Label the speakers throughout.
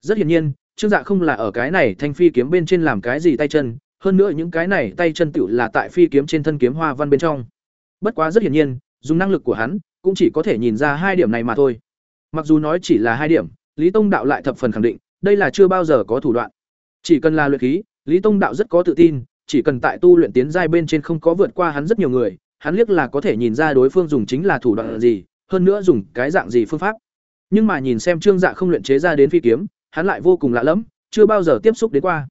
Speaker 1: Rất hiển nhiên, Trương Dạ không là ở cái này thanh phi kiếm bên trên làm cái gì tay chân, hơn nữa những cái này tay chân tựu là tại phi kiếm trên thân kiếm hoa văn bên trong. Bất quá rất hiển nhiên, dùng năng lực của hắn, cũng chỉ có thể nhìn ra hai điểm này mà thôi. Mặc dù nói chỉ là hai điểm, Lý Tông đạo lại thập phần khẳng định, đây là chưa bao giờ có thủ đoạn. Chỉ cần là luyện khí, Lý Tông đạo rất có tự tin, chỉ cần tại tu luyện tiến giai bên trên không có vượt qua hắn rất nhiều người, hắn liếc là có thể nhìn ra đối phương dùng chính là thủ đoạn gì, hơn nữa dùng cái dạng gì phương pháp. Nhưng mà nhìn xem Trương Dạ không luyện chế ra đến phi kiếm, hắn lại vô cùng lạ lẫm, chưa bao giờ tiếp xúc đến qua.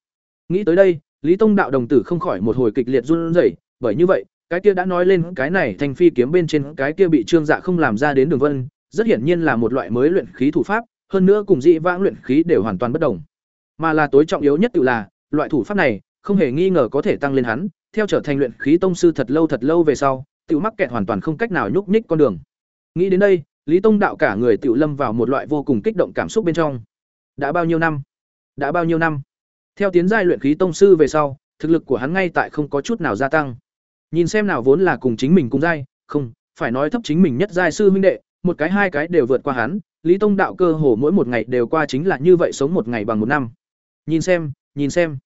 Speaker 1: Nghĩ tới đây, Lý Tông đạo đồng tử không khỏi một hồi kịch liệt run rẩy, bởi như vậy, cái kia đã nói lên cái này thành phi kiếm bên trên cái kia bị Trương Dạ không làm ra đến đường vân, rất hiển nhiên là một loại mới luyện khí thủ pháp, hơn nữa cùng dị vãng luyện khí đều hoàn toàn bất đồng. Mà là tối trọng yếu nhất tự là, loại thủ pháp này không hề nghi ngờ có thể tăng lên hắn, theo trở thành luyện khí tông sư thật lâu thật lâu về sau, tiểu mắc kẹt hoàn toàn không cách nào nhúc nhích con đường. Nghĩ đến đây, Lý Tông đạo cả người tiểu lâm vào một loại vô cùng kích động cảm xúc bên trong. Đã bao nhiêu năm? Đã bao nhiêu năm? Theo tiến giai luyện khí tông sư về sau, thực lực của hắn ngay tại không có chút nào gia tăng. Nhìn xem nào vốn là cùng chính mình cùng giai, không, phải nói thấp chính mình nhất giai sư huynh đệ, một cái hai cái đều vượt qua hắn, Lý Tông đạo cơ hồ mỗi một ngày đều qua chính là như vậy sống một ngày bằng một năm. Nhìn xem, nhìn xem.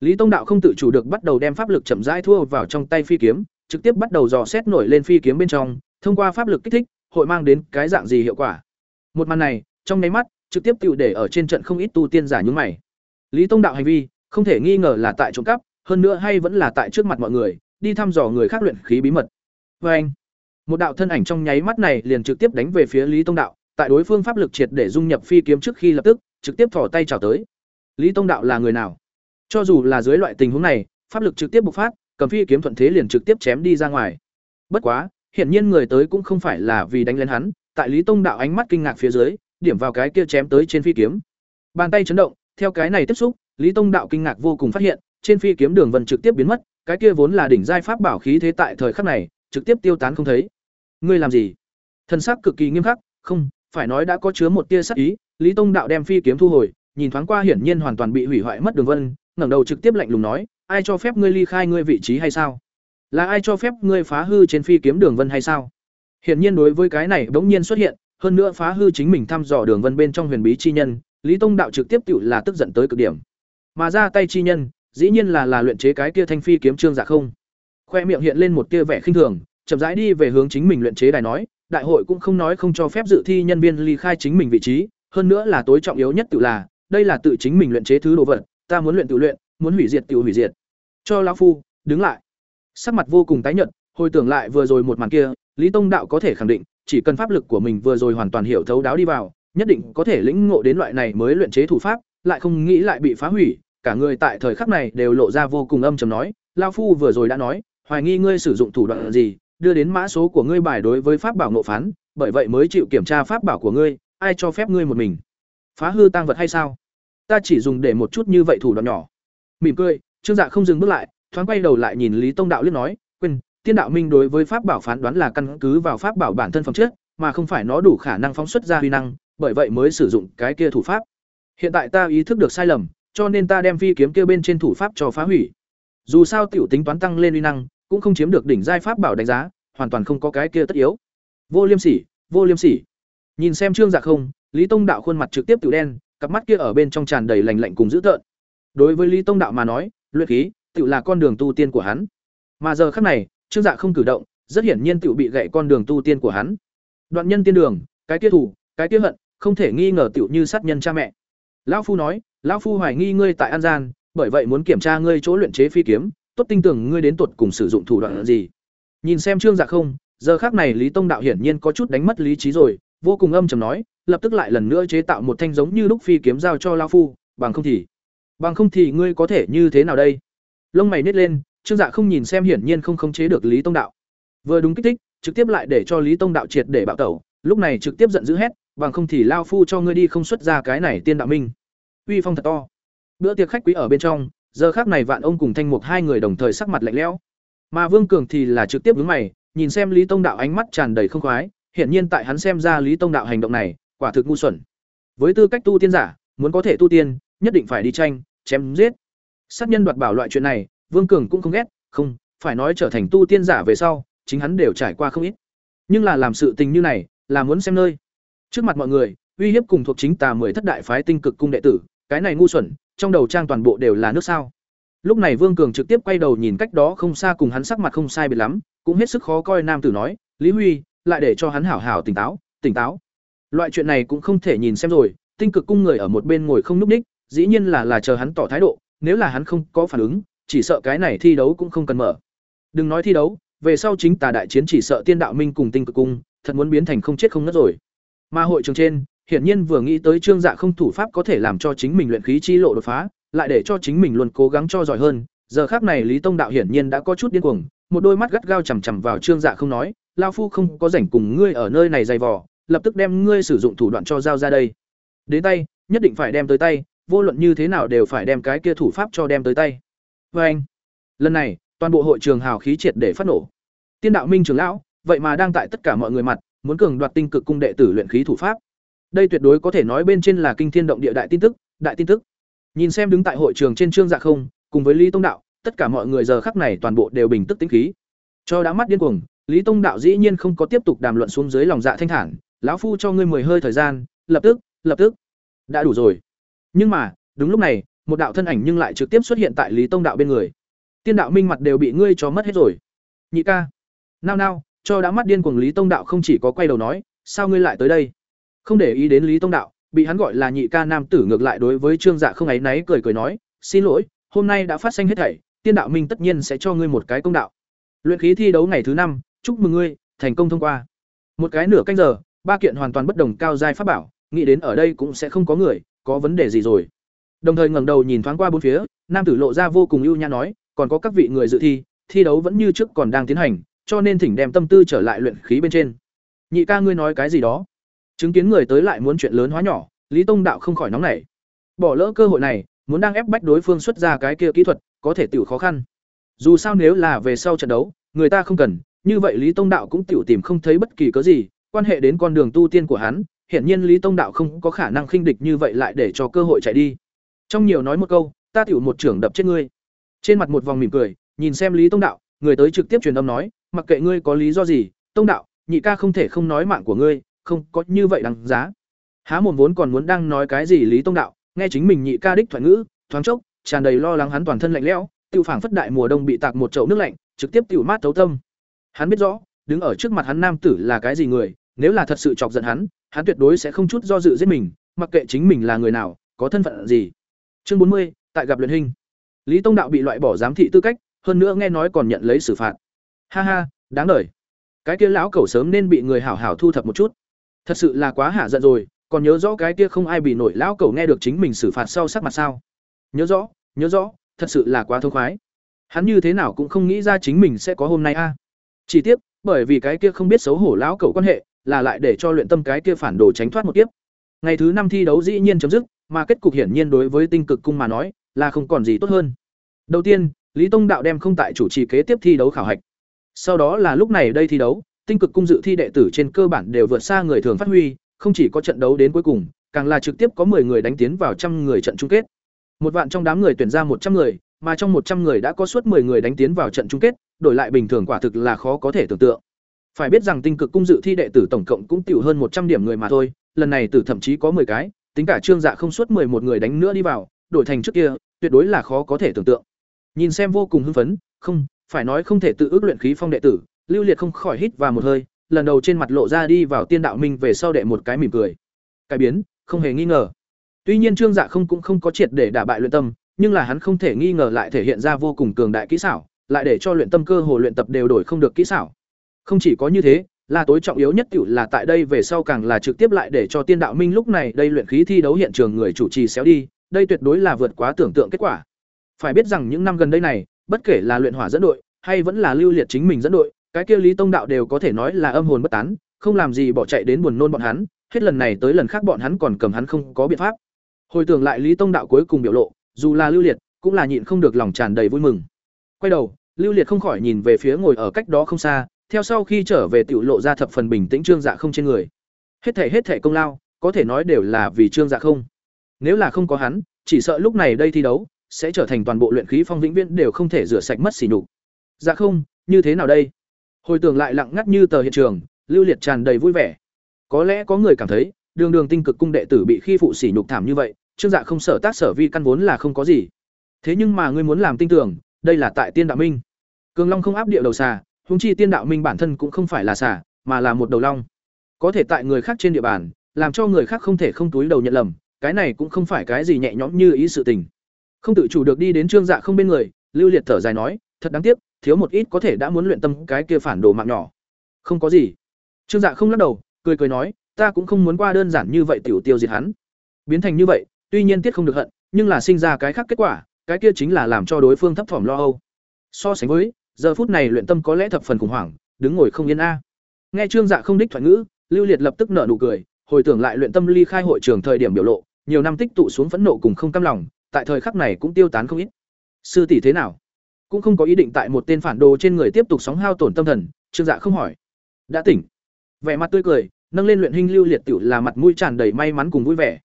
Speaker 1: Lý Tông đạo không tự chủ được bắt đầu đem pháp lực chậm rãi thua vào trong tay phi kiếm, trực tiếp bắt đầu dò xét nổi lên phi kiếm bên trong, thông qua pháp lực kích thích, hội mang đến cái dạng gì hiệu quả. Một màn này, trong nháy mắt, trực tiếp tiêu để ở trên trận không ít tu tiên giả nhướng mày. Lý Tông đạo hành vi, không thể nghi ngờ là tại trộm cắp, hơn nữa hay vẫn là tại trước mặt mọi người, đi thăm dò người khác luyện khí bí mật. Và anh, một đạo thân ảnh trong nháy mắt này liền trực tiếp đánh về phía Lý Tông đạo, tại đối phương pháp lực triệt để dung nhập phi kiếm trước khi lập tức, trực tiếp thò tay chào tới. Lý Tông đạo là người nào? Cho dù là dưới loại tình huống này, pháp lực trực tiếp bộc phát, cầm phi kiếm thuận thế liền trực tiếp chém đi ra ngoài. Bất quá, hiển nhiên người tới cũng không phải là vì đánh lên hắn, tại Lý Tông đạo ánh mắt kinh ngạc phía dưới, điểm vào cái kia chém tới trên phi kiếm. Bàn tay chấn động, theo cái này tiếp xúc, Lý Tông đạo kinh ngạc vô cùng phát hiện, trên phi kiếm đường vân trực tiếp biến mất, cái kia vốn là đỉnh giai pháp bảo khí thế tại thời khắc này, trực tiếp tiêu tán không thấy. Ngươi làm gì? Thân sắc cực kỳ nghiêm khắc, không, phải nói đã có chứa một tia sát ý, Lý Tông đạo đem phi kiếm thu hồi, nhìn thoáng qua hiển nhiên hoàn toàn bị hủy hoại mất đường vân, ngẩng đầu trực tiếp lạnh lùng nói, ai cho phép ngươi ly khai ngươi vị trí hay sao? Là ai cho phép ngươi phá hư trên phi kiếm đường vân hay sao? Hiển nhiên đối với cái này bỗng nhiên xuất hiện, hơn nữa phá hư chính mình thăm dò đường vân bên trong huyền bí chi nhân, Lý Tông đạo trực tiếp tiểu là tức giận tới cực điểm. Mà ra tay chi nhân, dĩ nhiên là là luyện chế cái kia thanh phi kiếm trương dạ không. Khoe miệng hiện lên một tia vẻ khinh thường, chậm rãi đi về hướng chính mình luyện chế đài nói, đại hội cũng không nói không cho phép dự thi nhân viên ly khai chính mình vị trí, hơn nữa là tối trọng yếu nhất tự là, đây là tự chính mình luyện chế thứ đồ vật, ta muốn luyện tự luyện, muốn hủy diệt tự hủy diệt. Cho lão phu, đứng lại. Sắc mặt vô cùng tái nhợt, hồi tưởng lại vừa rồi một màn kia, Lý Tông đạo có thể khẳng định, chỉ cần pháp lực của mình vừa rồi hoàn toàn hiểu thấu đáo đi vào, nhất định có thể lĩnh ngộ đến loại này mới luyện chế thủ pháp, lại không nghĩ lại bị phá hủy, cả người tại thời khắc này đều lộ ra vô cùng âm trầm nói, lão phu vừa rồi đã nói, hoài nghi ngươi sử dụng thủ đoạn gì, đưa đến mã số của ngươi bài đối với pháp bảo ngộ phán, bởi vậy mới chịu kiểm tra pháp bảo của ngươi, ai cho phép ngươi một mình phá hư tăng vật hay sao? Ta chỉ dùng để một chút như vậy thủ đoạn nhỏ. Mỉm cười, Trương Dạ không dừng bước lại, thoáng quay đầu lại nhìn Lý Tông đạo liếc nói, "Quên, Tiên đạo minh đối với pháp bảo phán đoán là căn cứ vào pháp bảo bản thân phẩm chất, mà không phải nó đủ khả năng phóng xuất ra huy năng, bởi vậy mới sử dụng cái kia thủ pháp. Hiện tại ta ý thức được sai lầm, cho nên ta đem phi kiếm kia bên trên thủ pháp cho phá hủy. Dù sao tiểu tính toán tăng lên uy năng, cũng không chiếm được đỉnh giai pháp bảo đánh giá, hoàn toàn không có cái kia tất yếu. Vô Liêm Sỉ, Vô Liêm Sỉ. Nhìn xem Trương Dạ không, Lý Tông đạo khuôn mặt trực tiếp tiểu đen, cặp mắt kia ở bên trong tràn đầy lạnh lạnh cùng dữ tợn. Đối với Lý Tông đạo mà nói, luyện khí tiểu là con đường tu tiên của hắn. Mà giờ khắc này, Trương Dạ không cử động, rất hiển nhiên tiểu bị gãy con đường tu tiên của hắn. Đoạn nhân tiên đường, cái kia thủ, cái kia hận, không thể nghi ngờ tiểu như sát nhân cha mẹ. Lão phu nói, lão phu hoài nghi ngươi tại An Gian, bởi vậy muốn kiểm tra ngươi chỗ luyện chế phi kiếm, tốt tin tưởng ngươi đến tuột cùng sử dụng thủ đoạn gì. Nhìn xem Trương Dạ không, giờ khắc này Lý Tông đạo hiển nhiên có chút đánh mất lý trí rồi, vô cùng âm trầm nói, lập tức lại lần nữa chế tạo một thanh giống như lúc phi kiếm giao cho lão phu, bằng không thì, bằng không thì ngươi có thể như thế nào đây? Lông mày nhếch lên, Trương Dạ không nhìn xem hiển nhiên không khống chế được Lý Tông đạo. Vừa đúng kích thích, trực tiếp lại để cho Lý Tông đạo triệt để bạo tẩu, lúc này trực tiếp giận dữ hét, bằng không thì lao phu cho ngươi đi không xuất ra cái này tiên đạo minh. Uy phong thật to. Bữa tiệc khách quý ở bên trong, giờ khác này Vạn ông cùng Thanh Mục hai người đồng thời sắc mặt lạnh lẽo. Mà Vương Cường thì là trực tiếp nhướng mày, nhìn xem Lý Tông đạo ánh mắt tràn đầy không khoái, hiển nhiên tại hắn xem ra Lý Tông đạo hành động này, quả thực ngu xuẩn. Với tư cách tu tiên giả, muốn có thể tu tiên, nhất định phải đi tranh, chém giết. Sát nhân đoạt bảo loại chuyện này, Vương Cường cũng không ghét, không, phải nói trở thành tu tiên giả về sau, chính hắn đều trải qua không ít. Nhưng là làm sự tình như này, là muốn xem nơi. Trước mặt mọi người, uy hiếp cùng thuộc chính tà mười thất đại phái tinh cực cung đệ tử, cái này ngu xuẩn, trong đầu trang toàn bộ đều là nước sao. Lúc này Vương Cường trực tiếp quay đầu nhìn cách đó không xa cùng hắn sắc mặt không sai biệt lắm, cũng hết sức khó coi nam tử nói, "Lý Huy, lại để cho hắn hảo hảo tỉnh táo, tỉnh táo." Loại chuyện này cũng không thể nhìn xem rồi, tinh cực cung người ở một bên ngồi không núp đích, dĩ nhiên là là chờ hắn tỏ thái độ, nếu là hắn không có phản ứng, chỉ sợ cái này thi đấu cũng không cần mở. Đừng nói thi đấu, về sau chính tà đại chiến chỉ sợ Tiên Đạo Minh cùng Tinh Cực Cung, thật muốn biến thành không chết không ngất rồi. Mà hội trường trên, hiển nhiên vừa nghĩ tới Trương Dạ không thủ pháp có thể làm cho chính mình luyện khí chi lộ đột phá, lại để cho chính mình luôn cố gắng cho giỏi hơn. Giờ khắc này Lý Tông đạo hiển nhiên đã có chút điên cuồng, một đôi mắt gắt gao chằm chằm vào Trương Dạ không nói, lão phu không có rảnh cùng ngươi ở nơi này dày vò, lập tức đem ngươi sử dụng thủ đoạn cho giao ra đây. Đến tay, nhất định phải đem tới tay, vô luận như thế nào đều phải đem cái kia thủ pháp cho đem tới tay. Và anh, lần này, toàn bộ hội trường hào khí triệt để phát nổ. Tiên đạo minh trưởng lão, vậy mà đang tại tất cả mọi người mặt, muốn cường đoạt tinh cực cung đệ tử luyện khí thủ pháp. Đây tuyệt đối có thể nói bên trên là kinh thiên động địa đại tin tức, đại tin tức. Nhìn xem đứng tại hội trường trên trương dạ không, cùng với Lý Tông đạo, tất cả mọi người giờ khắc này toàn bộ đều bình tức tĩnh khí. Cho đã mắt điên cuồng, Lý Tông đạo dĩ nhiên không có tiếp tục đàm luận xuống dưới lòng dạ thanh thản, lão phu cho ngươi mười hơi thời gian, lập tức, lập tức. Đã đủ rồi. Nhưng mà, đúng lúc này, một đạo thân ảnh nhưng lại trực tiếp xuất hiện tại Lý Tông đạo bên người. Tiên đạo minh mặt đều bị ngươi cho mất hết rồi. Nhị ca. Nao nao, cho đã mắt điên cuồng Lý Tông đạo không chỉ có quay đầu nói, sao ngươi lại tới đây? Không để ý đến Lý Tông đạo, bị hắn gọi là nhị ca nam tử ngược lại đối với Trương Dạ không ấy náy cười cười nói, "Xin lỗi, hôm nay đã phát sinh hết thảy, Tiên đạo minh tất nhiên sẽ cho ngươi một cái công đạo." Luyện khí thi đấu ngày thứ năm, chúc mừng ngươi, thành công thông qua. Một cái nửa canh giờ, ba kiện hoàn toàn bất đồng cao giai pháp bảo, nghĩ đến ở đây cũng sẽ không có người, có vấn đề gì rồi. Đồng thời ngẩng đầu nhìn thoáng qua bốn phía, nam tử lộ ra vô cùng ưu nhã nói, còn có các vị người dự thi, thi đấu vẫn như trước còn đang tiến hành, cho nên thỉnh đem tâm tư trở lại luyện khí bên trên. Nhị ca ngươi nói cái gì đó? Chứng kiến người tới lại muốn chuyện lớn hóa nhỏ, Lý Tông đạo không khỏi nóng nảy. Bỏ lỡ cơ hội này, muốn đang ép bách đối phương xuất ra cái kia kỹ thuật, có thể tiểu khó khăn. Dù sao nếu là về sau trận đấu, người ta không cần, như vậy Lý Tông đạo cũng tiểu tìm không thấy bất kỳ cớ gì, quan hệ đến con đường tu tiên của hắn, hiển nhiên Lý Tông đạo không có khả năng khinh địch như vậy lại để cho cơ hội chạy đi. Trong nhiều nói một câu, ta tiểu một trưởng đập chết ngươi. Trên mặt một vòng mỉm cười, nhìn xem Lý Tông đạo, người tới trực tiếp truyền âm nói, mặc kệ ngươi có lý do gì, Tông đạo, nhị ca không thể không nói mạng của ngươi, không có như vậy đáng giá. Há một vốn còn muốn đang nói cái gì Lý Tông đạo, nghe chính mình nhị ca đích thoại ngữ, thoáng chốc, tràn đầy lo lắng hắn toàn thân lạnh lẽo, tiêu phảng phất đại mùa đông bị tạc một chậu nước lạnh, trực tiếp tiểu mát thấu tâm. Hắn biết rõ, đứng ở trước mặt hắn nam tử là cái gì người, nếu là thật sự chọc giận hắn, hắn tuyệt đối sẽ không chút do dự giết mình, mặc kệ chính mình là người nào, có thân phận gì. Chương bốn mươi, tại gặp luyện hình. Lý Tông đạo bị loại bỏ giám thị tư cách, hơn nữa nghe nói còn nhận lấy xử phạt. Ha ha, đáng đời. Cái kia lão cẩu sớm nên bị người hảo hảo thu thập một chút. Thật sự là quá hạ giận rồi, còn nhớ rõ cái kia không ai bị nổi lão cẩu nghe được chính mình xử phạt sau sắc mặt sao? Nhớ rõ, nhớ rõ, thật sự là quá thông khoái. Hắn như thế nào cũng không nghĩ ra chính mình sẽ có hôm nay a. Chỉ tiếc, bởi vì cái kia không biết xấu hổ lão cẩu quan hệ, là lại để cho luyện tâm cái kia phản đồ tránh thoát một kiếp. Ngày thứ năm thi đấu dĩ nhiên chấm dứt, mà kết cục hiển nhiên đối với tinh cực cung mà nói, là không còn gì tốt hơn. Đầu tiên, Lý Tông đạo đem không tại chủ trì kế tiếp thi đấu khảo hạch. Sau đó là lúc này đây thi đấu, tinh cực cung dự thi đệ tử trên cơ bản đều vượt xa người thường phát huy, không chỉ có trận đấu đến cuối cùng, càng là trực tiếp có 10 người đánh tiến vào trăm người trận chung kết. Một vạn trong đám người tuyển ra một trăm người, mà trong một trăm người đã có suốt 10 người đánh tiến vào trận chung kết, đổi lại bình thường quả thực là khó có thể tưởng tượng. Phải biết rằng tinh cực cung dự thi đệ tử tổng cộng cũng tiểu hơn một trăm điểm người mà thôi, lần này tử thậm chí có 10 cái, tính cả Trương Dạ không suốt một người đánh nữa đi vào, đổi thành trước kia, tuyệt đối là khó có thể tưởng tượng. Nhìn xem vô cùng hưng phấn, không, phải nói không thể tự ước luyện khí phong đệ tử, Lưu Liệt không khỏi hít vào một hơi, lần đầu trên mặt lộ ra đi vào tiên đạo minh về sau đệ một cái mỉm cười. Cái biến, không hề nghi ngờ. Tuy nhiên Trương Dạ không cũng không có triệt để đả bại luyện tâm, nhưng là hắn không thể nghi ngờ lại thể hiện ra vô cùng cường đại kỹ xảo, lại để cho luyện tâm cơ hồ luyện tập đều đổi không được kỹ xảo. Không chỉ có như thế, là tối trọng yếu nhất tiểu là tại đây về sau càng là trực tiếp lại để cho tiên đạo minh lúc này đây luyện khí thi đấu hiện trường người chủ trì xéo đi, đây tuyệt đối là vượt quá tưởng tượng kết quả. Phải biết rằng những năm gần đây này, bất kể là luyện hỏa dẫn đội, hay vẫn là lưu liệt chính mình dẫn đội, cái kia Lý Tông đạo đều có thể nói là âm hồn bất tán, không làm gì bỏ chạy đến buồn nôn bọn hắn, hết lần này tới lần khác bọn hắn còn cầm hắn không có biện pháp. Hồi tưởng lại Lý Tông đạo cuối cùng biểu lộ, dù là lưu liệt, cũng là nhịn không được lòng tràn đầy vui mừng. Quay đầu, lưu liệt không khỏi nhìn về phía ngồi ở cách đó không xa, theo sau khi trở về tiểu lộ ra thập phần bình tĩnh trương dạ không trên người. Hết thể hết thể công lao, có thể nói đều là vì trương dạ không. Nếu là không có hắn, chỉ sợ lúc này đây thi đấu sẽ trở thành toàn bộ luyện khí phong vĩnh viễn đều không thể rửa sạch mất xỉ nhục. Dạ không, như thế nào đây? Hồi tưởng lại lặng ngắt như tờ hiện trường, Lưu Liệt tràn đầy vui vẻ. Có lẽ có người cảm thấy, đường đường tinh cực cung đệ tử bị khi phụ sỉ nhục thảm như vậy trương dạ không sở tác sở vi căn vốn là không có gì thế nhưng mà ngươi muốn làm tin tưởng đây là tại tiên đạo minh cường long không áp địa đầu xà Huống chi tiên đạo minh bản thân cũng không phải là xà, mà là một đầu long. Có thể tại người khác trên địa bàn, làm cho người khác không thể không túi đầu nhận lầm, cái này cũng không phải cái gì nhẹ nhõm như ý sự tình. Không tự chủ được đi đến trương dạ không bên người, lưu liệt thở dài nói, thật đáng tiếc, thiếu một ít có thể đã muốn luyện tâm cái kia phản đồ mạng nhỏ. Không có gì. Trương dạ không lắc đầu, cười cười nói, ta cũng không muốn qua đơn giản như vậy tiểu tiêu diệt hắn. Biến thành như vậy, tuy nhiên tiết không được hận, nhưng là sinh ra cái khác kết quả, cái kia chính là làm cho đối phương thấp thỏm lo âu. So sánh với giờ phút này luyện tâm có lẽ thập phần khủng hoảng, đứng ngồi không yên a. Nghe trương dạ không đích thoại ngữ, lưu liệt lập tức nở nụ cười, hồi tưởng lại luyện tâm ly khai hội trường thời điểm biểu lộ, nhiều năm tích tụ xuống phẫn nộ cùng không cam lòng, tại thời khắc này cũng tiêu tán không ít. Sư tỷ thế nào? Cũng không có ý định tại một tên phản đồ trên người tiếp tục sóng hao tổn tâm thần, trương dạ không hỏi. Đã tỉnh. Vẻ mặt tươi cười, nâng lên luyện hình lưu liệt tiểu là mặt mũi tràn đầy may mắn cùng vui vẻ.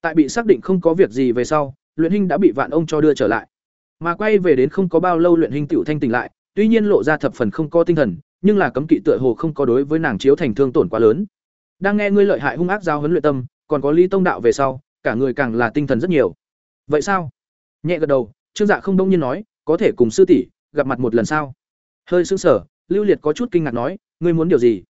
Speaker 1: Tại bị xác định không có việc gì về sau, luyện hình đã bị vạn ông cho đưa trở lại. Mà quay về đến không có bao lâu luyện hình tiểu thanh tỉnh lại tuy nhiên lộ ra thập phần không có tinh thần, nhưng là cấm kỵ tựa hồ không có đối với nàng chiếu thành thương tổn quá lớn. Đang nghe ngươi lợi hại hung ác giao huấn luyện tâm, còn có lý tông đạo về sau, cả người càng là tinh thần rất nhiều. Vậy sao? Nhẹ gật đầu, trương dạ không đông nhiên nói, có thể cùng sư tỷ gặp mặt một lần sao? Hơi sững sờ, lưu liệt có chút kinh ngạc nói, ngươi muốn điều gì?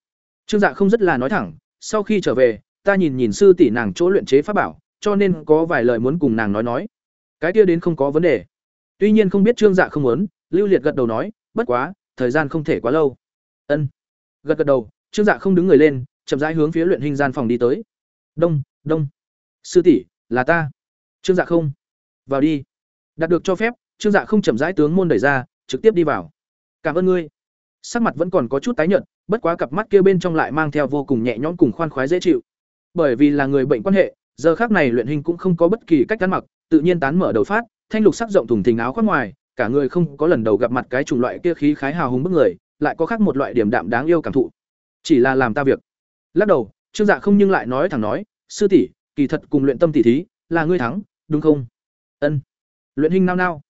Speaker 1: Trương dạ không rất là nói thẳng, sau khi trở về, ta nhìn nhìn sư tỷ nàng chỗ luyện chế pháp bảo, cho nên có vài lời muốn cùng nàng nói nói. Cái kia đến không có vấn đề. Tuy nhiên không biết trương dạ không muốn, lưu liệt gật đầu nói bất quá, thời gian không thể quá lâu. Ân. Gật gật đầu, trương dạ không đứng người lên, chậm rãi hướng phía luyện hình gian phòng đi tới. Đông đông. Sư tỷ, là ta. Trương dạ không. Vào đi. Đạt được cho phép, trương dạ không chậm rãi tướng môn đẩy ra, trực tiếp đi vào. Cảm ơn ngươi. Sắc mặt vẫn còn có chút tái nhợt, bất quá cặp mắt kia bên trong lại mang theo vô cùng nhẹ nhõm cùng khoan khoái dễ chịu. Bởi vì là người bệnh quan hệ, giờ khác này luyện hình cũng không có bất kỳ cách ăn mặc, tự nhiên tán mở đầu phát, thanh lục sắc rộng thùng thình áo khoác ngoài cả người không có lần đầu gặp mặt cái chủng loại kia khí khái hào hùng bức người, lại có khác một loại điểm đạm đáng yêu cảm thụ. Chỉ là làm ta việc. Lắc đầu, trương dạ không nhưng lại nói thẳng nói, sư tỷ, kỳ thật cùng luyện tâm tỷ thí, là ngươi thắng, đúng không? Ân. Luyện hình nao nao.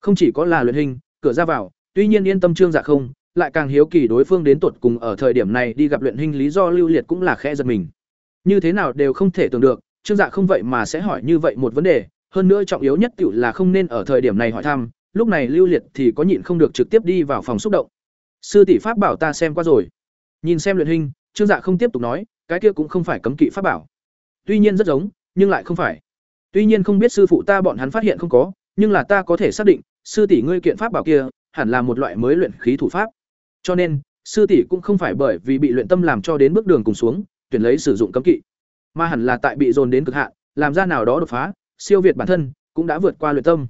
Speaker 1: Không chỉ có là luyện hình, cửa ra vào, tuy nhiên yên tâm trương dạ không, lại càng hiếu kỳ đối phương đến tột cùng ở thời điểm này đi gặp luyện hình lý do lưu liệt cũng là khẽ giật mình. Như thế nào đều không thể tưởng được, trương dạ không vậy mà sẽ hỏi như vậy một vấn đề, hơn nữa trọng yếu nhất tiểu là không nên ở thời điểm này hỏi thăm lúc này lưu liệt thì có nhịn không được trực tiếp đi vào phòng xúc động. Sư tỷ pháp bảo ta xem qua rồi. Nhìn xem luyện hình, trương dạ không tiếp tục nói, cái kia cũng không phải cấm kỵ pháp bảo. Tuy nhiên rất giống, nhưng lại không phải. Tuy nhiên không biết sư phụ ta bọn hắn phát hiện không có, nhưng là ta có thể xác định, sư tỷ ngươi kiện pháp bảo kia, hẳn là một loại mới luyện khí thủ pháp. Cho nên, sư tỷ cũng không phải bởi vì bị luyện tâm làm cho đến bước đường cùng xuống, tuyển lấy sử dụng cấm kỵ. Mà hẳn là tại bị dồn đến cực hạn, làm ra nào đó đột phá, siêu việt bản thân, cũng đã vượt qua luyện tâm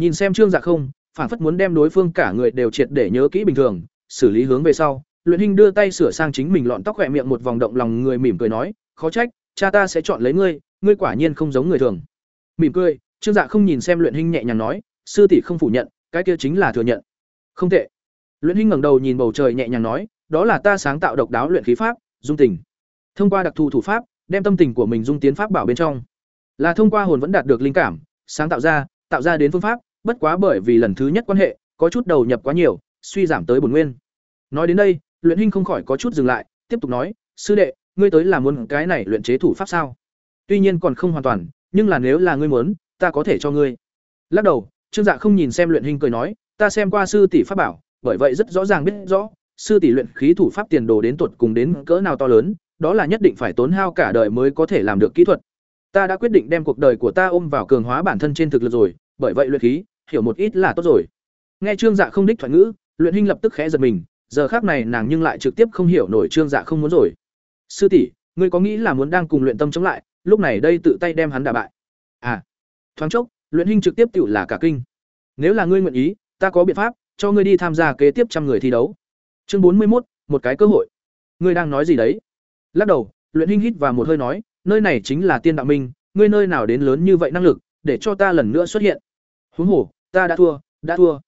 Speaker 1: nhìn xem trương dạ không phản phất muốn đem đối phương cả người đều triệt để nhớ kỹ bình thường, xử lý hướng về sau, luyện hình đưa tay sửa sang chính mình lọn tóc khỏe miệng một vòng động lòng người mỉm cười nói, khó trách, cha ta sẽ chọn lấy ngươi ngươi quả nhiên không giống người thường. Mỉm cười, trương dạ không nhìn xem luyện hình nhẹ nhàng nói, sư tỷ không phủ nhận, cái kia chính là thừa nhận. Không tệ. Luyện hình ngẩng đầu nhìn bầu trời nhẹ nhàng nói, đó là ta sáng tạo độc đáo luyện khí pháp, dung tình. Thông qua đặc thù thủ pháp, đem tâm tình của mình dung tiến pháp bảo bên trong. Là thông qua hồn vẫn đạt được linh cảm, sáng tạo ra tạo ra đến phương pháp bất quá bởi vì lần thứ nhất quan hệ, có chút đầu nhập quá nhiều, suy giảm tới bổn nguyên. Nói đến đây, luyện hình không khỏi có chút dừng lại, tiếp tục nói, sư đệ, ngươi tới là muốn cái này luyện chế thủ pháp sao? Tuy nhiên còn không hoàn toàn, nhưng là nếu là ngươi muốn, ta có thể cho ngươi. Lắc đầu, trương dạ không nhìn xem luyện hình cười nói, ta xem qua sư tỷ pháp bảo, bởi vậy rất rõ ràng biết rõ, sư tỷ luyện khí thủ pháp tiền đồ đến tuột cùng đến cỡ nào to lớn, đó là nhất định phải tốn hao cả đời mới có thể làm được kỹ thuật. Ta đã quyết định đem cuộc đời của ta ôm vào cường hóa bản thân trên thực lực rồi, bởi vậy luyện khí hiểu một ít là tốt rồi. Nghe trương dạ không đích thoại ngữ, luyện hinh lập tức khẽ giật mình, giờ khác này nàng nhưng lại trực tiếp không hiểu nổi trương dạ không muốn rồi. Sư tỷ, ngươi có nghĩ là muốn đang cùng luyện tâm chống lại, lúc này đây tự tay đem hắn đả bại? À. Thoáng chốc, luyện hinh trực tiếp tự là cả kinh. Nếu là ngươi nguyện ý, ta có biện pháp, cho ngươi đi tham gia kế tiếp trăm người thi đấu. Chương bốn mươi một một cái cơ hội. Ngươi đang nói gì đấy? Lắc đầu, luyện hinh hít và một hơi nói, nơi này chính là tiên đạo minh, ngươi nơi nào đến lớn như vậy năng lực, để cho ta lần nữa xuất hiện? Huống hồ ta đã thua đã thua.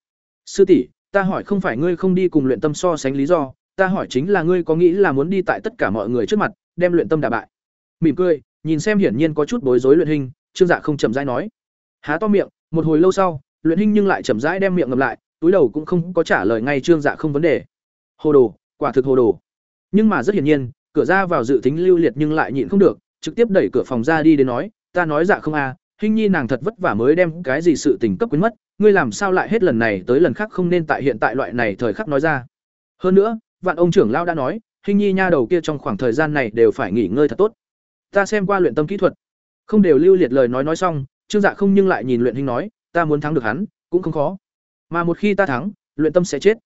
Speaker 1: Sư tỷ, ta hỏi không phải ngươi không đi cùng luyện tâm so sánh lý do, ta hỏi chính là ngươi có nghĩ là muốn đi tại tất cả mọi người trước mặt, đem luyện tâm đả bại? Mỉm cười, nhìn xem hiển nhiên có chút bối rối luyện hình, trương dạ không chậm rãi nói. Há to miệng, một hồi lâu sau, luyện hình nhưng lại chậm rãi đem miệng ngậm lại, túi đầu cũng không có trả lời ngay trương dạ không vấn đề. Hồ đồ, quả thực hồ đồ. Nhưng mà rất hiển nhiên, cửa ra vào dự tính lưu liệt nhưng lại nhịn không được, trực tiếp đẩy cửa phòng ra đi đến nói, ta nói dạ không à hình nhi nàng thật vất vả mới đem cái gì sự tình cấp quyến mất, ngươi làm sao lại hết lần này tới lần khác không nên tại hiện tại loại này thời khắc nói ra. Hơn nữa, vạn ông trưởng lao đã nói, hình nhi nha đầu kia trong khoảng thời gian này đều phải nghỉ ngơi thật tốt. Ta xem qua luyện tâm kỹ thuật, không đều lưu liệt lời nói nói xong, trương dạ không nhưng lại nhìn luyện hình nói, ta muốn thắng được hắn, cũng không khó. Mà một khi ta thắng, luyện tâm sẽ chết.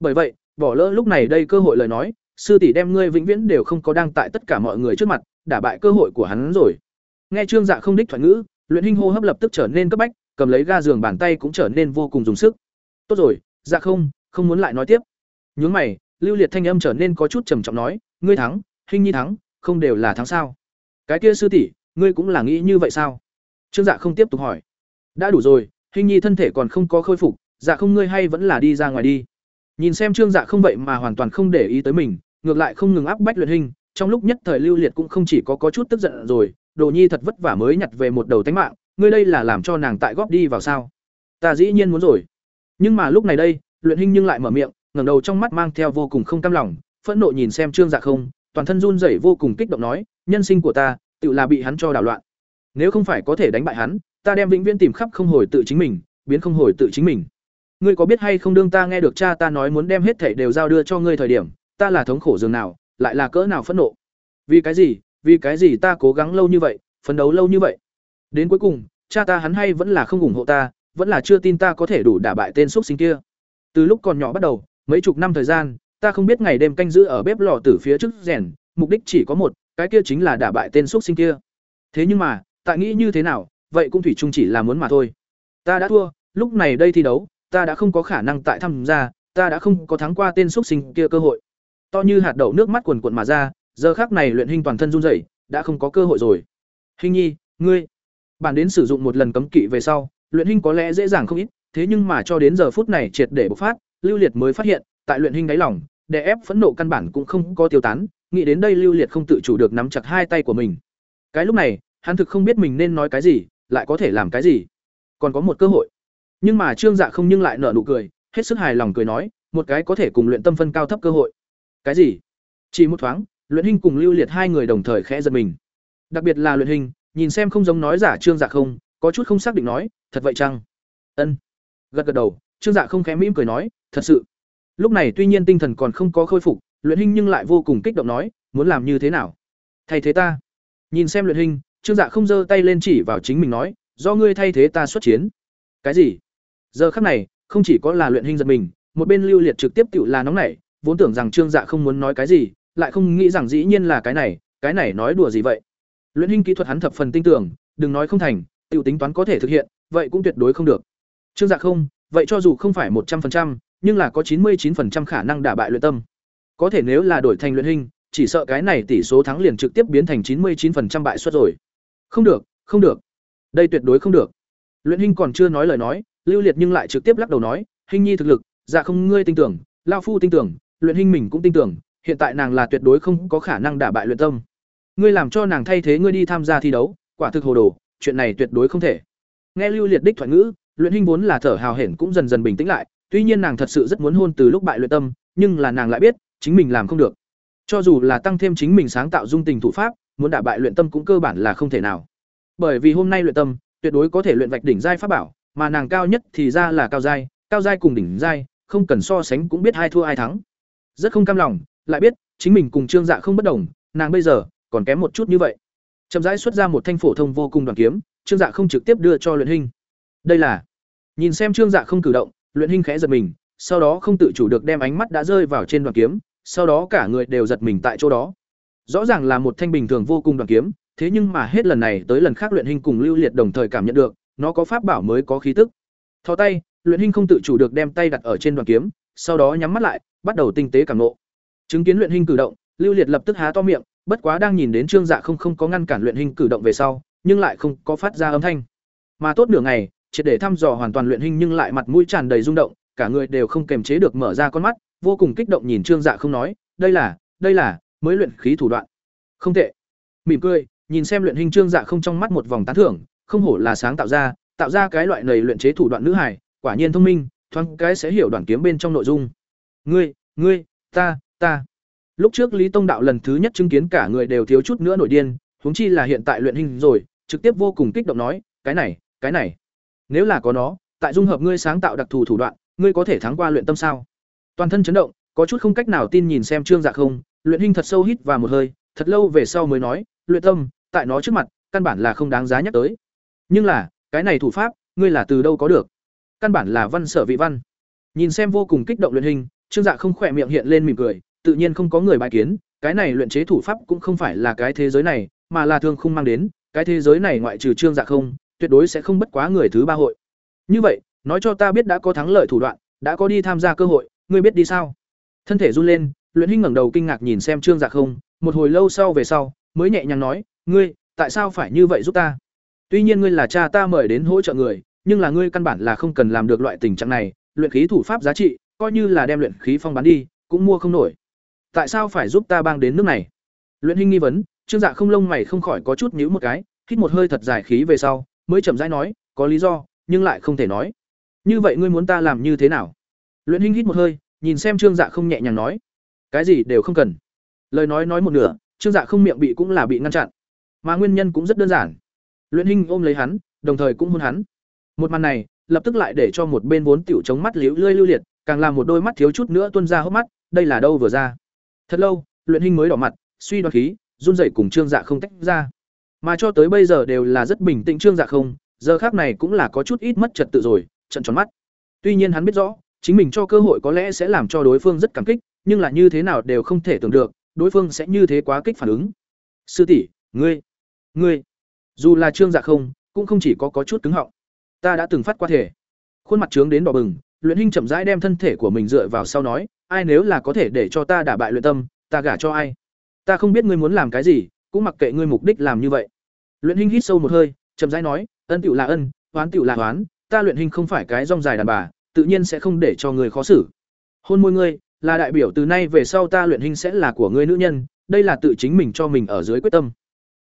Speaker 1: Bởi vậy, bỏ lỡ lúc này đây cơ hội lời nói, sư tỷ đem ngươi vĩnh viễn đều không có đang tại tất cả mọi người trước mặt đả bại cơ hội của hắn rồi. Nghe trương dạ không đích thoại ngữ luyện hình hô hấp lập tức trở nên cấp bách, cầm lấy ga giường bàn tay cũng trở nên vô cùng dùng sức. Tốt rồi dạ không không muốn lại nói tiếp. Nhướng mày, lưu liệt thanh âm trở nên có chút trầm trọng nói, ngươi thắng hình nhi thắng, không đều là thắng sao? Cái kia sư tỷ, ngươi cũng là nghĩ như vậy sao? Trương dạ không tiếp tục hỏi. Đã đủ rồi hình nhi thân thể còn không có khôi phục dạ không ngươi hay vẫn là đi ra ngoài đi. Nhìn xem trương dạ không vậy mà hoàn toàn không để ý tới mình, ngược lại không ngừng áp bách luyện hình trong lúc nhất thời lưu liệt cũng không chỉ có có chút tức giận rồi đồ nhi thật vất vả mới nhặt về một đầu tánh mạng, ngươi đây là làm cho nàng tại góp đi vào sao? Ta dĩ nhiên muốn rồi. Nhưng mà lúc này đây, luyện hình nhưng lại mở miệng, ngẩng đầu trong mắt mang theo vô cùng không cam lòng, phẫn nộ nhìn xem trương dạ không, toàn thân run rẩy vô cùng kích động nói, nhân sinh của ta, tự là bị hắn cho đảo loạn. Nếu không phải có thể đánh bại hắn, ta đem vĩnh viễn tìm khắp không hồi tự chính mình, biến không hồi tự chính mình. Ngươi có biết hay không đương ta nghe được cha ta nói muốn đem hết thảy đều giao đưa cho ngươi thời điểm, ta là thống khổ dường nào, lại là cỡ nào phẫn nộ? Vì cái gì vì cái gì ta cố gắng lâu như vậy, phấn đấu lâu như vậy? Đến cuối cùng, cha ta hắn hay vẫn là không ủng hộ ta, vẫn là chưa tin ta có thể đủ đả bại tên x sinh kia. Từ lúc còn nhỏ bắt đầu, mấy chục năm thời gian, ta không biết ngày đêm canh giữ ở bếp lò từ phía trước rèn, mục đích chỉ có một, cái kia chính là đả bại tên x sinh kia. Thế nhưng mà, tại nghĩ như thế nào, vậy cũng thủy chung chỉ là muốn mà thôi. Ta đã thua, lúc này đây thi đấu, ta đã không có khả năng tại tham gia, ta đã không có thắng qua tên x sinh kia cơ hội. To như hạt đậu nước mắt quần quần mà ra giờ khác này luyện hình toàn thân run rẩy, đã không có cơ hội rồi. Hình nhi, ngươi. Bản đến sử dụng một lần cấm kỵ về sau, luyện hình có lẽ dễ dàng không ít, thế nhưng mà cho đến giờ phút này triệt để bộc phát, lưu liệt mới phát hiện, tại luyện hình đáy lỏng đè ép phẫn nộ căn bản cũng không có tiêu tán, nghĩ đến đây lưu liệt không tự chủ được nắm chặt hai tay của mình. Cái lúc này, hắn thực không biết mình nên nói cái gì, lại có thể làm cái gì. Còn có một cơ hội. Nhưng mà trương dạ không nhưng lại nở nụ cười, hết sức hài lòng cười nói, một cái có thể cùng luyện tâm phân cao thấp cơ hội. Cái gì? Chỉ một thoáng luyện hình cùng lưu liệt hai người đồng thời khẽ giật mình. Đặc biệt là luyện hình, nhìn xem không giống nói giả trương dạ không, có chút không xác định nói, thật vậy chăng? Ân. Gật gật đầu, trương dạ không khẽ mỉm cười nói, thật sự. Lúc này tuy nhiên tinh thần còn không có khôi phục, luyện hình nhưng lại vô cùng kích động nói, muốn làm như thế nào? Thay thế ta. Nhìn xem luyện hình, trương dạ không giơ tay lên chỉ vào chính mình nói, do ngươi thay thế ta xuất chiến. Cái gì? Giờ khắc này, không chỉ có là luyện hình giật mình, một bên lưu liệt trực tiếp tự là nóng nảy, vốn tưởng rằng trương dạ không muốn nói cái gì lại không nghĩ rằng dĩ nhiên là cái này cái này nói đùa gì vậy? Luyện hình kỹ thuật hắn thập phần tin tưởng, đừng nói không thành, tiểu tính toán có thể thực hiện, vậy cũng tuyệt đối không được. Trương dạ không, vậy cho dù không phải một trăm linh nhưng là có chín mươi 99% khả năng đả bại luyện tâm. Có thể nếu là đổi thành luyện hình, chỉ sợ cái này tỷ số thắng liền trực tiếp biến thành chín mươi 99% bại suất rồi. Không được không được. Đây tuyệt đối không được. Luyện hình còn chưa nói lời nói, lưu liệt nhưng lại trực tiếp lắc đầu nói, hình nhi thực lực dạ không ngươi tin tưởng lao phu tin tưởng, luyện hình mình cũng tin tưởng hiện tại nàng là tuyệt đối không có khả năng đả bại luyện tâm. Ngươi làm cho nàng thay thế ngươi đi tham gia thi đấu, quả thực hồ đồ, chuyện này tuyệt đối không thể. Nghe lưu liệt đích thoại ngữ, luyện hình vốn là thở hào hển cũng dần dần bình tĩnh lại, tuy nhiên nàng thật sự rất muốn hôn từ lúc bại luyện tâm, nhưng là nàng lại biết, chính mình làm không được. Cho dù là tăng thêm chính mình sáng tạo dung tình thủ pháp, muốn đả bại luyện tâm cũng cơ bản là không thể nào. Bởi vì hôm nay luyện tâm, tuyệt đối có thể luyện vạch đỉnh giai pháp bảo, mà nàng cao nhất thì ra là cao giai cao giai cùng đỉnh giai, không cần so sánh cũng biết ai thua ai thắng. Rất không cam lòng lại biết, chính mình cùng trương dạ không bất đồng, nàng bây giờ còn kém một chút như vậy. Chậm rãi xuất ra một thanh phổ thông vô cùng đoàn kiếm, trương dạ không trực tiếp đưa cho luyện hình đây là, nhìn xem trương dạ không cử động, luyện hình khẽ giật mình, sau đó không tự chủ được đem ánh mắt đã rơi vào trên đoàn kiếm, sau đó cả người đều giật mình tại chỗ đó. Rõ ràng là một thanh bình thường vô cùng đoàn kiếm, thế nhưng mà hết lần này tới lần khác luyện hình cùng lưu liệt đồng thời cảm nhận được, nó có pháp bảo mới có khí tức. Thò tay, luyện hình không tự chủ được đem tay đặt ở trên đoàn kiếm, sau đó nhắm mắt lại, bắt đầu tinh tế cảm nộ chứng kiến luyện hình cử động, lưu liệt lập tức há to miệng, bất quá đang nhìn đến trương dạ không không có ngăn cản luyện hình cử động về sau, nhưng lại không có phát ra âm thanh. Mà tốt nửa ngày, triệt để thăm dò hoàn toàn luyện hình nhưng lại mặt mũi tràn đầy rung động, cả người đều không kềm chế được mở ra con mắt, vô cùng kích động nhìn trương dạ không nói, đây là đây là, mới luyện khí thủ đoạn. Không tệ. Mỉm cười, nhìn xem luyện hình trương dạ không trong mắt một vòng tán thưởng, không hổ là sáng tạo ra tạo ra cái loại nầy luyện chế thủ đoạn nữ hải quả nhiên thông minh, thoáng cái sẽ hiểu đoạn kiếm bên trong nội dung. Ngươi ngươi, ta ta lúc trước lý tông đạo lần thứ nhất chứng kiến cả người đều thiếu chút nữa nổi điên huống chi là hiện tại luyện hình rồi, trực tiếp vô cùng kích động nói, cái này, cái này, nếu là có nó, tại dung hợp ngươi sáng tạo đặc thù thủ đoạn, ngươi có thể thắng qua luyện tâm sao? Toàn thân chấn động, có chút không cách nào tin nhìn xem Trương Dạ không, luyện hình thật sâu hít và một hơi, thật lâu về sau mới nói, luyện tâm, tại nó trước mặt, căn bản là không đáng giá nhắc tới. Nhưng là, cái này thủ pháp, ngươi là từ đâu có được? Căn bản là văn sở vị văn. Nhìn xem vô cùng kích động luyện hình, Trương Dạ không khỏe miệng hiện lên mỉm cười, tự nhiên không có người bài kiến, cái này luyện chế thủ pháp cũng không phải là cái thế giới này, mà là thương không mang đến, cái thế giới này ngoại trừ Trương Dạ không, tuyệt đối sẽ không bất quá người thứ ba hội. Như vậy, nói cho ta biết đã có thắng lợi thủ đoạn, đã có đi tham gia cơ hội, ngươi biết đi sao? Thân thể run lên, Luyện Hinh ngẩng đầu kinh ngạc nhìn xem Trương Dạ không, một hồi lâu sau về sau, mới nhẹ nhàng nói, "Ngươi, tại sao phải như vậy giúp ta? Tuy nhiên ngươi là cha ta mời đến hỗ trợ người, nhưng là ngươi căn bản là không cần làm được loại tình trạng này, luyện khí thủ pháp giá trị, coi như là đem luyện khí phong bán đi, cũng mua không nổi. Tại sao phải giúp ta bang đến nước này?" Luyện Hinh nghi vấn, Trương Dạ không lông mày không khỏi có chút nhíu một cái, hít một hơi thật dài khí về sau, mới chậm rãi nói, "Có lý do, nhưng lại không thể nói." "Như vậy ngươi muốn ta làm như thế nào?" Luyện Hinh hít một hơi, nhìn xem Trương Dạ không nhẹ nhàng nói, "Cái gì đều không cần." Lời nói nói một nửa, Trương Dạ không miệng bị cũng là bị ngăn chặn. Mà nguyên nhân cũng rất đơn giản. Luyện Hinh ôm lấy hắn, đồng thời cũng hôn hắn. Một màn này, lập tức lại để cho một bên vốn tiểu chống mắt liễu lươi lưu liệt, càng làm một đôi mắt thiếu chút nữa tuôn ra hốc mắt, đây là đâu vừa ra. Thật lâu, Luyện hình mới đỏ mặt, suy đoán khí, run rẩy cùng Trương Dạ không tách ra. Mà cho tới bây giờ đều là rất bình tĩnh Trương Dạ không, giờ khác này cũng là có chút ít mất trật tự rồi, trận tròn mắt. Tuy nhiên hắn biết rõ, chính mình cho cơ hội có lẽ sẽ làm cho đối phương rất cảm kích, nhưng là như thế nào đều không thể tưởng được, đối phương sẽ như thế quá kích phản ứng. Sư tỷ, ngươi, ngươi, dù là Trương Dạ không, cũng không chỉ có có chút cứng họng. Ta đã từng phát qua thể. Khuôn mặt trướng đến đỏ bừng, Luyện Hinh chậm rãi đem thân thể của mình dựa vào sau nói, ai nếu là có thể để cho ta đả bại luyện tâm, ta gả cho ai? Ta không biết ngươi muốn làm cái gì, cũng mặc kệ ngươi mục đích làm như vậy. Luyện Hinh hít sâu một hơi, chậm rãi nói, ân tiểu là ân, oán tiểu là oán, ta Luyện Hinh không phải cái rong dài đàn bà, tự nhiên sẽ không để cho người khó xử. Hôn môi ngươi, là đại biểu từ nay về sau ta Luyện Hinh sẽ là của ngươi nữ nhân, đây là tự chính mình cho mình ở dưới quyết tâm.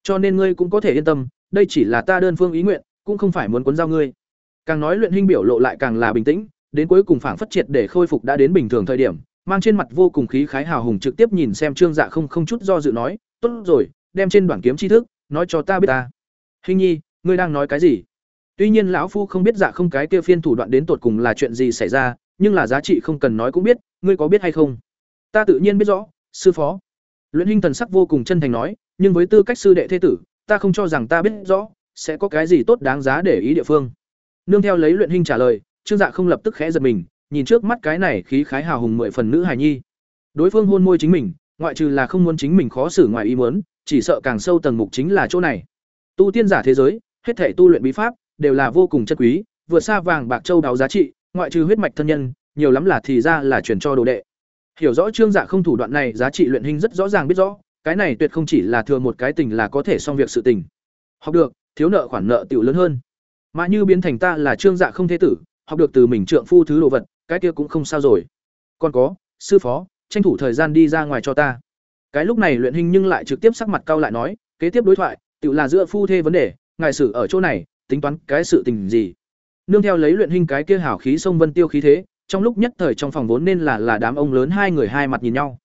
Speaker 1: Cho nên ngươi cũng có thể yên tâm, đây chỉ là ta đơn phương ý nguyện, cũng không phải muốn cuốn giao ngươi. Càng nói Luyện Hinh biểu lộ lại càng là bình tĩnh, đến cuối cùng phảng phất triệt để khôi phục đã đến bình thường thời điểm, mang trên mặt vô cùng khí khái hào hùng trực tiếp nhìn xem Trương Dạ không không chút do dự nói, "Tốt rồi, đem trên đoạn kiếm tri thức, nói cho ta biết ta." "Hình nhi, ngươi đang nói cái gì?" Tuy nhiên lão phu không biết Dạ không cái kia phiên thủ đoạn đến tột cùng là chuyện gì xảy ra, nhưng là giá trị không cần nói cũng biết, ngươi có biết hay không? Ta tự nhiên biết rõ, sư phó. Luyện hình thần sắc vô cùng chân thành nói, nhưng với tư cách sư đệ thế tử, ta không cho rằng ta biết rõ sẽ có cái gì tốt đáng giá để ý địa phương. Nương theo lấy Luyện hình trả lời, Trương Dạ không lập tức khẽ giật mình, nhìn trước mắt cái này khí khái hào hùng mười phần nữ hài nhi. Đối phương hôn môi chính mình, ngoại trừ là không muốn chính mình khó xử ngoài ý muốn, chỉ sợ càng sâu tầng mục chính là chỗ này. Tu tiên giả thế giới, hết thể tu luyện bí pháp đều là vô cùng chân quý, vượt xa vàng bạc châu đáo giá trị, ngoại trừ huyết mạch thân nhân, nhiều lắm là thì ra là chuyển cho đồ đệ. Hiểu rõ Trương giả không thủ đoạn này, giá trị luyện hình rất rõ ràng biết rõ, cái này tuyệt không chỉ là thừa một cái tình là có thể xong việc sự tình. Học được, thiếu nợ khoản nợ tiểu lớn hơn. Mà như biến thành ta là Trương Dạ không thế tử, học được từ mình trượng phu thứ đồ vật, cái kia cũng không sao rồi. Còn có, sư phó, tranh thủ thời gian đi ra ngoài cho ta. Cái lúc này luyện hình nhưng lại trực tiếp sắc mặt cao lại nói, kế tiếp đối thoại, tự là giữa phu thê vấn đề, ngài xử ở chỗ này, tính toán cái sự tình gì? Nương theo lấy luyện hình cái kia hảo khí sông vân tiêu khí thế, trong lúc nhất thời trong phòng vốn nên là là đám ông lớn hai người hai mặt nhìn nhau.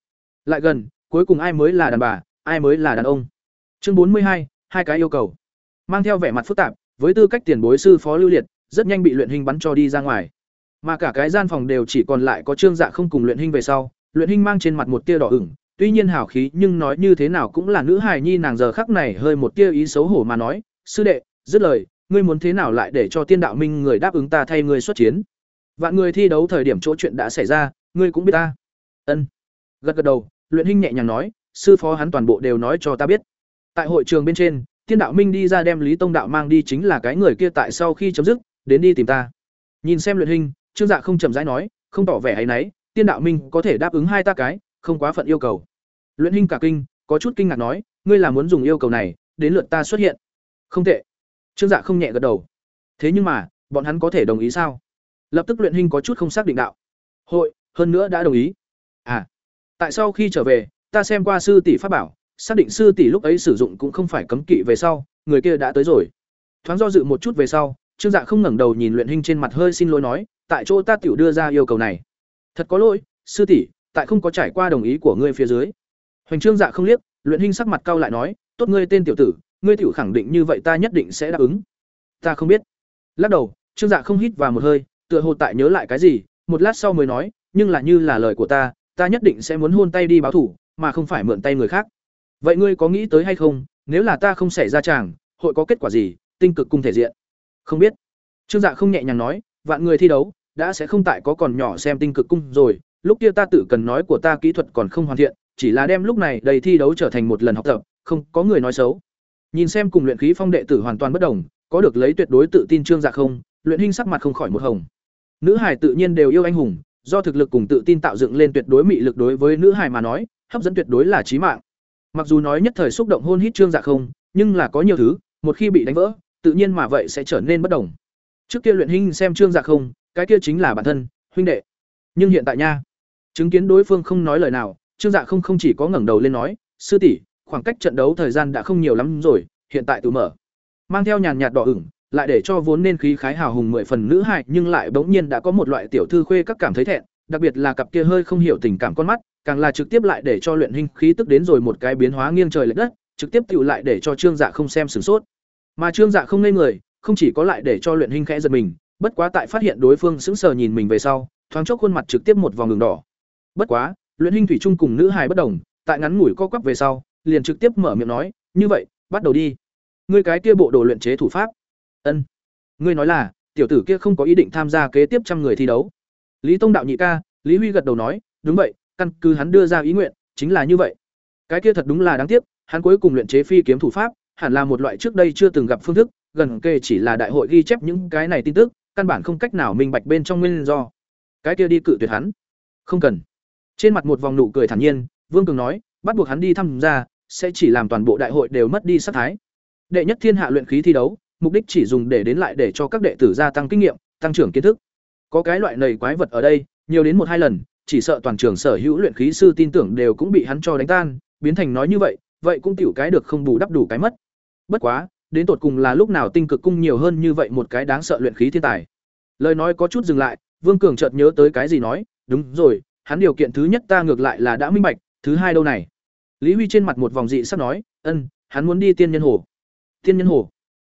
Speaker 1: Lại gần, cuối cùng ai mới là đàn bà, ai mới là đàn ông. Chương bốn mươi hai, hai cái yêu cầu. Mang theo vẻ mặt phức tạp, với tư cách tiền bối sư phó lưu liệt, rất nhanh bị luyện hình bắn cho đi ra ngoài. Mà cả cái gian phòng đều chỉ còn lại có Trương Dạ không cùng luyện hình về sau, luyện hình mang trên mặt một tia đỏ ửng, tuy nhiên hào khí nhưng nói như thế nào cũng là nữ hài nhi nàng giờ khắc này hơi một tia ý xấu hổ mà nói, "Sư đệ, dứt lời, ngươi muốn thế nào lại để cho Tiên đạo minh người đáp ứng ta thay ngươi xuất chiến?" Vạn người thi đấu thời điểm chỗ chuyện đã xảy ra, ngươi cũng biết ta. Ân. Gật gật đầu, luyện hình nhẹ nhàng nói, sư phó hắn toàn bộ đều nói cho ta biết. Tại hội trường bên trên, Tiên đạo minh đi ra đem Lý Tông đạo mang đi chính là cái người kia tại sau khi chấm dứt, đến đi tìm ta. Nhìn xem luyện hình, Trương Dạ không chậm rãi nói, không tỏ vẻ hay nấy, Tiên đạo minh có thể đáp ứng hai ta cái, không quá phận yêu cầu. Luyện Hinh cả kinh, có chút kinh ngạc nói, ngươi là muốn dùng yêu cầu này, đến lượt ta xuất hiện. Không tệ. Trương Dạ không nhẹ gật đầu. Thế nhưng mà, bọn hắn có thể đồng ý sao? lập tức luyện Hinh có chút không xác định đạo hội hơn nữa đã đồng ý à tại sau khi trở về ta xem qua sư tỷ pháp bảo xác định sư tỷ lúc ấy sử dụng cũng không phải cấm kỵ về sau người kia đã tới rồi thoáng do dự một chút về sau trương dạ không ngẩng đầu nhìn luyện Hinh trên mặt hơi xin lỗi nói tại chỗ ta tiểu đưa ra yêu cầu này. Thật có lỗi, sư tỷ, tại không có trải qua đồng ý của ngươi phía dưới. Hoành trương dạ không liếc, luyện hình sắc mặt cao lại nói, tốt ngươi tên tiểu tử, ngươi tiểu khẳng định như vậy ta nhất định sẽ đáp ứng. Ta không biết. Lắc đầu, trương dạ không hít vào một hơi, tựa hồ tại nhớ lại cái gì, một lát sau mới nói, nhưng là như là lời của ta ta nhất định sẽ muốn hôn tay đi báo thủ, mà không phải mượn tay người khác. Vậy ngươi có nghĩ tới hay không, nếu là ta không xảy ra chàng, hội có kết quả gì, tinh cực cung thể diện? Không biết. Trương dạ không nhẹ nhàng nói, vạn người thi đấu đã sẽ không tại có còn nhỏ xem tinh cực cung rồi, lúc kia ta tự cần nói của ta kỹ thuật còn không hoàn thiện, chỉ là đem lúc này đầy thi đấu trở thành một lần học tập, không có người nói xấu. Nhìn xem cùng luyện khí phong đệ tử hoàn toàn bất đồng, có được lấy tuyệt đối tự tin trương dạ không, luyện hình sắc mặt không khỏi một hồng. Nữ hải tự nhiên đều yêu anh hùng, do thực lực cùng tự tin tạo dựng lên tuyệt đối mị lực đối với nữ hải mà nói, hấp dẫn tuyệt đối là trí mạng. Mặc dù nói nhất thời xúc động hôn hít trương dạ không, nhưng là có nhiều thứ, một khi bị đánh vỡ, tự nhiên mà vậy sẽ trở nên bất đồng. Trước kia luyện hình xem trương dạ không cái kia chính là bản thân, huynh đệ. Nhưng hiện tại nha, chứng kiến đối phương không nói lời nào, trương dạ không không chỉ có ngẩng đầu lên nói, sư tỷ, khoảng cách trận đấu thời gian đã không nhiều lắm rồi, hiện tại tự mở. Mang theo nhàn nhạt đỏ ửng, lại để cho vốn nên khí khái hào hùng mười phần nữ hại nhưng lại bỗng nhiên đã có một loại tiểu thư khuê các cảm thấy thẹn, đặc biệt là cặp kia hơi không hiểu tình cảm con mắt, càng là trực tiếp lại để cho luyện hình khí tức đến rồi một cái biến hóa nghiêng trời lệch đất, trực tiếp tựu lại để cho trương dạ không xem sửng sốt. Mà trương dạ không ngây người, không chỉ có lại để cho luyện hình khẽ giật mình bất quá tại phát hiện đối phương sững sờ nhìn mình về sau, thoáng chốc khuôn mặt trực tiếp một vòng đường đỏ. Bất quá, luyện hình thủy chung cùng nữ hài bất đồng, tại ngắn ngủi co quắp về sau, liền trực tiếp mở miệng nói, như vậy, bắt đầu đi. Ngươi cái kia bộ đồ luyện chế thủ pháp. Ân. Ngươi nói là, tiểu tử kia không có ý định tham gia kế tiếp trăm người thi đấu. Lý tông đạo nhị ca, lý huy gật đầu nói, đúng vậy, căn cứ hắn đưa ra ý nguyện, chính là như vậy. Cái kia thật đúng là đáng tiếc, hắn cuối cùng luyện chế phi kiếm thủ pháp, hẳn là một loại trước đây chưa từng gặp phương thức, gần kề chỉ là đại hội ghi chép những cái này tin tức căn bản không cách nào minh bạch bên trong nguyên do. Cái kia đi cự tuyệt hắn. Không cần. Trên mặt một vòng nụ cười thản nhiên, vương cường nói, bắt buộc hắn đi tham gia sẽ chỉ làm toàn bộ đại hội đều mất đi sắc thái. Đệ nhất thiên hạ luyện khí thi đấu, mục đích chỉ dùng để đến lại để cho các đệ tử gia tăng kinh nghiệm, tăng trưởng kiến thức. Có cái loại nầy quái vật ở đây, nhiều đến một hai lần, chỉ sợ toàn trường sở hữu luyện khí sư tin tưởng đều cũng bị hắn cho đánh tan, biến thành nói như vậy vậy cũng tiểu cái được không bù đắp đủ cái mất. Bất quá đến tột cùng là lúc nào tinh cực cung nhiều hơn như vậy một cái đáng sợ luyện khí thiên tài. Lời nói có chút dừng lại, vương cường chợt nhớ tới cái gì nói, đúng rồi, hắn điều kiện thứ nhất ta ngược lại là đã minh bạch, thứ hai đâu này? Lý huy trên mặt một vòng dị sắp nói, ân, hắn muốn đi tiên nhân hồ. Tiên nhân hồ?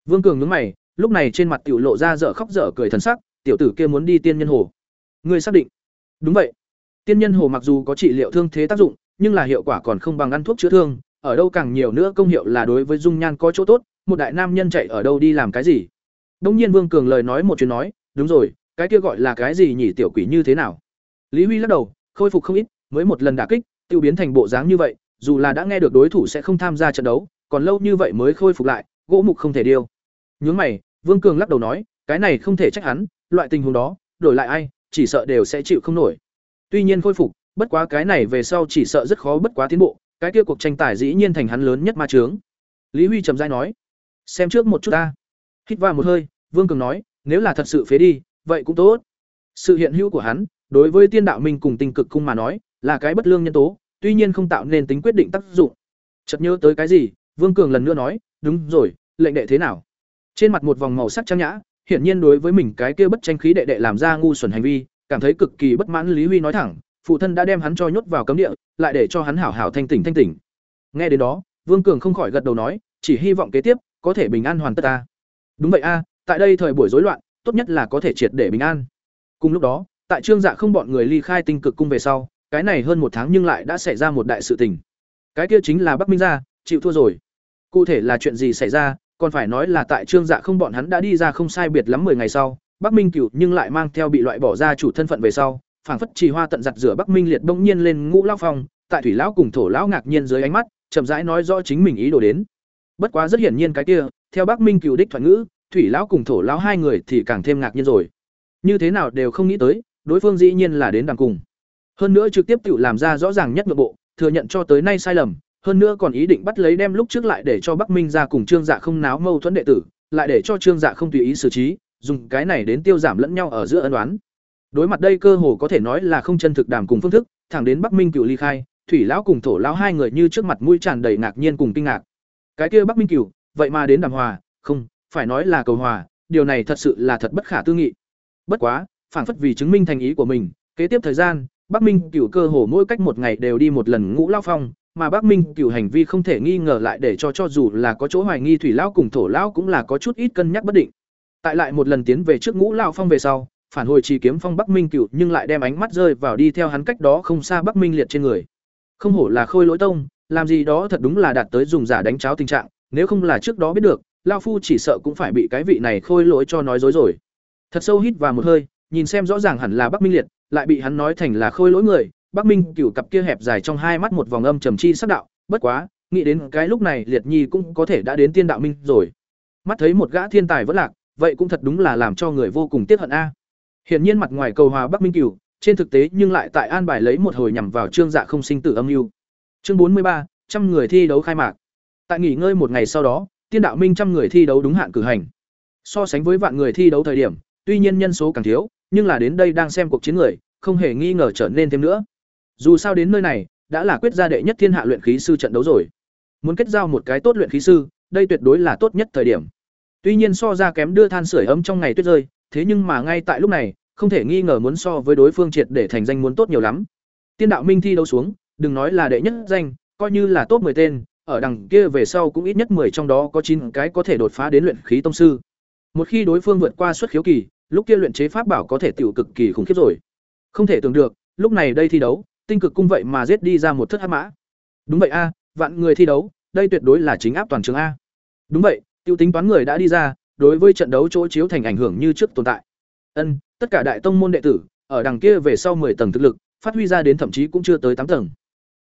Speaker 1: Vương cường nhướng mày, lúc này trên mặt tiểu lộ ra dở khóc dở cười thần sắc, tiểu tử kia muốn đi tiên nhân hồ. Ngươi xác định? Đúng vậy. Tiên nhân hồ mặc dù có trị liệu thương thế tác dụng, nhưng là hiệu quả còn không bằng ăn thuốc chữa thương, ở đâu càng nhiều nữa công hiệu là đối với dung nhan có chỗ tốt một đại nam nhân chạy ở đâu đi làm cái gì? Đông nhiên vương cường lời nói một chuyện nói, đúng rồi, cái kia gọi là cái gì nhỉ, tiểu quỷ như thế nào? Lý huy lắc đầu, khôi phục không ít, mới một lần đả kích, tiêu biến thành bộ dáng như vậy, dù là đã nghe được đối thủ sẽ không tham gia trận đấu, còn lâu như vậy mới khôi phục lại, gỗ mục không thể điêu. Nhướng mày, vương cường lắc đầu nói, cái này không thể trách hắn, loại tình huống đó, đổi lại ai, chỉ sợ đều sẽ chịu không nổi. Tuy nhiên khôi phục, bất quá cái này về sau chỉ sợ rất khó bất quá tiến bộ, cái kia cuộc tranh tài dĩ nhiên thành hắn lớn nhất ma trướng lý huy trầm giai nói xem trước một chút ta. Hít vào một hơi, vương cường nói, nếu là thật sự phế đi, vậy cũng tốt. Sự hiện hữu của hắn, đối với tiên đạo minh cùng tình cực cung mà nói, là cái bất lương nhân tố, tuy nhiên không tạo nên tính quyết định tác dụng. Chợt nhớ tới cái gì, vương cường lần nữa nói, đúng rồi, lệnh đệ thế nào? Trên mặt một vòng màu sắc trang nhã, hiển nhiên đối với mình cái kia bất tranh khí đệ đệ làm ra ngu xuẩn hành vi, cảm thấy cực kỳ bất mãn lý huy nói thẳng, phụ thân đã đem hắn cho nhốt vào cấm địa, lại để cho hắn hảo hảo thanh tỉnh thanh tỉnh. Nghe đến đó, vương cường không khỏi gật đầu nói, chỉ hy vọng kế tiếp có thể bình an hoàn tất ta. Đúng vậy a, tại đây thời buổi rối loạn, tốt nhất là có thể triệt để bình an. Cùng lúc đó, tại trương dạ không bọn người ly khai tinh cực cung về sau, cái này hơn một tháng nhưng lại đã xảy ra một đại sự tình. Cái kia chính là bắc minh gia, chịu thua rồi. Cụ thể là chuyện gì xảy ra, còn phải nói là tại trương dạ không bọn hắn đã đi ra không sai biệt lắm 10 ngày sau, bắc minh cửu nhưng lại mang theo bị loại bỏ ra chủ thân phận về sau, phảng phất trì hoa tận giặt rửa bắc minh liệt bỗng nhiên lên ngũ lao phong, tại thủy lão cùng thổ lão ngạc nhiên dưới ánh mắt, chậm rãi nói rõ chính mình ý đồ đến bất quá rất hiển nhiên cái kia, theo bắc minh cửu đích thoại ngữ, thủy lão cùng thổ lão hai người thì càng thêm ngạc nhiên rồi. Như thế nào đều không nghĩ tới, đối phương dĩ nhiên là đến đằng cùng. Hơn nữa trực tiếp tự làm ra rõ ràng nhất nội bộ, thừa nhận cho tới nay sai lầm, hơn nữa còn ý định bắt lấy đem lúc trước lại để cho bắc minh ra cùng trương dạ không náo mâu thuẫn đệ tử, lại để cho trương dạ không tùy ý xử trí, dùng cái này đến tiêu giảm lẫn nhau ở giữa ân đoán đối mặt đây cơ hồ có thể nói là không chân thực đàm cùng phương thức, thẳng đến bắc minh cựu ly khai, thủy lão cùng thổ lão hai người như trước mặt mũi tràn đầy ngạc nhiên cùng kinh ngạc cái kia bắc minh cửu vậy mà đến đàm hòa không phải nói là cầu hòa điều này thật sự là thật bất khả tư nghị bất quá phản phất vì chứng minh thành ý của mình kế tiếp thời gian bắc minh cửu cơ hồ mỗi cách một ngày đều đi một lần ngũ lao phong mà Bắc Minh cửu hành vi không thể nghi ngờ lại để cho cho dù là có chỗ hoài nghi thủy lao cùng thổ lao cũng là có chút ít cân nhắc bất định. Tại lại một lần tiến về trước ngũ lao phong về sau, phản hồi trì kiếm phong Bắc Minh cửu nhưng lại đem ánh mắt rơi vào đi theo hắn cách đó không xa Bắc Minh liệt trên người. Không hổ là khôi lỗi tông, làm gì đó thật đúng là đạt tới dùng giả đánh cháo tình trạng, nếu không là trước đó biết được, lão phu chỉ sợ cũng phải bị cái vị này khôi lỗi cho nói dối rồi. Thật sâu hít vào một hơi, nhìn xem rõ ràng hẳn là Bắc Minh liệt, lại bị hắn nói thành là khôi lỗi người, Bắc Minh cửu cặp kia hẹp dài trong hai mắt một vòng âm trầm chi sắc đạo, bất quá, nghĩ đến cái lúc này Liệt Nhi cũng có thể đã đến tiên đạo minh rồi. Mắt thấy một gã thiên tài vẫn lạc, vậy cũng thật đúng là làm cho người vô cùng tiếc hận a. Hiển nhiên mặt ngoài cầu hòa Bắc Minh cửu, trên thực tế nhưng lại tại an bài lấy một hồi nhằm vào trương dạ không sinh tử âm mưu. Chương bốn mươi ba, trăm người thi đấu khai mạc. Tại nghỉ ngơi một ngày sau đó, tiên đạo minh trăm người thi đấu đúng hạn cử hành. So sánh với vạn người thi đấu thời điểm, tuy nhiên nhân số càng thiếu, nhưng là đến đây đang xem cuộc chiến người, không hề nghi ngờ trở nên thêm nữa. Dù sao đến nơi này, đã là quyết gia đệ nhất thiên hạ luyện khí sư trận đấu rồi. Muốn kết giao một cái tốt luyện khí sư, đây tuyệt đối là tốt nhất thời điểm. Tuy nhiên so ra kém đưa than sưởi ấm trong ngày tuyết rơi, thế nhưng mà ngay tại lúc này, không thể nghi ngờ muốn so với đối phương triệt để thành danh muốn tốt nhiều lắm. Tiên đạo minh thi đấu xuống, đừng nói là đệ nhất danh, coi như là top 10 tên, ở đằng kia về sau cũng ít nhất 10 trong đó có 9 cái có thể đột phá đến luyện khí tông sư. Một khi đối phương vượt qua xuất khiếu kỳ, lúc kia luyện chế pháp bảo có thể tiểu cực kỳ khủng khiếp rồi. Không thể tưởng được, lúc này đây thi đấu, tinh cực cung vậy mà giết đi ra một thất hắc mã. Đúng vậy a, vạn người thi đấu, đây tuyệt đối là chính áp toàn trường a. Đúng vậy, tiêu tính toán người đã đi ra, đối với trận đấu chỗ chiếu thành ảnh hưởng như trước tồn tại. Ân, tất cả đại tông môn đệ tử, ở đằng kia về sau 10 tầng thực lực, phát huy ra đến thậm chí cũng chưa tới 8 tầng.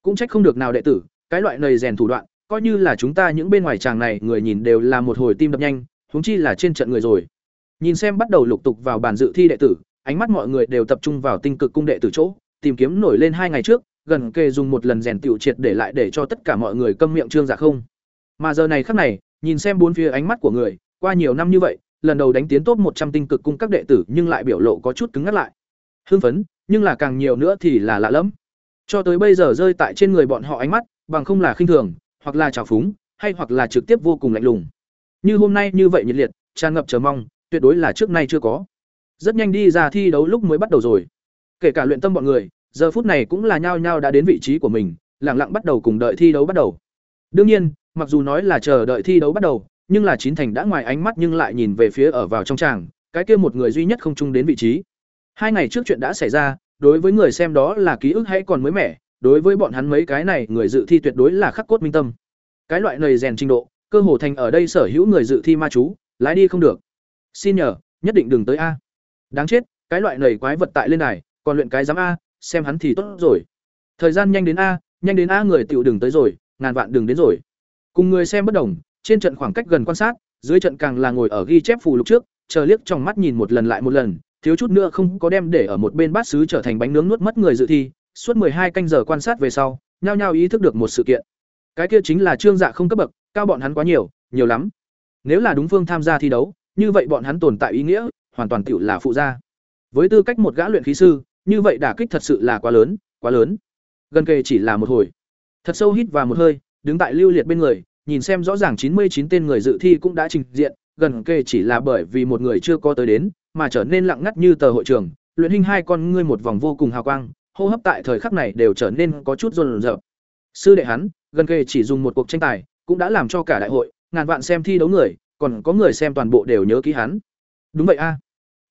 Speaker 1: Cũng trách không được nào đệ tử, cái loại này rèn thủ đoạn, coi như là chúng ta những bên ngoài chàng này người nhìn đều là một hồi tim đập nhanh, huống chi là trên trận người rồi. Nhìn xem bắt đầu lục tục vào bàn dự thi đệ tử, ánh mắt mọi người đều tập trung vào tinh cực cung đệ tử chỗ, tìm kiếm nổi lên hai ngày trước, gần kề dùng một lần rèn tiểu triệt để lại để cho tất cả mọi người câm miệng trương giả không. Mà giờ này khắc này, nhìn xem bốn phía ánh mắt của người, qua nhiều năm như vậy, lần đầu đánh tiến top một trăm tinh cực cung các đệ tử nhưng lại biểu lộ có chút cứng ngắt lại. Hưng phấn, nhưng là càng nhiều nữa thì là lạ lẫm. Cho tới bây giờ rơi tại trên người bọn họ ánh mắt, bằng không là khinh thường, hoặc là trào phúng, hay hoặc là trực tiếp vô cùng lạnh lùng. Như hôm nay như vậy nhiệt liệt, tràn ngập chờ mong, tuyệt đối là trước nay chưa có. Rất nhanh đi ra thi đấu lúc mới bắt đầu rồi. Kể cả luyện tâm bọn người, giờ phút này cũng là nhao nhao đã đến vị trí của mình, lặng lặng bắt đầu cùng đợi thi đấu bắt đầu. Đương nhiên, mặc dù nói là chờ đợi thi đấu bắt đầu, nhưng là chín thành đã ngoài ánh mắt nhưng lại nhìn về phía ở vào trong tràng, cái kia một người duy nhất không chung đến vị trí. Hai ngày trước chuyện đã xảy ra, đối với người xem đó là ký ức hãy còn mới mẻ, đối với bọn hắn mấy cái này, người dự thi tuyệt đối là khắc cốt minh tâm. Cái loại này rèn trình độ, cơ hồ thành ở đây sở hữu người dự thi ma chú, lái đi không được. Xin nhờ, nhất định đừng tới a. Đáng chết, cái loại nầy quái vật tại lên này, còn luyện cái giám a, xem hắn thì tốt rồi. Thời gian nhanh đến a, nhanh đến a người tiểu đừng tới rồi, ngàn vạn đừng đến rồi. Cùng người xem bất đồng, trên trận khoảng cách gần quan sát, dưới trận càng là ngồi ở ghi chép phù lục trước, chờ liếc trong mắt nhìn một lần lại một lần, thiếu chút nữa không có đem để ở một bên bát sứ trở thành bánh nướng nuốt mất người dự thi, suốt hai canh giờ quan sát về sau, nhao nhao ý thức được một sự kiện. Cái kia chính là trương dạ không cấp bậc, cao bọn hắn quá nhiều, nhiều lắm. Nếu là đúng phương tham gia thi đấu, như vậy bọn hắn tồn tại ý nghĩa, hoàn toàn tiểu là phụ gia. Với tư cách một gã luyện khí sư, như vậy đả kích thật sự là quá lớn, quá lớn. Gần kề chỉ là một hồi. Thật sâu hít vào một hơi, đứng tại Lưu Liệt bên người, nhìn xem rõ ràng chín mươi chín tên người dự thi cũng đã trình diện, gần kề chỉ là bởi vì một người chưa có tới đến, mà trở nên lặng ngắt như tờ hội trường, luyện hình hai con ngươi một vòng vô cùng hào quang, hô hấp tại thời khắc này đều trở nên có chút run rợn. Sư đệ hắn, gần kề chỉ dùng một cuộc tranh tài, cũng đã làm cho cả đại hội, ngàn vạn xem thi đấu người, còn có người xem toàn bộ đều nhớ ký hắn. Đúng vậy a.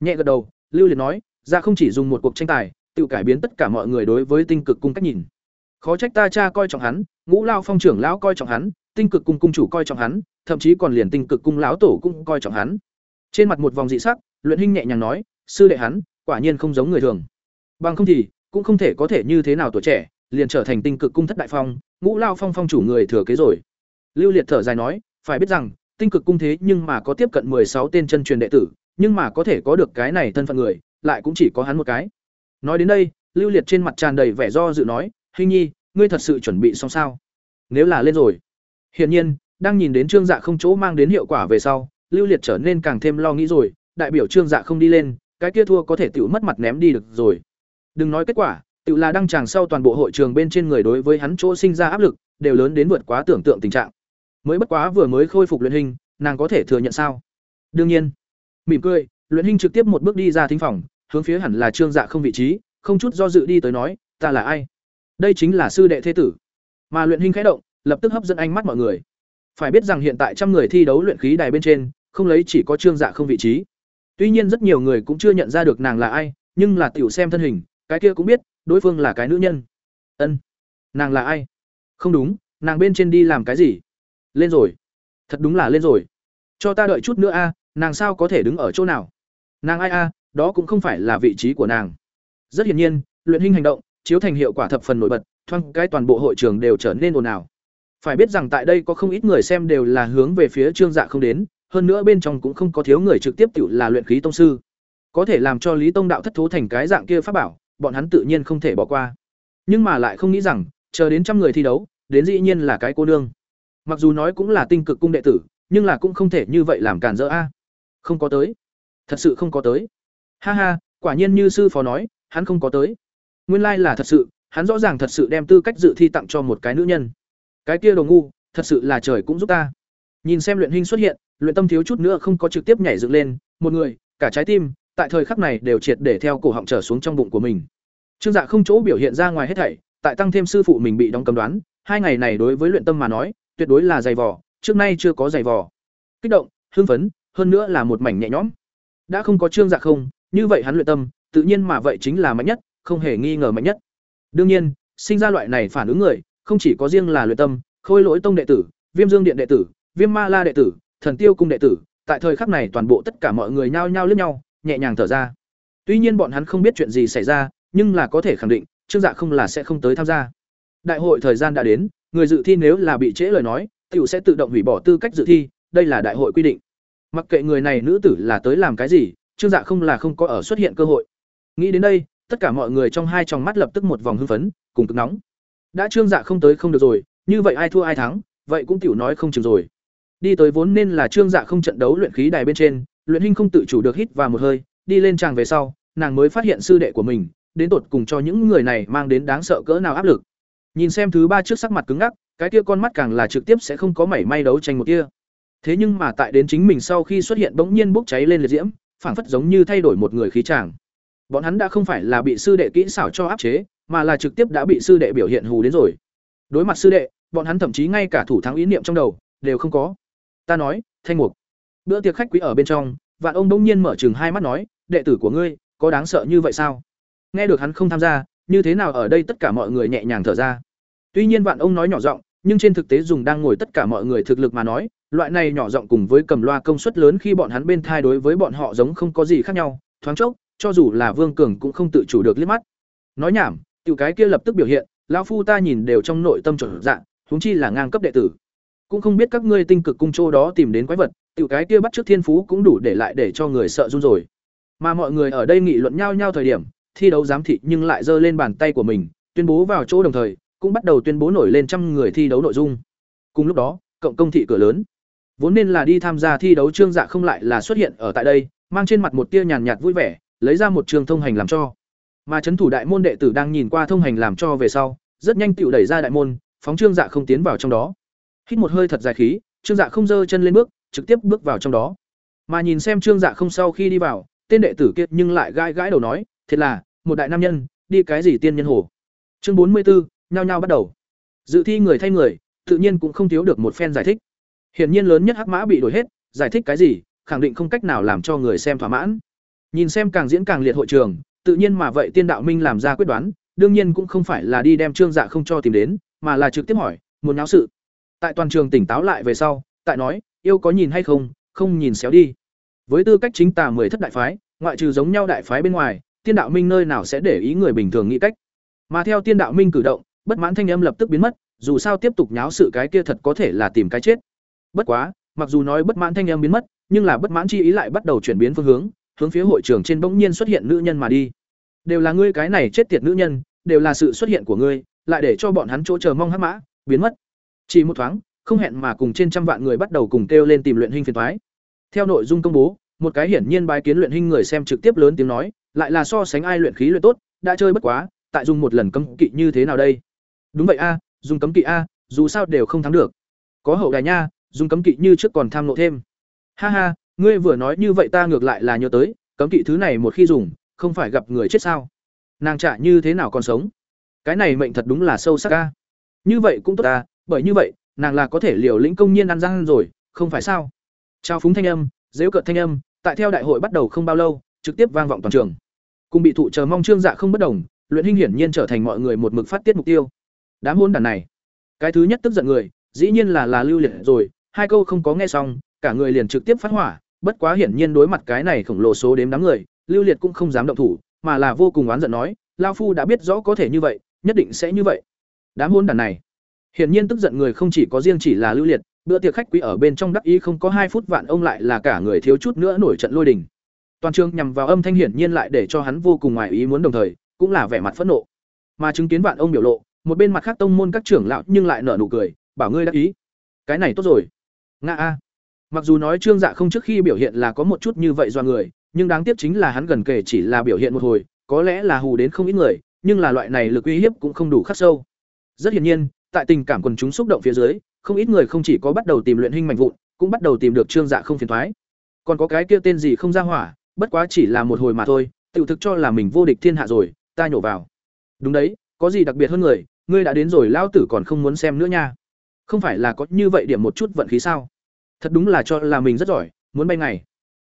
Speaker 1: Nhẹ gật đầu, Lưu liền nói, ra không chỉ dùng một cuộc tranh tài, tự cải biến tất cả mọi người đối với tinh cực cung cách nhìn. Khó trách ta cha coi trọng hắn, Ngũ Lao Phong trưởng lão coi trọng hắn, tinh cực cung cung chủ coi trọng hắn, thậm chí còn liền tinh cực cung lão tổ cũng coi trọng hắn. Trên mặt một vòng dị sắc, Luyện Hinh nhẹ nhàng nói, sư đệ hắn, quả nhiên không giống người thường. Bằng không thì, cũng không thể có thể như thế nào tuổi trẻ, liền trở thành tinh cực cung thất đại phong, Ngũ Lao Phong phong chủ người thừa kế rồi. Lưu Liệt thở dài nói, phải biết rằng, tinh cực cung thế nhưng mà có tiếp cận sáu tên chân truyền đệ tử, nhưng mà có thể có được cái này thân phận người, lại cũng chỉ có hắn một cái. Nói đến đây, Lưu Liệt trên mặt tràn đầy vẻ do dự nói, "Hình nhi, ngươi thật sự chuẩn bị xong sao? Nếu là lên rồi." Hiển nhiên, đang nhìn đến Trương Dạ không chỗ mang đến hiệu quả về sau, Lưu Liệt trở nên càng thêm lo nghĩ rồi, đại biểu Trương Dạ không đi lên, cái kia thua có thể tiểu mất mặt ném đi được rồi. Đừng nói kết quả, tiểu là đăng tràng sau toàn bộ hội trường bên trên người đối với hắn chỗ sinh ra áp lực, đều lớn đến vượt quá tưởng tượng tình trạng. Mới bất quá vừa mới khôi phục luyện hình, nàng có thể thừa nhận sao? Đương nhiên. Mỉm cười, luyện hình trực tiếp một bước đi ra thính phòng, hướng phía hẳn là trương dạ không vị trí không chút do dự đi tới nói ta là ai đây chính là sư đệ thế tử Mà luyện hình khẽ động, lập tức hấp dẫn ánh mắt mọi người. Phải biết rằng hiện tại trăm người thi đấu luyện khí đài bên trên, không lấy chỉ có Trương Dạ không vị trí. Tuy nhiên rất nhiều người cũng chưa nhận ra được nàng là ai, nhưng là tiểu xem thân hình, cái kia cũng biết, đối phương là cái nữ nhân. Ân, nàng là ai? Không đúng, nàng bên trên đi làm cái gì? Lên rồi. Thật đúng là lên rồi. Cho ta đợi chút nữa a, nàng sao có thể đứng ở chỗ nào? Nàng ai a, đó cũng không phải là vị trí của nàng. Rất hiển nhiên, luyện hình hành động, chiếu thành hiệu quả thập phần nổi bật, thoang cái toàn bộ hội trường đều trở nên ồn ào. Phải biết rằng tại đây có không ít người xem đều là hướng về phía Trương Dạ không đến, hơn nữa bên trong cũng không có thiếu người trực tiếp tiểu là luyện khí tông sư. Có thể làm cho Lý Tông đạo thất thố thành cái dạng kia pháp bảo, bọn hắn tự nhiên không thể bỏ qua. Nhưng mà lại không nghĩ rằng, chờ đến trăm người thi đấu, đến dĩ nhiên là cái cô nương. Mặc dù nói cũng là tinh cực cung đệ tử, nhưng là cũng không thể như vậy làm cản rỡ a. Không có tới. Thật sự không có tới. Ha ha, quả nhiên như sư phó nói, hắn không có tới. Nguyên lai là thật sự, hắn rõ ràng thật sự đem tư cách dự thi tặng cho một cái nữ nhân. Cái kia đồ ngu, thật sự là trời cũng giúp ta. Nhìn xem luyện hình xuất hiện, luyện tâm thiếu chút nữa không có trực tiếp nhảy dựng lên, một người, cả trái tim, tại thời khắc này đều triệt để theo cổ họng trở xuống trong bụng của mình. Trương Dạ không chỗ biểu hiện ra ngoài hết thảy, tại tăng thêm sư phụ mình bị đóng cấm đoán, hai ngày này đối với luyện tâm mà nói, tuyệt đối là dày vò, trước nay chưa có dày vò. Kích động, hưng phấn, hơn nữa là một mảnh nhẹ nhõm. Đã không có Trương Dạ không, như vậy hắn luyện tâm, tự nhiên mà vậy chính là mạnh nhất, không hề nghi ngờ mạnh nhất. Đương nhiên, sinh ra loại này phản ứng người, không chỉ có riêng là luyện tâm, khôi lỗi tông đệ tử, viêm dương điện đệ tử, viêm ma la đệ tử, thần tiêu cung đệ tử, tại thời khắc này toàn bộ tất cả mọi người nhao nhao liếc nhau, nhẹ nhàng thở ra. Tuy nhiên bọn hắn không biết chuyện gì xảy ra, nhưng là có thể khẳng định, Trương Dạ không là sẽ không tới tham gia. Đại hội thời gian đã đến, người dự thi nếu là bị trễ lời nói, tiểu sẽ tự động hủy bỏ tư cách dự thi, đây là đại hội quy định. Mặc kệ người này nữ tử là tới làm cái gì, Trương Dạ không là không có ở xuất hiện cơ hội. Nghĩ đến đây, tất cả mọi người trong hai tròng mắt lập tức một vòng hưng phấn, cùng cực nóng. Đã Trương Dạ không tới không được rồi, như vậy ai thua ai thắng, vậy cũng tiểu nói không chừng rồi. Đi tới vốn nên là Trương Dạ không trận đấu luyện khí đài bên trên, luyện hình không tự chủ được hít vào một hơi, đi lên tràng về sau, nàng mới phát hiện sư đệ của mình, đến tột cùng cho những người này mang đến đáng sợ cỡ nào áp lực. Nhìn xem thứ ba trước sắc mặt cứng ngắc, cái kia con mắt càng là trực tiếp sẽ không có mảy may đấu tranh một kia. Thế nhưng mà tại đến chính mình sau khi xuất hiện bỗng nhiên bốc cháy lên liệt diễm, phảng phất giống như thay đổi một người khí tràng Bọn hắn đã không phải là bị sư đệ kỹ xảo cho áp chế, mà là trực tiếp đã bị sư đệ biểu hiện hù đến rồi. Đối mặt sư đệ, bọn hắn thậm chí ngay cả thủ thắng ý niệm trong đầu đều không có. Ta nói, Thanh Mục. Bữa tiệc khách quý ở bên trong, Vạn ông bỗng nhiên mở trừng hai mắt nói, đệ tử của ngươi, có đáng sợ như vậy sao? Nghe được hắn không tham gia, như thế nào ở đây tất cả mọi người nhẹ nhàng thở ra. Tuy nhiên Vạn ông nói nhỏ giọng, nhưng trên thực tế dùng đang ngồi tất cả mọi người thực lực mà nói, loại này nhỏ giọng cùng với cầm loa công suất lớn khi bọn hắn bên thai đối với bọn họ giống không có gì khác nhau, thoáng chốc, cho dù là Vương Cường cũng không tự chủ được liếc mắt. Nói nhảm, tiểu cái kia lập tức biểu hiện, lão phu ta nhìn đều trong nội tâm chuẩn dạng, huống chi là ngang cấp đệ tử. Cũng không biết các ngươi tinh cực cung châu đó tìm đến quái vật, tiểu cái kia bắt trước thiên phú cũng đủ để lại để cho người sợ run rồi. Mà mọi người ở đây nghị luận nhau nhau thời điểm, thi đấu giám thị nhưng lại giơ lên bàn tay của mình, tuyên bố vào chỗ đồng thời, cũng bắt đầu tuyên bố nổi lên trăm người thi đấu nội dung. Cùng lúc đó, cộng công thị cửa lớn, vốn nên là đi tham gia thi đấu trương dạ không lại là xuất hiện ở tại đây, mang trên mặt một tia nhàn nhạt vui vẻ, lấy ra một trường thông hành làm cho. Mà trấn thủ đại môn đệ tử đang nhìn qua thông hành làm cho về sau, rất nhanh tựu đẩy ra đại môn, phóng trương dạ không tiến vào trong đó. Hít một hơi thật dài khí, trương dạ không giơ chân lên bước, trực tiếp bước vào trong đó. Mà nhìn xem trương dạ không sau khi đi vào, tên đệ tử kia nhưng lại gãi gãi đầu nói, thiệt là, một đại nam nhân, đi cái gì tiên nhân hồ. Chương bốn mươi 44, nhao nhao bắt đầu. Dự thi người thay người, tự nhiên cũng không thiếu được một phen giải thích. Hiển nhiên lớn nhất hắc mã bị đổi hết, giải thích cái gì, khẳng định không cách nào làm cho người xem thỏa mãn. Nhìn xem càng diễn càng liệt hội trường, tự nhiên mà vậy Tiên Đạo Minh làm ra quyết đoán, đương nhiên cũng không phải là đi đem Trương Dạ không cho tìm đến, mà là trực tiếp hỏi, muốn náo sự. Tại toàn trường tỉnh táo lại về sau, tại nói, yêu có nhìn hay không, không nhìn xéo đi. Với tư cách chính tà mười thất đại phái, ngoại trừ giống nhau đại phái bên ngoài, Tiên Đạo Minh nơi nào sẽ để ý người bình thường nghĩ cách. Mà theo Tiên Đạo Minh cử động, bất mãn thanh âm lập tức biến mất, dù sao tiếp tục nháo sự cái kia thật có thể là tìm cái chết. Bất quá, mặc dù nói bất mãn thanh âm biến mất, nhưng là bất mãn chi ý lại bắt đầu chuyển biến phương hướng, hướng phía hội trường trên bỗng nhiên xuất hiện nữ nhân mà đi. Đều là ngươi cái này chết tiệt nữ nhân, đều là sự xuất hiện của ngươi, lại để cho bọn hắn chỗ chờ mong hắc mã biến mất. Chỉ một thoáng, không hẹn mà cùng trên trăm vạn người bắt đầu cùng kêu lên tìm luyện hình phiền toái. Theo nội dung công bố, một cái hiển nhiên bái kiến luyện hình người xem trực tiếp lớn tiếng nói, lại là so sánh ai luyện khí luyện tốt, đã chơi bất quá, tại dùng một lần cấm kỵ như thế nào đây? Đúng vậy a, dùng cấm kỵ a, dù sao đều không thắng được. Có hậu đài nha, dùng cấm kỵ như trước còn tham nộ thêm. Ha ha, ngươi vừa nói như vậy ta ngược lại là nhớ tới, cấm kỵ thứ này một khi dùng, không phải gặp người chết sao? Nàng trả như thế nào còn sống? Cái này mệnh thật đúng là sâu sắc ca Như vậy cũng tốt ta, bởi như vậy, nàng là có thể liều lĩnh công nhiên ăn răng rồi, không phải sao? Trao phúng thanh âm, giễu cợt thanh âm, tại theo đại hội bắt đầu không bao lâu, trực tiếp vang vọng toàn trường. Cùng bị thụ chờ mong trương dạ không bất đồng, luyện hình hiển nhiên trở thành mọi người một mực phát tiết mục tiêu. Đám hôn đàn này, cái thứ nhất tức giận người, dĩ nhiên là là lưu liệt rồi, hai câu không có nghe xong, cả người liền trực tiếp phát hỏa, bất quá hiển nhiên đối mặt cái này khổng lồ số đếm đám người, lưu liệt cũng không dám động thủ, mà là vô cùng oán giận nói, lão phu đã biết rõ có thể như vậy, nhất định sẽ như vậy. Đám hôn đàn này, hiển nhiên tức giận người không chỉ có riêng chỉ là lưu liệt, bữa tiệc khách quý ở bên trong đắc ý không có hai phút vạn ông lại là cả người thiếu chút nữa nổi trận lôi đình. Toàn trường nhằm vào âm thanh hiển nhiên lại để cho hắn vô cùng ngoài ý muốn đồng thời, cũng là vẻ mặt phẫn nộ. Mà chứng kiến vạn ông biểu lộ, một bên mặt khác tông môn các trưởng lão nhưng lại nở nụ cười, bảo ngươi đắc ý. Cái này tốt rồi. Nga a. Mặc dù nói Trương Dạ không trước khi biểu hiện là có một chút như vậy do người, nhưng đáng tiếc chính là hắn gần kể chỉ là biểu hiện một hồi, có lẽ là hù đến không ít người, nhưng là loại này lực uy hiếp cũng không đủ khắc sâu. Rất hiển nhiên, tại tình cảm quần chúng xúc động phía dưới, không ít người không chỉ có bắt đầu tìm luyện hình mạnh vụn, cũng bắt đầu tìm được Trương Dạ không phiền toái. Còn có cái kia tên gì không ra hỏa, bất quá chỉ là một hồi mà thôi, tự thực cho là mình vô địch thiên hạ rồi, ta nhổ vào. Đúng đấy, có gì đặc biệt hơn người, ngươi đã đến rồi lão tử còn không muốn xem nữa nha. Không phải là có như vậy điểm một chút vận khí sao? Thật đúng là cho là mình rất giỏi, muốn bay ngày.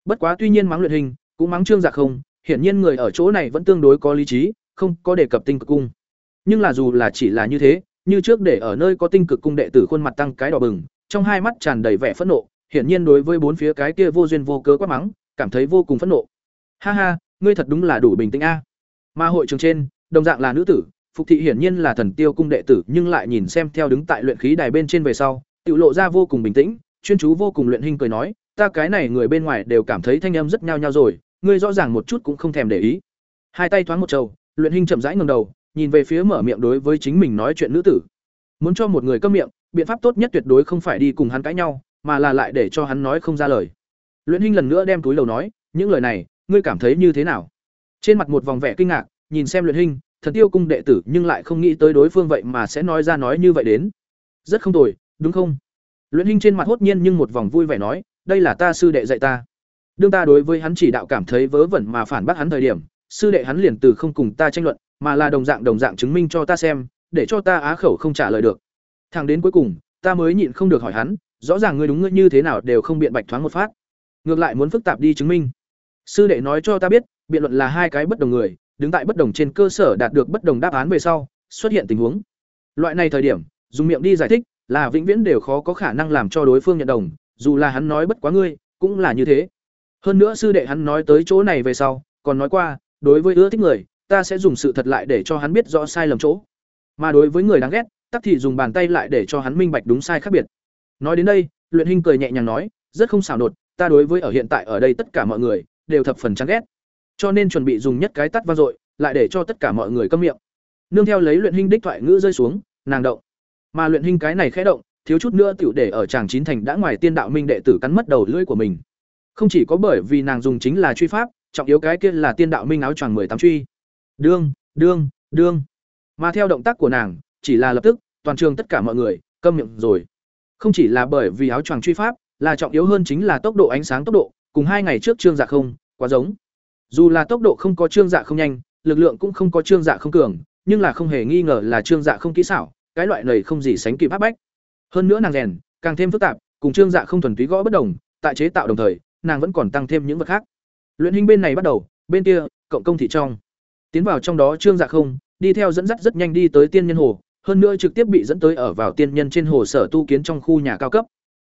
Speaker 1: Bất quá tuy nhiên mắng luyện hình, cũng mắng Trương Dạ không, hiển nhiên người ở chỗ này vẫn tương đối có lý trí, không có đề cập tinh cực cung. Nhưng là dù là chỉ là như thế, như trước để ở nơi có tinh cực cung đệ tử khuôn mặt tăng cái đỏ bừng, trong hai mắt tràn đầy vẻ phẫn nộ, hiển nhiên đối với bốn phía cái kia vô duyên vô cớ quát mắng, cảm thấy vô cùng phẫn nộ. Ha ha, ngươi thật đúng là đủ bình tĩnh a. Mà hội trường trên, đồng dạng là nữ tử, Phục thị hiển nhiên là thần tiêu cung đệ tử, nhưng lại nhìn xem theo đứng tại luyện khí đài bên trên về sau, tự lộ ra vô cùng bình tĩnh, chuyên chú vô cùng luyện hình cười nói, ta cái này người bên ngoài đều cảm thấy thanh âm rất nhao nhao rồi, ngươi rõ ràng một chút cũng không thèm để ý. Hai tay thoáng một trầu, luyện hình chậm rãi ngẩng đầu, nhìn về phía mở miệng đối với chính mình nói chuyện nữ tử. Muốn cho một người câm miệng, biện pháp tốt nhất tuyệt đối không phải đi cùng hắn cãi nhau, mà là lại để cho hắn nói không ra lời. Luyện hình lần nữa đem túi lầu nói, những lời này, ngươi cảm thấy như thế nào? Trên mặt một vòng vẻ kinh ngạc, nhìn xem luyện hình, thần tiêu cung đệ tử nhưng lại không nghĩ tới đối phương vậy mà sẽ nói ra nói như vậy đến. Rất không tồi, đúng không? Luyện Hinh trên mặt hốt nhiên nhưng một vòng vui vẻ nói, đây là ta sư đệ dạy ta. Đương ta đối với hắn chỉ đạo cảm thấy vớ vẩn mà phản bác hắn thời điểm, sư đệ hắn liền từ không cùng ta tranh luận, mà là đồng dạng đồng dạng chứng minh cho ta xem, để cho ta á khẩu không trả lời được. Thẳng đến cuối cùng, ta mới nhịn không được hỏi hắn, rõ ràng ngươi đúng ngươi như thế nào đều không biện bạch thoáng một phát. Ngược lại muốn phức tạp đi chứng minh. Sư đệ nói cho ta biết, biện luận là hai cái bất đồng người, đứng tại bất đồng trên cơ sở đạt được bất đồng đáp án về sau, xuất hiện tình huống. Loại này thời điểm, dùng miệng đi giải thích, là vĩnh viễn đều khó có khả năng làm cho đối phương nhận đồng, dù là hắn nói bất quá ngươi, cũng là như thế. Hơn nữa sư đệ hắn nói tới chỗ này về sau, còn nói qua, đối với ưa thích người, ta sẽ dùng sự thật lại để cho hắn biết rõ sai lầm chỗ. Mà đối với người đáng ghét, tắc thì dùng bàn tay lại để cho hắn minh bạch đúng sai khác biệt. Nói đến đây, Luyện Hinh cười nhẹ nhàng nói, rất không xảo nột, ta đối với ở hiện tại ở đây tất cả mọi người đều thập phần chán ghét. Cho nên chuẩn bị dùng nhất cái tắt vang dội, lại để cho tất cả mọi người câm miệng. Nương theo lấy Luyện Hinh đích thoại ngữ rơi xuống, nàng động. Mà luyện hình cái này khẽ động, thiếu chút nữa tiểu để ở chàng chín thành đã ngoài tiên đạo minh đệ tử cắn mất đầu lưỡi của mình. Không chỉ có bởi vì nàng dùng chính là truy pháp, trọng yếu cái kia là tiên đạo minh áo choàng tám truy. Đương, đương, đương. Mà theo động tác của nàng, chỉ là lập tức, toàn trường tất cả mọi người câm miệng rồi. Không chỉ là bởi vì áo choàng truy pháp, là trọng yếu hơn chính là tốc độ ánh sáng tốc độ, cùng hai ngày trước trương dạ không, quá giống. Dù là tốc độ không có trương dạ không nhanh, lực lượng cũng không có trương dạ không cường, nhưng là không hề nghi ngờ là trương dạ không kỹ xảo, cái loại này không gì sánh kịp áp bách. Hơn nữa nàng rèn, càng thêm phức tạp, cùng Trương Dạ không thuần túy gõ bất đồng, tại chế tạo đồng thời, nàng vẫn còn tăng thêm những vật khác. Luyện hình bên này bắt đầu, bên kia, cộng công thị trong. Tiến vào trong đó Trương Dạ không, đi theo dẫn dắt rất nhanh đi tới Tiên Nhân Hồ, hơn nữa trực tiếp bị dẫn tới ở vào Tiên Nhân trên hồ sở tu kiến trong khu nhà cao cấp.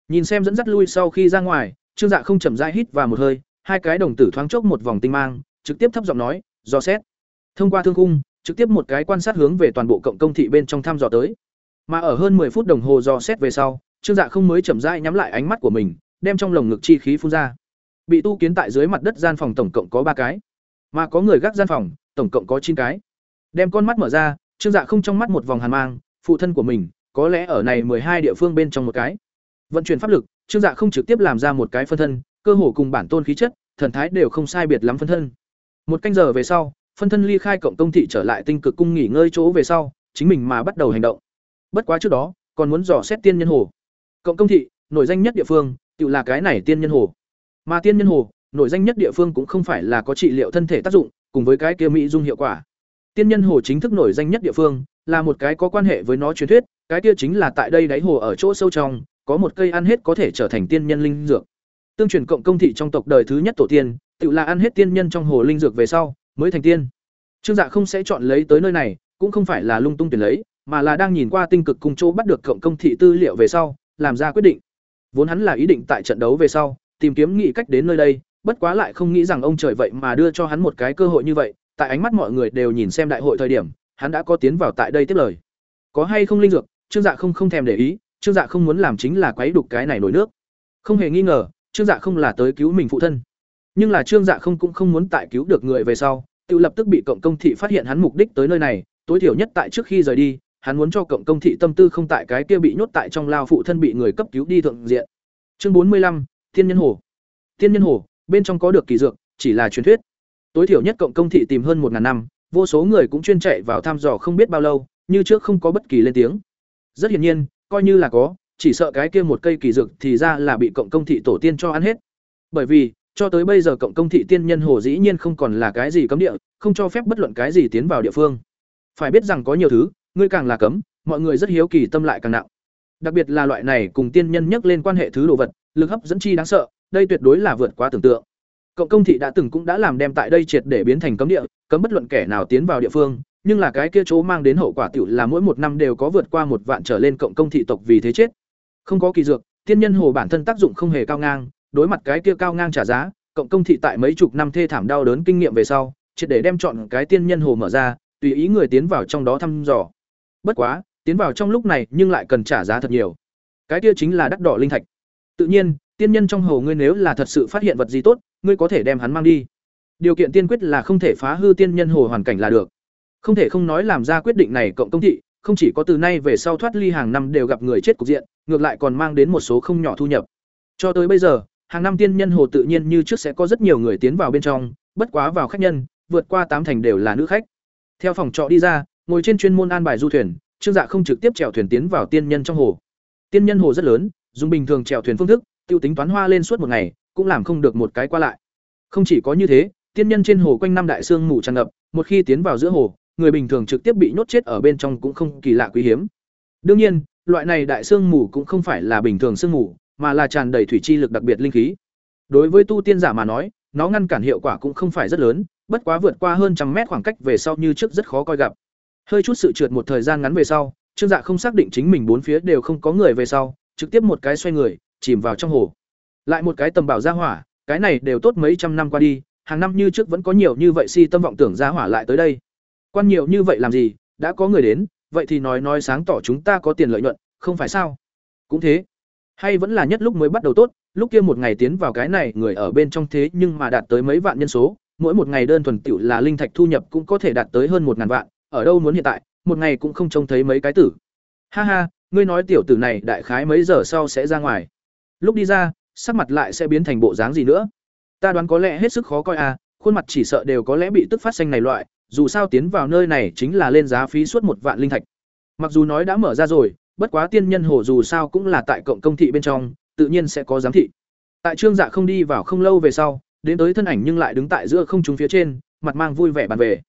Speaker 1: Nhìn xem dẫn dắt lui sau khi ra ngoài, Trương Dạ không chậm rãi hít vào một hơi, hai cái đồng tử thoáng chốc một vòng tinh mang, trực tiếp thấp giọng nói, "Do xét." Thông qua thương khung, trực tiếp một cái quan sát hướng về toàn bộ cộng công thị bên trong thăm dò tới. Mà ở hơn 10 phút đồng hồ dò xét về sau, Trương Dạ không mới chậm rãi nhắm lại ánh mắt của mình, đem trong lồng ngực chi khí phun ra. Bị tu kiến tại dưới mặt đất gian phòng tổng cộng có ba cái, mà có người gác gian phòng, tổng cộng có chín cái. Đem con mắt mở ra, Trương Dạ không trong mắt một vòng hàn mang, phụ thân của mình, có lẽ ở này hai địa phương bên trong một cái. Vận chuyển pháp lực, Trương Dạ không trực tiếp làm ra một cái phân thân, cơ hồ cùng bản tôn khí chất, thần thái đều không sai biệt lắm phân thân. Một canh giờ về sau, phân thân ly khai cộng công thị trở lại tinh cực cung nghỉ ngơi chỗ về sau, chính mình mà bắt đầu hành động. Bất quá trước đó, còn muốn dò xét tiên nhân hồ. Cộng công thị, nổi danh nhất địa phương, tự là cái này tiên nhân hồ. Mà tiên nhân hồ, nổi danh nhất địa phương cũng không phải là có trị liệu thân thể tác dụng, cùng với cái kia mỹ dung hiệu quả. Tiên nhân hồ chính thức nổi danh nhất địa phương, là một cái có quan hệ với nó truyền thuyết, cái kia chính là tại đây đáy hồ ở chỗ sâu trong, có một cây ăn hết có thể trở thành tiên nhân linh dược. Tương truyền cộng công thị trong tộc đời thứ nhất tổ tiên, tự là ăn hết tiên nhân trong hồ linh dược về sau, mới thành tiên. Trương Dạ không sẽ chọn lấy tới nơi này, cũng không phải là lung tung tuyển lấy, mà là đang nhìn qua tinh cực cùng chỗ bắt được cộng công thị tư liệu về sau, làm ra quyết định. Vốn hắn là ý định tại trận đấu về sau, tìm kiếm nghị cách đến nơi đây, bất quá lại không nghĩ rằng ông trời vậy mà đưa cho hắn một cái cơ hội như vậy, tại ánh mắt mọi người đều nhìn xem đại hội thời điểm, hắn đã có tiến vào tại đây tiếp lời. Có hay không linh dược, Trương Dạ không không thèm để ý, Trương Dạ không muốn làm chính là quấy đục cái này nổi nước. Không hề nghi ngờ, Trương Dạ không là tới cứu mình phụ thân. Nhưng là Trương Dạ không cũng không muốn tại cứu được người về sau, tự lập tức bị cộng công thị phát hiện hắn mục đích tới nơi này, tối thiểu nhất tại trước khi rời đi, hắn muốn cho cộng công thị tâm tư không tại cái kia bị nhốt tại trong lao phụ thân bị người cấp cứu đi thượng diện. Chương bốn mươi lăm Thiên Nhân Hồ. Thiên Nhân Hồ, bên trong có được kỳ dược, chỉ là truyền thuyết. Tối thiểu nhất cộng công thị tìm hơn một ngàn năm, vô số người cũng chuyên chạy vào thăm dò không biết bao lâu, như trước không có bất kỳ lên tiếng. Rất hiển nhiên, coi như là có, chỉ sợ cái kia một cây kỳ dược thì ra là bị cộng công thị tổ tiên cho ăn hết. Bởi vì, cho tới bây giờ cộng công thị tiên nhân hồ dĩ nhiên không còn là cái gì cấm địa, không cho phép bất luận cái gì tiến vào địa phương. Phải biết rằng có nhiều thứ, ngươi càng là cấm, mọi người rất hiếu kỳ tâm lại càng nặng. Đặc biệt là loại này cùng tiên nhân nhắc lên quan hệ thứ đồ vật, lực hấp dẫn chi đáng sợ, đây tuyệt đối là vượt quá tưởng tượng. Cộng công thị đã từng cũng đã làm đem tại đây triệt để biến thành cấm địa, cấm bất luận kẻ nào tiến vào địa phương, nhưng là cái kia chỗ mang đến hậu quả tiểu là mỗi một năm đều có vượt qua một vạn trở lên cộng công thị tộc vì thế chết. Không có kỳ dược, tiên nhân hồ bản thân tác dụng không hề cao ngang, đối mặt cái kia cao ngang trả giá, cộng công thị tại mấy chục năm thê thảm đau đớn kinh nghiệm về sau, triệt để đem chọn cái tiên nhân hồ mở ra, tùy ý người tiến vào trong đó thăm dò. Bất quá, tiến vào trong lúc này nhưng lại cần trả giá thật nhiều. Cái kia chính là đắt đỏ linh thạch. Tự nhiên, tiên nhân trong hồ ngươi nếu là thật sự phát hiện vật gì tốt, ngươi có thể đem hắn mang đi. Điều kiện tiên quyết là không thể phá hư tiên nhân hồ hoàn cảnh là được. Không thể không nói làm ra quyết định này cộng công thị, không chỉ có từ nay về sau thoát ly hàng năm đều gặp người chết cục diện, ngược lại còn mang đến một số không nhỏ thu nhập. Cho tới bây giờ, hàng năm tiên nhân hồ tự nhiên như trước sẽ có rất nhiều người tiến vào bên trong, bất quá vào khách nhân, vượt qua tám thành đều là nữ khách. Theo phòng trọ đi ra, ngồi trên chuyên môn an bài du thuyền, Trương Dạ không trực tiếp chèo thuyền tiến vào tiên nhân trong hồ. Tiên nhân hồ rất lớn, dùng bình thường chèo thuyền phương thức, tiêu tính toán hoa lên suốt một ngày, cũng làm không được một cái qua lại. Không chỉ có như thế, tiên nhân trên hồ quanh năm đại sương mù tràn ngập, một khi tiến vào giữa hồ, người bình thường trực tiếp bị nhốt chết ở bên trong cũng không kỳ lạ quý hiếm. Đương nhiên, loại này đại sương mù cũng không phải là bình thường sương mù, mà là tràn đầy thủy chi lực đặc biệt linh khí. Đối với tu tiên giả mà nói, nó ngăn cản hiệu quả cũng không phải rất lớn, bất quá vượt qua hơn trăm mét khoảng cách về sau như trước rất khó coi gặp. Hơi chút sự trượt một thời gian ngắn về sau, Trương Dạ không xác định chính mình bốn phía đều không có người về sau, trực tiếp một cái xoay người, chìm vào trong hồ. Lại một cái tầm bảo ra hỏa, cái này đều tốt mấy trăm năm qua đi, hàng năm như trước vẫn có nhiều như vậy si tâm vọng tưởng ra hỏa lại tới đây. Quan nhiều như vậy làm gì, đã có người đến, vậy thì nói nói sáng tỏ chúng ta có tiền lợi nhuận, không phải sao? Cũng thế. Hay vẫn là nhất lúc mới bắt đầu tốt, lúc kia một ngày tiến vào cái này người ở bên trong thế nhưng mà đạt tới mấy vạn nhân số, mỗi một ngày đơn thuần tiểu là linh thạch thu nhập cũng có thể đạt tới hơn một ngàn vạn, ở đâu muốn hiện tại, một ngày cũng không trông thấy mấy cái tử. Ha ha, ngươi nói tiểu tử này đại khái mấy giờ sau sẽ ra ngoài. Lúc đi ra, sắc mặt lại sẽ biến thành bộ dáng gì nữa? Ta đoán có lẽ hết sức khó coi à, khuôn mặt chỉ sợ đều có lẽ bị tức phát xanh này loại, dù sao tiến vào nơi này chính là lên giá phí suốt một vạn linh thạch. Mặc dù nói đã mở ra rồi, bất quá tiên nhân hồ dù sao cũng là tại cộng công thị bên trong, tự nhiên sẽ có giám thị. Tại Trương Dạ không đi vào không lâu về sau, đến tới thân ảnh nhưng lại đứng tại giữa không trung phía trên, mặt mang vui vẻ bàn về.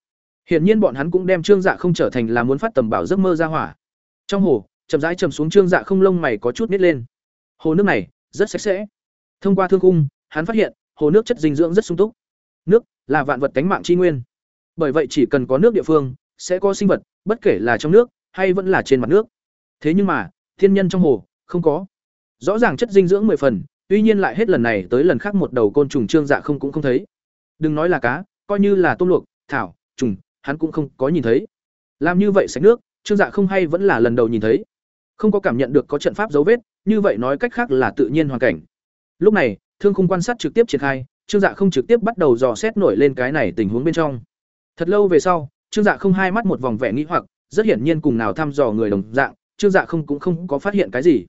Speaker 1: Hiển nhiên bọn hắn cũng đem Trương Dạ không trở thành là muốn phát tầm bảo giấc mơ ra hỏa. Trong hồ, chậm rãi chầm xuống Trương Dạ không lông mày có chút nít lên. Hồ nước này rất sạch sẽ. Thông qua thương khung, hắn phát hiện, hồ nước chất dinh dưỡng rất sung túc. Nước là vạn vật cánh mạng chi nguyên. Bởi vậy chỉ cần có nước địa phương, sẽ có sinh vật, bất kể là trong nước hay vẫn là trên mặt nước. Thế nhưng mà, thiên nhân trong hồ không có. Rõ ràng chất dinh dưỡng mười phần, tuy nhiên lại hết lần này tới lần khác một đầu côn trùng trương dạ không cũng không thấy. Đừng nói là cá, coi như là tôm luộc, thảo, trùng, hắn cũng không có nhìn thấy. Làm như vậy sạch nước, trương dạ không hay vẫn là lần đầu nhìn thấy. Không có cảm nhận được có trận pháp dấu vết, như vậy nói cách khác là tự nhiên hoàn cảnh. Lúc này, thương khung quan sát trực tiếp triển khai, trương dạ không trực tiếp bắt đầu dò xét nổi lên cái này tình huống bên trong. Thật lâu về sau, trương dạ không hai mắt một vòng vẻ nghĩ hoặc, rất hiển nhiên cùng nào thăm dò người đồng dạng, trương dạ không cũng không có phát hiện cái gì.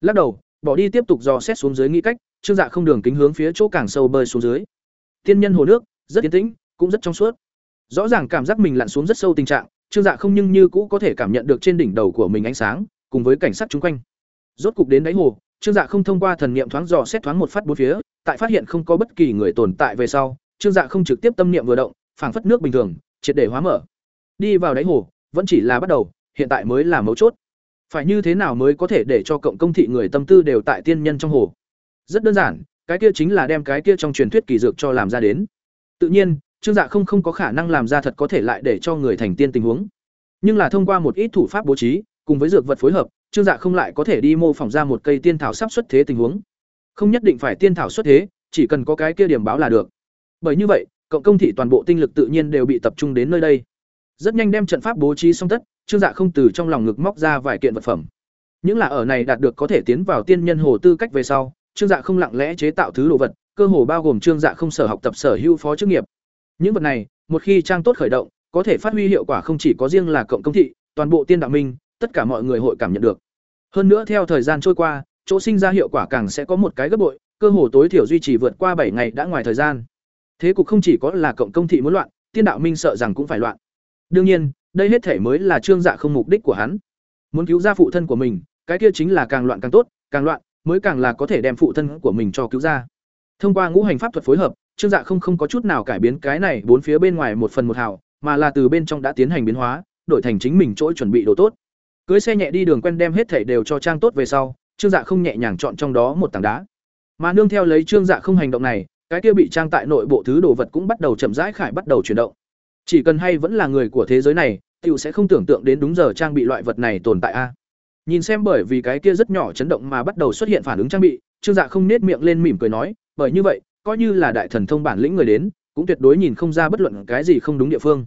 Speaker 1: Lắc đầu, bỏ đi tiếp tục dò xét xuống dưới nghĩ cách, trương dạ không đường kính hướng phía chỗ càng sâu bơi xuống dưới. Tiên nhân hồ nước, rất yên tĩnh, cũng rất trong suốt. Rõ ràng cảm giác mình lặn xuống rất sâu tình trạng, trương dạ không nhưng như cũ có thể cảm nhận được trên đỉnh đầu của mình ánh sáng, cùng với cảnh sát chung quanh. Rốt cục đến đáy hồ, trương dạ không thông qua thần niệm thoáng dò xét thoáng một phát bốn phía, tại phát hiện không có bất kỳ người tồn tại về sau, trương dạ không trực tiếp tâm niệm vừa động, phảng phất nước bình thường, triệt để hóa mở. Đi vào đáy hồ, vẫn chỉ là bắt đầu, hiện tại mới là mấu chốt phải như thế nào mới có thể để cho cộng công thị người tâm tư đều tại tiên nhân trong hồ? Rất đơn giản, cái kia chính là đem cái kia trong truyền thuyết kỳ dược cho làm ra đến. Tự nhiên, trương dạ không không có khả năng làm ra thật có thể lại để cho người thành tiên tình huống. Nhưng là thông qua một ít thủ pháp bố trí, cùng với dược vật phối hợp, trương dạ không lại có thể đi mô phỏng ra một cây tiên thảo sắp xuất thế tình huống. Không nhất định phải tiên thảo xuất thế, chỉ cần có cái kia điểm báo là được. Bởi như vậy, cộng công thị toàn bộ tinh lực tự nhiên đều bị tập trung đến nơi đây. Rất nhanh đem trận pháp bố trí xong tất trương dạ không từ trong lòng ngực móc ra vài kiện vật phẩm. Những là ở này đạt được có thể tiến vào tiên nhân hồ tư cách về sau, trương dạ không lặng lẽ chế tạo thứ đồ vật, cơ hồ bao gồm trương dạ không sở học tập sở hữu phó chức nghiệp. Những vật này, một khi trang tốt khởi động, có thể phát huy hiệu quả không chỉ có riêng là cộng công thị, toàn bộ tiên đạo minh, tất cả mọi người hội cảm nhận được. Hơn nữa theo thời gian trôi qua, chỗ sinh ra hiệu quả càng sẽ có một cái gấp bội, cơ hồ tối thiểu duy trì vượt qua bảy ngày đã ngoài thời gian. Thế cục không chỉ có là cộng công thị muốn loạn, tiên đạo minh sợ rằng cũng phải loạn. Đương nhiên đây hết thể mới là trương dạ không mục đích của hắn. Muốn cứu ra phụ thân của mình, cái kia chính là càng loạn càng tốt, càng loạn mới càng là có thể đem phụ thân của mình cho cứu ra. Thông qua ngũ hành pháp thuật phối hợp, trương dạ không không có chút nào cải biến cái này bốn phía bên ngoài một phần một hào, mà là từ bên trong đã tiến hành biến hóa, đổi thành chính mình chỗ chuẩn bị đồ tốt. Cưới xe nhẹ đi đường quen đem hết thể đều cho trang tốt về sau, trương dạ không nhẹ nhàng chọn trong đó một tảng đá. Mà nương theo lấy trương dạ không hành động này, cái kia bị trang tại nội bộ thứ đồ vật cũng bắt đầu chậm rãi khải bắt đầu chuyển động chỉ cần hay vẫn là người của thế giới này, tiểu sẽ không tưởng tượng đến đúng giờ trang bị loại vật này tồn tại a. Nhìn xem bởi vì cái kia rất nhỏ chấn động mà bắt đầu xuất hiện phản ứng trang bị, trương dạ không nết miệng lên mỉm cười nói, bởi như vậy, coi như là đại thần thông bản lĩnh người đến, cũng tuyệt đối nhìn không ra bất luận cái gì không đúng địa phương.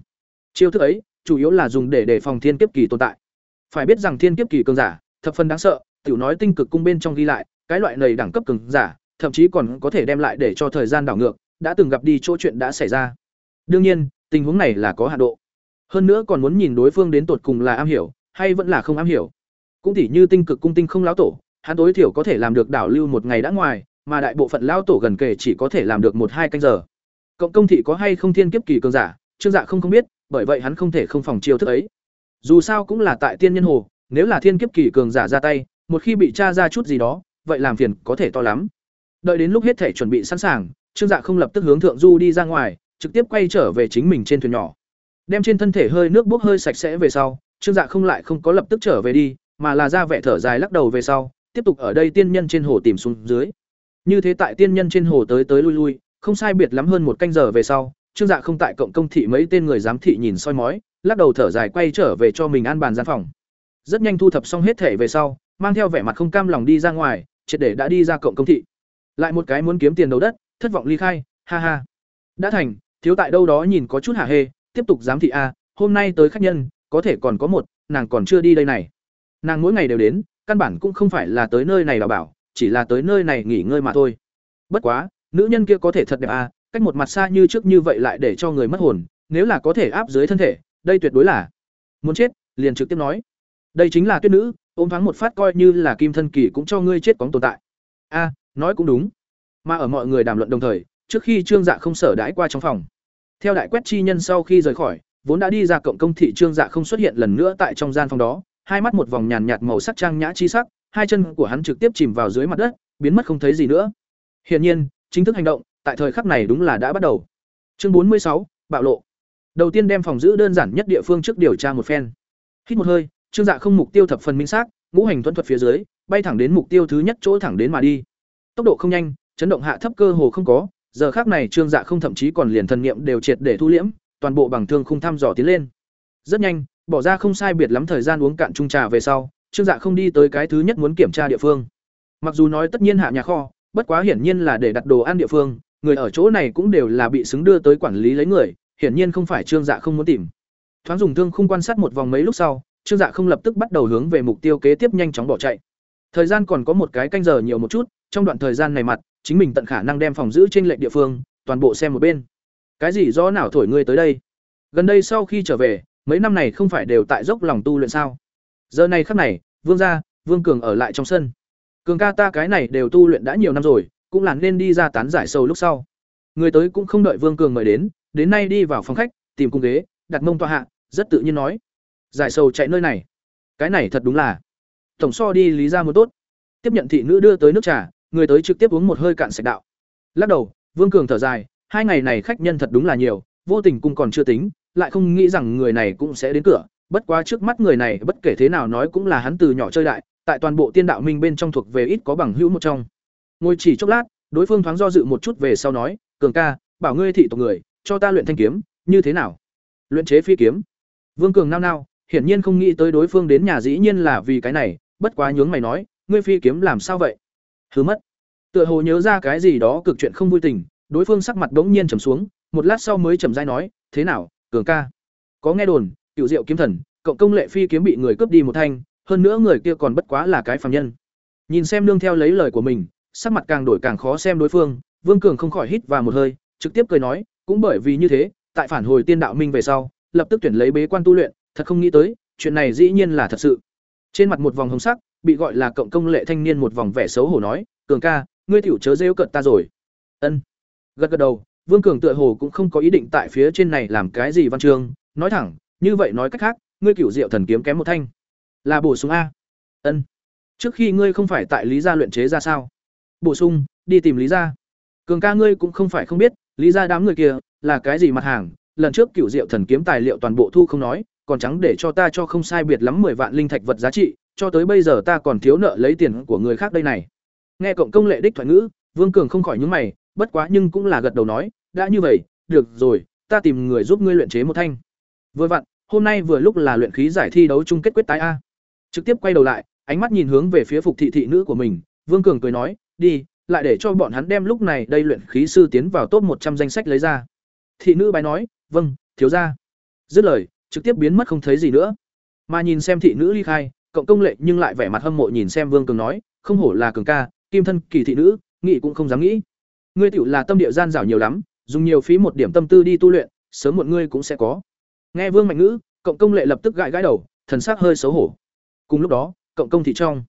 Speaker 1: Chiêu thức ấy, chủ yếu là dùng để đề phòng thiên kiếp kỳ tồn tại. Phải biết rằng thiên kiếp kỳ cường giả, thập phần đáng sợ, tiểu nói tinh cực cung bên trong ghi lại, cái loại này đẳng cấp cường giả, thậm chí còn có thể đem lại để cho thời gian đảo ngược, đã từng gặp đi chỗ chuyện đã xảy ra. Đương nhiên tình huống này là có hạ độ. Hơn nữa còn muốn nhìn đối phương đến tột cùng là am hiểu, hay vẫn là không am hiểu. Cũng tỉ như tinh cực cung tinh không lão tổ, hắn tối thiểu có thể làm được đảo lưu một ngày đã ngoài, mà đại bộ phận lão tổ gần kề chỉ có thể làm được một hai canh giờ. Cộng công thị có hay không thiên kiếp kỳ cường giả, trương dạ không không biết, bởi vậy hắn không thể không phòng chiêu thức ấy. Dù sao cũng là tại tiên nhân hồ, nếu là thiên kiếp kỳ cường giả ra tay, một khi bị tra ra chút gì đó, vậy làm phiền có thể to lắm. Đợi đến lúc hết thể chuẩn bị sẵn sàng, trương dạ không lập tức hướng thượng du đi ra ngoài trực tiếp quay trở về chính mình trên thuyền nhỏ. Đem trên thân thể hơi nước bốc hơi sạch sẽ về sau, trương dạ không lại không có lập tức trở về đi, mà là ra vẻ thở dài lắc đầu về sau, tiếp tục ở đây tiên nhân trên hồ tìm xuống dưới. Như thế tại tiên nhân trên hồ tới tới lui lui, không sai biệt lắm hơn một canh giờ về sau, trương dạ không tại cộng công thị mấy tên người giám thị nhìn soi mói, lắc đầu thở dài quay trở về cho mình an bàn gian phòng. Rất nhanh thu thập xong hết thể về sau, mang theo vẻ mặt không cam lòng đi ra ngoài, triệt để đã đi ra cộng công thị. Lại một cái muốn kiếm tiền đầu đất, thất vọng ly khai, ha ha. Đã thành thiếu tại đâu đó nhìn có chút hả hê, tiếp tục giám thị a, hôm nay tới khách nhân, có thể còn có một, nàng còn chưa đi đây này. Nàng mỗi ngày đều đến, căn bản cũng không phải là tới nơi này đào bảo, chỉ là tới nơi này nghỉ ngơi mà thôi. Bất quá, nữ nhân kia có thể thật đẹp a, cách một mặt xa như trước như vậy lại để cho người mất hồn, nếu là có thể áp dưới thân thể, đây tuyệt đối là muốn chết, liền trực tiếp nói. Đây chính là tuyết nữ, ôm thoáng một phát coi như là kim thân kỳ cũng cho ngươi chết cóng tồn tại. A, nói cũng đúng. Mà ở mọi người đàm luận đồng thời, trước khi trương dạ không sở đãi qua trong phòng theo đại quét chi nhân sau khi rời khỏi, vốn đã đi ra cộng công thị trương dạ không xuất hiện lần nữa tại trong gian phòng đó, hai mắt một vòng nhàn nhạt màu sắc trang nhã chi sắc, hai chân của hắn trực tiếp chìm vào dưới mặt đất, biến mất không thấy gì nữa. Hiển nhiên, chính thức hành động, tại thời khắc này đúng là đã bắt đầu. Chương bốn mươi sáu, bạo lộ. Đầu tiên đem phòng giữ đơn giản nhất địa phương trước điều tra một phen. Hít một hơi, trương dạ không mục tiêu thập phần minh xác, ngũ hành thuận thuật phía dưới, bay thẳng đến mục tiêu thứ nhất chỗ thẳng đến mà đi. Tốc độ không nhanh, chấn động hạ thấp cơ hồ không có giờ khác này trương dạ không thậm chí còn liền thần niệm đều triệt để thu liễm, toàn bộ bằng thương không thăm dò tiến lên. Rất nhanh, bỏ ra không sai biệt lắm thời gian uống cạn chung trà về sau, trương dạ không đi tới cái thứ nhất muốn kiểm tra địa phương. Mặc dù nói tất nhiên hạ nhà kho, bất quá hiển nhiên là để đặt đồ ăn địa phương, người ở chỗ này cũng đều là bị xứng đưa tới quản lý lấy người, hiển nhiên không phải trương dạ không muốn tìm. Thoáng dùng thương không quan sát một vòng mấy lúc sau, trương dạ không lập tức bắt đầu hướng về mục tiêu kế tiếp nhanh chóng bỏ chạy. Thời gian còn có một cái canh giờ nhiều một chút, trong đoạn thời gian này mặt chính mình tận khả năng đem phòng giữ trên lệnh địa phương, toàn bộ xem một bên. Cái gì do nào thổi ngươi tới đây? Gần đây sau khi trở về, mấy năm này không phải đều tại dốc lòng tu luyện sao? Giờ này khắc này, vương gia, vương cường ở lại trong sân. Cường ca ta cái này đều tu luyện đã nhiều năm rồi, cũng là nên đi ra tán giải sâu lúc sau. Người tới cũng không đợi vương cường mời đến đến nay đi vào phòng khách, tìm cung ghế, đặt mông tọa hạ, rất tự nhiên nói. Giải sầu chạy nơi này. Cái này thật đúng là. Tổng so đi lý ra một tốt. Tiếp nhận thị nữ đưa tới nước trà người tới trực tiếp uống một hơi cạn sạch đạo lắc đầu vương cường thở dài hai ngày này khách nhân thật đúng là nhiều vô tình cung còn chưa tính lại không nghĩ rằng người này cũng sẽ đến cửa bất quá trước mắt người này bất kể thế nào nói cũng là hắn từ nhỏ chơi đại, tại toàn bộ tiên đạo minh bên trong thuộc về ít có bằng hữu một trong. Ngồi chỉ chốc lát, đối phương thoáng do dự một chút về sau nói, "Cường ca, bảo ngươi thị tộc người, cho ta luyện thanh kiếm, như thế nào?" Luyện chế phi kiếm. Vương Cường nao nao, hiển nhiên không nghĩ tới đối phương đến nhà dĩ nhiên là vì cái này, bất quá nhướng mày nói, "Ngươi phi kiếm làm sao vậy?" Hứ mất. Tựa hồ nhớ ra cái gì đó cực chuyện không vui tình, đối phương sắc mặt bỗng nhiên trầm xuống, một lát sau mới trầm rãi nói, "Thế nào, Cường ca?" Có nghe đồn, cựu diệu kiếm thần, cộng công lệ phi kiếm bị người cướp đi một thanh, hơn nữa người kia còn bất quá là cái phàm nhân. Nhìn xem nương theo lấy lời của mình, sắc mặt càng đổi càng khó xem đối phương, Vương Cường không khỏi hít vào một hơi, trực tiếp cười nói, cũng bởi vì như thế, tại phản hồi tiên đạo minh về sau, lập tức tuyển lấy bế quan tu luyện, thật không nghĩ tới, chuyện này dĩ nhiên là thật sự. Trên mặt một vòng hồng sắc, bị gọi là cộng công lệ thanh niên một vòng vẻ xấu hổ nói, "Cường ca, ngươi tiểu chớ rêu cợt ta rồi." Ân. Gật gật đầu, Vương Cường tựa hồ cũng không có ý định tại phía trên này làm cái gì văn chương, nói thẳng, như vậy nói cách khác, ngươi cửu diệu thần kiếm kém một thanh, là bổ sung a. Ân. Trước khi ngươi không phải tại Lý gia luyện chế ra sao? Bổ sung, đi tìm Lý gia. Cường ca ngươi cũng không phải không biết, Lý gia đám người kia là cái gì mặt hàng, lần trước cửu diệu thần kiếm tài liệu toàn bộ thu không nói, còn trắng để cho ta cho không sai biệt lắm mười vạn linh thạch vật giá trị, cho tới bây giờ ta còn thiếu nợ lấy tiền của người khác đây này. Nghe cộng công lệ đích thoại ngữ, Vương Cường không khỏi nhướng mày, bất quá nhưng cũng là gật đầu nói, đã như vậy, được rồi, ta tìm người giúp ngươi luyện chế một thanh. Vừa vặn, hôm nay vừa lúc là luyện khí giải thi đấu chung kết quyết tái a. Trực tiếp quay đầu lại, ánh mắt nhìn hướng về phía phục thị thị nữ của mình, Vương Cường cười nói, "Đi, lại để cho bọn hắn đem lúc này đây luyện khí sư tiến vào top một trăm danh sách lấy ra." Thị nữ bái nói, "Vâng, thiếu gia." Dứt lời, trực tiếp biến mất không thấy gì nữa. Mà nhìn xem thị nữ ly khai, cộng công lệ nhưng lại vẻ mặt hâm mộ nhìn xem Vương Cường nói, "Không hổ là cường ca, kim thân kỳ thị nữ, nghĩ cũng không dám nghĩ. Ngươi tiểu là tâm địa gian dảo nhiều lắm, dùng nhiều phí một điểm tâm tư đi tu luyện, sớm muộn ngươi cũng sẽ có." Nghe Vương Mạnh Ngữ, cộng công lệ lập tức gãi gãi đầu, thần sắc hơi xấu hổ. Cùng lúc đó, cộng công thị trong,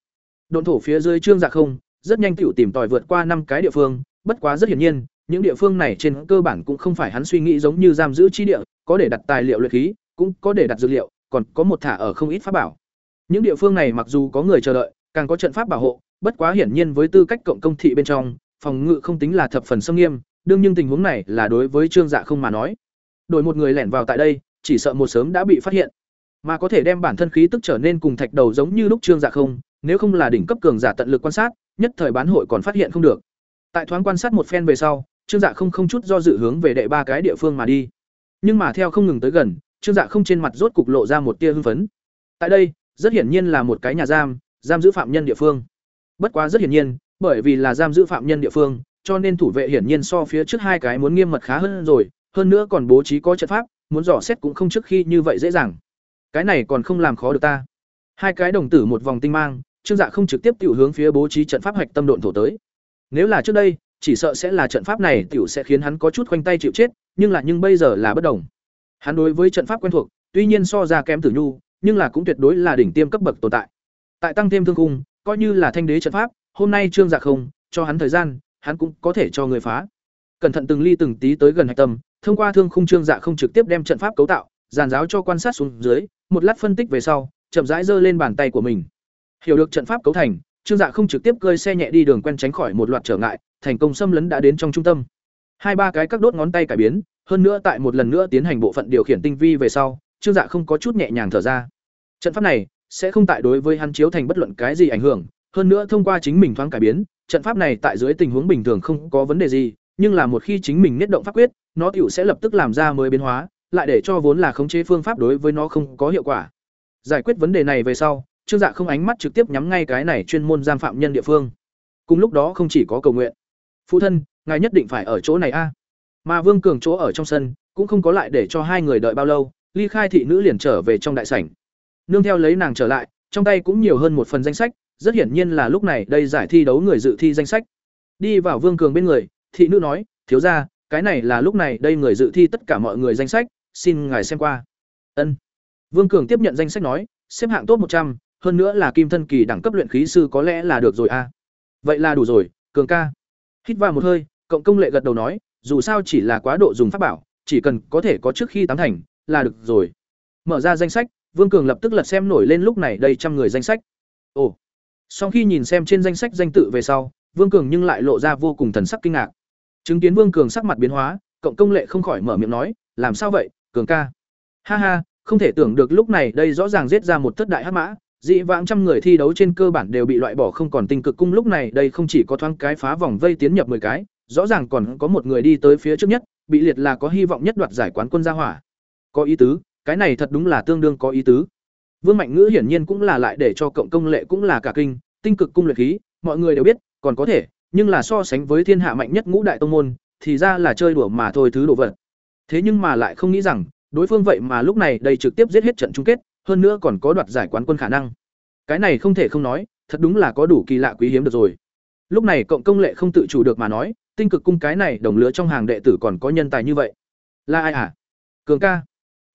Speaker 1: độn thổ phía dưới trương dạ không, rất nhanh tiểu tìm tòi vượt qua năm cái địa phương, bất quá rất hiển nhiên, những địa phương này trên cơ bản cũng không phải hắn suy nghĩ giống như giam giữ chi địa, có để đặt tài liệu luyện khí, cũng có để đặt dược liệu, còn có một thả ở không ít pháp bảo. Những địa phương này mặc dù có người chờ đợi, càng có trận pháp bảo hộ, bất quá hiển nhiên với tư cách cộng công thị bên trong, phòng ngự không tính là thập phần nghiêm nghiêm, đương nhưng tình huống này là đối với Trương Dạ không mà nói. Đổi một người lẻn vào tại đây, chỉ sợ một sớm đã bị phát hiện. Mà có thể đem bản thân khí tức trở nên cùng thạch đầu giống như lúc trương dạ không nếu không là đỉnh cấp cường giả tận lực quan sát nhất thời bán hội còn phát hiện không được. Tại thoáng quan sát một phen về sau trương dạ không không chút do dự hướng về đệ ba cái địa phương mà đi. Nhưng mà theo không ngừng tới gần trương dạ không trên mặt rốt cục lộ ra một tia hưng phấn. Tại đây rất hiển nhiên là một cái nhà giam giam giữ phạm nhân địa phương. Bất quá rất hiển nhiên, bởi vì là giam giữ phạm nhân địa phương, cho nên thủ vệ hiển nhiên so phía trước hai cái muốn nghiêm mật khá hơn rồi, hơn nữa còn bố trí có trận pháp, muốn dò xét cũng không trước khi như vậy dễ dàng. Cái này còn không làm khó được ta. Hai cái đồng tử một vòng tinh mang, trương dạ không trực tiếp tiểu hướng phía bố trí trận pháp hạch tâm độn thổ tới. Nếu là trước đây, chỉ sợ sẽ là trận pháp này tiểu sẽ khiến hắn có chút khoanh tay chịu chết, nhưng là nhưng bây giờ là bất đồng. Hắn đối với trận pháp quen thuộc, tuy nhiên so ra kém tử nhu nhưng là cũng tuyệt đối là đỉnh tiêm cấp bậc tồn tại. Tại tăng thêm thương khung, coi như là thanh đế trận pháp, hôm nay trương dạ không, cho hắn thời gian, hắn cũng có thể cho người phá. Cẩn thận từng ly từng tí tới gần hạch tâm, thông qua thương khung trương dạ không trực tiếp đem trận pháp cấu tạo, giàn giáo cho quan sát xuống dưới, một lát phân tích về sau, chậm rãi giơ lên bàn tay của mình. Hiểu được trận pháp cấu thành, trương dạ không trực tiếp cơi xe nhẹ đi đường quen tránh khỏi một loạt trở ngại, thành công xâm lấn đã đến trong trung tâm. Hai ba cái các đốt ngón tay cải biến, hơn nữa tại một lần nữa tiến hành bộ phận điều khiển tinh vi về sau, trương dạ không có chút nhẹ nhàng thở ra trận pháp này sẽ không tại đối với hắn chiếu thành bất luận cái gì ảnh hưởng hơn nữa thông qua chính mình thoáng cải biến trận pháp này tại dưới tình huống bình thường không có vấn đề gì nhưng là một khi chính mình nhất động pháp quyết nó tựu sẽ lập tức làm ra mới biến hóa lại để cho vốn là khống chế phương pháp đối với nó không có hiệu quả. Giải quyết vấn đề này về sau, Trương Dạ không ánh mắt trực tiếp nhắm ngay cái này chuyên môn giam phạm nhân địa phương. Cùng lúc đó không chỉ có cầu nguyện, phụ thân, ngài nhất định phải ở chỗ này a. Mà Vương Cường chỗ ở trong sân, cũng không có lại để cho hai người đợi bao lâu, ly khai thị nữ liền trở về trong đại sảnh. Nương theo lấy nàng trở lại, trong tay cũng nhiều hơn một phần danh sách, rất hiển nhiên là lúc này đây giải thi đấu người dự thi danh sách. Đi vào Vương Cường bên người, thị nữ nói, "Thiếu gia, cái này là lúc này đây người dự thi tất cả mọi người danh sách, xin ngài xem qua ân vương cường tiếp nhận danh sách nói xếp hạng top một trăm hơn nữa là kim thân kỳ đẳng cấp luyện khí sư có lẽ là được rồi a à. vậy là đủ rồi cường ca hít vào một hơi cộng công lệ gật đầu nói dù sao chỉ là quá độ dùng pháp bảo chỉ cần có thể có trước khi tám thành là được rồi mở ra danh sách vương cường lập tức lật xem nổi lên lúc này đây trăm người danh sách. Ồ. Sau khi nhìn xem trên danh sách danh tự về sau vương cường nhưng lại lộ ra vô cùng thần sắc kinh ngạc. Chứng kiến vương cường sắc mặt biến hóa cộng công lệ không khỏi mở miệng nói làm sao vậy cường ca? Ha ha không thể tưởng được lúc này đây rõ ràng giết ra một thất đại hắc mã, dị vãng trăm người thi đấu trên cơ bản đều bị loại bỏ không còn tinh cực cung lúc này đây không chỉ có thoáng cái phá vòng vây tiến nhập 10 cái, rõ ràng còn có một người đi tới phía trước nhất, bị liệt là có hy vọng nhất đoạt giải quán quân gia hỏa. Có ý tứ, cái này thật đúng là tương đương có ý tứ. Vương Mạnh Ngữ hiển nhiên cũng là lại để cho cộng công lệ cũng là cả kinh, tinh cực cung luyện khí, mọi người đều biết, còn có thể, nhưng là so sánh với thiên hạ mạnh nhất ngũ đại tông môn, thì ra là chơi đùa mà thôi thứ đồ vật. Thế nhưng mà lại không nghĩ rằng, đối phương vậy mà lúc này đây trực tiếp giết hết trận chung kết, hơn nữa còn có đoạt giải quán quân khả năng. Cái này không thể không nói, thật đúng là có đủ kỳ lạ quý hiếm được rồi. Lúc này cộng công lệ không tự chủ được mà nói, tinh cực cung cái này đồng lứa trong hàng đệ tử còn có nhân tài như vậy. Là ai à? Cường ca.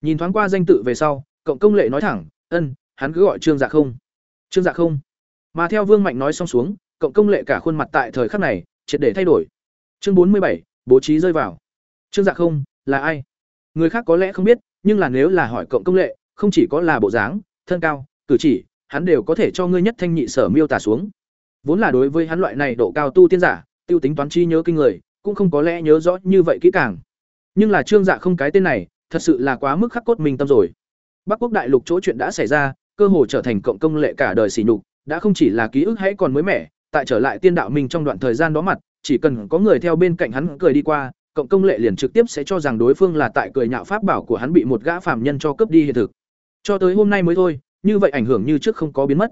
Speaker 1: Nhìn thoáng qua danh tự về sau, cộng công lệ nói thẳng, "Ân, hắn cứ gọi Trương Dạ không." Trương Dạ không. Mà theo Vương Mạnh nói xong xuống, cộng công lệ cả khuôn mặt tại thời khắc này triệt để thay đổi. Chương bốn mươi bảy, bố trí rơi vào. Trương Dạ không, là ai? Người khác có lẽ không biết, nhưng là nếu là hỏi cộng công lệ, không chỉ có là bộ dáng, thân cao, cử chỉ, hắn đều có thể cho ngươi nhất thanh nhị sở miêu tả xuống. Vốn là đối với hắn loại này độ cao tu tiên giả, tiêu tính toán chi nhớ kinh người, cũng không có lẽ nhớ rõ như vậy kỹ càng. Nhưng là Trương Dạ không cái tên này, thật sự là quá mức khắc cốt mình tâm rồi. Bắc Quốc đại lục chỗ chuyện đã xảy ra, cơ hồ trở thành cộng công lệ cả đời sỉ nhục, đã không chỉ là ký ức hãy còn mới mẻ, tại trở lại tiên đạo mình trong đoạn thời gian đó mặt, chỉ cần có người theo bên cạnh hắn cười đi qua, cộng công lệ liền trực tiếp sẽ cho rằng đối phương là tại cười nhạo pháp bảo của hắn bị một gã phàm nhân cho cướp đi hiện thực. Cho tới hôm nay mới thôi, như vậy ảnh hưởng như trước không có biến mất.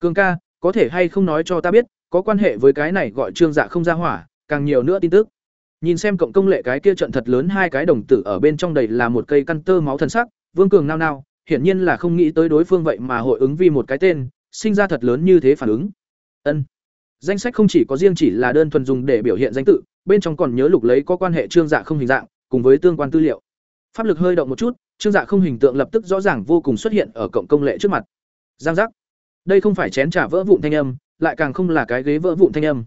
Speaker 1: Cường ca, có thể hay không nói cho ta biết, có quan hệ với cái này gọi Trương Dạ không ra hỏa, càng nhiều nữa tin tức. Nhìn xem cộng công lệ cái kia trận thật lớn hai cái đồng tử ở bên trong đầy là một cây căn tơ máu thần sắc, Vương Cường nao nao, hiển nhiên là không nghĩ tới đối phương vậy mà hội ứng vì một cái tên, sinh ra thật lớn như thế phản ứng. Ân. Danh sách không chỉ có riêng chỉ là đơn thuần dùng để biểu hiện danh tự, bên trong còn nhớ lục lấy có quan hệ trương dạ không hình dạng, cùng với tương quan tư liệu. Pháp lực hơi động một chút, trương dạ không hình tượng lập tức rõ ràng vô cùng xuất hiện ở cộng công lệ trước mặt. Giang giác. Đây không phải chén trà vỡ vụn thanh âm, lại càng không là cái ghế vỡ vụn thanh âm.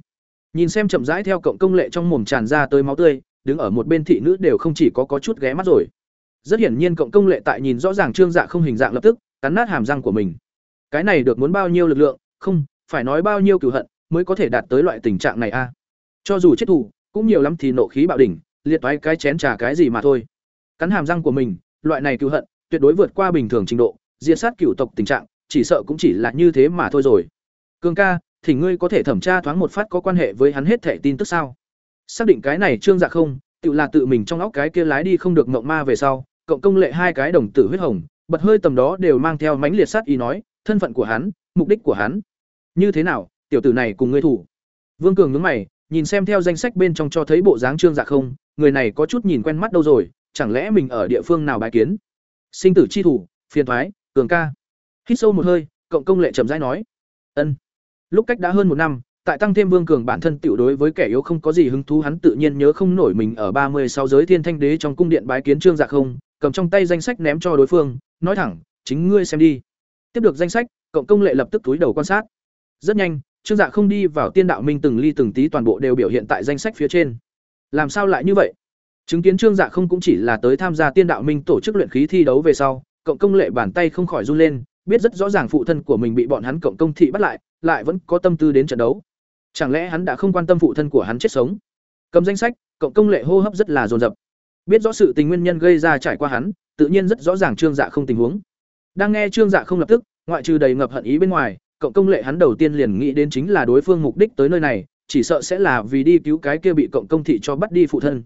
Speaker 1: Nhìn xem chậm rãi theo cộng công lệ trong mồm tràn ra tới máu tươi, đứng ở một bên thị nữ đều không chỉ có có chút ghé mắt rồi. Rất hiển nhiên cộng công lệ tại nhìn rõ ràng trương dạ không hình dạng lập tức, cắn nát hàm răng của mình. Cái này được muốn bao nhiêu lực lượng, không, phải nói bao nhiêu cửu hận, mới có thể đạt tới loại tình trạng này a. Cho dù chết thủ, cũng nhiều lắm thì nộ khí bạo đỉnh, liệt toái cái chén trà cái gì mà thôi. Cắn hàm răng của mình, loại này cửu hận, tuyệt đối vượt qua bình thường trình độ, diệt sát cửu tộc tình trạng, chỉ sợ cũng chỉ là như thế mà thôi rồi. Cường ca, thì ngươi có thể thẩm tra thoáng một phát có quan hệ với hắn hết thảy tin tức sao? Xác định cái này trương dạ không, tự là tự mình trong óc cái kia lái đi không được mộng ma về sau, cộng công lệ hai cái đồng tử huyết hồng, bật hơi tầm đó đều mang theo mánh liệt sát ý nói, thân phận của hắn, mục đích của hắn. Như thế nào, tiểu tử này cùng ngươi thủ? Vương Cường nhướng mày, nhìn xem theo danh sách bên trong cho thấy bộ dáng trương dạ không, người này có chút nhìn quen mắt đâu rồi, chẳng lẽ mình ở địa phương nào bài kiến? Sinh tử chi thủ, phiền thoái, cường ca. Hít sâu một hơi, cộng công lệ chậm rãi nói, "Ân." Lúc cách đã hơn một năm, tại tăng thêm Vương Cường bản thân tiểu đối với kẻ yếu không có gì hứng thú hắn tự nhiên nhớ không nổi mình ở ba mươi sáu giới Thiên Thanh Đế trong cung điện bái kiến Trương Dạ không, cầm trong tay danh sách ném cho đối phương, nói thẳng, "Chính ngươi xem đi." Tiếp được danh sách, cộng công lệ lập tức túi đầu quan sát. Rất nhanh, Trương Dạ không đi vào Tiên Đạo Minh từng ly từng tí toàn bộ đều biểu hiện tại danh sách phía trên. Làm sao lại như vậy? Chứng kiến Trương Dạ không cũng chỉ là tới tham gia Tiên Đạo Minh tổ chức luyện khí thi đấu về sau, cộng công lệ bàn tay không khỏi run lên, biết rất rõ ràng phụ thân của mình bị bọn hắn cộng công thị bắt lại, lại vẫn có tâm tư đến trận đấu. Chẳng lẽ hắn đã không quan tâm phụ thân của hắn chết sống? Cầm danh sách, cộng công lệ hô hấp rất là dồn dập. Biết rõ sự tình nguyên nhân gây ra trải qua hắn, tự nhiên rất rõ ràng Trương Dạ không tình huống. Đang nghe Trương Dạ không lập tức, ngoại trừ đầy ngập hận ý bên ngoài, cộng công lệ hắn đầu tiên liền nghĩ đến chính là đối phương mục đích tới nơi này, chỉ sợ sẽ là vì đi cứu cái kia bị cộng công thị cho bắt đi phụ thân.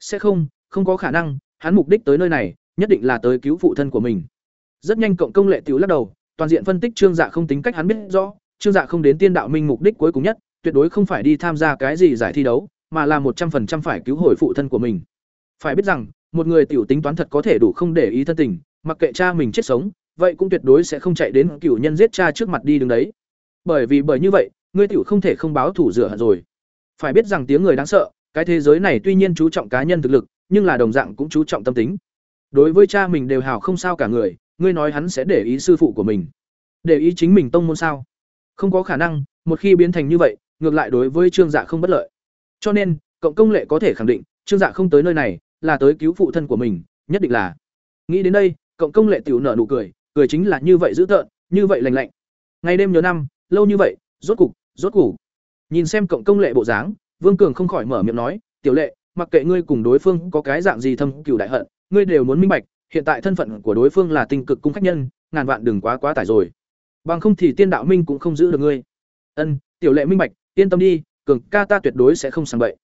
Speaker 1: Sẽ không, không có khả năng, hắn mục đích tới nơi này, nhất định là tới cứu phụ thân của mình. Rất nhanh cộng công lệ tiểu lắc đầu, toàn diện phân tích Trương Dạ không tính cách hắn biết rõ, Trương Dạ không đến Tiên Đạo Minh mục đích cuối cùng nhất, tuyệt đối không phải đi tham gia cái gì giải thi đấu, mà là một trăm phần trăm phải cứu hồi phụ thân của mình. Phải biết rằng, một người tiểu tính toán thật có thể đủ không để ý thân tình, mặc kệ cha mình chết sống, vậy cũng tuyệt đối sẽ không chạy đến cửu nhân giết cha trước mặt đi đứng đấy. Bởi vì bởi như vậy, ngươi tiểu không thể không báo thủ rửa hận rồi. Phải biết rằng tiếng người đáng sợ, cái thế giới này tuy nhiên chú trọng cá nhân thực lực, nhưng là đồng dạng cũng chú trọng tâm tính. Đối với cha mình đều hào không sao cả người, ngươi nói hắn sẽ để ý sư phụ của mình, để ý chính mình tông môn sao? Không có khả năng, một khi biến thành như vậy, ngược lại đối với Trương Dạ không bất lợi. Cho nên, cộng công lệ có thể khẳng định, Trương Dạ không tới nơi này, là tới cứu phụ thân của mình, nhất định là. Nghĩ đến đây, cộng công lệ tiểu nở nụ cười, cười chính là như vậy dữ tợn, như vậy lành lạnh. Ngày đêm nhớ năm, lâu như vậy, rốt cục, rốt cục. Nhìn xem cộng công lệ bộ dáng, Vương Cường không khỏi mở miệng nói, "Tiểu lệ, mặc kệ ngươi cùng đối phương có cái dạng gì thâm cừu đại hận, ngươi đều muốn minh bạch, hiện tại thân phận của đối phương là tinh cực cung khách nhân ngàn vạn đừng quá quá tải rồi bằng không thì tiên đạo minh cũng không giữ được ngươi. Ân, tiểu lệ minh bạch, yên tâm đi, cường ca ta tuyệt đối sẽ không sàng bậy.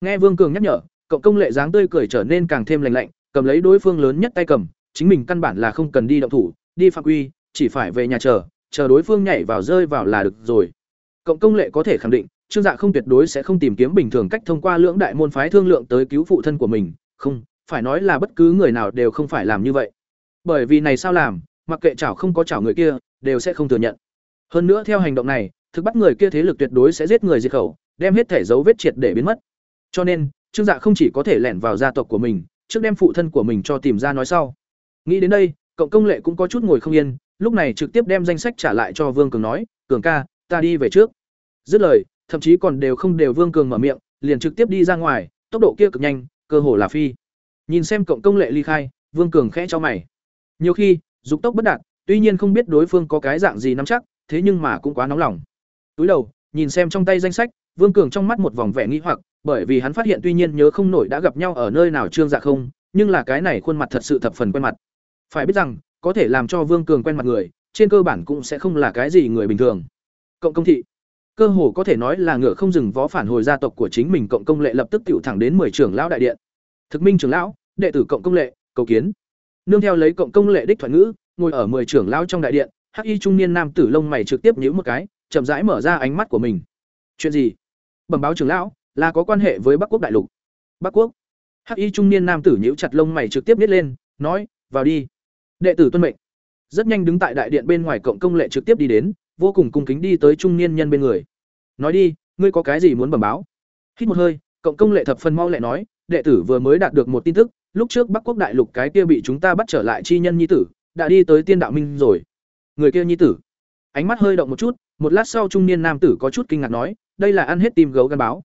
Speaker 1: Nghe vương cường nhắc nhở cộng công lệ dáng tươi cười trở nên càng thêm lành lạnh, cầm lấy đối phương lớn nhất tay cầm, chính mình căn bản là không cần đi động thủ, đi phạm quy, chỉ phải về nhà chờ chờ đối phương nhảy vào rơi vào là được rồi. Cộng công lệ có thể khẳng định, trương dạ không tuyệt đối sẽ không tìm kiếm bình thường cách thông qua lưỡng đại môn phái thương lượng tới cứu phụ thân của mình. Không, phải nói là bất cứ người nào đều không phải làm như vậy. Bởi vì này sao làm? Mặc kệ chảo không có chảo người kia, đều sẽ không thừa nhận. Hơn nữa theo hành động này, thực bắt người kia thế lực tuyệt đối sẽ giết người diệt khẩu, đem hết thể dấu vết triệt để biến mất. Cho nên, trương dạ không chỉ có thể lẻn vào gia tộc của mình, trước đem phụ thân của mình cho tìm ra nói sau. Nghĩ đến đây, cộng công lệ cũng có chút ngồi không yên, lúc này trực tiếp đem danh sách trả lại cho vương cường nói, cường ca, ta đi về trước. Dứt lời, thậm chí còn đều không đều vương cường mở miệng, liền trực tiếp đi ra ngoài, tốc độ kia cực nhanh, cơ hồ là phi. Nhìn xem cộng công lệ ly khai, vương cường khẽ cho mày. Nhiều khi dục tốc bất đạt, tuy nhiên không biết đối phương có cái dạng gì nắm chắc, thế nhưng mà cũng quá nóng lòng. Túi đầu, nhìn xem trong tay danh sách, vương cường trong mắt một vòng vẻ nghi hoặc, bởi vì hắn phát hiện tuy nhiên nhớ không nổi đã gặp nhau ở nơi nào trương dạ không, nhưng là cái này khuôn mặt thật sự thập phần quen mặt. Phải biết rằng, có thể làm cho vương cường quen mặt người, trên cơ bản cũng sẽ không là cái gì người bình thường. Cộng công thị. Cơ hồ có thể nói là ngựa không dừng vó phản hồi gia tộc của chính mình cộng công lệ lập tức tiểu thẳng đến mười trưởng lão đại điện. Thực minh trưởng lão, đệ tử cộng công lệ, cầu kiến nương theo lấy cộng công lệ đích thoại ngữ, ngồi ở mười trưởng lão trong đại điện, hắc y trung niên nam tử lông mày trực tiếp nhíu một cái, chậm rãi mở ra ánh mắt của mình. Chuyện gì? Bẩm báo trưởng lão, là có quan hệ với bắc quốc đại lục. Bắc quốc? Hắc y trung niên nam tử nhíu chặt lông mày trực tiếp biết lên, nói, vào đi. Đệ tử tuân mệnh. Rất nhanh đứng tại đại điện bên ngoài cộng công lệ trực tiếp đi đến, vô cùng cung kính đi tới trung niên nhân bên người. Nói đi, ngươi có cái gì muốn bẩm báo? Hít một hơi, cộng công lệ thập phần mau lệ nói, đệ tử vừa mới đạt được một tin tức lúc trước bắc quốc đại lục cái kia bị chúng ta bắt trở lại chi nhân nhi tử, đã đi tới tiên đạo minh rồi. Người kia nhi tử. Ánh mắt hơi động một chút, một lát sau trung niên nam tử có chút kinh ngạc nói, đây là ăn hết tim gấu gan báo.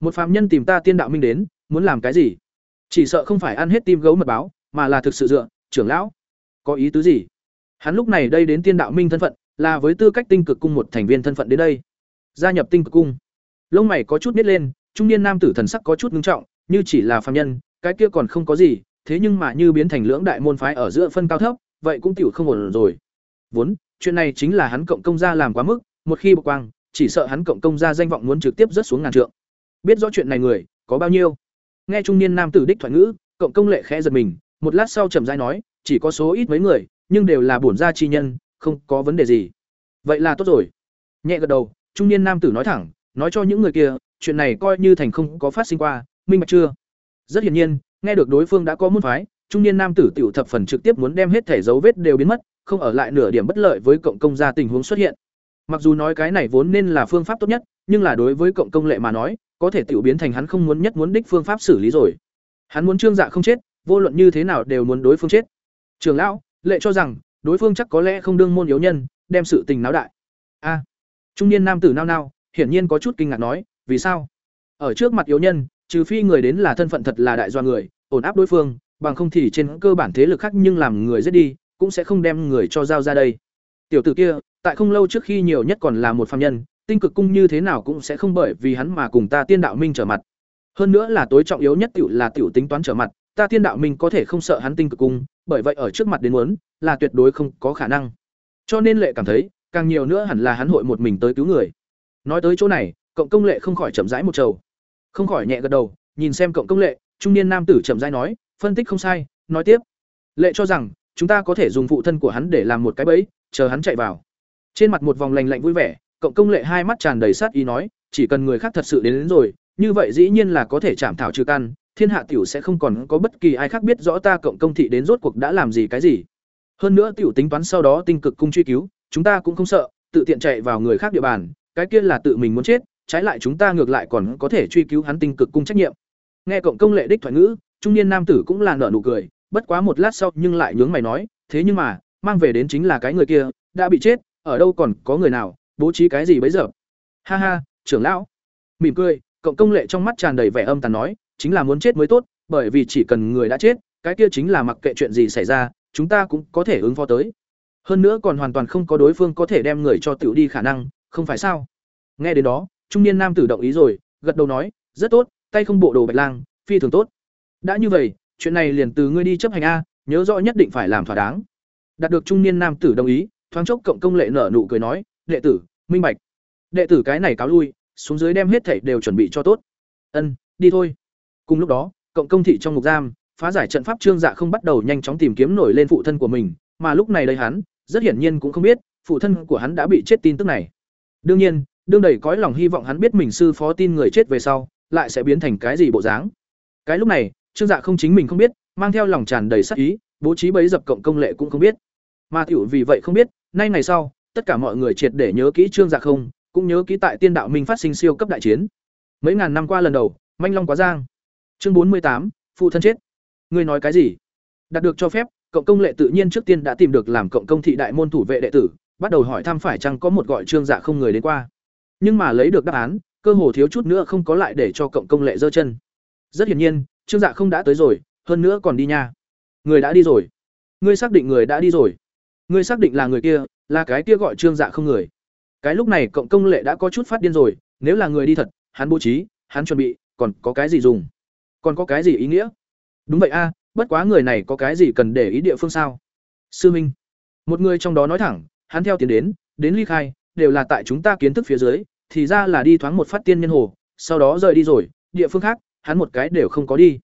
Speaker 1: Một phàm nhân tìm ta tiên đạo minh đến, muốn làm cái gì? Chỉ sợ không phải ăn hết tim gấu mật báo, mà là thực sự dựa, trưởng lão. Có ý tứ gì? Hắn lúc này đây đến tiên đạo minh thân phận, là với tư cách tinh cực cung một thành viên thân phận đến đây. Gia nhập tinh cực cung. Lông mày có chút nhếch lên, trung niên nam tử thần sắc có chút ngưng trọng, như chỉ là phàm nhân cái kia còn không có gì, thế nhưng mà như biến thành lưỡng đại môn phái ở giữa phân cao thấp, vậy cũng tiểu không ổn rồi. Vốn, chuyện này chính là hắn cộng công gia làm quá mức, một khi bộc quang, chỉ sợ hắn cộng công gia danh vọng muốn trực tiếp rớt xuống ngàn trượng. Biết rõ chuyện này người, có bao nhiêu? Nghe trung niên nam tử đích thoại ngữ, cộng công lệ khẽ giật mình, một lát sau trầm rãi nói, chỉ có số ít mấy người, nhưng đều là bổn gia chi nhân, không có vấn đề gì. Vậy là tốt rồi. Nhẹ gật đầu, trung niên nam tử nói thẳng, nói cho những người kia, chuyện này coi như thành không có phát sinh qua, minh bạch chưa? Rất hiển nhiên, nghe được đối phương đã có môn phái, trung niên nam tử tiểu thập phần trực tiếp muốn đem hết thể dấu vết đều biến mất, không ở lại nửa điểm bất lợi với cộng công gia tình huống xuất hiện. Mặc dù nói cái này vốn nên là phương pháp tốt nhất, nhưng là đối với cộng công lệ mà nói, có thể tiểu biến thành hắn không muốn nhất muốn đích phương pháp xử lý rồi. Hắn muốn trương dạ không chết, vô luận như thế nào đều muốn đối phương chết. Trường lão, lệ cho rằng, đối phương chắc có lẽ không đương môn yếu nhân, đem sự tình náo đại. A. Trung niên nam tử nao nao, hiển nhiên có chút kinh ngạc nói, vì sao? Ở trước mặt yếu nhân trừ phi người đến là thân phận thật là đại doa người, ổn áp đối phương, bằng không thì trên cơ bản thế lực khác nhưng làm người giết đi, cũng sẽ không đem người cho giao ra đây. Tiểu tử kia, tại không lâu trước khi nhiều nhất còn là một phạm nhân, tinh cực cung như thế nào cũng sẽ không bởi vì hắn mà cùng ta tiên đạo minh trở mặt. Hơn nữa là tối trọng yếu nhất tiểu là tiểu tính toán trở mặt, ta tiên đạo minh có thể không sợ hắn tinh cực cung, bởi vậy ở trước mặt đến muốn, là tuyệt đối không có khả năng. Cho nên lệ cảm thấy, càng nhiều nữa hẳn là hắn hội một mình tới cứu người. Nói tới chỗ này, cộng công lệ không khỏi chậm rãi một trầu không khỏi nhẹ gật đầu nhìn xem cộng công lệ trung niên nam tử chậm rãi nói phân tích không sai nói tiếp. Lệ cho rằng chúng ta có thể dùng phụ thân của hắn để làm một cái bẫy chờ hắn chạy vào. Trên mặt một vòng lành lạnh vui vẻ cộng công lệ hai mắt tràn đầy sát ý nói chỉ cần người khác thật sự đến, đến rồi như vậy dĩ nhiên là có thể chạm thảo trừ căn thiên hạ tiểu sẽ không còn có bất kỳ ai khác biết rõ ta cộng công thị đến rốt cuộc đã làm gì cái gì. Hơn nữa tiểu tính toán sau đó tinh cực cung truy cứu chúng ta cũng không sợ tự tiện chạy vào người khác địa bàn cái kia là tự mình muốn chết trái lại chúng ta ngược lại còn có thể truy cứu hắn tinh cực cung trách nhiệm. Nghe cộng công lệ đích thoại ngữ, trung niên nam tử cũng là nở nụ cười, bất quá một lát sau nhưng lại nhướng mày nói, thế nhưng mà, mang về đến chính là cái người kia, đã bị chết, ở đâu còn có người nào, bố trí cái gì bấy giờ? Ha ha, trưởng lão. Mỉm cười, cộng công lệ trong mắt tràn đầy vẻ âm tàn nói, chính là muốn chết mới tốt, bởi vì chỉ cần người đã chết, cái kia chính là mặc kệ chuyện gì xảy ra, chúng ta cũng có thể ứng phó tới. Hơn nữa còn hoàn toàn không có đối phương có thể đem người cho tiểu đi khả năng, không phải sao? Nghe đến đó trung niên nam tử động ý rồi, gật đầu nói, rất tốt, tay không bộ đồ bạch lang, phi thường tốt. Đã như vậy, chuyện này liền từ ngươi đi chấp hành a, nhớ rõ nhất định phải làm thỏa đáng. Đạt được trung niên nam tử đồng ý, thoáng chốc cộng công lệ nở nụ cười nói, đệ tử, minh bạch. Đệ tử cái này cáo lui, xuống dưới đem hết thảy đều chuẩn bị cho tốt. Ân, đi thôi. Cùng lúc đó, cộng công thị trong ngục giam, phá giải trận pháp trương dạ không bắt đầu nhanh chóng tìm kiếm nổi lên phụ thân của mình, mà lúc này đây hắn, rất hiển nhiên cũng không biết, phụ thân của hắn đã bị chết tin tức này. Đương nhiên đương đầy cõi lòng hy vọng hắn biết mình sư phó tin người chết về sau, lại sẽ biến thành cái gì bộ dáng. Cái lúc này, trương dạ không chính mình không biết, mang theo lòng tràn đầy sắc ý, bố trí bấy dập cộng công lệ cũng không biết. Mà tiểu vì vậy không biết, nay ngày sau, tất cả mọi người triệt để nhớ kỹ trương dạ không, cũng nhớ kỹ tại tiên đạo minh phát sinh siêu cấp đại chiến. Mấy ngàn năm qua lần đầu, manh long quá giang. Chương bốn mươi tám, phụ thân chết. Ngươi nói cái gì? Đạt được cho phép, cộng công lệ tự nhiên trước tiên đã tìm được làm cộng công thị đại môn thủ vệ đệ tử, bắt đầu hỏi thăm phải chăng có một gọi trương dạ không người đến qua nhưng mà lấy được đáp án, cơ hồ thiếu chút nữa không có lại để cho cộng công lệ giơ chân. Rất hiển nhiên, trương dạ không đã tới rồi, hơn nữa còn đi nha. Người đã đi rồi. Ngươi xác định người đã đi rồi. Ngươi xác định là người kia, là cái kia gọi trương dạ không người. Cái lúc này cộng công lệ đã có chút phát điên rồi, nếu là người đi thật, hắn bố trí, hắn chuẩn bị, còn có cái gì dùng? Còn có cái gì ý nghĩa? Đúng vậy a, bất quá người này có cái gì cần để ý địa phương sao? Sư minh. Một người trong đó nói thẳng, hắn theo tiến đến đến ly khai, đều là tại chúng ta kiến thức phía dưới thì ra là đi thoáng một phát tiên nhân hồ, sau đó rời đi rồi, địa phương khác, hắn một cái đều không có đi.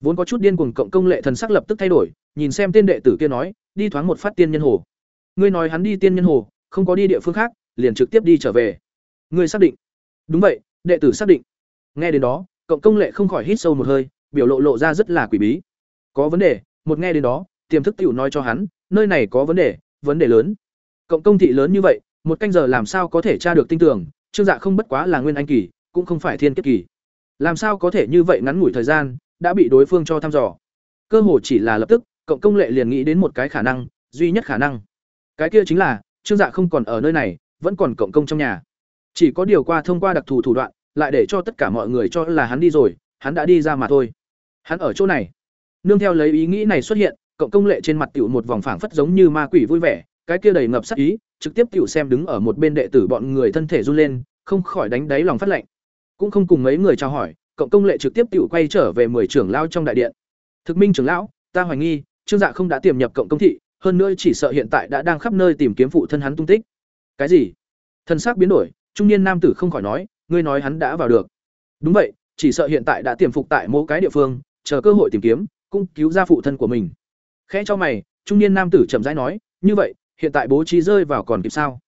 Speaker 1: Vốn có chút điên cuồng cộng công lệ thần sắc lập tức thay đổi, nhìn xem tên đệ tử kia nói, đi thoáng một phát tiên nhân hồ. Ngươi nói hắn đi tiên nhân hồ, không có đi địa phương khác, liền trực tiếp đi trở về. Ngươi xác định. Đúng vậy, đệ tử xác định. Nghe đến đó, cộng công lệ không khỏi hít sâu một hơi, biểu lộ lộ ra rất là quỷ bí. Có vấn đề, một nghe đến đó, tiềm thức tiểu nói cho hắn, nơi này có vấn đề vấn đề lớn. Cộng công thị lớn như vậy, một canh giờ làm sao có thể tra được tinh tưởng trương dạ không bất quá là nguyên anh kỳ, cũng không phải thiên kiếp kỳ. Làm sao có thể như vậy ngắn ngủi thời gian, đã bị đối phương cho thăm dò? Cơ hồ chỉ là lập tức, cộng công lệ liền nghĩ đến một cái khả năng, duy nhất khả năng. Cái kia chính là, trương dạ không còn ở nơi này, vẫn còn cộng công trong nhà. Chỉ có điều qua thông qua đặc thù thủ đoạn, lại để cho tất cả mọi người cho là hắn đi rồi, hắn đã đi ra mà thôi. Hắn ở chỗ này. Nương theo lấy ý nghĩ này xuất hiện, cộng công lệ trên mặt tiểu một vòng phảng phất giống như ma quỷ vui vẻ cái kia đầy ngập sắc ý, trực tiếp tiểu xem đứng ở một bên đệ tử bọn người thân thể run lên, không khỏi đánh đáy lòng phát lạnh. cũng không cùng mấy người chào hỏi, cộng công lệ trực tiếp tiểu quay trở về mười trưởng lão trong đại điện. Thực minh trưởng lão, ta hoài nghi, trương dạ không đã tiềm nhập cộng công thị, hơn nữa chỉ sợ hiện tại đã đang khắp nơi tìm kiếm phụ thân hắn tung tích. Cái gì? Thân xác biến đổi, trung niên nam tử không khỏi nói, ngươi nói hắn đã vào được. Đúng vậy, chỉ sợ hiện tại đã tiềm phục tại mỗi cái địa phương, chờ cơ hội tìm kiếm, cũng cứu ra phụ thân của mình. Khẽ cho mày, trung niên nam tử chậm rãi nói, như vậy hiện tại bố trí rơi vào còn kịp sao?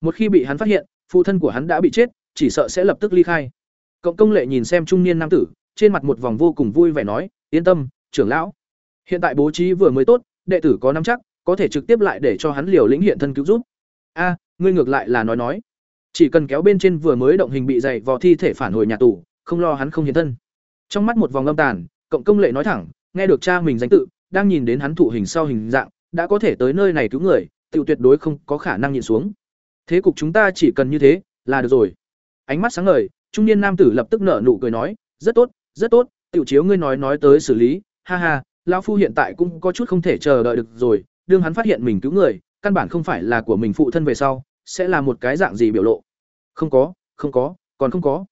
Speaker 1: Một khi bị hắn phát hiện, phụ thân của hắn đã bị chết, chỉ sợ sẽ lập tức ly khai. Cộng công lệ nhìn xem trung niên nam tử, trên mặt một vòng vô cùng vui vẻ nói, yên tâm, trưởng lão. Hiện tại bố trí vừa mới tốt, đệ tử có nắm chắc, có thể trực tiếp lại để cho hắn liều lĩnh hiện thân cứu giúp. A, ngươi ngược lại là nói nói. Chỉ cần kéo bên trên vừa mới động hình bị dày vò thi thể phản hồi nhà tù, không lo hắn không hiện thân. Trong mắt một vòng âm tàn, cộng công lệ nói thẳng, nghe được cha mình danh tự, đang nhìn đến hắn thụ hình sau hình dạng, đã có thể tới nơi này cứu người tự tuyệt đối không có khả năng nhìn xuống. Thế cục chúng ta chỉ cần như thế, là được rồi. Ánh mắt sáng ngời, trung niên nam tử lập tức nở nụ cười nói, rất tốt rất tốt, tiểu chiếu ngươi nói nói tới xử lý, ha ha, lão phu hiện tại cũng có chút không thể chờ đợi được rồi, đương hắn phát hiện mình cứu người, căn bản không phải là của mình phụ thân về sau, sẽ là một cái dạng gì biểu lộ? Không có không có, còn không có.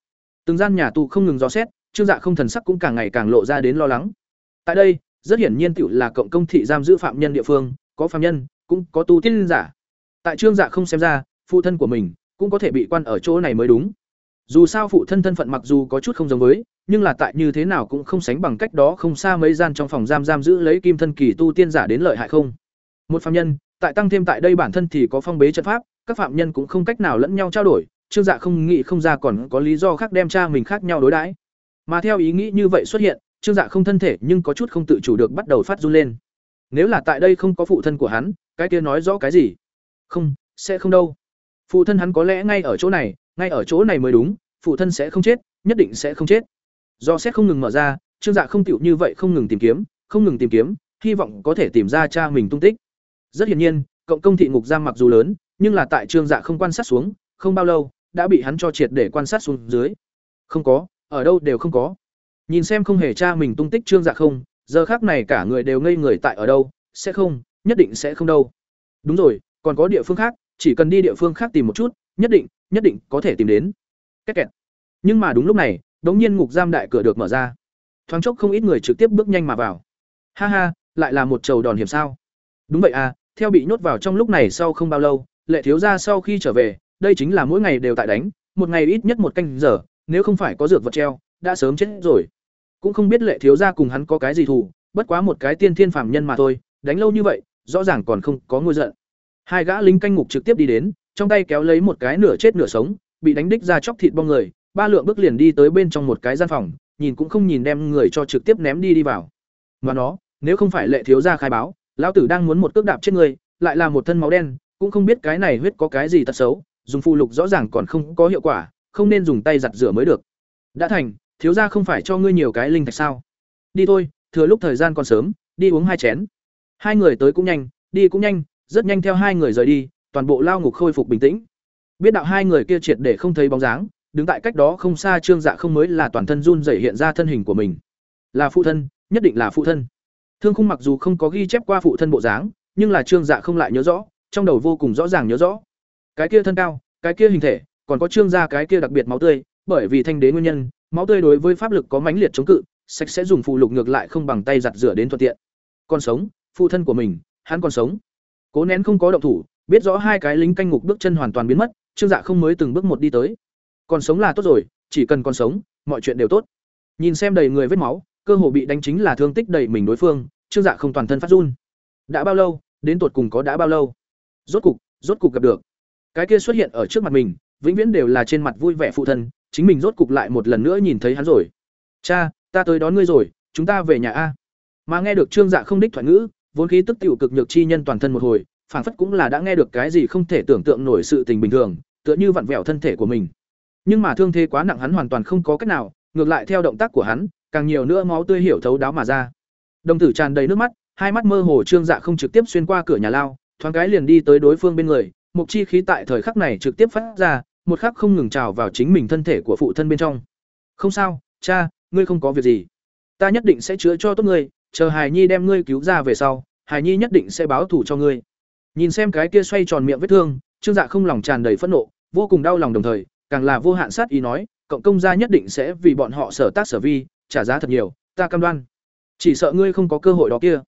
Speaker 1: Từng gian nhà tù không ngừng dò xét, trương dạ không thần sắc cũng càng ngày càng lộ ra đến lo lắng. Tại đây, rất hiển nhiên tựu là cộng công thị giam giữ phạm nhân địa phương, có phạm nhân cũng có tu tiên giả. Tại trương dạ không xem ra, phụ thân của mình cũng có thể bị quan ở chỗ này mới đúng. Dù sao phụ thân thân phận mặc dù có chút không giống với, nhưng là tại như thế nào cũng không sánh bằng cách đó không xa mấy gian trong phòng giam giam giữ lấy kim thân kỳ tu tiên giả đến lợi hại không. Một phạm nhân, tại tăng thêm tại đây bản thân thì có phong bế trận pháp, các phạm nhân cũng không cách nào lẫn nhau trao đổi, trương dạ không nghĩ không ra còn có lý do khác đem cha mình khác nhau đối đãi. Mà theo ý nghĩ như vậy xuất hiện, trương dạ không thân thể nhưng có chút không tự chủ được bắt đầu phát run lên. Nếu là tại đây không có phụ thân của hắn cái kia nói rõ cái gì? Không, sẽ không đâu. Phụ thân hắn có lẽ ngay ở chỗ này, ngay ở chỗ này mới đúng, phụ thân sẽ không chết, nhất định sẽ không chết. Do xét không ngừng mở ra, trương dạ không tựu như vậy không ngừng tìm kiếm, không ngừng tìm kiếm, hy vọng có thể tìm ra cha mình tung tích. Rất hiển nhiên, cộng công thị ngục giam mặc dù lớn, nhưng là tại trương dạ không quan sát xuống, không bao lâu, đã bị hắn cho triệt để quan sát xuống dưới. Không có, ở đâu đều không có. Nhìn xem không hề cha mình tung tích trương dạ không, giờ khác này cả người đều ngây người tại ở đâu, sẽ không nhất định sẽ không đâu. Đúng rồi, còn có địa phương khác, chỉ cần đi địa phương khác tìm một chút, nhất định nhất định có thể tìm đến. Kết kẹt. nhưng mà đúng lúc này, đống nhiên ngục giam đại cửa được mở ra. Thoáng chốc không ít người trực tiếp bước nhanh mà vào. Ha ha, lại là một trầu đòn hiểm sao? Đúng vậy à theo bị nhốt vào trong lúc này sau không bao lâu, lệ thiếu gia sau khi trở về, đây chính là mỗi ngày đều tại đánh, một ngày ít nhất một canh giờ, nếu không phải có dược vật treo, đã sớm chết rồi. Cũng không biết lệ thiếu gia cùng hắn có cái gì thù, bất quá một cái tiên thiên phàm nhân mà thôi, đánh lâu như vậy rõ ràng còn không có ngôi giận. Hai gã lính canh ngục trực tiếp đi đến, trong tay kéo lấy một cái nửa chết nửa sống, bị đánh đích ra chóc thịt bong người, ba lượng bước liền đi tới bên trong một cái gian phòng, nhìn cũng không nhìn đem người cho trực tiếp ném đi đi vào. Mà nó, nếu không phải lệ thiếu gia khai báo, lão tử đang muốn một cước đạp chết người, lại là một thân máu đen, cũng không biết cái này huyết có cái gì tật xấu, dùng phụ lục rõ ràng còn không có hiệu quả, không nên dùng tay giặt rửa mới được. Đã thành, thiếu gia không phải cho ngươi nhiều cái linh thạch sao? Đi thôi, thừa lúc thời gian còn sớm, đi uống hai chén hai người tới cũng nhanh, đi cũng nhanh, rất nhanh theo hai người rời đi, toàn bộ lao ngục khôi phục bình tĩnh. Biết đạo hai người kia triệt để không thấy bóng dáng, đứng tại cách đó không xa trương dạ không mới là toàn thân run rẩy hiện ra thân hình của mình. Là phụ thân, nhất định là phụ thân. Thương khung mặc dù không có ghi chép qua phụ thân bộ dáng, nhưng là trương dạ không lại nhớ rõ, trong đầu vô cùng rõ ràng nhớ rõ. Cái kia thân cao, cái kia hình thể, còn có trương gia cái kia đặc biệt máu tươi, bởi vì thanh đế nguyên nhân, máu tươi đối với pháp lực có mãnh liệt chống cự, sạch sẽ dùng phụ lục ngược lại không bằng tay giặt rửa đến thuận tiện. Còn sống phụ thân của mình, hắn còn sống. Cố nén không có động thủ, biết rõ hai cái lính canh ngục bước chân hoàn toàn biến mất, trương dạ không mới từng bước một đi tới. Còn sống là tốt rồi, chỉ cần còn sống, mọi chuyện đều tốt. Nhìn xem đầy người vết máu, cơ hồ bị đánh chính là thương tích đầy mình đối phương, trương dạ không toàn thân phát run. Đã bao lâu, đến tột cùng có đã bao lâu? Rốt cục rốt cục gặp được. Cái kia xuất hiện ở trước mặt mình, vĩnh viễn đều là trên mặt vui vẻ phụ thân, chính mình rốt cục lại một lần nữa nhìn thấy hắn rồi. Cha, ta tới đón ngươi rồi, chúng ta về nhà a. Mà nghe được trương dạ không đích thoại ngữ vốn khí tức tiểu cực nhược chi nhân toàn thân một hồi, phảng phất cũng là đã nghe được cái gì không thể tưởng tượng nổi sự tình bình thường, tựa như vặn vẹo thân thể của mình. Nhưng mà thương thế quá nặng hắn hoàn toàn không có cách nào, ngược lại theo động tác của hắn, càng nhiều nữa máu tươi hiểu thấu đáo mà ra. Đồng tử tràn đầy nước mắt, hai mắt mơ hồ trương dạ không trực tiếp xuyên qua cửa nhà lao, thoáng cái liền đi tới đối phương bên người, mục chi khí tại thời khắc này trực tiếp phát ra, một khắc không ngừng trào vào chính mình thân thể của phụ thân bên trong. Không sao, cha, ngươi không có việc gì. Ta nhất định sẽ chữa cho tốt ngươi chờ hài nhi đem ngươi cứu ra về sau hài nhi nhất định sẽ báo thù cho ngươi. Nhìn xem cái kia xoay tròn miệng vết thương, trương dạ không lòng tràn đầy phẫn nộ, vô cùng đau lòng đồng thời, càng là vô hạn sát ý nói, cộng công gia nhất định sẽ vì bọn họ sở tác sở vi, trả giá thật nhiều, ta cam đoan. Chỉ sợ ngươi không có cơ hội đó kia.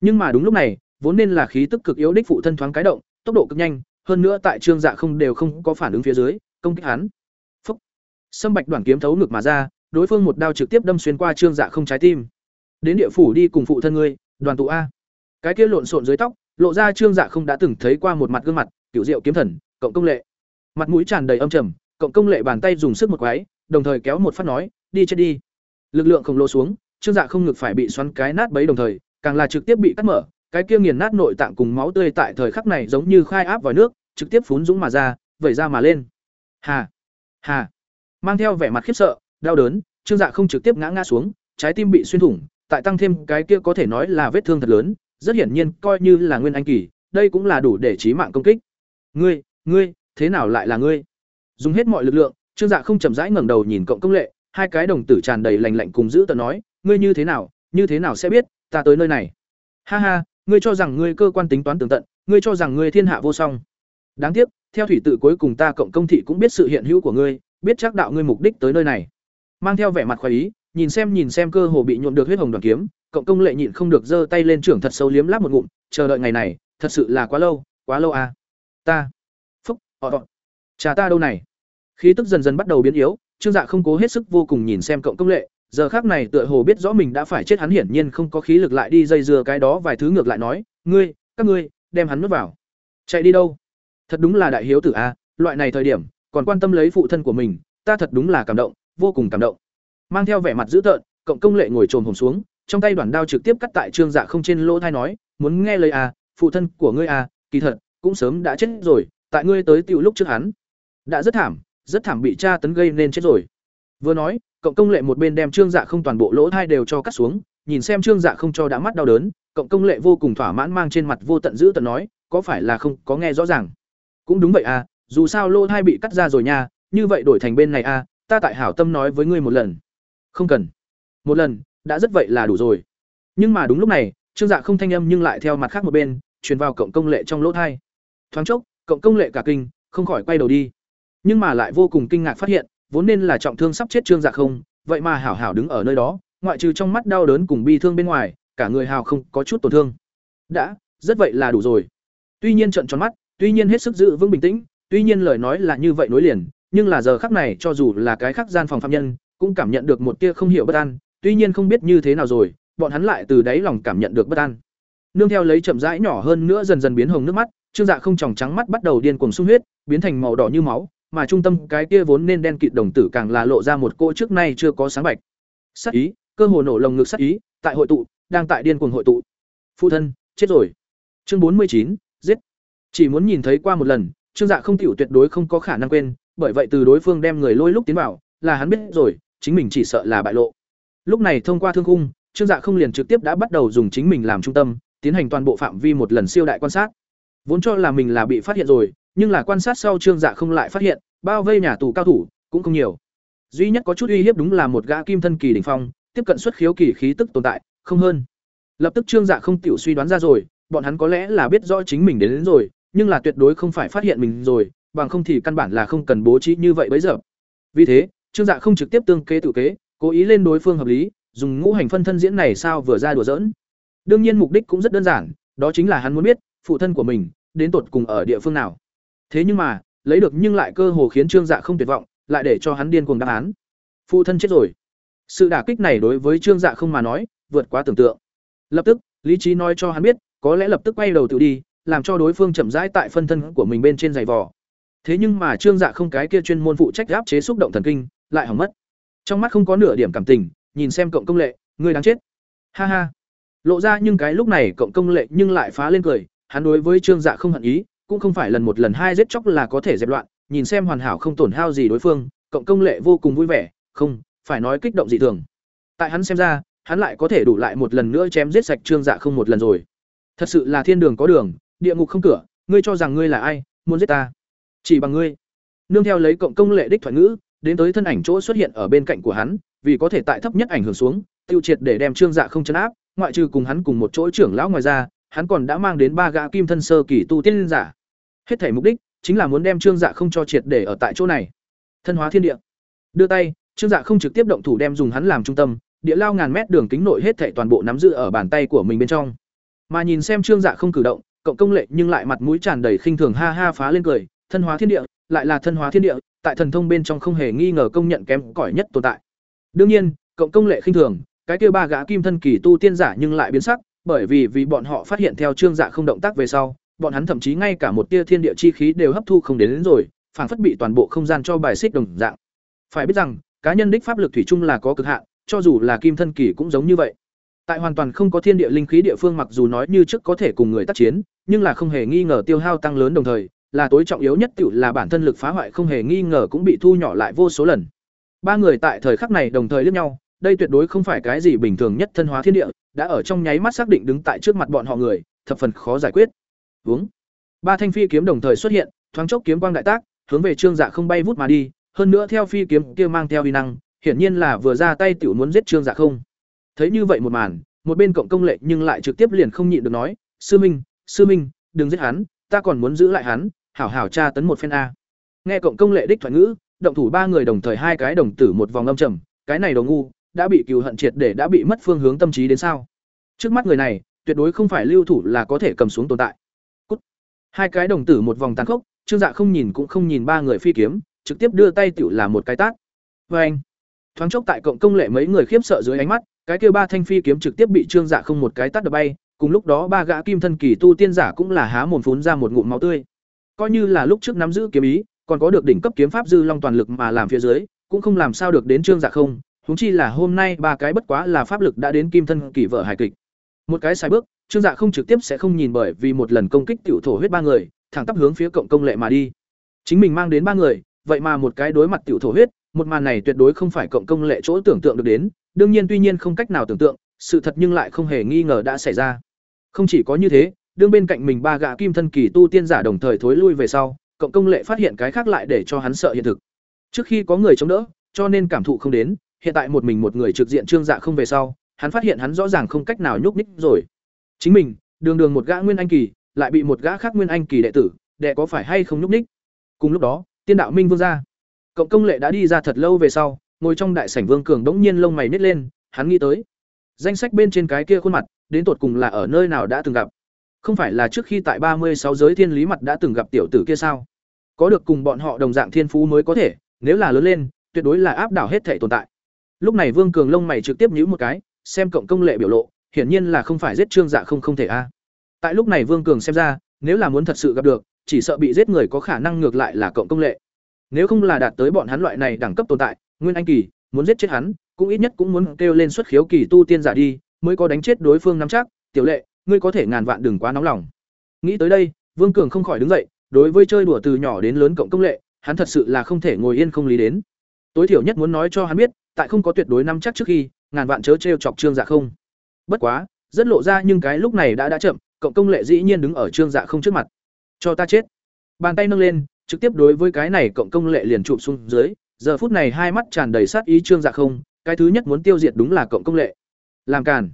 Speaker 1: Nhưng mà đúng lúc này, vốn nên là khí tức cực yếu đích phụ thân thoáng cái động, tốc độ cực nhanh, hơn nữa tại trương dạ không đều không có phản ứng phía dưới, công kích hắn. Phúc. Sâm bạch đoàn kiếm thấu ngực mà ra, đối phương một đao trực tiếp đâm xuyên qua trương dạ không trái tim đến địa phủ đi cùng phụ thân ngươi, đoàn tụ a. Cái kia lộn xộn dưới tóc, lộ ra trương dạ không đã từng thấy qua một mặt gương mặt, kiểu diệu kiếm thần, cộng công lệ. Mặt mũi tràn đầy âm trầm, cộng công lệ bàn tay dùng sức một quái, đồng thời kéo một phát nói, đi chết đi. Lực lượng khổng lồ xuống, trương dạ không ngực phải bị xoắn cái nát bấy đồng thời, càng là trực tiếp bị cắt mở, cái kia nghiền nát nội tạng cùng máu tươi tại thời khắc này giống như khai áp vòi nước, trực tiếp phún dũng mà ra, vẩy ra mà lên. Hà hà. Mang theo vẻ mặt khiếp sợ, đau đớn, trương dạ không trực tiếp ngã ngã xuống, trái tim bị xuyên thủng tại tăng thêm cái kia có thể nói là vết thương thật lớn, rất hiển nhiên coi như là nguyên anh kỳ, đây cũng là đủ để chí mạng công kích. Ngươi ngươi, thế nào lại là ngươi? Dùng hết mọi lực lượng, trương dạ không chậm rãi ngẩng đầu nhìn cộng công lệ, hai cái đồng tử tràn đầy lành lạnh cùng giữ tợn nói, ngươi như thế nào, như thế nào sẽ biết, ta tới nơi này. Ha ha, ngươi cho rằng ngươi cơ quan tính toán tường tận, ngươi cho rằng ngươi thiên hạ vô song. Đáng tiếc, theo thủy tự cuối cùng ta cộng công thị cũng biết sự hiện hữu của ngươi, biết chắc đạo ngươi mục đích tới nơi này. Mang theo vẻ mặt khoái ý nhìn xem nhìn xem cơ hồ bị nhuộm được huyết hồng đoàn kiếm, cộng công lệ nhịn không được giơ tay lên trưởng thật sâu liếm láp một ngụm, chờ đợi ngày này, thật sự là quá lâu quá lâu à. Ta. Phúc, họ đọ. cha ta đâu này? Khí tức dần dần bắt đầu biến yếu, trương dạ không cố hết sức vô cùng nhìn xem cộng công lệ, giờ khác này tựa hồ biết rõ mình đã phải chết, hắn hiển nhiên không có khí lực lại đi dây dưa cái đó vài thứ ngược lại nói, ngươi, các ngươi, đem hắn nuốt vào. Chạy đi đâu? Thật đúng là đại hiếu tử a, loại này thời điểm, còn quan tâm lấy phụ thân của mình, ta thật đúng là cảm động, vô cùng cảm động mang theo vẻ mặt dữ tợn, cộng công lệ ngồi trồm hổm xuống, trong tay đoàn đao trực tiếp cắt tại trương dạ không trên lỗ thai nói, muốn nghe lời à phụ thân của ngươi à kỳ thật, cũng sớm đã chết rồi, tại ngươi tới tiểu lúc trước hắn đã rất thảm rất thảm bị cha tấn gây nên chết rồi. Vừa nói, cộng công lệ một bên đem trương dạ không toàn bộ lỗ thai đều cho cắt xuống, nhìn xem trương dạ không cho đã mắt đau đớn, cộng công lệ vô cùng thỏa mãn mang trên mặt vô tận dữ tận nói, có phải là không có nghe rõ ràng? Cũng đúng vậy à dù sao lỗ thai bị cắt ra rồi nha, như vậy đổi thành bên này à ta tại hảo tâm nói với ngươi một lần không cần. Một lần, đã rất vậy là đủ rồi. Nhưng mà đúng lúc này, trương dạ không thanh âm nhưng lại theo mặt khác một bên, truyền vào cộng công lệ trong lỗ thai. Thoáng chốc, cộng công lệ cả kinh, không khỏi quay đầu đi. Nhưng mà lại vô cùng kinh ngạc phát hiện, vốn nên là trọng thương sắp chết trương dạ không, vậy mà hảo hảo đứng ở nơi đó, ngoại trừ trong mắt đau đớn cùng bi thương bên ngoài, cả người hào không có chút tổn thương. Đã, rất vậy là đủ rồi. Tuy nhiên trận tròn mắt, tuy nhiên hết sức giữ vững bình tĩnh, tuy nhiên lời nói là như vậy nối liền, nhưng là giờ khắc này cho dù là cái khắc gian phòng phạm nhân cũng cảm nhận được một tia không hiểu bất an, tuy nhiên không biết như thế nào rồi, bọn hắn lại từ đáy lòng cảm nhận được bất an. Nương theo lấy chậm rãi nhỏ hơn nữa dần dần biến hồng nước mắt, trương dạ không tròng trắng mắt bắt đầu điên cuồng sung huyết, biến thành màu đỏ như máu, mà trung tâm cái kia vốn nên đen kịt đồng tử càng là lộ ra một cô trước nay chưa có sáng bạch. Sát ý, cơ hồ nổ lồng ngực sát ý, tại hội tụ, đang tại điên cuồng hội tụ. Phụ thân, chết rồi. Chương bốn mươi chín, giết. Chỉ muốn nhìn thấy qua một lần, trương dạ không tiểu tuyệt đối không có khả năng quên, bởi vậy từ đối phương đem người lôi lúc tiến vào, là hắn biết rồi chính mình chỉ sợ là bại lộ. Lúc này thông qua thương khung trương dạ không liền trực tiếp đã bắt đầu dùng chính mình làm trung tâm tiến hành toàn bộ phạm vi một lần siêu đại quan sát. Vốn cho là mình là bị phát hiện rồi nhưng là quan sát sau trương dạ không lại phát hiện bao vây nhà tù cao thủ cũng không nhiều. Duy nhất có chút uy hiếp đúng là một gã kim thân kỳ đỉnh phong tiếp cận xuất khiếu kỳ khí tức tồn tại không hơn. Lập tức trương dạ không tiểu suy đoán ra rồi bọn hắn có lẽ là biết rõ chính mình đến, đến rồi nhưng là tuyệt đối không phải phát hiện mình rồi bằng không thì căn bản là không cần bố trí như vậy bấy giờ. Vì thế trương dạ không trực tiếp tương kế tự kế, cố ý lên đối phương hợp lý, dùng ngũ hành phân thân diễn này sao vừa ra đùa giỡn. Đương nhiên mục đích cũng rất đơn giản, đó chính là hắn muốn biết, phụ thân của mình, đến tột cùng ở địa phương nào. Thế nhưng mà, lấy được nhưng lại cơ hồ khiến trương dạ không tuyệt vọng, lại để cho hắn điên cuồng đáp án. Phụ thân chết rồi. Sự đả kích này đối với trương dạ không mà nói, vượt quá tưởng tượng. Lập tức, lý trí nói cho hắn biết, có lẽ lập tức quay đầu tự đi, làm cho đối phương chậm rãi tại phân thân của mình bên trên giày vò. Thế nhưng mà trương dạ không cái kia chuyên môn phụ trách áp chế xúc động thần kinh lại hỏng mất. Trong mắt không có nửa điểm cảm tình, nhìn xem cộng công lệ, ngươi đáng chết. Ha ha. Lộ ra nhưng cái lúc này cộng công lệ nhưng lại phá lên cười, hắn đối với trương dạ không hận ý, cũng không phải lần một lần hai giết chóc là có thể dẹp loạn, nhìn xem hoàn hảo không tổn hao gì đối phương, cộng công lệ vô cùng vui vẻ, không, phải nói kích động dị thường. Tại hắn xem ra, hắn lại có thể đủ lại một lần nữa chém giết sạch trương dạ không một lần rồi. Thật sự là thiên đường có đường, địa ngục không cửa, ngươi cho rằng ngươi là ai, muốn giết ta? Chỉ bằng ngươi. Nương theo lấy cộng công lệ đích thoại ngữ đến tới thân ảnh chỗ xuất hiện ở bên cạnh của hắn, vì có thể tại thấp nhất ảnh hưởng xuống, tiêu triệt để đem trương dạ không chấn áp, ngoại trừ cùng hắn cùng một chỗ trưởng lão ngoài ra, hắn còn đã mang đến ba gã kim thân sơ kỳ tu tiên giả. Hết thảy mục đích chính là muốn đem trương dạ không cho triệt để ở tại chỗ này. Thân hóa thiên địa. Đưa tay, trương dạ không trực tiếp động thủ đem dùng hắn làm trung tâm, địa lao ngàn mét đường kính nội hết thảy toàn bộ nắm giữ ở bàn tay của mình bên trong. Mà nhìn xem trương dạ không cử động, cộng công lệ nhưng lại mặt mũi tràn đầy khinh thường ha ha phá lên cười, thân hóa thiên địa lại là thân hóa thiên địa tại thần thông bên trong không hề nghi ngờ công nhận kém cỏi nhất tồn tại. Đương nhiên cộng công lệ khinh thường cái kia ba gã kim thân kỳ tu tiên giả nhưng lại biến sắc bởi vì vì bọn họ phát hiện theo trương dạ không động tác về sau bọn hắn thậm chí ngay cả một tia thiên địa chi khí đều hấp thu không đến, đến rồi phản phất bị toàn bộ không gian cho bài xích đồng dạng. Phải biết rằng cá nhân đích pháp lực thủy chung là có cực hạn cho dù là kim thân kỳ cũng giống như vậy. Tại hoàn toàn không có thiên địa linh khí địa phương mặc dù nói như trước có thể cùng người tác chiến nhưng là không hề nghi ngờ tiêu hao tăng lớn đồng thời là tối trọng yếu nhất tiểu là bản thân lực phá hoại không hề nghi ngờ cũng bị thu nhỏ lại vô số lần. Ba người tại thời khắc này đồng thời liếc nhau, đây tuyệt đối không phải cái gì bình thường nhất thân hóa thiên địa, đã ở trong nháy mắt xác định đứng tại trước mặt bọn họ người, thập phần khó giải quyết. Uống ba thanh phi kiếm đồng thời xuất hiện, thoáng chốc kiếm quang đại tác, hướng về trương dạ không bay vút mà đi, hơn nữa theo phi kiếm kia mang theo uy năng, hiển nhiên là vừa ra tay tiểu muốn giết trương dạ không. Thấy như vậy một màn, một bên cộng công lệ nhưng lại trực tiếp liền không nhịn được nói, sư minh sư minh, đừng giết hắn, ta còn muốn giữ lại hắn hảo hảo tra tấn một phen a. Nghe cộng công lệ đích thoại ngữ, động thủ ba người đồng thời hai cái đồng tử một vòng âm trầm, cái này đồ ngu, đã bị cừu hận triệt để đã bị mất phương hướng tâm trí đến sao? Trước mắt người này, tuyệt đối không phải lưu thủ là có thể cầm xuống tồn tại. Cút. hai cái đồng tử một vòng tàn khốc, trương dạ không nhìn cũng không nhìn ba người phi kiếm, trực tiếp đưa tay tiểu là một cái tát. Vê anh. Thoáng chốc tại cộng công lệ mấy người khiếp sợ dưới ánh mắt, cái kia ba thanh phi kiếm trực tiếp bị trương dạ không một cái tát đập bay, cùng lúc đó ba gã kim thân kỳ tu tiên giả cũng là há mồm phún ra một ngụm máu tươi coi như là lúc trước nắm giữ kiếm ý, còn có được đỉnh cấp kiếm pháp dư long toàn lực mà làm phía dưới, cũng không làm sao được đến trương dạ không, huống chi là hôm nay ba cái bất quá là pháp lực đã đến kim thân kỳ vợ hài kịch. Một cái sai bước, trương dạ không trực tiếp sẽ không nhìn bởi vì một lần công kích tiểu thổ huyết ba người, thẳng tắp hướng phía cộng công lệ mà đi. Chính mình mang đến ba người, vậy mà một cái đối mặt tiểu thổ huyết, một màn này tuyệt đối không phải cộng công lệ chỗ tưởng tượng được đến, đương nhiên tuy nhiên không cách nào tưởng tượng, sự thật nhưng lại không hề nghi ngờ đã xảy ra. Không chỉ có như thế đương bên cạnh mình ba gã kim thân kỳ tu tiên giả đồng thời thối lui về sau, cộng công lệ phát hiện cái khác lại để cho hắn sợ hiện thực. Trước khi có người chống đỡ, cho nên cảm thụ không đến, hiện tại một mình một người trực diện trương dạ không về sau, hắn phát hiện hắn rõ ràng không cách nào nhúc nhích rồi. Chính mình, đường đường một gã nguyên anh kỳ, lại bị một gã khác nguyên anh kỳ đệ tử, đệ có phải hay không nhúc nhích? cùng lúc đó, tiên đạo minh vương ra. Cộng công lệ đã đi ra thật lâu về sau, ngồi trong đại sảnh vương cường đống nhiên lông mày nít lên, hắn nghĩ tới. Danh sách bên trên cái kia khuôn mặt, đến tột cùng là ở nơi nào đã từng gặp? Không phải là trước khi tại ba mươi sáu giới thiên lý mặt đã từng gặp tiểu tử kia sao? Có được cùng bọn họ đồng dạng thiên phú mới có thể, nếu là lớn lên, tuyệt đối là áp đảo hết thể tồn tại. Lúc này vương cường lông mày trực tiếp nhíu một cái, xem cộng công lệ biểu lộ, hiển nhiên là không phải giết trương dạ không không thể a. Tại lúc này vương cường xem ra, nếu là muốn thật sự gặp được, chỉ sợ bị giết người có khả năng ngược lại là cộng công lệ. Nếu không là đạt tới bọn hắn loại này đẳng cấp tồn tại, nguyên anh kỳ, muốn giết chết hắn, cũng ít nhất cũng muốn kêu lên xuất khiếu kỳ tu tiên giả đi, mới có đánh chết đối phương nắm chắc, tiểu lệ ngươi có thể ngàn vạn đừng quá nóng lòng. Nghĩ tới đây, vương cường không khỏi đứng dậy, đối với chơi đùa từ nhỏ đến lớn cộng công lệ, hắn thật sự là không thể ngồi yên không lý đến. Tối thiểu nhất muốn nói cho hắn biết, tại không có tuyệt đối nắm chắc trước khi, ngàn vạn chớ trêu chọc trương dạ không. Bất quá, rất lộ ra nhưng cái lúc này đã đã chậm, cộng công lệ dĩ nhiên đứng ở trương dạ không trước mặt. Cho ta chết. Bàn tay nâng lên, trực tiếp đối với cái này cộng công lệ liền chụp xuống dưới, giờ phút này hai mắt tràn đầy sát ý trương dạ không, cái thứ nhất muốn tiêu diệt đúng là cộng công lệ. Làm càn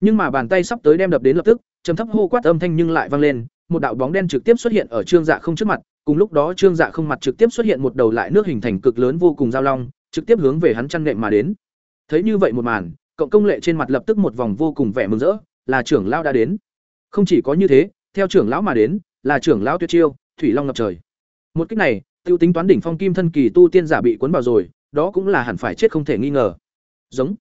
Speaker 1: nhưng mà bàn tay sắp tới đem đập đến lập tức, trầm thấp hô quát âm thanh nhưng lại vang lên, một đạo bóng đen trực tiếp xuất hiện ở trương dạ không trước mặt, cùng lúc đó trương dạ không mặt trực tiếp xuất hiện một đầu lại nước hình thành cực lớn vô cùng giao long, trực tiếp hướng về hắn chăn nệm mà đến. Thấy như vậy một màn, cộng công lệ trên mặt lập tức một vòng vô cùng vẻ mừng rỡ, là trưởng lão đã đến. Không chỉ có như thế, theo trưởng lão mà đến, là trưởng lão tuyệt chiêu, thủy long ngập trời. Một cách này, tiêu tính toán đỉnh phong kim thân kỳ tu tiên giả bị cuốn vào rồi, đó cũng là hẳn phải chết không thể nghi ngờ. Giống.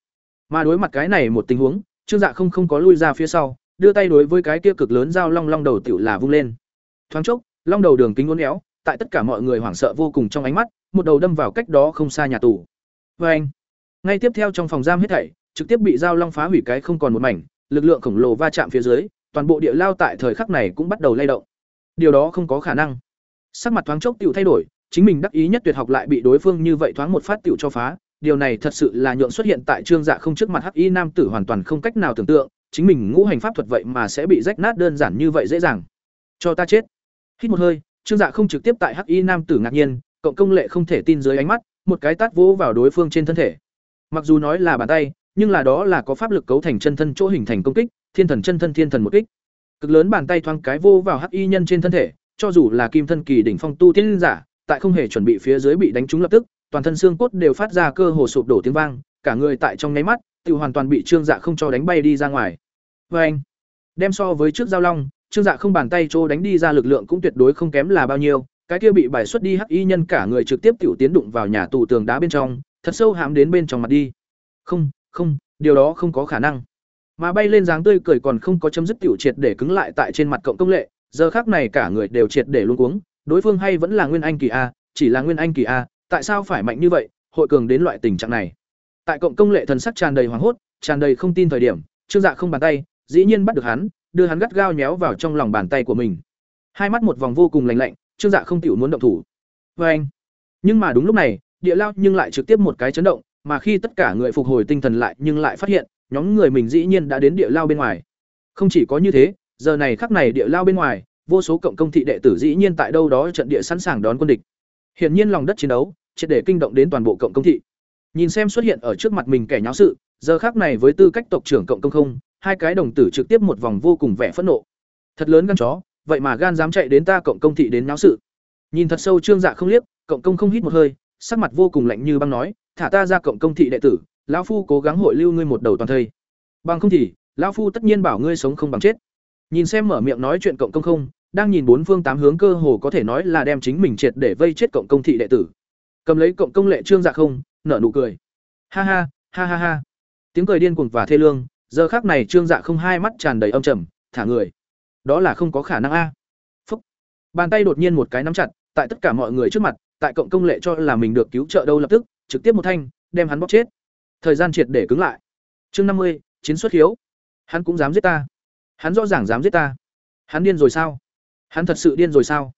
Speaker 1: Mà đối mặt cái này một tình huống trương dạ không không có lui ra phía sau, đưa tay đối với cái kia cực lớn dao long long đầu tiểu là vung lên. Thoáng chốc, long đầu đường kính uốn éo, tại tất cả mọi người hoảng sợ vô cùng trong ánh mắt, một đầu đâm vào cách đó không xa nhà tù. Vê anh, ngay tiếp theo trong phòng giam hết thảy, trực tiếp bị dao long phá hủy cái không còn một mảnh, lực lượng khổng lồ va chạm phía dưới, toàn bộ địa lao tại thời khắc này cũng bắt đầu lay động. Điều đó không có khả năng. Sắc mặt thoáng chốc tiểu thay đổi, chính mình đắc ý nhất tuyệt học lại bị đối phương như vậy thoáng một phát tiểu cho phá điều này thật sự là nhượng xuất hiện tại trương dạ không trước mặt hắc y nam tử hoàn toàn không cách nào tưởng tượng, chính mình ngũ hành pháp thuật vậy mà sẽ bị rách nát đơn giản như vậy dễ dàng. Cho ta chết. Hít một hơi, trương dạ không trực tiếp tại hắc y nam tử ngạc nhiên, cộng công lệ không thể tin dưới ánh mắt, một cái tát vỗ vào đối phương trên thân thể. Mặc dù nói là bàn tay, nhưng là đó là có pháp lực cấu thành chân thân chỗ hình thành công kích, thiên thần chân thân thiên thần một kích. Cực lớn bàn tay thoáng cái vô vào hắc y nhân trên thân thể, cho dù là kim thân kỳ đỉnh phong tu tiên giả, tại không hề chuẩn bị phía dưới bị đánh trúng lập tức toàn thân xương cốt đều phát ra cơ hồ sụp đổ tiếng vang, cả người tại trong nháy mắt Tiểu hoàn toàn bị trương dạ không cho đánh bay đi ra ngoài. Vê anh, đem so với trước giao long, trương dạ không bàn tay trô đánh đi ra lực lượng cũng tuyệt đối không kém là bao nhiêu, cái kia bị bài xuất đi hắc y nhân cả người trực tiếp tiểu tiến đụng vào nhà tù tường đá bên trong, thật sâu hãm đến bên trong mặt đi. Không không, điều đó không có khả năng. Mà bay lên dáng tươi cười còn không có chấm dứt tiểu triệt để cứng lại tại trên mặt cộng công lệ, giờ khác này cả người đều triệt để luống cuống, đối phương hay vẫn là nguyên anh kỳ a, chỉ là nguyên anh kỳ a tại sao phải mạnh như vậy, hội cường đến loại tình trạng này? Tại cộng công lệ thần sắc tràn đầy hoảng hốt, tràn đầy không tin thời điểm, trương dạ không bàn tay, dĩ nhiên bắt được hắn, đưa hắn gắt gao nhéo vào trong lòng bàn tay của mình. Hai mắt một vòng vô cùng lạnh lạnh, trương dạ không tiểu muốn động thủ. Vê anh. Nhưng mà đúng lúc này, địa lao nhưng lại trực tiếp một cái chấn động, mà khi tất cả người phục hồi tinh thần lại nhưng lại phát hiện, nhóm người mình dĩ nhiên đã đến địa lao bên ngoài. Không chỉ có như thế, giờ này khắc này địa lao bên ngoài, vô số cộng công thị đệ tử dĩ nhiên tại đâu đó trận địa sẵn sàng đón quân địch hiển nhiên lòng đất chiến đấu, triệt để kinh động đến toàn bộ cộng công thị. Nhìn xem xuất hiện ở trước mặt mình kẻ nháo sự, giờ khắc này với tư cách tộc trưởng cộng công không, hai cái đồng tử trực tiếp một vòng vô cùng vẻ phẫn nộ. Thật lớn gan chó, vậy mà gan dám chạy đến ta cộng công thị đến náo sự. Nhìn thật sâu trương dạ không liếc, cộng công không hít một hơi, sắc mặt vô cùng lạnh như băng nói, thả ta ra cộng công thị đệ tử, lão phu cố gắng hội lưu ngươi một đầu toàn thây. Bằng không thì, lão phu tất nhiên bảo ngươi sống không bằng chết. Nhìn xem mở miệng nói chuyện cộng công không đang nhìn bốn phương tám hướng cơ hồ có thể nói là đem chính mình triệt để vây chết cộng công thị đệ tử. Cầm lấy cộng công lệ trương dạ không, nở nụ cười. Ha ha ha ha ha. Tiếng cười điên cuồng và thê lương, giờ khác này trương dạ không hai mắt tràn đầy âm trầm, thả người. Đó là không có khả năng a. Phúc. Bàn tay đột nhiên một cái nắm chặt, tại tất cả mọi người trước mặt, tại cộng công lệ cho là mình được cứu trợ đâu lập tức, trực tiếp một thanh, đem hắn bóc chết. Thời gian triệt để cứng lại. Chương năm mươi, chiến xuất hiếu. Hắn cũng dám giết ta. Hắn rõ ràng dám giết ta. Hắn điên rồi sao? Hắn thật sự điên rồi sao?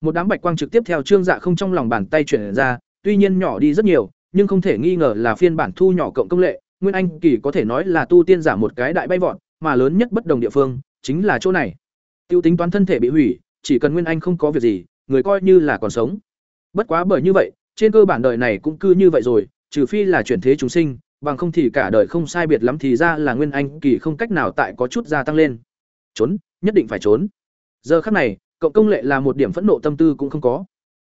Speaker 1: Một đám bạch quang trực tiếp theo trương dạ không trong lòng bàn tay chuyển ra, tuy nhiên nhỏ đi rất nhiều, nhưng không thể nghi ngờ là phiên bản thu nhỏ cộng công lệ. Nguyên anh kỳ có thể nói là tu tiên giả một cái đại bay vọt, mà lớn nhất bất đồng địa phương chính là chỗ này. Tiêu tính toán thân thể bị hủy, chỉ cần nguyên anh không có việc gì, người coi như là còn sống. Bất quá bởi như vậy, trên cơ bản đời này cũng cư như vậy rồi, trừ phi là chuyển thế chúng sinh, bằng không thì cả đời không sai biệt lắm thì ra là nguyên anh kỳ không cách nào tại có chút gia tăng lên. Trốn, nhất định phải trốn giờ khắc này cộng công lệ là một điểm phẫn nộ tâm tư cũng không có.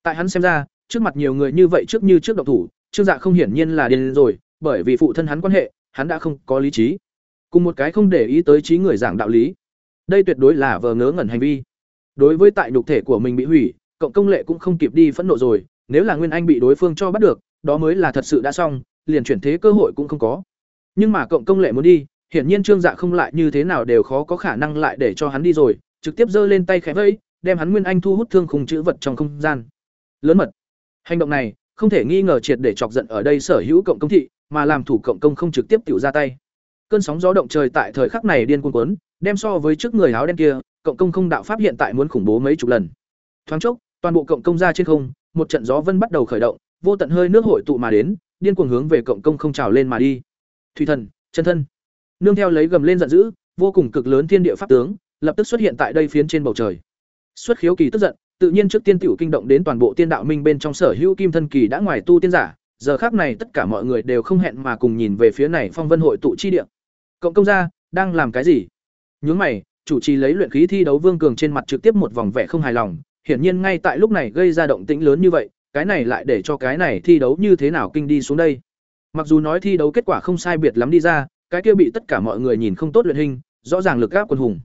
Speaker 1: Tại hắn xem ra, trước mặt nhiều người như vậy trước như trước độc thủ, trương dạ không hiển nhiên là điên rồi, bởi vì phụ thân hắn quan hệ, hắn đã không có lý trí. Cùng một cái không để ý tới trí người giảng đạo lý. Đây tuyệt đối là vờ ngớ ngẩn hành vi. Đối với tại nhục thể của mình bị hủy cộng công lệ cũng không kịp đi phẫn nộ rồi, nếu là nguyên anh bị đối phương cho bắt được, đó mới là thật sự đã xong, liền chuyển thế cơ hội cũng không có. Nhưng mà cộng công lệ muốn đi, hiển nhiên trương dạ không lại như thế nào đều khó có khả năng lại để cho hắn đi rồi trực tiếp giơ lên tay khẽ vẫy, đem hắn nguyên anh thu hút thương khung chữ vật trong không gian. Lớn mật. Hành động này, không thể nghi ngờ triệt để chọc giận ở đây sở hữu cộng công thị, mà làm thủ cộng công không trực tiếp tiểu ra tay. Cơn sóng gió động trời tại thời khắc này điên cuồng cuốn, đem so với trước người áo đen kia, cộng công không đạo pháp hiện tại muốn khủng bố mấy chục lần. Thoáng chốc, toàn bộ cộng công ra trên không, một trận gió vân bắt đầu khởi động, vô tận hơi nước hội tụ mà đến, điên cuồng hướng về cộng công không trào lên mà đi. Thủy thần, chân thân. Nương theo lấy gầm lên giận dữ, vô cùng cực lớn thiên địa pháp tướng lập tức xuất hiện tại đây phiến trên bầu trời. Xuất khiếu kỳ tức giận, tự nhiên trước tiên tiểu kinh động đến toàn bộ tiên đạo minh bên trong sở hữu kim thân kỳ đã ngoài tu tiên giả, giờ khác này tất cả mọi người đều không hẹn mà cùng nhìn về phía này phong vân hội tụ chi địa. Cộng công gia, đang làm cái gì? Nhướng mày, chủ trì lấy luyện khí thi đấu vương cường trên mặt trực tiếp một vòng vẻ không hài lòng, hiển nhiên ngay tại lúc này gây ra động tĩnh lớn như vậy, cái này lại để cho cái này thi đấu như thế nào kinh đi xuống đây? Mặc dù nói thi đấu kết quả không sai biệt lắm đi ra, cái kia bị tất cả mọi người nhìn không tốt luyện hình, rõ ràng lực gáp quân hùng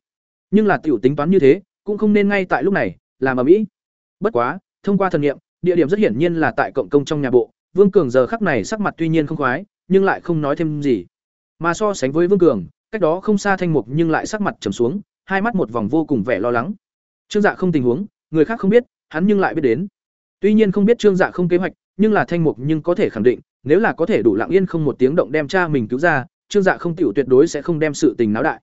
Speaker 1: nhưng là tiểu tính toán như thế, cũng không nên ngay tại lúc này, làm ở mỹ bất quá, thông qua thần nghiệm địa điểm rất hiển nhiên là tại cộng công trong nhà bộ. Vương cường giờ khắc này sắc mặt tuy nhiên không khoái, nhưng lại không nói thêm gì. Mà so sánh với vương cường, cách đó không xa thanh mục nhưng lại sắc mặt trầm xuống, hai mắt một vòng vô cùng vẻ lo lắng. Trương dạ không tình huống, người khác không biết, hắn nhưng lại biết đến. Tuy nhiên không biết trương dạ không kế hoạch, nhưng là thanh mục nhưng có thể khẳng định, nếu là có thể đủ lặng yên không một tiếng động đem cha mình cứu ra, trương dạ không tiểu tuyệt đối sẽ không đem sự tình náo đại.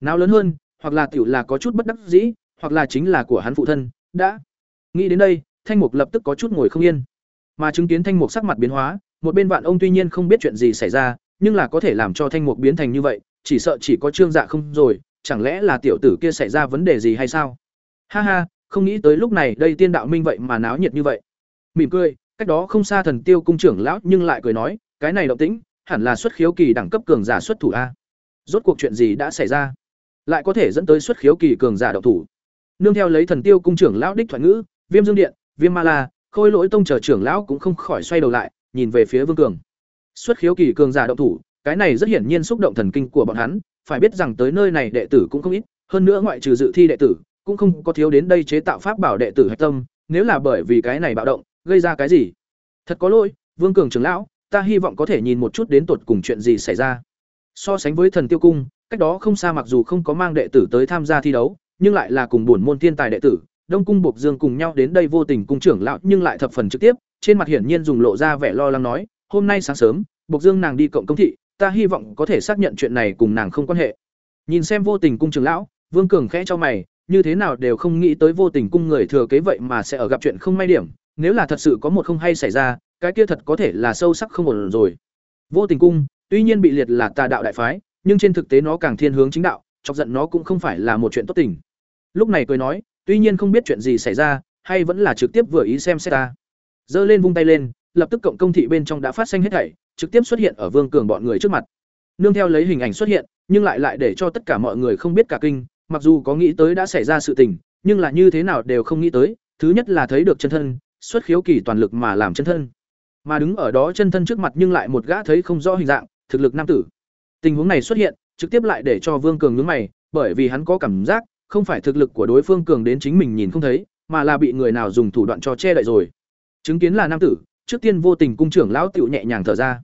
Speaker 1: Náo lớn hơn hoặc là tiểu là có chút bất đắc dĩ, hoặc là chính là của hắn phụ thân, đã. Nghĩ đến đây, thanh mục lập tức có chút ngồi không yên. Mà chứng kiến thanh mục sắc mặt biến hóa, một bên vạn ông tuy nhiên không biết chuyện gì xảy ra, nhưng là có thể làm cho thanh mục biến thành như vậy, chỉ sợ chỉ có trương dạ không rồi, chẳng lẽ là tiểu tử kia xảy ra vấn đề gì hay sao? Ha ha, không nghĩ tới lúc này đây tiên đạo minh vậy mà náo nhiệt như vậy. Mỉm cười, cách đó không xa thần tiêu cung trưởng lão nhưng lại cười nói, cái này động tĩnh, hẳn là xuất khiếu kỳ đẳng cấp cường giả xuất thủ a. Rốt cuộc chuyện gì đã xảy ra? Lại có thể dẫn tới xuất khiếu kỳ cường giả động thủ. Nương theo lấy thần tiêu cung trưởng lão đích thoại ngữ, viêm dương điện, viêm ma la, khôi lỗi tông chờ trưởng lão cũng không khỏi xoay đầu lại, nhìn về phía vương cường. Xuất khiếu kỳ cường giả động thủ, cái này rất hiển nhiên xúc động thần kinh của bọn hắn, phải biết rằng tới nơi này đệ tử cũng không ít, hơn nữa ngoại trừ dự thi đệ tử, cũng không có thiếu đến đây chế tạo pháp bảo đệ tử hạch tâm, nếu là bởi vì cái này bạo động, gây ra cái gì? Thật có lỗi, vương cường trưởng lão, ta hy vọng có thể nhìn một chút đến tột cùng chuyện gì xảy ra. So sánh với thần tiêu cung cách đó không xa mặc dù không có mang đệ tử tới tham gia thi đấu, nhưng lại là cùng buồn môn thiên tài đệ tử, đông cung bộc dương cùng nhau đến đây vô tình cung trưởng lão, nhưng lại thập phần trực tiếp, trên mặt hiển nhiên dùng lộ ra vẻ lo lắng nói, hôm nay sáng sớm, bộc dương nàng đi cộng công thị, ta hy vọng có thể xác nhận chuyện này cùng nàng không quan hệ. Nhìn xem vô tình cung trưởng lão, vương cường khẽ cho mày, như thế nào đều không nghĩ tới vô tình cung người thừa kế vậy mà sẽ ở gặp chuyện không may điểm, nếu là thật sự có một không hay xảy ra, cái kia thật có thể là sâu sắc không ổn rồi. Vô tình cung, tuy nhiên bị liệt là tà đạo đại phái nhưng trên thực tế nó càng thiên hướng chính đạo, chọc giận nó cũng không phải là một chuyện tốt tình. Lúc này cười nói, tuy nhiên không biết chuyện gì xảy ra, hay vẫn là trực tiếp vừa ý xem xét ta. Giơ lên vung tay lên, lập tức cộng công thị bên trong đã phát sinh hết thảy, trực tiếp xuất hiện ở vương cường bọn người trước mặt. Nương theo lấy hình ảnh xuất hiện, nhưng lại lại để cho tất cả mọi người không biết cả kinh, mặc dù có nghĩ tới đã xảy ra sự tình, nhưng là như thế nào đều không nghĩ tới, thứ nhất là thấy được chân thân, xuất khiếu kỳ toàn lực mà làm chân thân. Mà đứng ở đó chân thân trước mặt nhưng lại một gã thấy không rõ hình dạng, thực lực nam tử tình huống này xuất hiện, trực tiếp lại để cho vương cường nhướng mày, bởi vì hắn có cảm giác, không phải thực lực của đối phương cường đến chính mình nhìn không thấy, mà là bị người nào dùng thủ đoạn cho che đậy rồi. Chứng kiến là nam tử, trước tiên vô tình cung trưởng lão tiểu nhẹ nhàng thở ra.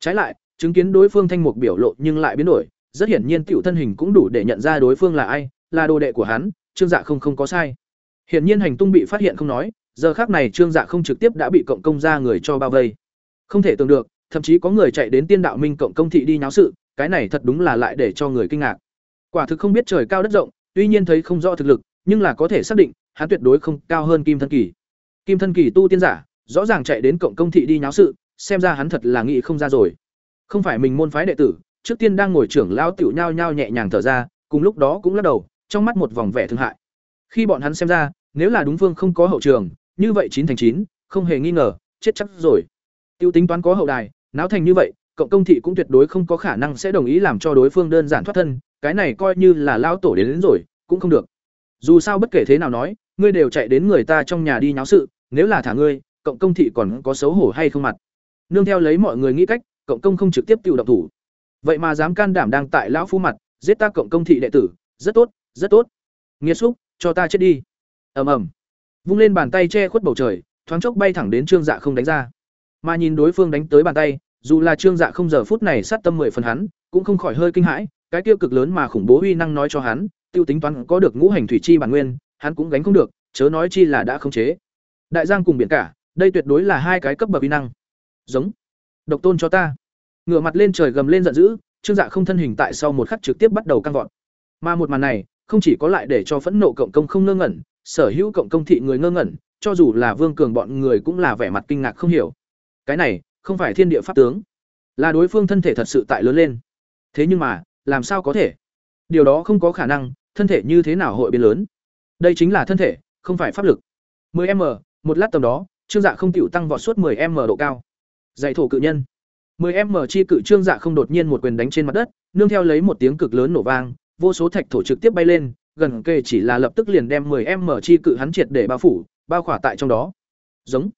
Speaker 1: Trái lại, chứng kiến đối phương thanh mục biểu lộ nhưng lại biến đổi, rất hiển nhiên tiểu thân hình cũng đủ để nhận ra đối phương là ai, là đồ đệ của hắn, trương dạ không không có sai. Hiển nhiên hành tung bị phát hiện không nói, giờ khác này trương dạ không trực tiếp đã bị cộng công ra người cho bao vây. Không thể tưởng được, thậm chí có người chạy đến tiên đạo minh cộng công thị đi nháo sự cái này thật đúng là lại để cho người kinh ngạc. Quả thực không biết trời cao đất rộng, tuy nhiên thấy không rõ thực lực, nhưng là có thể xác định, hắn tuyệt đối không cao hơn kim thân kỳ. Kim thân kỳ tu tiên giả, rõ ràng chạy đến cộng công thị đi nháo sự, xem ra hắn thật là nghĩ không ra rồi. Không phải mình môn phái đệ tử, trước tiên đang ngồi trưởng lao tiểu nhao nhao nhẹ nhàng thở ra, cùng lúc đó cũng lắc đầu, trong mắt một vòng vẻ thương hại. Khi bọn hắn xem ra, nếu là đúng phương không có hậu trường, như vậy chín thành chín, không hề nghi ngờ, chết chắc rồi. Tiêu tính toán có hậu đài, náo thành như vậy cộng công thị cũng tuyệt đối không có khả năng sẽ đồng ý làm cho đối phương đơn giản thoát thân cái này coi như là lao tổ đến, đến rồi cũng không được. Dù sao bất kể thế nào nói ngươi đều chạy đến người ta trong nhà đi nháo sự nếu là thả ngươi cộng công thị còn có xấu hổ hay không mặt? Nương theo lấy mọi người nghĩ cách cộng công không trực tiếp tự động thủ. Vậy mà dám can đảm đang tại lão phu mặt giết ta cộng công thị đệ tử rất tốt rất tốt. Nghĩa xúc cho ta chết đi. Ầm ầm. Vung lên bàn tay che khuất bầu trời thoáng chốc bay thẳng đến trương dạ không đánh ra. Mà nhìn đối phương đánh tới bàn tay dù là trương dạ không giờ phút này sát tâm mười phần hắn, cũng không khỏi hơi kinh hãi, cái tiêu cực lớn mà khủng bố uy năng nói cho hắn, tiêu tính toán có được ngũ hành thủy chi bản nguyên, hắn cũng gánh không được, chớ nói chi là đã khống chế. Đại giang cùng biển cả, đây tuyệt đối là hai cái cấp bậc uy năng. Giống. Độc tôn cho ta. Ngửa mặt lên trời gầm lên giận dữ, trương dạ không thân hình tại sau một khắc trực tiếp bắt đầu căng vọt. Mà một màn này, không chỉ có lại để cho phẫn nộ cộng công không ngơ ngẩn, sở hữu cộng công thị người ngơ ngẩn, cho dù là vương cường bọn người cũng là vẻ mặt kinh ngạc không hiểu. Cái này không phải thiên địa pháp tướng. Là đối phương thân thể thật sự tại lớn lên. Thế nhưng mà, làm sao có thể? Điều đó không có khả năng, thân thể như thế nào hội biến lớn? Đây chính là thân thể, không phải pháp lực. 10 m, một lát tầm đó, trương dạ không tiểu tăng vọt suốt 10 m độ cao. Dạy thổ cự nhân. 10 m chi cự trương dạ không đột nhiên một quyền đánh trên mặt đất, nương theo lấy một tiếng cực lớn nổ vang, vô số thạch thổ trực tiếp bay lên, gần kề chỉ là lập tức liền đem 10 m chi cự hắn triệt để bao phủ, bao khỏa tại trong đó. Giống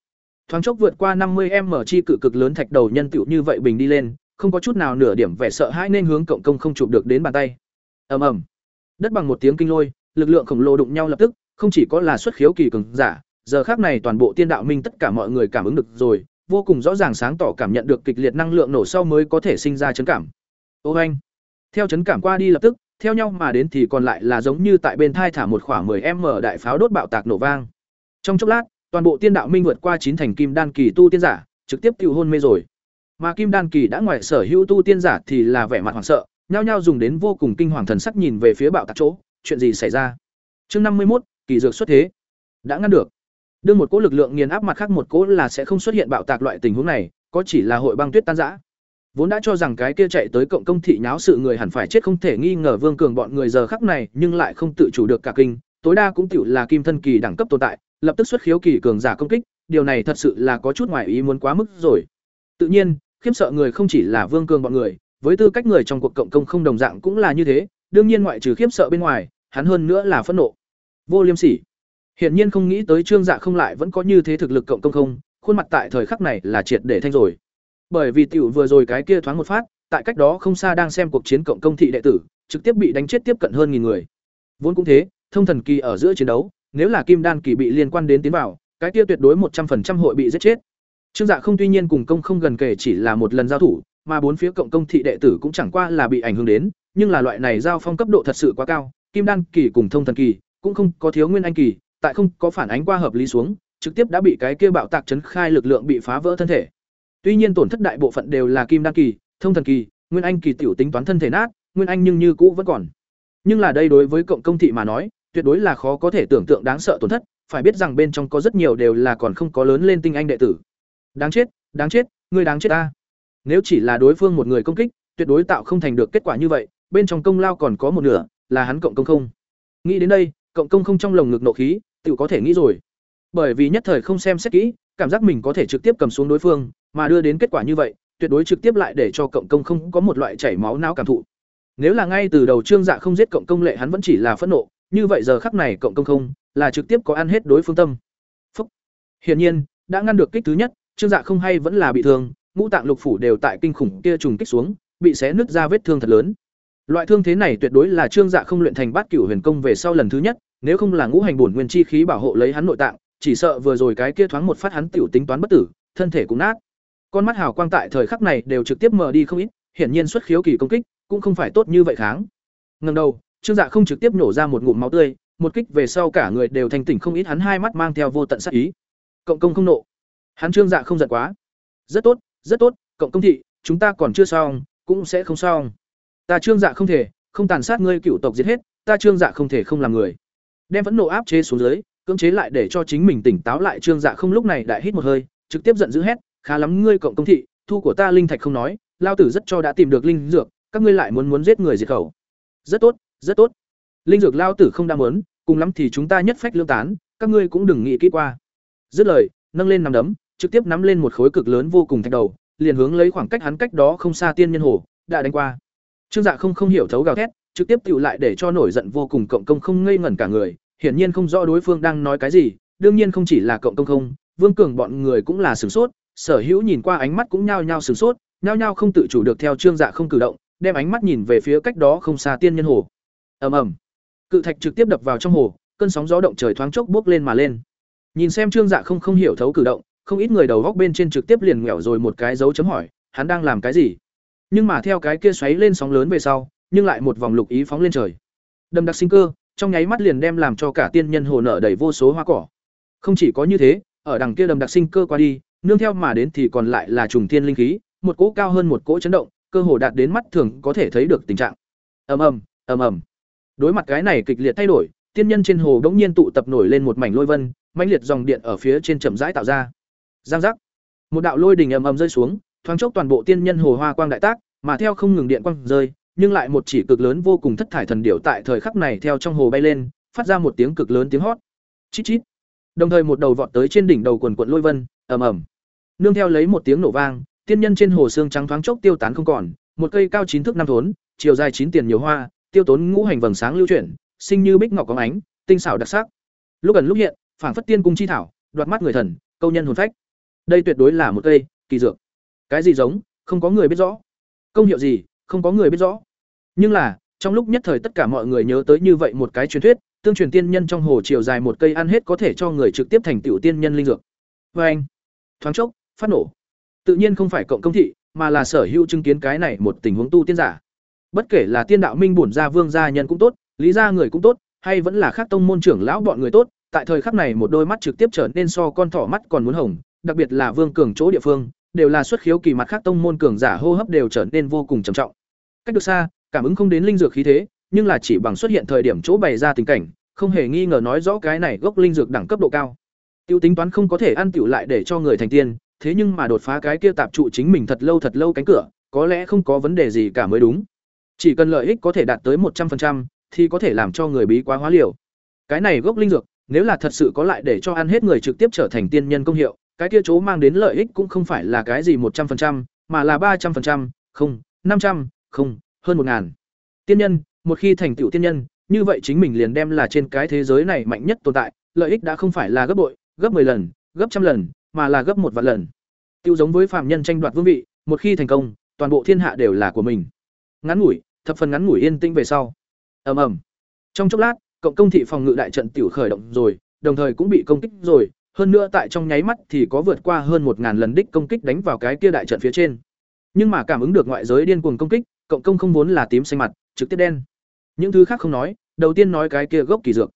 Speaker 1: thoáng chốc vượt qua 50 m chi cự cực lớn thạch đầu nhân tựu như vậy bình đi lên, không có chút nào nửa điểm vẻ sợ hãi nên hướng cộng công không chụp được đến bàn tay. Ầm ầm. Đất bằng một tiếng kinh lôi, lực lượng khổng lồ đụng nhau lập tức, không chỉ có là xuất khiếu kỳ cường giả, giờ khác này toàn bộ tiên đạo minh tất cả mọi người cảm ứng được rồi, vô cùng rõ ràng sáng tỏ cảm nhận được kịch liệt năng lượng nổ sau mới có thể sinh ra chấn cảm. Ô anh. Theo chấn cảm qua đi lập tức, theo nhau mà đến thì còn lại là giống như tại bên thai thả một khoảng 10 m đại pháo đốt bạo tạc nổ vang. Trong chốc lát toàn bộ tiên đạo minh vượt qua chín thành kim đan kỳ tu tiên giả, trực tiếp tiêu hôn mê rồi. Mà kim đan kỳ đã ngoài sở hữu tu tiên giả thì là vẻ mặt hoảng sợ, nhao nhao dùng đến vô cùng kinh hoàng thần sắc nhìn về phía bạo tạc chỗ, chuyện gì xảy ra? Chương năm mươi một kỳ dược xuất thế. Đã ngăn được. Đương một cỗ lực lượng nghiền áp mặt khác một cỗ là sẽ không xuất hiện bạo tạc loại tình huống này, có chỉ là hội băng tuyết tan giã vốn đã cho rằng cái kia chạy tới cộng công thị nháo sự người hẳn phải chết không thể nghi ngờ vương cường bọn người giờ khắc này nhưng lại không tự chủ được cả kinh, tối đa cũng tựu là kim thân kỳ đẳng cấp tồn tại lập tức xuất khiếu kỳ cường giả công kích, điều này thật sự là có chút ngoài ý muốn quá mức rồi. Tự nhiên khiếp sợ người không chỉ là vương cường bọn người, với tư cách người trong cuộc cộng công không đồng dạng cũng là như thế, đương nhiên ngoại trừ khiếp sợ bên ngoài, hắn hơn nữa là phẫn nộ. Vô liêm sỉ. Hiển nhiên không nghĩ tới trương dạ không lại vẫn có như thế thực lực cộng công không, khuôn mặt tại thời khắc này là triệt để thanh rồi. Bởi vì tiểu vừa rồi cái kia thoáng một phát, tại cách đó không xa đang xem cuộc chiến cộng công thị đệ tử, trực tiếp bị đánh chết tiếp cận hơn nghìn người. Vốn cũng thế, thông thần kỳ ở giữa chiến đấu nếu là kim đan kỳ bị liên quan đến tiến vào, cái kia tuyệt đối một trăm phần trăm hội bị giết chết. Trương dạ không tuy nhiên cùng công không gần kể chỉ là một lần giao thủ, mà bốn phía cộng công thị đệ tử cũng chẳng qua là bị ảnh hưởng đến, nhưng là loại này giao phong cấp độ thật sự quá cao, kim đan kỳ cùng thông thần kỳ cũng không có thiếu nguyên anh kỳ, tại không có phản ánh qua hợp lý xuống, trực tiếp đã bị cái kia bạo tạc chấn khai lực lượng bị phá vỡ thân thể. Tuy nhiên tổn thất đại bộ phận đều là kim đan kỳ, thông thần kỳ, nguyên anh kỳ tiểu tính toán thân thể nát, nguyên anh nhưng như cũ vẫn còn. Nhưng là đây đối với cộng công thị mà nói tuyệt đối là khó có thể tưởng tượng đáng sợ tổn thất, phải biết rằng bên trong có rất nhiều đều là còn không có lớn lên tinh anh đệ tử. Đáng chết đáng chết, ngươi đáng chết ta. Nếu chỉ là đối phương một người công kích, tuyệt đối tạo không thành được kết quả như vậy, bên trong công lao còn có một nửa, là hắn cộng công không. Nghĩ đến đây, cộng công không trong lồng ngực nộ khí tự có thể nghĩ rồi. Bởi vì nhất thời không xem xét kỹ, cảm giác mình có thể trực tiếp cầm xuống đối phương, mà đưa đến kết quả như vậy, tuyệt đối trực tiếp lại để cho cộng công không có một loại chảy máu não cảm thụ. Nếu là ngay từ đầu trương dạ không giết cộng công lệ hắn vẫn chỉ là phẫn nộ như vậy giờ khắc này cộng công không, là trực tiếp có ăn hết đối phương tâm. Phúc. hiển nhiên, đã ngăn được kích thứ nhất, trương dạ không hay vẫn là bị thương, ngũ tạng lục phủ đều tại kinh khủng kia trùng kích xuống, bị xé nứt ra vết thương thật lớn. Loại thương thế này tuyệt đối là trương dạ không luyện thành bát cửu huyền công về sau lần thứ nhất, nếu không là ngũ hành bổn nguyên chi khí bảo hộ lấy hắn nội tạng, chỉ sợ vừa rồi cái kia thoáng một phát hắn tiểu tính toán bất tử, thân thể cũng nát. Con mắt hào quang tại thời khắc này đều trực tiếp mở đi không ít, hiển nhiên xuất khiếu kỳ công kích, cũng không phải tốt như vậy kháng. Ngần đầu trương dạ không trực tiếp nổ ra một ngụm máu tươi, một kích về sau cả người đều thành tỉnh không ít, hắn hai mắt mang theo vô tận sát ý. Cộng công không nộ. Hắn trương dạ không giận quá. Rất tốt rất tốt, cộng công thị, chúng ta còn chưa xong, cũng sẽ không xong. Ta trương dạ không thể, không tàn sát ngươi cựu tộc giết hết, ta trương dạ không thể không làm người. Đem vẫn nộ áp chế xuống dưới, cưỡng chế lại để cho chính mình tỉnh táo lại, trương dạ không lúc này đại hít một hơi, trực tiếp giận dữ hét, khá lắm ngươi cộng công thị, thu của ta linh thạch không nói, lao tử rất cho đã tìm được linh dược, các ngươi lại muốn muốn giết người diệt khẩu. Rất tốt rất tốt. Linh dược lao tử không đam muốn, cùng lắm thì chúng ta nhất phách lương tán, các ngươi cũng đừng nghĩ kỹ qua. Dứt lời, nâng lên nằm đấm, trực tiếp nắm lên một khối cực lớn vô cùng thạch đầu, liền hướng lấy khoảng cách hắn cách đó không xa tiên nhân hồ, đã đánh qua. Trương dạ không không hiểu thấu gào thét, trực tiếp tựu lại để cho nổi giận vô cùng cộng công không ngây ngẩn cả người, hiển nhiên không rõ đối phương đang nói cái gì, đương nhiên không chỉ là cộng công không, vương cường bọn người cũng là sửng sốt, sở hữu nhìn qua ánh mắt cũng nhao nhao sửng sốt, nhao nhao không tự chủ được theo trương dạ không cử động, đem ánh mắt nhìn về phía cách đó không xa tiên nhân hồ. Ầm ầm. Cự thạch trực tiếp đập vào trong hồ, cơn sóng gió động trời thoáng chốc bước lên mà lên. Nhìn xem Trương Dạ không không hiểu thấu cử động, không ít người đầu góc bên trên trực tiếp liền ngẹo rồi một cái dấu chấm hỏi, hắn đang làm cái gì? Nhưng mà theo cái kia xoáy lên sóng lớn về sau, nhưng lại một vòng lục ý phóng lên trời. Đầm đặc sinh cơ, trong nháy mắt liền đem làm cho cả tiên nhân hồ nở đầy vô số hoa cỏ. Không chỉ có như thế, ở đằng kia đầm đặc sinh cơ qua đi, nương theo mà đến thì còn lại là trùng thiên linh khí, một cỗ cao hơn một cỗ chấn động, cơ hồ đạt đến mắt thường có thể thấy được tình trạng. Ầm ầm, ầm ầm. Đối mặt cái này kịch liệt thay đổi, tiên nhân trên hồ đống nhiên tụ tập nổi lên một mảnh lôi vân, mãnh liệt dòng điện ở phía trên chậm rãi tạo ra. Giang giác. Một đạo lôi đình ầm ầm rơi xuống, thoáng chốc toàn bộ tiên nhân hồ hoa quang đại tác, mà theo không ngừng điện quang rơi, nhưng lại một chỉ cực lớn vô cùng thất thải thần điểu tại thời khắc này theo trong hồ bay lên, phát ra một tiếng cực lớn tiếng hót. Chít chít. Đồng thời một đầu vọt tới trên đỉnh đầu quần quần lôi vân, ầm ầm. Nương theo lấy một tiếng nổ vang, tiên nhân trên hồ xương trắng thoáng chốc tiêu tán không còn, một cây cao chín thước năm thốn, chiều dài chín tiền nhiều hoa, tiêu tốn ngũ hành vầng sáng lưu chuyển, sinh như bích ngọc có ánh, tinh xảo đặc sắc. Lúc gần lúc hiện, phảng phất tiên cung chi thảo, đoạt mắt người thần, câu nhân hồn phách. Đây tuyệt đối là một cây kỳ dược. Cái gì giống, không có người biết rõ. Công hiệu gì, không có người biết rõ. Nhưng là, trong lúc nhất thời tất cả mọi người nhớ tới như vậy một cái truyền thuyết, tương truyền tiên nhân trong hồ chiều dài một cây ăn hết có thể cho người trực tiếp thành tiểu tiên nhân linh dược. Và anh, thoáng chốc, phát nổ. Tự nhiên không phải cộng công thị, mà là sở hữu chứng kiến cái này một tình huống tu tiên giả. Bất kể là tiên đạo minh bổn gia vương gia nhân cũng tốt, lý gia người cũng tốt, hay vẫn là khác tông môn trưởng lão bọn người tốt, tại thời khắc này một đôi mắt trực tiếp trở nên so con thỏ mắt còn muốn hồng, đặc biệt là vương cường chỗ địa phương, đều là xuất khiếu kỳ mặt khác tông môn cường giả hô hấp đều trở nên vô cùng trầm trọng. Cách được xa, cảm ứng không đến linh dược khí thế, nhưng là chỉ bằng xuất hiện thời điểm chỗ bày ra tình cảnh, không hề nghi ngờ nói rõ cái này gốc linh dược đẳng cấp độ cao. Tiêu tính toán không có thể ăn tiểu lại để cho người thành tiên, thế nhưng mà đột phá cái kia tạp trụ chính mình thật lâu thật lâu cánh cửa, có lẽ không có vấn đề gì cả mới đúng. Chỉ cần lợi ích có thể đạt tới một trăm 100% thì có thể làm cho người bí quá hóa liều. Cái này gốc linh dược, nếu là thật sự có lại để cho ăn hết người trực tiếp trở thành tiên nhân công hiệu, cái kia chỗ mang đến lợi ích cũng không phải là cái gì một trăm 100%, mà là ba trăm 300%, không, năm trăm, không, hơn một ngàn. Tiên nhân, một khi thành tựu tiên nhân, như vậy chính mình liền đem là trên cái thế giới này mạnh nhất tồn tại, lợi ích đã không phải là gấp bội, gấp 10 lần, gấp trăm lần, mà là gấp một vạn lần. Tiêu giống với phàm nhân tranh đoạt vương vị, một khi thành công, toàn bộ thiên hạ đều là của mình. Ngắn ngủi, thập phần ngắn ngủi yên tĩnh về sau. Ầm ầm. Trong chốc lát, cộng công thị phòng ngự đại trận tiểu khởi động rồi, đồng thời cũng bị công kích rồi, hơn nữa tại trong nháy mắt thì có vượt qua hơn một ngàn lần đích công kích đánh vào cái kia đại trận phía trên. Nhưng mà cảm ứng được ngoại giới điên cuồng công kích, cộng công không vốn là tím xanh mặt, trực tiếp đen. Những thứ khác không nói, đầu tiên nói cái kia gốc kỳ dược.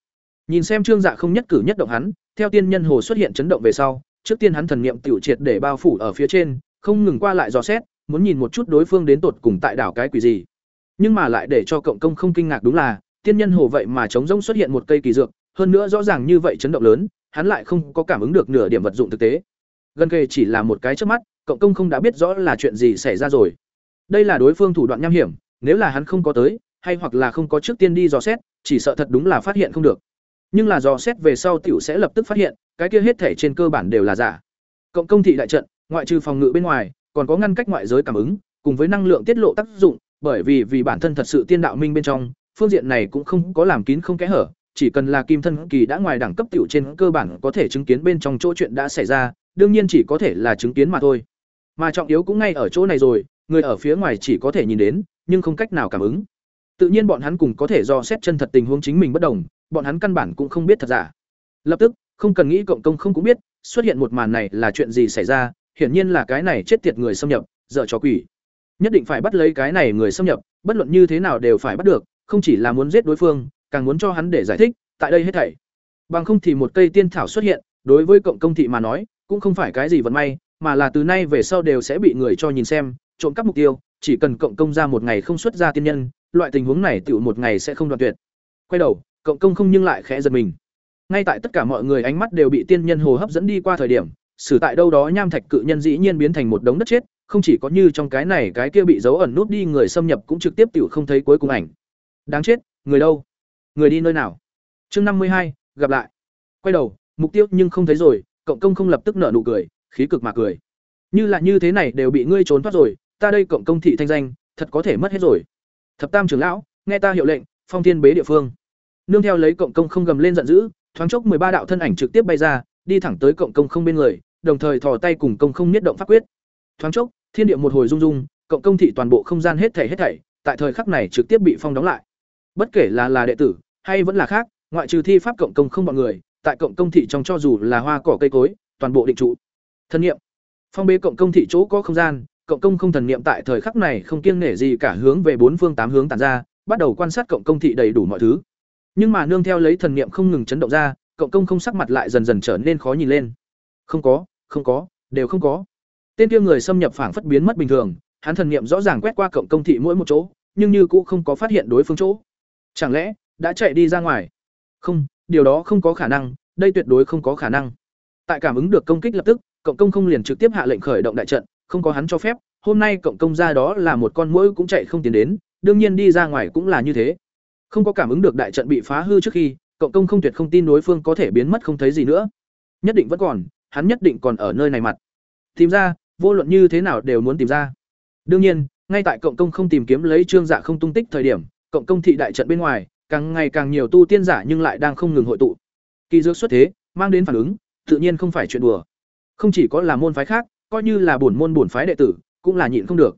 Speaker 1: Nhìn xem Trương Dạ không nhất cử nhất động hắn, theo tiên nhân hồ xuất hiện chấn động về sau, trước tiên hắn thần niệm tiểu triệt để bao phủ ở phía trên, không ngừng qua lại dò xét, muốn nhìn một chút đối phương đến tột cùng tại đảo cái quỷ gì. Nhưng mà lại để cho cộng công không kinh ngạc đúng là, tiên nhân hồ vậy mà chống rỗng xuất hiện một cây kỳ dược, hơn nữa rõ ràng như vậy chấn động lớn, hắn lại không có cảm ứng được nửa điểm vật dụng thực tế. Gần kề chỉ là một cái chớp mắt, cộng công không đã biết rõ là chuyện gì xảy ra rồi. Đây là đối phương thủ đoạn nham hiểm, nếu là hắn không có tới, hay hoặc là không có trước tiên đi dò xét, chỉ sợ thật đúng là phát hiện không được. Nhưng là dò xét về sau tiểu sẽ lập tức phát hiện, cái kia hết thể trên cơ bản đều là giả. Cộng công thị đại trận, ngoại trừ phòng ngự bên ngoài, còn có ngăn cách ngoại giới cảm ứng, cùng với năng lượng tiết lộ tác dụng, bởi vì vì bản thân thật sự tiên đạo minh bên trong, phương diện này cũng không có làm kín không kẽ hở, chỉ cần là kim thân kỳ đã ngoài đẳng cấp tiểu trên cơ bản có thể chứng kiến bên trong chỗ chuyện đã xảy ra, đương nhiên chỉ có thể là chứng kiến mà thôi. Mà trọng yếu cũng ngay ở chỗ này rồi, người ở phía ngoài chỉ có thể nhìn đến, nhưng không cách nào cảm ứng. Tự nhiên bọn hắn cùng có thể do xét chân thật tình huống chính mình bất đồng, bọn hắn căn bản cũng không biết thật giả. Lập tức, không cần nghĩ cộng công không cũng biết, xuất hiện một màn này là chuyện gì xảy ra, hiển nhiên là cái này chết tiệt người xâm nhập, dở trò quỷ. Nhất định phải bắt lấy cái này người xâm nhập, bất luận như thế nào đều phải bắt được, không chỉ là muốn giết đối phương, càng muốn cho hắn để giải thích, tại đây hết thảy. Bằng không thì một cây tiên thảo xuất hiện, đối với cộng công thị mà nói, cũng không phải cái gì vận may, mà là từ nay về sau đều sẽ bị người cho nhìn xem, trộm cắp mục tiêu, chỉ cần cộng công ra một ngày không xuất ra tiên nhân, loại tình huống này tựu một ngày sẽ không đoạn tuyệt. Quay đầu, cộng công không nhưng lại khẽ giật mình. Ngay tại tất cả mọi người ánh mắt đều bị tiên nhân hồ hấp dẫn đi qua thời điểm, xử tại đâu đó nham thạch cự nhân dĩ nhiên biến thành một đống đất chết, không chỉ có như trong cái này cái kia bị dấu ẩn nút đi người xâm nhập cũng trực tiếp tiểu không thấy cuối cùng ảnh. Đáng chết, người đâu? Người đi nơi nào? Chương năm mươi hai gặp lại. Quay đầu, mục tiêu nhưng không thấy rồi, cộng công không lập tức nở nụ cười, khí cực mà cười. Như là như thế này đều bị ngươi trốn thoát rồi, ta đây cộng công thị thanh danh, thật có thể mất hết rồi. Thập Tam trưởng lão, nghe ta hiệu lệnh, phong thiên bế địa phương. Nương theo lấy cộng công không gầm lên giận dữ, thoáng chốc ba đạo thân ảnh trực tiếp bay ra, đi thẳng tới cộng công không bên người, đồng thời thò tay cùng công không nhất động pháp quyết. Thoáng chốc, thiên địa một hồi rung rung, cộng công thị toàn bộ không gian hết thảy hết thảy, tại thời khắc này trực tiếp bị phong đóng lại. Bất kể là là đệ tử hay vẫn là khác, ngoại trừ thi pháp cộng công không bọn người, tại cộng công thị trong cho dù là hoa cỏ cây cối, toàn bộ định trụ. Thân niệm. Phong bế cộng công thị chỗ có không gian, cộng công không thần niệm tại thời khắc này không kiêng nể gì cả hướng về bốn phương tám hướng tản ra, bắt đầu quan sát cộng công thị đầy đủ mọi thứ. Nhưng mà nương theo lấy thần niệm không ngừng chấn động ra, cộng công không sắc mặt lại dần dần trở nên khó nhìn lên. Không có, không có, đều không có. Tên kia người xâm nhập phảng phất biến mất bình thường, hắn thần niệm rõ ràng quét qua cộng công thị mỗi một chỗ, nhưng như cũng không có phát hiện đối phương chỗ. Chẳng lẽ đã chạy đi ra ngoài? Không, điều đó không có khả năng, đây tuyệt đối không có khả năng. Tại cảm ứng được công kích lập tức, cộng công không liền trực tiếp hạ lệnh khởi động đại trận, không có hắn cho phép, hôm nay cộng công ra đó là một con muỗi cũng chạy không tiến đến, đương nhiên đi ra ngoài cũng là như thế. Không có cảm ứng được đại trận bị phá hư trước khi, cộng công không tuyệt không tin đối phương có thể biến mất không thấy gì nữa. Nhất định vẫn còn, hắn nhất định còn ở nơi này mặt. Tìm ra, vô luận như thế nào đều muốn tìm ra. Đương nhiên, ngay tại cộng công không tìm kiếm lấy trương dạ không tung tích thời điểm, cộng công thị đại trận bên ngoài, càng ngày càng nhiều tu tiên giả nhưng lại đang không ngừng hội tụ. Kỳ dược xuất thế, mang đến phản ứng, tự nhiên không phải chuyện đùa. Không chỉ có là môn phái khác, coi như là bổn môn bổn phái đệ tử, cũng là nhịn không được.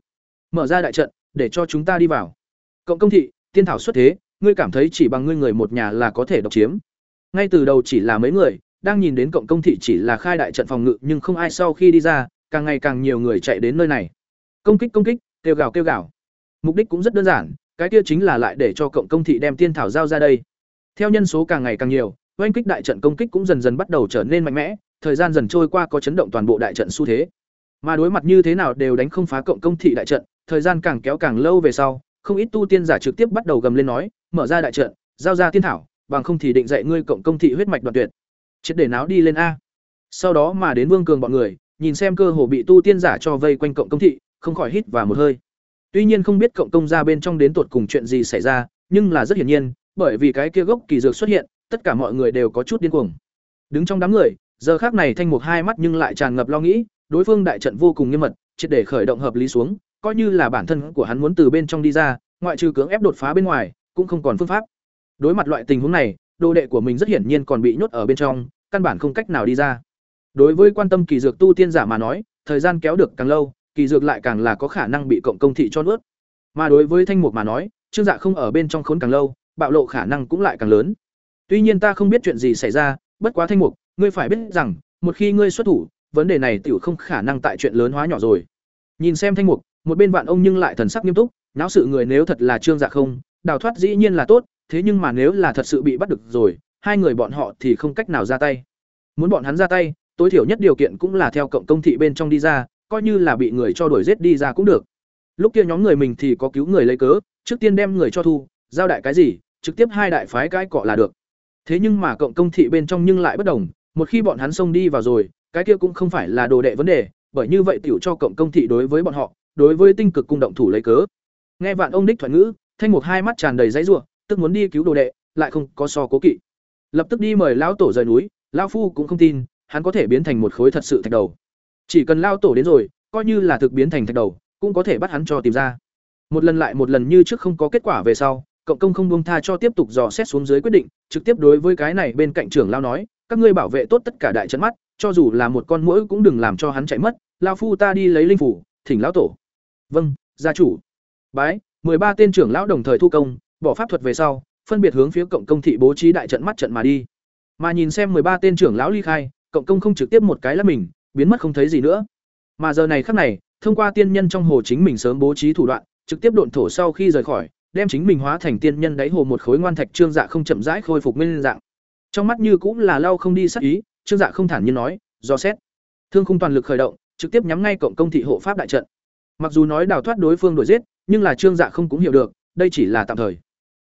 Speaker 1: Mở ra đại trận, để cho chúng ta đi vào. Cộng công thị, tiên thảo xuất thế, ngươi cảm thấy chỉ bằng ngươi người một nhà là có thể độc chiếm. Ngay từ đầu chỉ là mấy người, đang nhìn đến cộng công thị chỉ là khai đại trận phòng ngự nhưng không ai sau khi đi ra, càng ngày càng nhiều người chạy đến nơi này. Công kích công kích, kêu gào kêu gào. Mục đích cũng rất đơn giản, cái kia chính là lại để cho cộng công thị đem tiên thảo giao ra đây. Theo nhân số càng ngày càng nhiều, oanh kích đại trận công kích cũng dần dần bắt đầu trở nên mạnh mẽ, thời gian dần trôi qua có chấn động toàn bộ đại trận xu thế. Mà đối mặt như thế nào đều đánh không phá cộng công thị đại trận, thời gian càng kéo càng lâu về sau, không ít tu tiên giả trực tiếp bắt đầu gầm lên nói, mở ra đại trận, giao ra tiên thảo, bằng không thì định dạy ngươi cộng công thị huyết mạch đoạn tuyệt. Chết để náo đi lên a. Sau đó mà đến Vương Cường bọn người, nhìn xem cơ hồ bị tu tiên giả cho vây quanh cộng công thị, không khỏi hít vào một hơi. Tuy nhiên không biết cộng công ra bên trong đến tột cùng chuyện gì xảy ra, nhưng là rất hiển nhiên, bởi vì cái kia gốc kỳ dược xuất hiện, tất cả mọi người đều có chút điên cuồng. Đứng trong đám người, giờ khác này thanh mục hai mắt nhưng lại tràn ngập lo nghĩ, đối phương đại trận vô cùng nghiêm mật, triệt để khởi động hợp lý xuống, coi như là bản thân của hắn muốn từ bên trong đi ra, ngoại trừ cưỡng ép đột phá bên ngoài, cũng không còn phương pháp. Đối mặt loại tình huống này, đồ đệ của mình rất hiển nhiên còn bị nhốt ở bên trong, căn bản không cách nào đi ra. Đối với quan tâm kỳ dược tu tiên giả mà nói, thời gian kéo được càng lâu, kỳ dược lại càng là có khả năng bị cộng công thị cho nuốt. Mà đối với thanh mục mà nói, trương dạ không ở bên trong khốn càng lâu, bạo lộ khả năng cũng lại càng lớn. Tuy nhiên ta không biết chuyện gì xảy ra, bất quá thanh mục, ngươi phải biết rằng, một khi ngươi xuất thủ, vấn đề này tiểu không khả năng tại chuyện lớn hóa nhỏ rồi. Nhìn xem thanh mục, một bên vạn ông nhưng lại thần sắc nghiêm túc, não sự người nếu thật là trương dạ không, đào thoát dĩ nhiên là tốt, thế nhưng mà nếu là thật sự bị bắt được rồi, hai người bọn họ thì không cách nào ra tay. Muốn bọn hắn ra tay, tối thiểu nhất điều kiện cũng là theo cộng công thị bên trong đi ra, coi như là bị người cho đuổi giết đi ra cũng được. Lúc kia nhóm người mình thì có cứu người lấy cớ, trước tiên đem người cho thu, giao đại cái gì, trực tiếp hai đại phái cái cọ là được. Thế nhưng mà cộng công thị bên trong nhưng lại bất đồng, một khi bọn hắn xông đi vào rồi, cái kia cũng không phải là đồ đệ vấn đề, bởi như vậy tiểu cho cộng công thị đối với bọn họ, đối với tinh cực cung động thủ lấy cớ. Nghe vạn ông đích thoại ngữ, thanh mục hai mắt tràn đầy dãy rủa, tức muốn đi cứu đồ đệ, lại không có so cố kỵ. Lập tức đi mời lão tổ rời núi, lão phu cũng không tin, hắn có thể biến thành một khối thật sự thạch đầu. Chỉ cần lão tổ đến rồi, coi như là thực biến thành thạch đầu, cũng có thể bắt hắn cho tìm ra. Một lần lại một lần như trước không có kết quả về sau, cộng công không buông tha cho tiếp tục dò xét xuống dưới quyết định, trực tiếp đối với cái này bên cạnh trưởng lão nói, các ngươi bảo vệ tốt tất cả đại trận mắt, cho dù là một con muỗi cũng đừng làm cho hắn chạy mất, lão phu ta đi lấy linh phủ, thỉnh lão tổ. Vâng, gia chủ. Bái, ba tên trưởng lão đồng thời thu công, bỏ pháp thuật về sau, phân biệt hướng phía cộng công thị bố trí đại trận mắt trận mà đi. Mà nhìn xem ba tên trưởng lão ly khai, cộng công không trực tiếp một cái là mình, biến mất không thấy gì nữa. Mà giờ này khắc này, thông qua tiên nhân trong hồ chính mình sớm bố trí thủ đoạn, trực tiếp độn thổ sau khi rời khỏi, đem chính mình hóa thành tiên nhân đáy hồ một khối ngoan thạch trương dạ không chậm rãi khôi phục nguyên dạng. Trong mắt như cũng là lau không đi sắc ý, trương dạ không thản nhiên nói, do xét. Thương khung toàn lực khởi động, trực tiếp nhắm ngay cộng công thị hộ pháp đại trận. Mặc dù nói đào thoát đối phương đuổi giết, nhưng là trương dạ không cũng hiểu được, đây chỉ là tạm thời.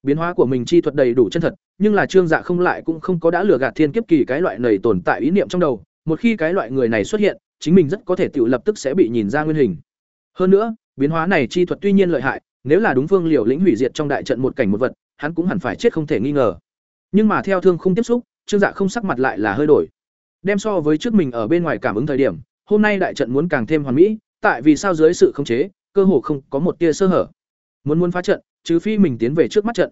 Speaker 1: Biến hóa của mình chi thuật đầy đủ chân thật, nhưng là trương dạ không lại cũng không có đã lừa gạt thiên kiếp kỳ cái loại này tồn tại ý niệm trong đầu, một khi cái loại người này xuất hiện, chính mình rất có thể tự lập tức sẽ bị nhìn ra nguyên hình. Hơn nữa, biến hóa này chi thuật tuy nhiên lợi hại, nếu là đúng phương liều lĩnh hủy diệt trong đại trận một cảnh một vật, hắn cũng hẳn phải chết không thể nghi ngờ. Nhưng mà theo thương không tiếp xúc, Trương Dạ không sắc mặt lại là hơi đổi. Đem so với trước mình ở bên ngoài cảm ứng thời điểm, hôm nay đại trận muốn càng thêm hoàn mỹ, tại vì sao dưới sự khống chế, cơ hồ không có một tia sơ hở. Muốn muốn phá trận, trừ phi mình tiến về trước mắt trận.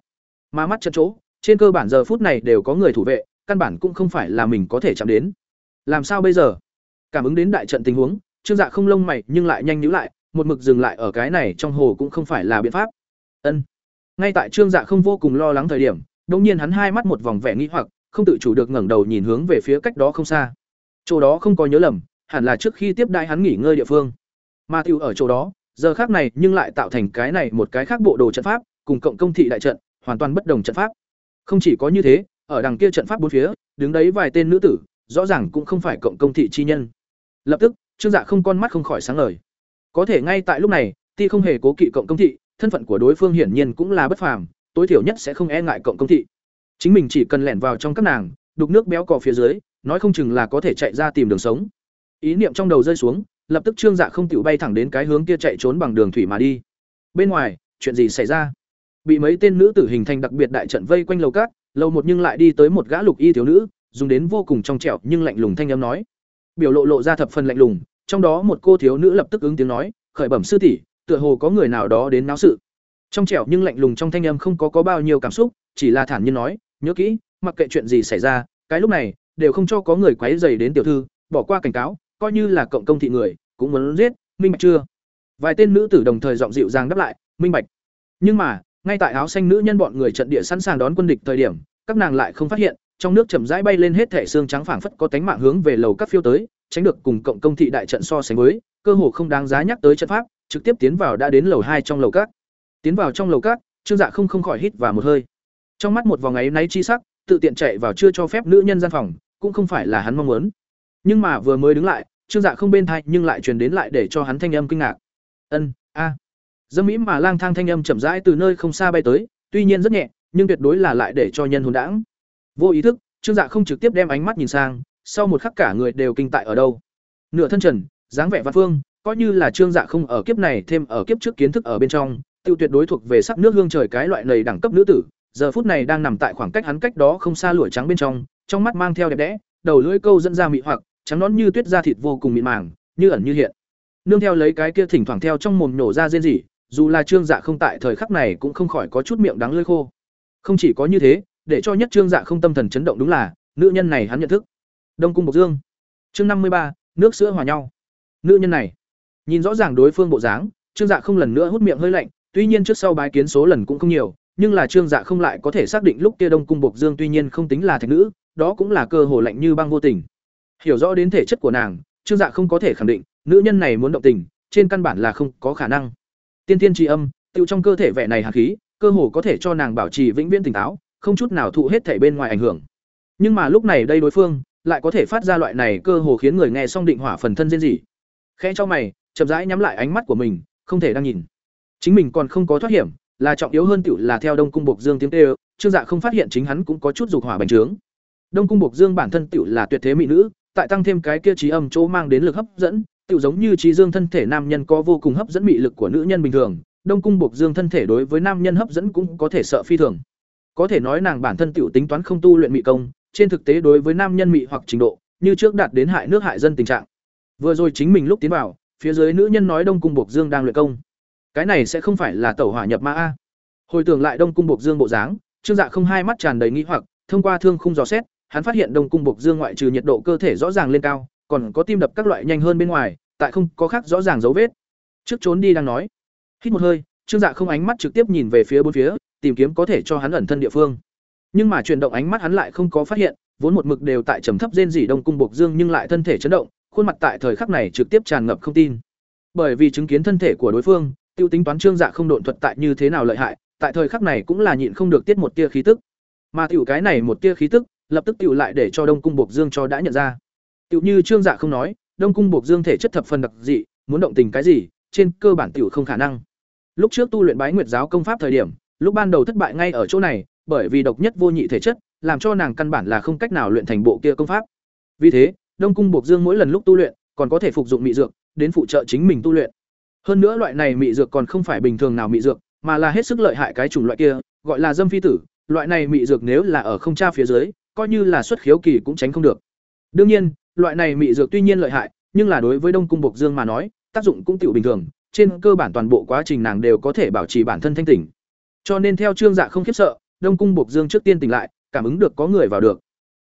Speaker 1: Mà mắt trận chỗ, trên cơ bản giờ phút này đều có người thủ vệ, căn bản cũng không phải là mình có thể chạm đến. Làm sao bây giờ? Cảm ứng đến đại trận tình huống, Trương Dạ không lông mày nhưng lại nhanh nhíu lại, một mực dừng lại ở cái này trong hồ cũng không phải là biện pháp. Ân. Ngay tại Trương Dạ không vô cùng lo lắng thời điểm, đột nhiên hắn hai mắt một vòng vẻ nghi hoặc, không tự chủ được ngẩng đầu nhìn hướng về phía cách đó không xa. Chỗ đó không có nhớ lầm, hẳn là trước khi tiếp đãi hắn nghỉ ngơi địa phương. Mà tiểu ở chỗ đó, giờ khác này nhưng lại tạo thành cái này một cái khác bộ đồ trận pháp, cùng cộng công thị đại trận, hoàn toàn bất đồng trận pháp. Không chỉ có như thế, ở đằng kia trận pháp bốn phía, đứng đấy vài tên nữ tử, rõ ràng cũng không phải cộng công thị chi nhân. Lập tức, Trương Dạ không con mắt không khỏi sáng lời Có thể ngay tại lúc này, Ti không hề cố kỵ cộng công thị, thân phận của đối phương hiển nhiên cũng là bất phàm, tối thiểu nhất sẽ không e ngại cộng công thị. Chính mình chỉ cần lẻn vào trong các nàng, đục nước béo cò phía dưới, nói không chừng là có thể chạy ra tìm đường sống. Ý niệm trong đầu rơi xuống, lập tức Trương Dạ không tiểu bay thẳng đến cái hướng kia chạy trốn bằng đường thủy mà đi. Bên ngoài, chuyện gì xảy ra? Bị mấy tên nữ tử hình thành đặc biệt đại trận vây quanh lầu cát, lầu một nhưng lại đi tới một gã lục y thiếu nữ, dùng đến vô cùng trong trẻo nhưng lạnh lùng thanh âm nói. Biểu lộ lộ ra thập phần lạnh lùng, trong đó một cô thiếu nữ lập tức ứng tiếng nói, khởi bẩm sư tỷ, tựa hồ có người nào đó đến náo sự. Trong trẻo nhưng lạnh lùng trong thanh âm không có có bao nhiêu cảm xúc, chỉ là thản nhiên nói, nhớ kỹ, mặc kệ chuyện gì xảy ra, cái lúc này đều không cho có người quấy rầy đến tiểu thư, bỏ qua cảnh cáo, coi như là cộng công thị người, cũng muốn giết, minh bạch chưa? Vài tên nữ tử đồng thời giọng dịu dàng đáp lại, minh bạch. Nhưng mà, ngay tại áo xanh nữ nhân bọn người trận địa sẵn sàng đón quân địch thời điểm, các nàng lại không phát hiện, trong nước chậm rãi bay lên hết thể xương trắng phảng phất có tánh mạng hướng về lầu các phiêu tới, tránh được cùng cộng công thị đại trận so sánh với, cơ hồ không đáng giá nhắc tới trận pháp, trực tiếp tiến vào đã đến lầu hai trong lầu các. Tiến vào trong lầu các, Trương Dạ không không khỏi hít vào một hơi. Trong mắt một vòng ấy náy chi sắc, tự tiện chạy vào chưa cho phép nữ nhân gian phòng, cũng không phải là hắn mong muốn. Nhưng mà vừa mới đứng lại, Trương Dạ không bên thay nhưng lại truyền đến lại để cho hắn thanh âm kinh ngạc. "Ân, a." À. Dâm mỹ mà lang thang thanh âm chậm rãi từ nơi không xa bay tới, tuy nhiên rất nhẹ, nhưng tuyệt đối là lại để cho nhân hồn đãng. Vô ý thức, Trương Dạ không trực tiếp đem ánh mắt nhìn sang, sau một khắc cả người đều kinh tại ở đâu. Nửa thân trần, dáng vẻ văn phương, coi như là Trương Dạ không ở kiếp này thêm ở kiếp trước kiến thức ở bên trong, tiêu tuyệt đối thuộc về sắc nước hương trời cái loại lầy đẳng cấp nữ tử, giờ phút này đang nằm tại khoảng cách hắn cách đó không xa lụa trắng bên trong, trong mắt mang theo đẹp đẽ, đầu lưỡi câu dẫn ra mị hoặc, trắng nón như tuyết da thịt vô cùng mịn màng, như ẩn như hiện. Nương theo lấy cái kia thỉnh thoảng theo trong mồm nổ ra rên rỉ, dù là Trương Dạ không tại thời khắc này cũng không khỏi có chút miệng đắng lưỡi khô. Không chỉ có như thế, để cho nhất Trương Dạ không tâm thần chấn động đúng là, nữ nhân này hắn nhận thức. Đông cung Bộc Dương. Chương năm mươi ba nước sữa hòa nhau. Nữ nhân này, nhìn rõ ràng đối phương bộ dáng, Trương Dạ không lần nữa hút miệng hơi lạnh, tuy nhiên trước sau bái kiến số lần cũng không nhiều, nhưng là Trương Dạ không lại có thể xác định lúc kia Đông cung Bộc Dương tuy nhiên không tính là thạch nữ, đó cũng là cơ hồ lạnh như băng vô tình. Hiểu rõ đến thể chất của nàng, Trương Dạ không có thể khẳng định, nữ nhân này muốn động tình, trên căn bản là không có khả năng. Tiên tiên tri âm, tiêu trong cơ thể vẻ này hàn khí, cơ hồ có thể cho nàng bảo trì vĩnh viễn tỉnh táo, không chút nào thụ hết thể bên ngoài ảnh hưởng. Nhưng mà lúc này đây đối phương lại có thể phát ra loại này cơ hồ khiến người nghe xong định hỏa phần thân rên gì. Khẽ cho mày, chậm rãi nhắm lại ánh mắt của mình, không thể đang nhìn. Chính mình còn không có thoát hiểm, là trọng yếu hơn tiểu là theo Đông cung Bộc Dương tiếng kêu, Trương Dạ không phát hiện chính hắn cũng có chút dục hỏa bành trướng. Đông cung Bộc Dương bản thân tiểu là tuyệt thế mỹ nữ, tại tăng thêm cái kia trí âm chỗ mang đến lực hấp dẫn, tự giống như trí dương thân thể nam nhân có vô cùng hấp dẫn mị lực của nữ nhân bình thường, Đông cung buộc Dương thân thể đối với nam nhân hấp dẫn cũng có thể sợ phi thường. Có thể nói nàng bản thân tiểu tính toán không tu luyện mị công, trên thực tế đối với nam nhân mị hoặc trình độ, như trước đạt đến hại nước hại dân tình trạng. Vừa rồi chính mình lúc tiến vào, phía dưới nữ nhân nói Đông cung buộc Dương đang luyện công. Cái này sẽ không phải là tẩu hỏa nhập ma a. Hồi tưởng lại Đông cung buộc Dương bộ dáng, Trương Dạ không hai mắt tràn đầy nghi hoặc, thông qua thương khung dò xét, hắn phát hiện Đông cung Bộc Dương ngoại trừ nhiệt độ cơ thể rõ ràng lên cao, còn có tim đập các loại nhanh hơn bên ngoài, tại không có khác rõ ràng dấu vết. Trước trốn đi đang nói. Hít một hơi, Trương Dạ không ánh mắt trực tiếp nhìn về phía bốn phía, tìm kiếm có thể cho hắn ẩn thân địa phương. Nhưng mà chuyển động ánh mắt hắn lại không có phát hiện, vốn một mực đều tại trầm thấp rên rỉ Đông cung Bộc Dương nhưng lại thân thể chấn động, khuôn mặt tại thời khắc này trực tiếp tràn ngập không tin. Bởi vì chứng kiến thân thể của đối phương, tiêu tính toán Trương Dạ không độn thuật tại như thế nào lợi hại, tại thời khắc này cũng là nhịn không được tiết một tia khí tức. Mà tiểu cái này một tia khí tức, lập tức tiểu lại để cho Đông cung Bộc Dương cho đã nhận ra. Tiểu như Trương Dạ không nói, Đông cung Bộc Dương thể chất thập phần đặc dị, muốn động tình cái gì, trên cơ bản tiểu không khả năng. Lúc trước tu luyện Bái Nguyệt giáo công pháp thời điểm, lúc ban đầu thất bại ngay ở chỗ này, bởi vì độc nhất vô nhị thể chất, làm cho nàng căn bản là không cách nào luyện thành bộ kia công pháp. Vì thế, Đông cung Bộc Dương mỗi lần lúc tu luyện, còn có thể phục dụng mị dược, đến phụ trợ chính mình tu luyện. Hơn nữa loại này mị dược còn không phải bình thường nào mị dược, mà là hết sức lợi hại cái chủng loại kia, gọi là dâm phi tử, loại này mị dược nếu là ở không tra phía dưới, coi như là xuất khiếu kỳ cũng tránh không được. Đương nhiên, loại này mị dược tuy nhiên lợi hại, nhưng là đối với Đông cung Bộc Dương mà nói, tác dụng cũng tiểu bình thường, trên cơ bản toàn bộ quá trình nàng đều có thể bảo trì bản thân thanh tỉnh. Cho nên theo Trương Dạ không khiếp sợ, Đông cung Bộc Dương trước tiên tỉnh lại, cảm ứng được có người vào được.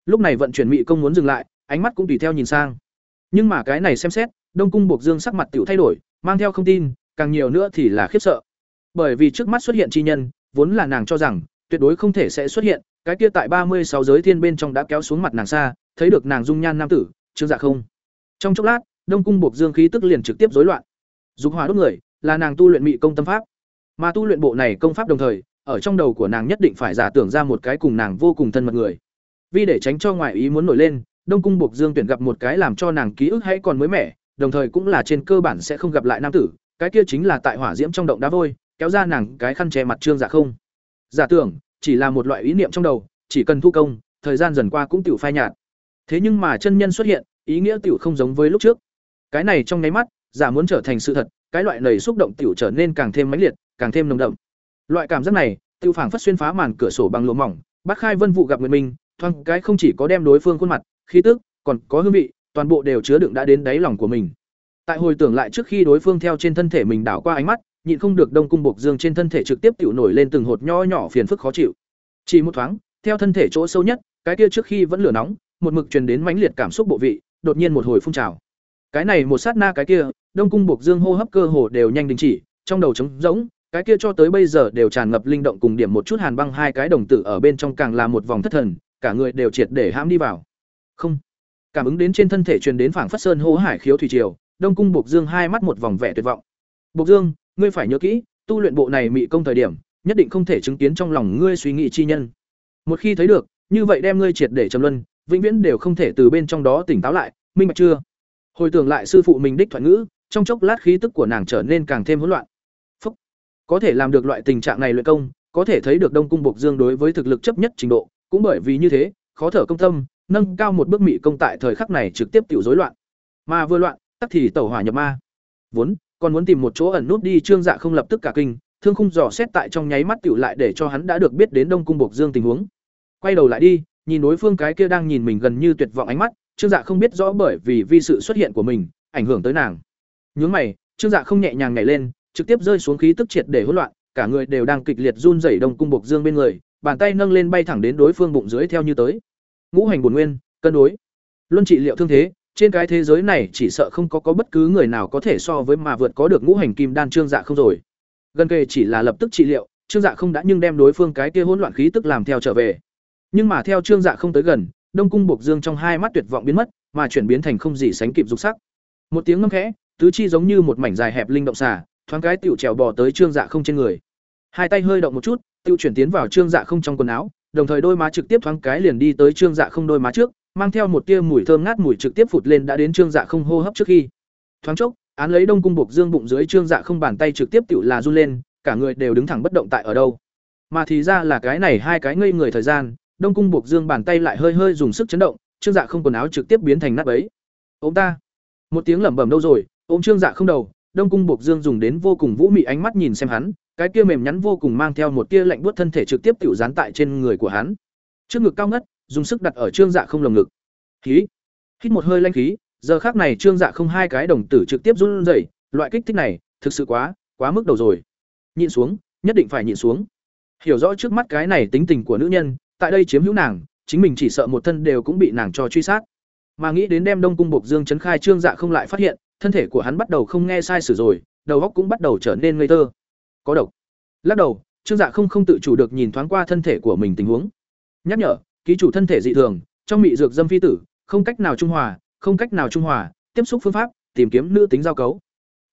Speaker 1: Lúc này vận chuyển mị công muốn dừng lại, ánh mắt cũng tùy theo nhìn sang. Nhưng mà cái này xem xét, Đông cung Bộc Dương sắc mặt tiểu thay đổi, mang theo không tin, càng nhiều nữa thì là khiếp sợ. bởi vì trước mắt xuất hiện chi nhân vốn là nàng cho rằng tuyệt đối không thể sẽ xuất hiện, cái kia tại ba mươi sáu giới thiên bên trong đã kéo xuống mặt nàng xa, thấy được nàng dung nhan nam tử, trương dạ không. Trong chốc lát, đông cung buộc dương khí tức liền trực tiếp rối loạn. Dục hỏa đốt người, là nàng tu luyện mị công tâm pháp. Mà tu luyện bộ này công pháp đồng thời, ở trong đầu của nàng nhất định phải giả tưởng ra một cái cùng nàng vô cùng thân mật người. Vì để tránh cho ngoại ý muốn nổi lên, đông cung buộc dương tuyển gặp một cái làm cho nàng ký ức hãy còn mới mẻ, đồng thời cũng là trên cơ bản sẽ không gặp lại nam tử, cái kia chính là tại hỏa diễm trong động đá vôi, kéo ra nàng cái khăn che mặt trương giả không giả tưởng, chỉ là một loại ý niệm trong đầu, chỉ cần thu công, thời gian dần qua cũng tiểu phai nhạt. Thế nhưng mà chân nhân xuất hiện, ý nghĩa tiểu không giống với lúc trước. Cái này trong nháy mắt, giả muốn trở thành sự thật, cái loại nầy xúc động tiểu trở nên càng thêm mãnh liệt, càng thêm nồng đậm. Loại cảm giác này tiêu phảng phất xuyên phá màn cửa sổ bằng lụa mỏng, bác khai vân vụ gặp người mình thoáng cái không chỉ có đem đối phương khuôn mặt, khí tức, còn có hương vị, toàn bộ đều chứa đựng đã đến đáy lòng của mình. Tại hồi tưởng lại trước khi đối phương theo trên thân thể mình đảo qua ánh mắt nhịn không được đông cung bộc dương trên thân thể trực tiếp tiểu nổi lên từng hột nho nhỏ phiền phức khó chịu. Chỉ một thoáng, theo thân thể chỗ sâu nhất, cái kia trước khi vẫn lửa nóng, một mực truyền đến mãnh liệt cảm xúc bộ vị, đột nhiên một hồi phun trào. Cái này một sát na cái kia, đông cung bộc dương hô hấp cơ hồ đều nhanh đình chỉ, trong đầu trống rỗng, cái kia cho tới bây giờ đều tràn ngập linh động cùng điểm một chút hàn băng hai cái đồng tử ở bên trong càng là một vòng thất thần, cả người đều triệt để hãm đi vào. Không. Cảm ứng đến trên thân thể truyền đến phảng phất sơn hô hải khiếu thủy triều, đông cung bộc dương hai mắt một vòng vẻ tuyệt vọng. Bộc dương ngươi phải nhớ kỹ, tu luyện bộ này mị công thời điểm, nhất định không thể chứng kiến trong lòng ngươi suy nghĩ chi nhân. Một khi thấy được, như vậy đem ngươi triệt để trầm luân, vĩnh viễn đều không thể từ bên trong đó tỉnh táo lại, minh bạch chưa? Hồi tưởng lại sư phụ mình đích thoại ngữ, trong chốc lát khí tức của nàng trở nên càng thêm hỗn loạn. Phúc. có thể làm được loại tình trạng này luyện công, có thể thấy được đông cung bộc dương đối với thực lực chấp nhất trình độ, cũng bởi vì như thế, khó thở công tâm, nâng cao một bước mị công tại thời khắc này trực tiếp tiểu rối loạn. Mà vừa loạn, tắc thì tẩu hỏa nhập ma. Vốn còn muốn tìm một chỗ ẩn nút đi, trương dạ không lập tức cả kinh, thương khung dò xét tại trong nháy mắt tựu lại để cho hắn đã được biết đến đông cung bộc dương tình huống. Quay đầu lại đi, nhìn đối phương cái kia đang nhìn mình gần như tuyệt vọng ánh mắt, trương dạ không biết rõ bởi vì vì sự xuất hiện của mình, ảnh hưởng tới nàng. Nhướng mày, trương dạ không nhẹ nhàng nhảy lên, trực tiếp rơi xuống khí tức triệt để hỗn loạn, cả người đều đang kịch liệt run rẩy đông cung bộc dương bên người, bàn tay nâng lên bay thẳng đến đối phương bụng dưới theo như tới. Ngũ hành bổn nguyên, cân đối. Luân trị liệu thương thế trên cái thế giới này chỉ sợ không có có bất cứ người nào có thể so với mà vượt có được ngũ hành kim đan trương dạ không rồi. Gần kề chỉ là lập tức trị liệu, trương dạ không đã nhưng đem đối phương cái kia hỗn loạn khí tức làm theo trở về. Nhưng mà theo trương dạ không tới gần, đông cung bộc dương trong hai mắt tuyệt vọng biến mất, mà chuyển biến thành không gì sánh kịp dục sắc. Một tiếng ngâm khẽ, tứ chi giống như một mảnh dài hẹp linh động xà, thoáng cái tựu trèo bò tới trương dạ không trên người. Hai tay hơi động một chút tựu chuyển tiến vào trương dạ không trong quần áo, đồng thời đôi má trực tiếp thoáng cái liền đi tới trương dạ không đôi má trước mang theo một tia mùi thơm ngát mùi trực tiếp phụt lên đã đến trương dạ không hô hấp trước khi. Thoáng chốc, án lấy đông cung buộc dương bụng dưới trương dạ không bàn tay trực tiếp tựu là run lên, cả người đều đứng thẳng bất động tại ở đâu. Mà thì ra là cái này hai cái ngây người thời gian, đông cung buộc dương bàn tay lại hơi hơi dùng sức chấn động, trương dạ không quần áo trực tiếp biến thành nát ấy ôm ta. Một tiếng lẩm bẩm đâu rồi, ôm trương dạ không đầu, đông cung buộc dương dùng đến vô cùng vũ mị ánh mắt nhìn xem hắn, cái kia mềm nhắn vô cùng mang theo một tia lạnh buốt thân thể trực tiếp tiểu dán tại trên người của hắn. Trước ngực cao ngất dùng sức đặt ở trương dạ không lồng ngực. Khí. Hít một hơi lanh khí, giờ khác này trương dạ không hai cái đồng tử trực tiếp run rẩy, loại kích thích này thực sự quá quá mức đầu rồi. Nhịn xuống, nhất định phải nhịn xuống. Hiểu rõ trước mắt cái này tính tình của nữ nhân, tại đây chiếm hữu nàng, chính mình chỉ sợ một thân đều cũng bị nàng cho truy sát. Mà nghĩ đến đem đông cung bộc dương chấn khai trương dạ không lại phát hiện, thân thể của hắn bắt đầu không nghe sai sử rồi, đầu óc cũng bắt đầu trở nên ngây thơ. Có độc. Lắc đầu, trương dạ không không tự chủ được nhìn thoáng qua thân thể của mình tình huống. Nhắc nhở ký chủ thân thể dị thường, trong mị dược dâm phi tử, không cách nào trung hòa, không cách nào trung hòa, tiếp xúc phương pháp, tìm kiếm nữ tính giao cấu.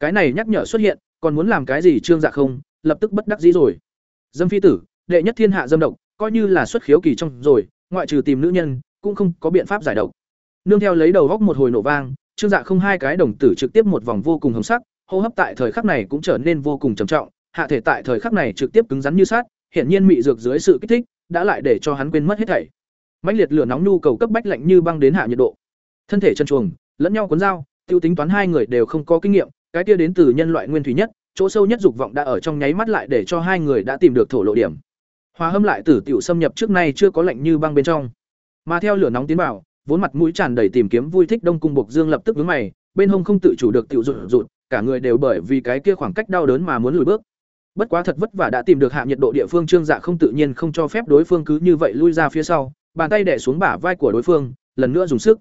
Speaker 1: Cái này nhắc nhở xuất hiện, còn muốn làm cái gì trương dạ không? Lập tức bất đắc dĩ rồi. Dâm phi tử, đệ nhất thiên hạ dâm độc, coi như là xuất khiếu kỳ trong rồi, ngoại trừ tìm nữ nhân, cũng không có biện pháp giải độc. Nương theo lấy đầu góc một hồi nổ vang, trương dạ không hai cái đồng tử trực tiếp một vòng vô cùng hồng sắc, hô hấp tại thời khắc này cũng trở nên vô cùng trầm trọng, hạ thể tại thời khắc này trực tiếp cứng rắn như sát hiển nhiên mị dược dưới sự kích thích, đã lại để cho hắn quên mất hết thảy mãnh liệt lửa nóng nhu cầu cấp bách lạnh như băng đến hạ nhiệt độ. Thân thể chân chuồng lẫn nhau cuốn dao, tiêu tính toán hai người đều không có kinh nghiệm, cái kia đến từ nhân loại nguyên thủy nhất, chỗ sâu nhất dục vọng đã ở trong nháy mắt lại để cho hai người đã tìm được thổ lộ điểm. Hòa hâm lại tử tiểu xâm nhập trước nay chưa có lạnh như băng bên trong. Mà theo lửa nóng tiến vào, vốn mặt mũi tràn đầy tìm kiếm vui thích đông cung bộc dương lập tức vướng mày, bên hông không tự chủ được tiểu rụt rụt, cả người đều bởi vì cái kia khoảng cách đau đớn mà muốn lùi bước. Bất quá thật vất vả đã tìm được hạ nhiệt độ địa phương trương dạ không tự nhiên không cho phép đối phương cứ như vậy lui ra phía sau bàn tay đẻ xuống bả vai của đối phương lần nữa dùng sức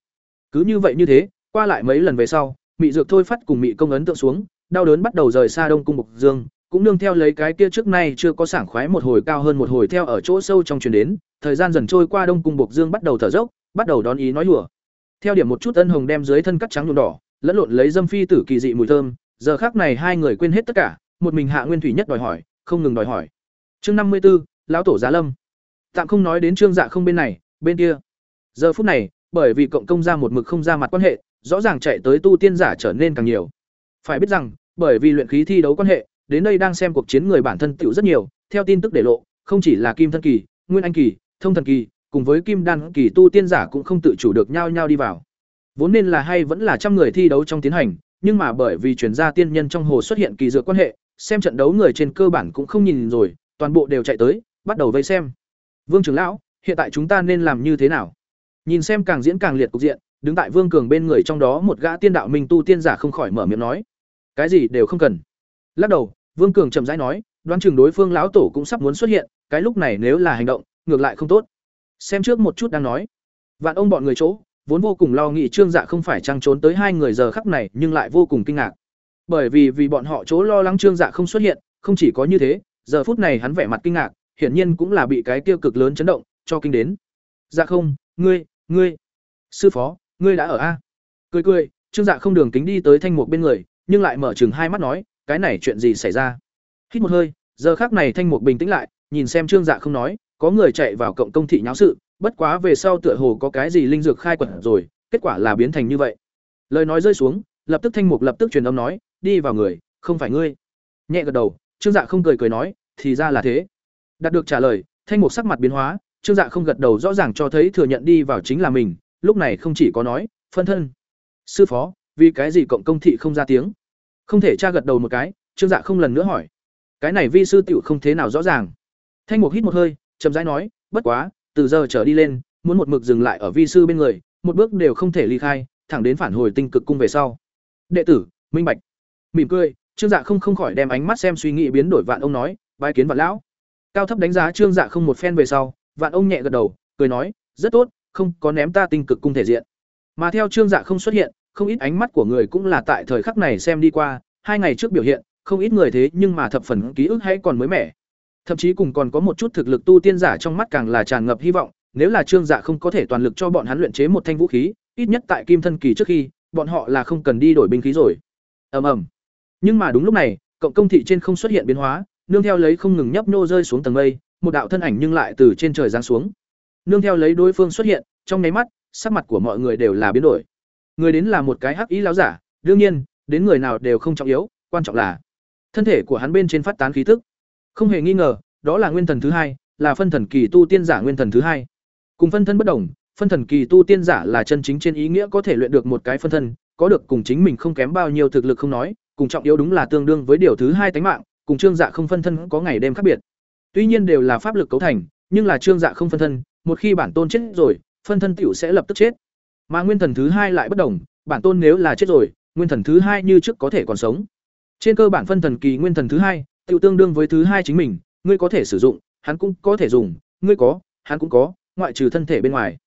Speaker 1: cứ như vậy như thế qua lại mấy lần về sau mị dược thôi phát cùng mị công ấn tượng xuống đau đớn bắt đầu rời xa đông cung bộc dương cũng nương theo lấy cái kia trước nay chưa có sảng khoái một hồi cao hơn một hồi theo ở chỗ sâu trong truyền đến, thời gian dần trôi qua Đông cung Bộc Dương bắt đầu thở dốc, bắt đầu đón ý nói đùa. Theo điểm một chút ân hồng đem dưới thân cắt trắng nhuộm đỏ, lẫn lộn lấy dâm phi tử kỳ dị mùi thơm, giờ khác này hai người quên hết tất cả, một mình Hạ Nguyên Thủy nhất đòi hỏi, không ngừng đòi hỏi. Chương năm mươi 54, lão tổ Giá Lâm. Tạm không nói đến Trương Dạ không bên này, bên kia. Giờ phút này, bởi vì cộng công ra một mực không ra mặt quan hệ, rõ ràng chạy tới tu tiên giả trở nên càng nhiều. Phải biết rằng, bởi vì luyện khí thi đấu quan hệ, đến đây đang xem cuộc chiến người bản thân tựu rất nhiều, theo tin tức để lộ, không chỉ là Kim Thân Kỳ, Nguyên Anh Kỳ, Thông Thần Kỳ, cùng với Kim Đan Kỳ tu tiên giả cũng không tự chủ được nhau nhau đi vào. Vốn nên là hay vẫn là trăm người thi đấu trong tiến hành, nhưng mà bởi vì chuyển gia tiên nhân trong hồ xuất hiện kỳ dược quan hệ, xem trận đấu người trên cơ bản cũng không nhìn rồi, toàn bộ đều chạy tới, bắt đầu vây xem. Vương trưởng lão, hiện tại chúng ta nên làm như thế nào? Nhìn xem càng diễn càng liệt cục diện, đứng tại Vương Cường bên người trong đó một gã tiên đạo minh tu tiên giả không khỏi mở miệng nói, cái gì đều không cần. Lắc đầu, Vương Cường chậm rãi nói, đoán chừng đối phương lão tổ cũng sắp muốn xuất hiện, cái lúc này nếu là hành động, ngược lại không tốt. Xem trước một chút đang nói. Vạn ông bọn người chỗ, vốn vô cùng lo nghĩ Trương Dạ không phải trăng trốn tới hai người giờ khắc này, nhưng lại vô cùng kinh ngạc. Bởi vì vì bọn họ chỗ lo lắng Trương Dạ không xuất hiện, không chỉ có như thế, giờ phút này hắn vẻ mặt kinh ngạc, hiển nhiên cũng là bị cái tiêu cực lớn chấn động cho kinh đến. Dạ không, ngươi, ngươi, sư phó, ngươi đã ở a? Cười cười, Trương Dạ không đường kính đi tới thanh mục bên người, nhưng lại mở chừng hai mắt nói, cái này chuyện gì xảy ra? Hít một hơi, giờ khắc này thanh mục bình tĩnh lại, nhìn xem Trương Dạ không nói, có người chạy vào cộng công thị nháo sự, bất quá về sau tựa hồ có cái gì linh dược khai quật rồi, kết quả là biến thành như vậy. Lời nói rơi xuống, lập tức thanh mục lập tức truyền âm nói, đi vào người, không phải ngươi. Nhẹ gật đầu, Trương Dạ không cười cười nói, thì ra là thế. Đạt được trả lời, thanh mục sắc mặt biến hóa, Trương Dạ không gật đầu rõ ràng cho thấy thừa nhận đi vào chính là mình, lúc này không chỉ có nói, phân thân. Sư phó, vì cái gì cộng công thị không ra tiếng? Không thể tra gật đầu một cái, Trương Dạ không lần nữa hỏi. Cái này vi sư tiểu không thế nào rõ ràng. Thanh mục hít một hơi, chậm rãi nói, bất quá, từ giờ trở đi lên, muốn một mực dừng lại ở vi sư bên người, một bước đều không thể ly khai, thẳng đến phản hồi tinh cực cung về sau. Đệ tử, minh bạch. Mỉm cười, Trương Dạ không không khỏi đem ánh mắt xem suy nghĩ biến đổi vạn ông nói, bái kiến vạn lão. Cao thấp đánh giá Trương Dạ không một phen về sau, vạn ông nhẹ gật đầu, cười nói, rất tốt, không có ném ta tinh cực cung thể diện. Mà theo Trương Dạ không xuất hiện, không ít ánh mắt của người cũng là tại thời khắc này xem đi qua, hai ngày trước biểu hiện, không ít người thế nhưng mà thập phần ký ức hay còn mới mẻ. Thậm chí cùng còn có một chút thực lực tu tiên giả trong mắt càng là tràn ngập hy vọng, nếu là Trương Dạ không có thể toàn lực cho bọn hắn luyện chế một thanh vũ khí, ít nhất tại Kim Thân kỳ trước khi, bọn họ là không cần đi đổi binh khí rồi. Ầm ầm. Nhưng mà đúng lúc này, cộng công thị trên không xuất hiện biến hóa, nương theo lấy không ngừng nhấp nhô rơi xuống tầng mây, một đạo thân ảnh nhưng lại từ trên trời giáng xuống. Nương theo lấy đối phương xuất hiện, trong nháy mắt, sắc mặt của mọi người đều là biến đổi. Người đến là một cái hắc ý lão giả, đương nhiên, đến người nào đều không trọng yếu, quan trọng là thân thể của hắn bên trên phát tán khí tức. Không hề nghi ngờ, đó là nguyên thần thứ hai, là phân thần kỳ tu tiên giả nguyên thần thứ hai. Cùng phân thân bất đồng, phân thần kỳ tu tiên giả là chân chính trên ý nghĩa có thể luyện được một cái phân thân, có được cùng chính mình không kém bao nhiêu thực lực không nói, cùng trọng yếu đúng là tương đương với điều thứ hai tánh mạng, cùng trương dạ không phân thân có ngày đêm khác biệt. Tuy nhiên đều là pháp lực cấu thành, nhưng là trương dạ không phân thân, một khi bản tôn chết rồi, phân thân tiểu sẽ lập tức chết. Mà nguyên thần thứ hai lại bất đồng, bản tôn nếu là chết rồi, nguyên thần thứ hai như trước có thể còn sống. Trên cơ bản phân thần kỳ nguyên thần thứ hai, tiểu tương đương với thứ hai chính mình, ngươi có thể sử dụng, hắn cũng có thể dùng, ngươi có, hắn cũng có, ngoại trừ thân thể bên ngoài.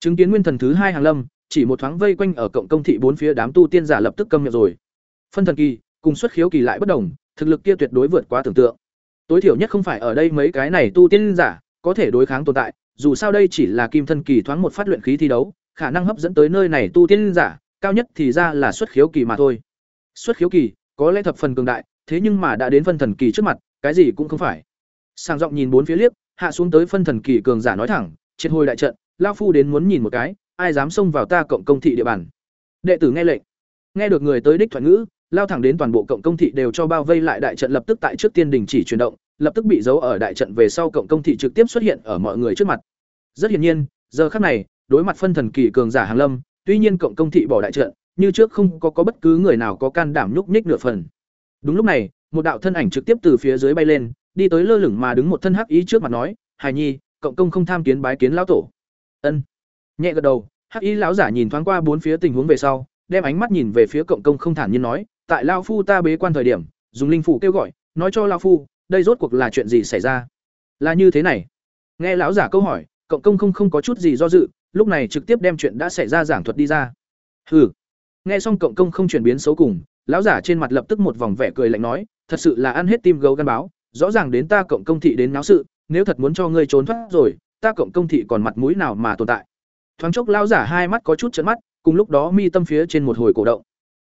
Speaker 1: Chứng kiến nguyên thần thứ hai hàng lâm, chỉ một thoáng vây quanh ở cộng công thị bốn phía đám tu tiên giả lập tức câm miệng rồi. Phân thần kỳ, cùng xuất khiếu kỳ lại bất đồng, thực lực kia tuyệt đối vượt quá tưởng tượng. Tối thiểu nhất không phải ở đây mấy cái này tu tiên giả có thể đối kháng tồn tại, dù sao đây chỉ là kim thân kỳ thoáng một phát luyện khí thi đấu, khả năng hấp dẫn tới nơi này tu tiên giả, cao nhất thì ra là xuất khiếu kỳ mà thôi. Xuất khiếu kỳ, có lẽ thập phần cường đại, thế nhưng mà đã đến phân thần kỳ trước mặt, cái gì cũng không phải. Sang giọng nhìn bốn phía liếc, hạ xuống tới phân thần kỳ cường giả nói thẳng, triệt hồi đại trận, lão phu đến muốn nhìn một cái, ai dám xông vào ta cộng công thị địa bàn. Đệ tử nghe lệnh. Nghe được người tới đích thoại ngữ, lao thẳng đến toàn bộ cộng công thị đều cho bao vây lại đại trận lập tức tại trước tiên đình chỉ chuyển động, lập tức bị giấu ở đại trận về sau cộng công thị trực tiếp xuất hiện ở mọi người trước mặt. Rất hiển nhiên, giờ khắc này, đối mặt phân thần kỳ cường giả hàng lâm, tuy nhiên cộng công thị bỏ đại trận, như trước không có có bất cứ người nào có can đảm nhúc nhích nửa phần. Đúng lúc này, một đạo thân ảnh trực tiếp từ phía dưới bay lên, đi tới lơ lửng mà đứng một thân hắc ý trước mặt nói, "Hài nhi, cộng công không tham kiến bái kiến lão tổ." Ân. Nhẹ gật đầu, hắc ý lão giả nhìn thoáng qua bốn phía tình huống về sau, đem ánh mắt nhìn về phía cộng công không thản nhiên nói, "Tại lão phu ta bế quan thời điểm, dùng linh phủ kêu gọi, nói cho lão phu, đây rốt cuộc là chuyện gì xảy ra?" Là như thế này. Nghe lão giả câu hỏi, cộng công không không có chút gì do dự, lúc này trực tiếp đem chuyện đã xảy ra giảng thuật đi ra. Hừ. Nghe xong cộng công không chuyển biến xấu cùng, lão giả trên mặt lập tức một vòng vẻ cười lạnh nói thật sự là ăn hết tim gấu gan báo rõ ràng đến ta cộng công thị đến náo sự nếu thật muốn cho ngươi trốn thoát rồi ta cộng công thị còn mặt mũi nào mà tồn tại thoáng chốc lão giả hai mắt có chút trận mắt cùng lúc đó mi tâm phía trên một hồi cổ động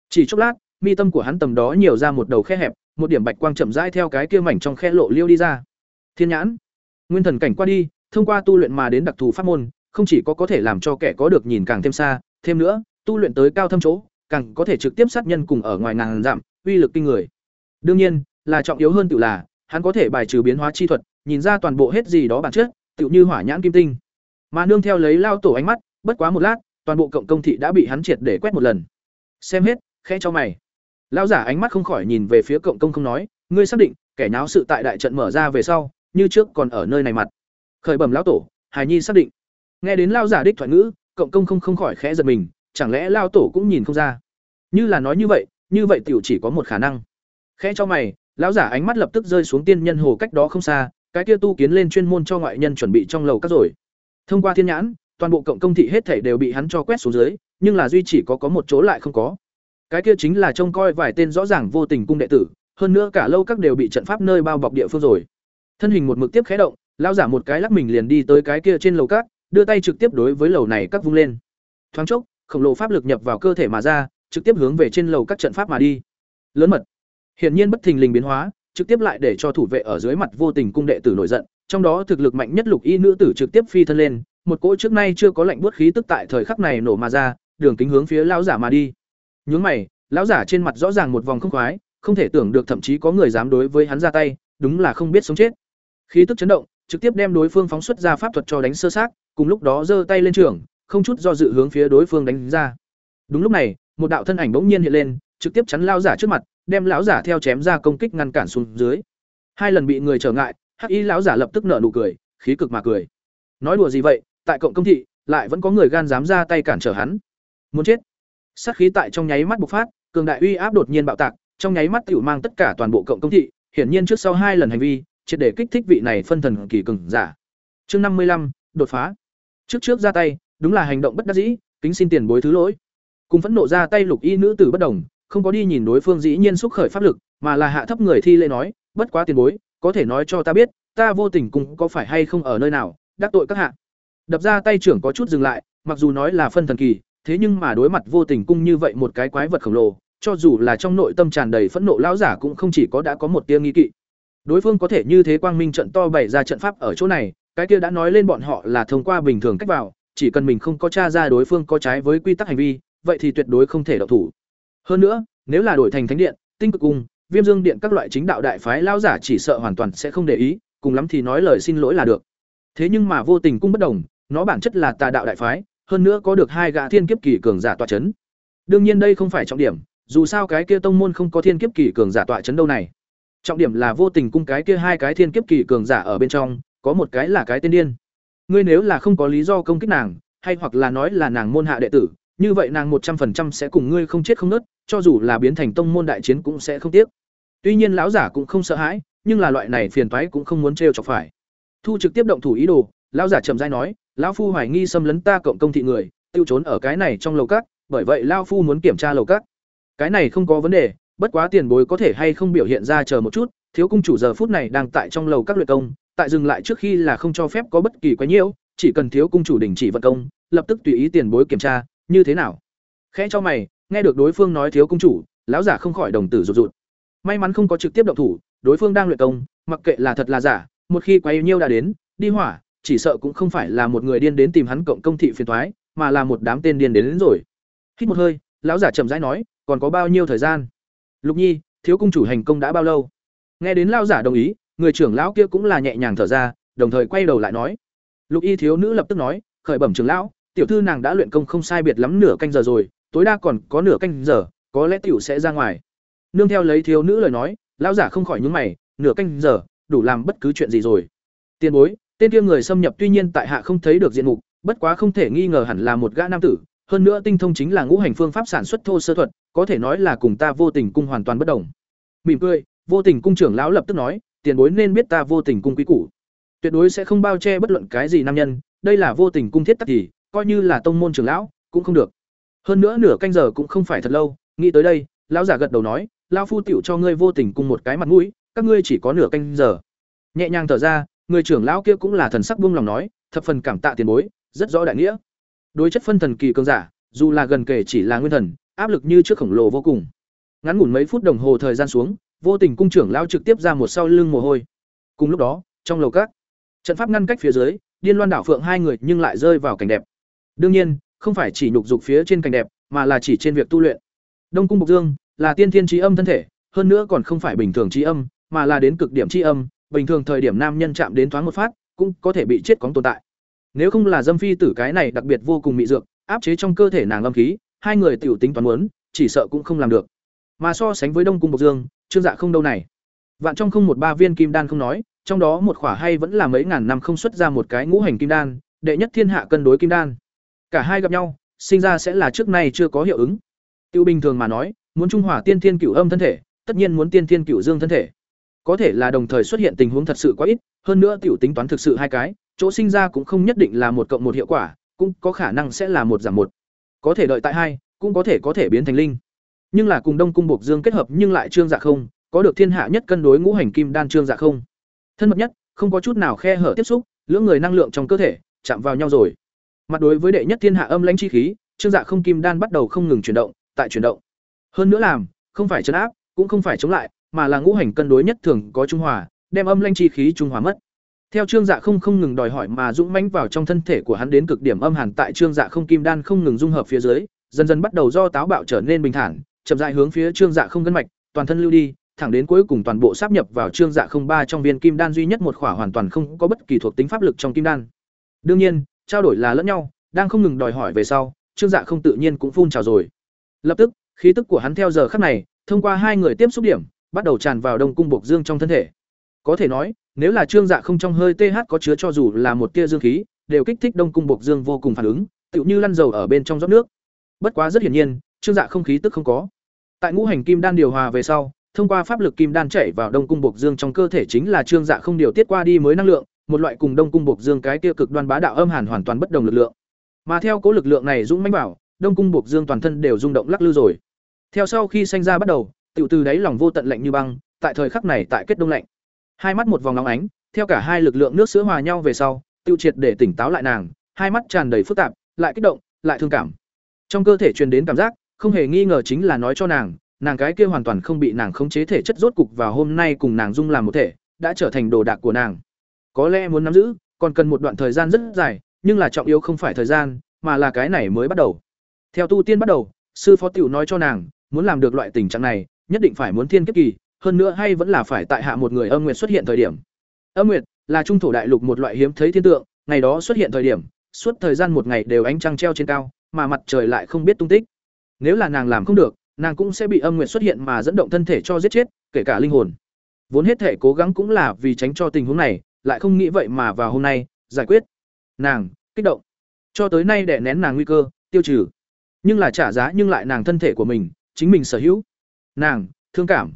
Speaker 1: chỉ chốc lát mi tâm của hắn tầm đó nhiều ra một đầu khe hẹp, một điểm bạch quang chậm rãi theo cái kia mảnh trong khe lộ liêu đi ra. Thiên nhãn, nguyên thần cảnh qua đi, thông qua tu luyện mà đến đặc thù pháp môn, không chỉ có có thể làm cho kẻ có được nhìn càng thêm xa, thêm nữa, tu luyện tới cao thâm chỗ, càng có thể trực tiếp sát nhân cùng ở ngoài ngàn giảm uy lực kinh người. Đương nhiên, là trọng yếu hơn tự là, hắn có thể bài trừ biến hóa chi thuật, nhìn ra toàn bộ hết gì đó bản chất tự như hỏa nhãn kim tinh. Mà nương theo lấy lao tổ ánh mắt, bất quá một lát, toàn bộ cộng công thị đã bị hắn triệt để quét một lần. Xem hết, khẽ cho mày lão giả ánh mắt không khỏi nhìn về phía cộng công không nói, ngươi xác định kẻ nháo sự tại đại trận mở ra về sau, như trước còn ở nơi này mặt? Khởi bẩm lão tổ hài nhi xác định. Nghe đến lao giả đích thoại ngữ, cộng công không không khỏi khẽ giật mình, chẳng lẽ lao tổ cũng nhìn không ra? Như là nói như vậy như vậy tiểu chỉ có một khả năng. Khẽ cho mày, lão giả ánh mắt lập tức rơi xuống tiên nhân hồ cách đó không xa, cái kia tu kiến lên chuyên môn cho ngoại nhân chuẩn bị trong lầu các rồi. Thông qua thiên nhãn, toàn bộ cộng công thị hết thảy đều bị hắn cho quét xuống dưới, nhưng là duy chỉ có có một chỗ lại không có cái kia chính là trông coi vài tên rõ ràng vô tình cung đệ tử, hơn nữa cả lâu các đều bị trận pháp nơi bao bọc địa phương rồi. Thân hình một mực tiếp khé động lao giả một cái lắc mình liền đi tới cái kia trên lầu các, đưa tay trực tiếp đối với lầu này các vung lên. Thoáng chốc, khổng lồ pháp lực nhập vào cơ thể mà ra, trực tiếp hướng về trên lầu các trận pháp mà đi. Lớn mật. Hiển nhiên bất thình lình biến hóa, trực tiếp lại để cho thủ vệ ở dưới mặt vô tình cung đệ tử nổi giận, trong đó thực lực mạnh nhất lục y nữ tử trực tiếp phi thân lên, một cỗ trước nay chưa có lạnh buốt khí tức tại thời khắc này nổ mà ra, đường kính hướng phía lão giả mà đi nhướng mày, lão giả trên mặt rõ ràng một vòng không khoái, không thể tưởng được thậm chí có người dám đối với hắn ra tay, đúng là không biết sống chết. Khí tức chấn động, trực tiếp đem đối phương phóng xuất ra pháp thuật cho đánh sơ sát cùng lúc đó giơ tay lên trường, không chút do dự hướng phía đối phương đánh ra. Đúng lúc này, một đạo thân ảnh bỗng nhiên hiện lên, trực tiếp chắn lão giả trước mặt, đem lão giả theo chém ra công kích ngăn cản xuống dưới. Hai lần bị người trở ngại, hắc y lão giả lập tức nở nụ cười, khí cực mà cười. Nói đùa gì vậy, tại cộng công thị, lại vẫn có người gan dám ra tay cản trở hắn. Muốn chết sát khí tại trong nháy mắt bộc phát, cường đại uy áp đột nhiên bạo tạc, trong nháy mắt tiểu mang tất cả toàn bộ cộng công thị, hiển nhiên trước sau hai lần hành vi, triệt để kích thích vị này phân thần kỳ cường giả. Chương năm mươi lăm, đột phá. Trước trước ra tay, đúng là hành động bất đắc dĩ, kính xin tiền bối thứ lỗi. Cùng phẫn nộ ra tay lục y nữ tử bất đồng, không có đi nhìn đối phương dĩ nhiên xúc khởi pháp lực, mà là hạ thấp người thi lễ nói, bất quá tiền bối, có thể nói cho ta biết, ta vô tình cùng có phải hay không ở nơi nào, đắc tội các hạ. Đập ra tay trưởng có chút dừng lại, mặc dù nói là phân thần kỳ thế nhưng mà đối mặt vô tình cung như vậy một cái quái vật khổng lồ, cho dù là trong nội tâm tràn đầy phẫn nộ lão giả cũng không chỉ có đã có một tia nghi kỵ. Đối phương có thể như thế quang minh trận to bày ra trận pháp ở chỗ này, cái kia đã nói lên bọn họ là thông qua bình thường cách vào, chỉ cần mình không có tra ra đối phương có trái với quy tắc hành vi, vậy thì tuyệt đối không thể độc thủ. Hơn nữa, nếu là đổi thành thánh điện, tinh cực cung, viêm dương điện các loại chính đạo đại phái lão giả chỉ sợ hoàn toàn sẽ không để ý, cùng lắm thì nói lời xin lỗi là được. Thế nhưng mà vô tình cung bất đồng, nó bản chất là tà đạo đại phái hơn nữa có được hai gã thiên kiếp kỳ cường giả tọa chấn. Đương nhiên đây không phải trọng điểm, dù sao cái kia tông môn không có thiên kiếp kỳ cường giả tọa chấn đâu này. Trọng điểm là vô tình cung cái kia hai cái thiên kiếp kỳ cường giả ở bên trong, có một cái là cái tên điên. Ngươi nếu là không có lý do công kích nàng, hay hoặc là nói là nàng môn hạ đệ tử, như vậy nàng một trăm phần trăm sẽ cùng ngươi không chết không nứt, cho dù là biến thành tông môn đại chiến cũng sẽ không tiếc. Tuy nhiên lão giả cũng không sợ hãi, nhưng là loại này phiền toái cũng không muốn trêu chọc phải. Thu trực tiếp động thủ ý đồ, lão giả chậm rãi nói, lão phu hoài nghi xâm lấn ta cộng công thị người, tiêu trốn ở cái này trong lầu cát bởi vậy lão phu muốn kiểm tra lầu cát cái này không có vấn đề, bất quá tiền bối có thể hay không biểu hiện ra chờ một chút, thiếu cung chủ giờ phút này đang tại trong lầu các luyện công, tại dừng lại trước khi là không cho phép có bất kỳ quái nhiễu, chỉ cần thiếu cung chủ đình chỉ vận công, lập tức tùy ý tiền bối kiểm tra, như thế nào? Khẽ cho mày, nghe được đối phương nói thiếu cung chủ, lão giả không khỏi đồng tử rụt rụt. May mắn không có trực tiếp động thủ, đối phương đang luyện công, mặc kệ là thật là giả, một khi quái nhiêu đã đến, đi hỏa chỉ sợ cũng không phải là một người điên đến tìm hắn cộng công thị phiền toái, mà là một đám tên điên đến, đến rồi. Hít một hơi, lão giả chậm rãi nói, còn có bao nhiêu thời gian? Lục Nhi, thiếu cung chủ hành công đã bao lâu? Nghe đến lão giả đồng ý, người trưởng lão kia cũng là nhẹ nhàng thở ra, đồng thời quay đầu lại nói. Lục Y thiếu nữ lập tức nói, khởi bẩm trưởng lão, tiểu thư nàng đã luyện công không sai biệt lắm nửa canh giờ rồi, tối đa còn có nửa canh giờ, có lẽ tiểu sẽ ra ngoài. Nương theo lấy thiếu nữ lời nói, lão giả không khỏi nhướng mày, nửa canh giờ, đủ làm bất cứ chuyện gì rồi. Tiên bối, Tên kia người xâm nhập tuy nhiên tại hạ không thấy được diện mục, bất quá không thể nghi ngờ hẳn là một gã nam tử, hơn nữa tinh thông chính là ngũ hành phương pháp sản xuất thô sơ thuật, có thể nói là cùng ta vô tình cung hoàn toàn bất đồng. Mỉm cười, vô tình cung trưởng lão lập tức nói, tiền bối nên biết ta vô tình cung quý củ, tuyệt đối sẽ không bao che bất luận cái gì nam nhân, đây là vô tình cung thiết tắc thì, coi như là tông môn trưởng lão, cũng không được. Hơn nữa nửa canh giờ cũng không phải thật lâu, nghĩ tới đây, lão giả gật đầu nói lao phu tiểu cho ngươi vô tình cùng một cái mặt mũi các ngươi chỉ có nửa canh giờ nhẹ nhàng thở ra người trưởng lão kia cũng là thần sắc buông lòng nói, thập phần cảm tạ tiền bối, rất rõ đại nghĩa. Đối chất phân thần kỳ cường giả, dù là gần kể chỉ là nguyên thần, áp lực như trước khổng lồ vô cùng. Ngắn ngủn mấy phút đồng hồ thời gian xuống, vô tình cung trưởng lão trực tiếp ra một sau lưng mồ hôi. Cùng lúc đó, trong lầu các, trận pháp ngăn cách phía dưới, điên loan đảo phượng hai người nhưng lại rơi vào cảnh đẹp. Đương nhiên, không phải chỉ nhục dục phía trên cảnh đẹp, mà là chỉ trên việc tu luyện. Đông cung bộc dương là tiên thiên trí âm thân thể, hơn nữa còn không phải bình thường trí âm, mà là đến cực điểm trí âm bình thường thời điểm nam nhân chạm đến thoáng một phát, cũng có thể bị chết cóng tồn tại. Nếu không là dâm phi tử cái này đặc biệt vô cùng mị dược, áp chế trong cơ thể nàng âm khí, hai người tiểu tính toán muốn, chỉ sợ cũng không làm được. Mà so sánh với đông cung bộc dương, trương dạ không đâu này. Vạn trong không một ba viên kim đan không nói, trong đó một khỏa hay vẫn là mấy ngàn năm không xuất ra một cái ngũ hành kim đan, đệ nhất thiên hạ cân đối kim đan. Cả hai gặp nhau, sinh ra sẽ là trước nay chưa có hiệu ứng. Tiêu bình thường mà nói, muốn trung hòa tiên thiên cửu âm thân thể, tất nhiên muốn tiên thiên cửu dương thân thể có thể là đồng thời xuất hiện tình huống thật sự quá ít, hơn nữa tiểu tính toán thực sự hai cái, chỗ sinh ra cũng không nhất định là một cộng một hiệu quả, cũng có khả năng sẽ là một giảm một. Có thể đợi tại hai, cũng có thể có thể biến thành linh. Nhưng là cùng đông cung bộc dương kết hợp nhưng lại trương dạ không, có được thiên hạ nhất cân đối ngũ hành kim đan trương dạ không. Thân mật nhất, không có chút nào khe hở tiếp xúc, lưỡng người năng lượng trong cơ thể, chạm vào nhau rồi. Mặt đối với đệ nhất thiên hạ âm lãnh chi khí, trương dạ không kim đan bắt đầu không ngừng chuyển động, tại chuyển động. Hơn nữa làm, không phải chấn áp, cũng không phải chống lại mà là ngũ hành cân đối nhất thường có trung hòa, đem âm lanh chi khí trung hòa mất. Theo trương dạ không không ngừng đòi hỏi mà dũng mãnh vào trong thân thể của hắn đến cực điểm âm hàn tại trương dạ không kim đan không ngừng dung hợp phía dưới, dần dần bắt đầu do táo bạo trở nên bình thản, chậm rãi hướng phía trương dạ không gân mạch, toàn thân lưu đi, thẳng đến cuối cùng toàn bộ sáp nhập vào trương dạ không ba trong viên kim đan duy nhất một khỏa hoàn toàn không có bất kỳ thuộc tính pháp lực trong kim đan. Đương nhiên, trao đổi là lẫn nhau, đang không ngừng đòi hỏi về sau, trương dạ không tự nhiên cũng phun trào rồi. Lập tức, khí tức của hắn theo giờ khắc này, thông qua hai người tiếp xúc điểm bắt đầu tràn vào đông cung bộc dương trong thân thể. Có thể nói, nếu là trương dạ không trong hơi th có chứa cho dù là một tia dương khí, đều kích thích đông cung bộc dương vô cùng phản ứng, tựu như lăn dầu ở bên trong rót nước. Bất quá rất hiển nhiên, trương dạ không khí tức không có. Tại ngũ hành kim đan điều hòa về sau, thông qua pháp lực kim đan chảy vào đông cung bộc dương trong cơ thể chính là trương dạ không điều tiết qua đi mới năng lượng, một loại cùng đông cung bộc dương cái tiêu cực đoan bá đạo âm hàn hoàn toàn bất đồng lực lượng. Mà theo cố lực lượng này dũng mãnh bảo đông cung bộc dương toàn thân đều rung động lắc lư rồi. Theo sau khi sanh ra bắt đầu tiểu từ đáy lòng vô tận lạnh như băng, tại thời khắc này tại kết đông lạnh. Hai mắt một vòng nóng ánh, theo cả hai lực lượng nước sữa hòa nhau về sau, tiêu triệt để tỉnh táo lại nàng, hai mắt tràn đầy phức tạp, lại kích động, lại thương cảm. Trong cơ thể truyền đến cảm giác, không hề nghi ngờ chính là nói cho nàng nàng cái kia hoàn toàn không bị nàng khống chế thể chất rốt cục vào hôm nay cùng nàng dung làm một thể, đã trở thành đồ đạc của nàng. Có lẽ muốn nắm giữ, còn cần một đoạn thời gian rất dài, nhưng là trọng yếu không phải thời gian, mà là cái này mới bắt đầu. Theo tu tiên bắt đầu, sư phó tiểu nói cho nàng, muốn làm được loại tình trạng này nhất định phải muốn thiên kiếp kỳ, hơn nữa hay vẫn là phải tại hạ một người âm nguyệt xuất hiện thời điểm. Âm nguyệt là trung thổ đại lục một loại hiếm thấy thiên tượng, ngày đó xuất hiện thời điểm, suốt thời gian một ngày đều ánh trăng treo trên cao, mà mặt trời lại không biết tung tích. Nếu là nàng làm không được, nàng cũng sẽ bị âm nguyệt xuất hiện mà dẫn động thân thể cho giết chết, kể cả linh hồn. Vốn hết thể cố gắng cũng là vì tránh cho tình huống này, lại không nghĩ vậy mà vào hôm nay, giải quyết. Nàng, kích động. Cho tới nay để nén nàng nguy cơ, tiêu trừ. Nhưng là trả giá nhưng lại nàng thân thể của mình, chính mình sở hữu nàng, thương cảm.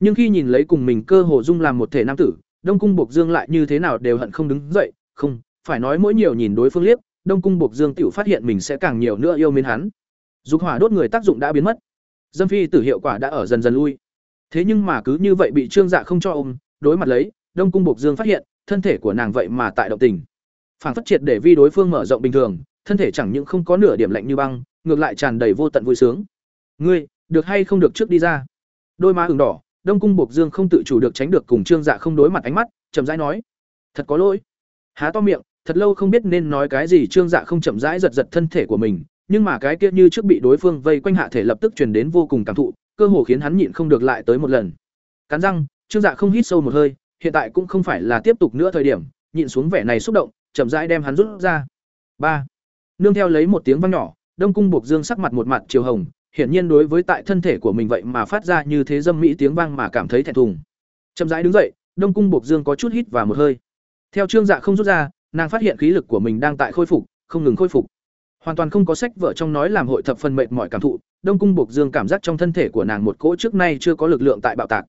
Speaker 1: Nhưng khi nhìn lấy cùng mình cơ hồ dung làm một thể nam tử, đông cung bộc dương lại như thế nào đều hận không đứng dậy, không, phải nói mỗi nhiều nhìn đối phương liếc, đông cung bộc dương tự phát hiện mình sẽ càng nhiều nữa yêu mến hắn. Dục hỏa đốt người tác dụng đã biến mất. Dâm phi tử hiệu quả đã ở dần dần lui. Thế nhưng mà cứ như vậy bị trương dạ không cho ôm, đối mặt lấy, đông cung bộc dương phát hiện, thân thể của nàng vậy mà tại động tình. Phản phát triệt để vi đối phương mở rộng bình thường, thân thể chẳng những không có nửa điểm lạnh như băng, ngược lại tràn đầy vô tận vui sướng. Ngươi được hay không được trước đi ra. Đôi má ửng đỏ, đông cung bộc dương không tự chủ được tránh được cùng trương dạ không đối mặt ánh mắt, chậm rãi nói, thật có lỗi. Há to miệng, thật lâu không biết nên nói cái gì, trương dạ không chậm rãi giật giật thân thể của mình, nhưng mà cái kia như trước bị đối phương vây quanh hạ thể lập tức truyền đến vô cùng cảm thụ, cơ hồ khiến hắn nhịn không được lại tới một lần. Cắn răng, trương dạ không hít sâu một hơi, hiện tại cũng không phải là tiếp tục nữa thời điểm, nhịn xuống vẻ này xúc động, chậm rãi đem hắn rút ra. Ba. Nương theo lấy một tiếng vang nhỏ, đông cung buộc dương sắc mặt một mặt chiều hồng hiển nhiên đối với tại thân thể của mình vậy mà phát ra như thế dâm mỹ tiếng vang mà cảm thấy thẹn thùng. Chậm rãi đứng dậy, đông cung buộc dương có chút hít và một hơi. Theo trương dạ không rút ra, nàng phát hiện khí lực của mình đang tại khôi phục, không ngừng khôi phục. Hoàn toàn không có sách vợ trong nói làm hội thập phần mệt mỏi cảm thụ, đông cung buộc dương cảm giác trong thân thể của nàng một cỗ trước nay chưa có lực lượng tại bạo tạc.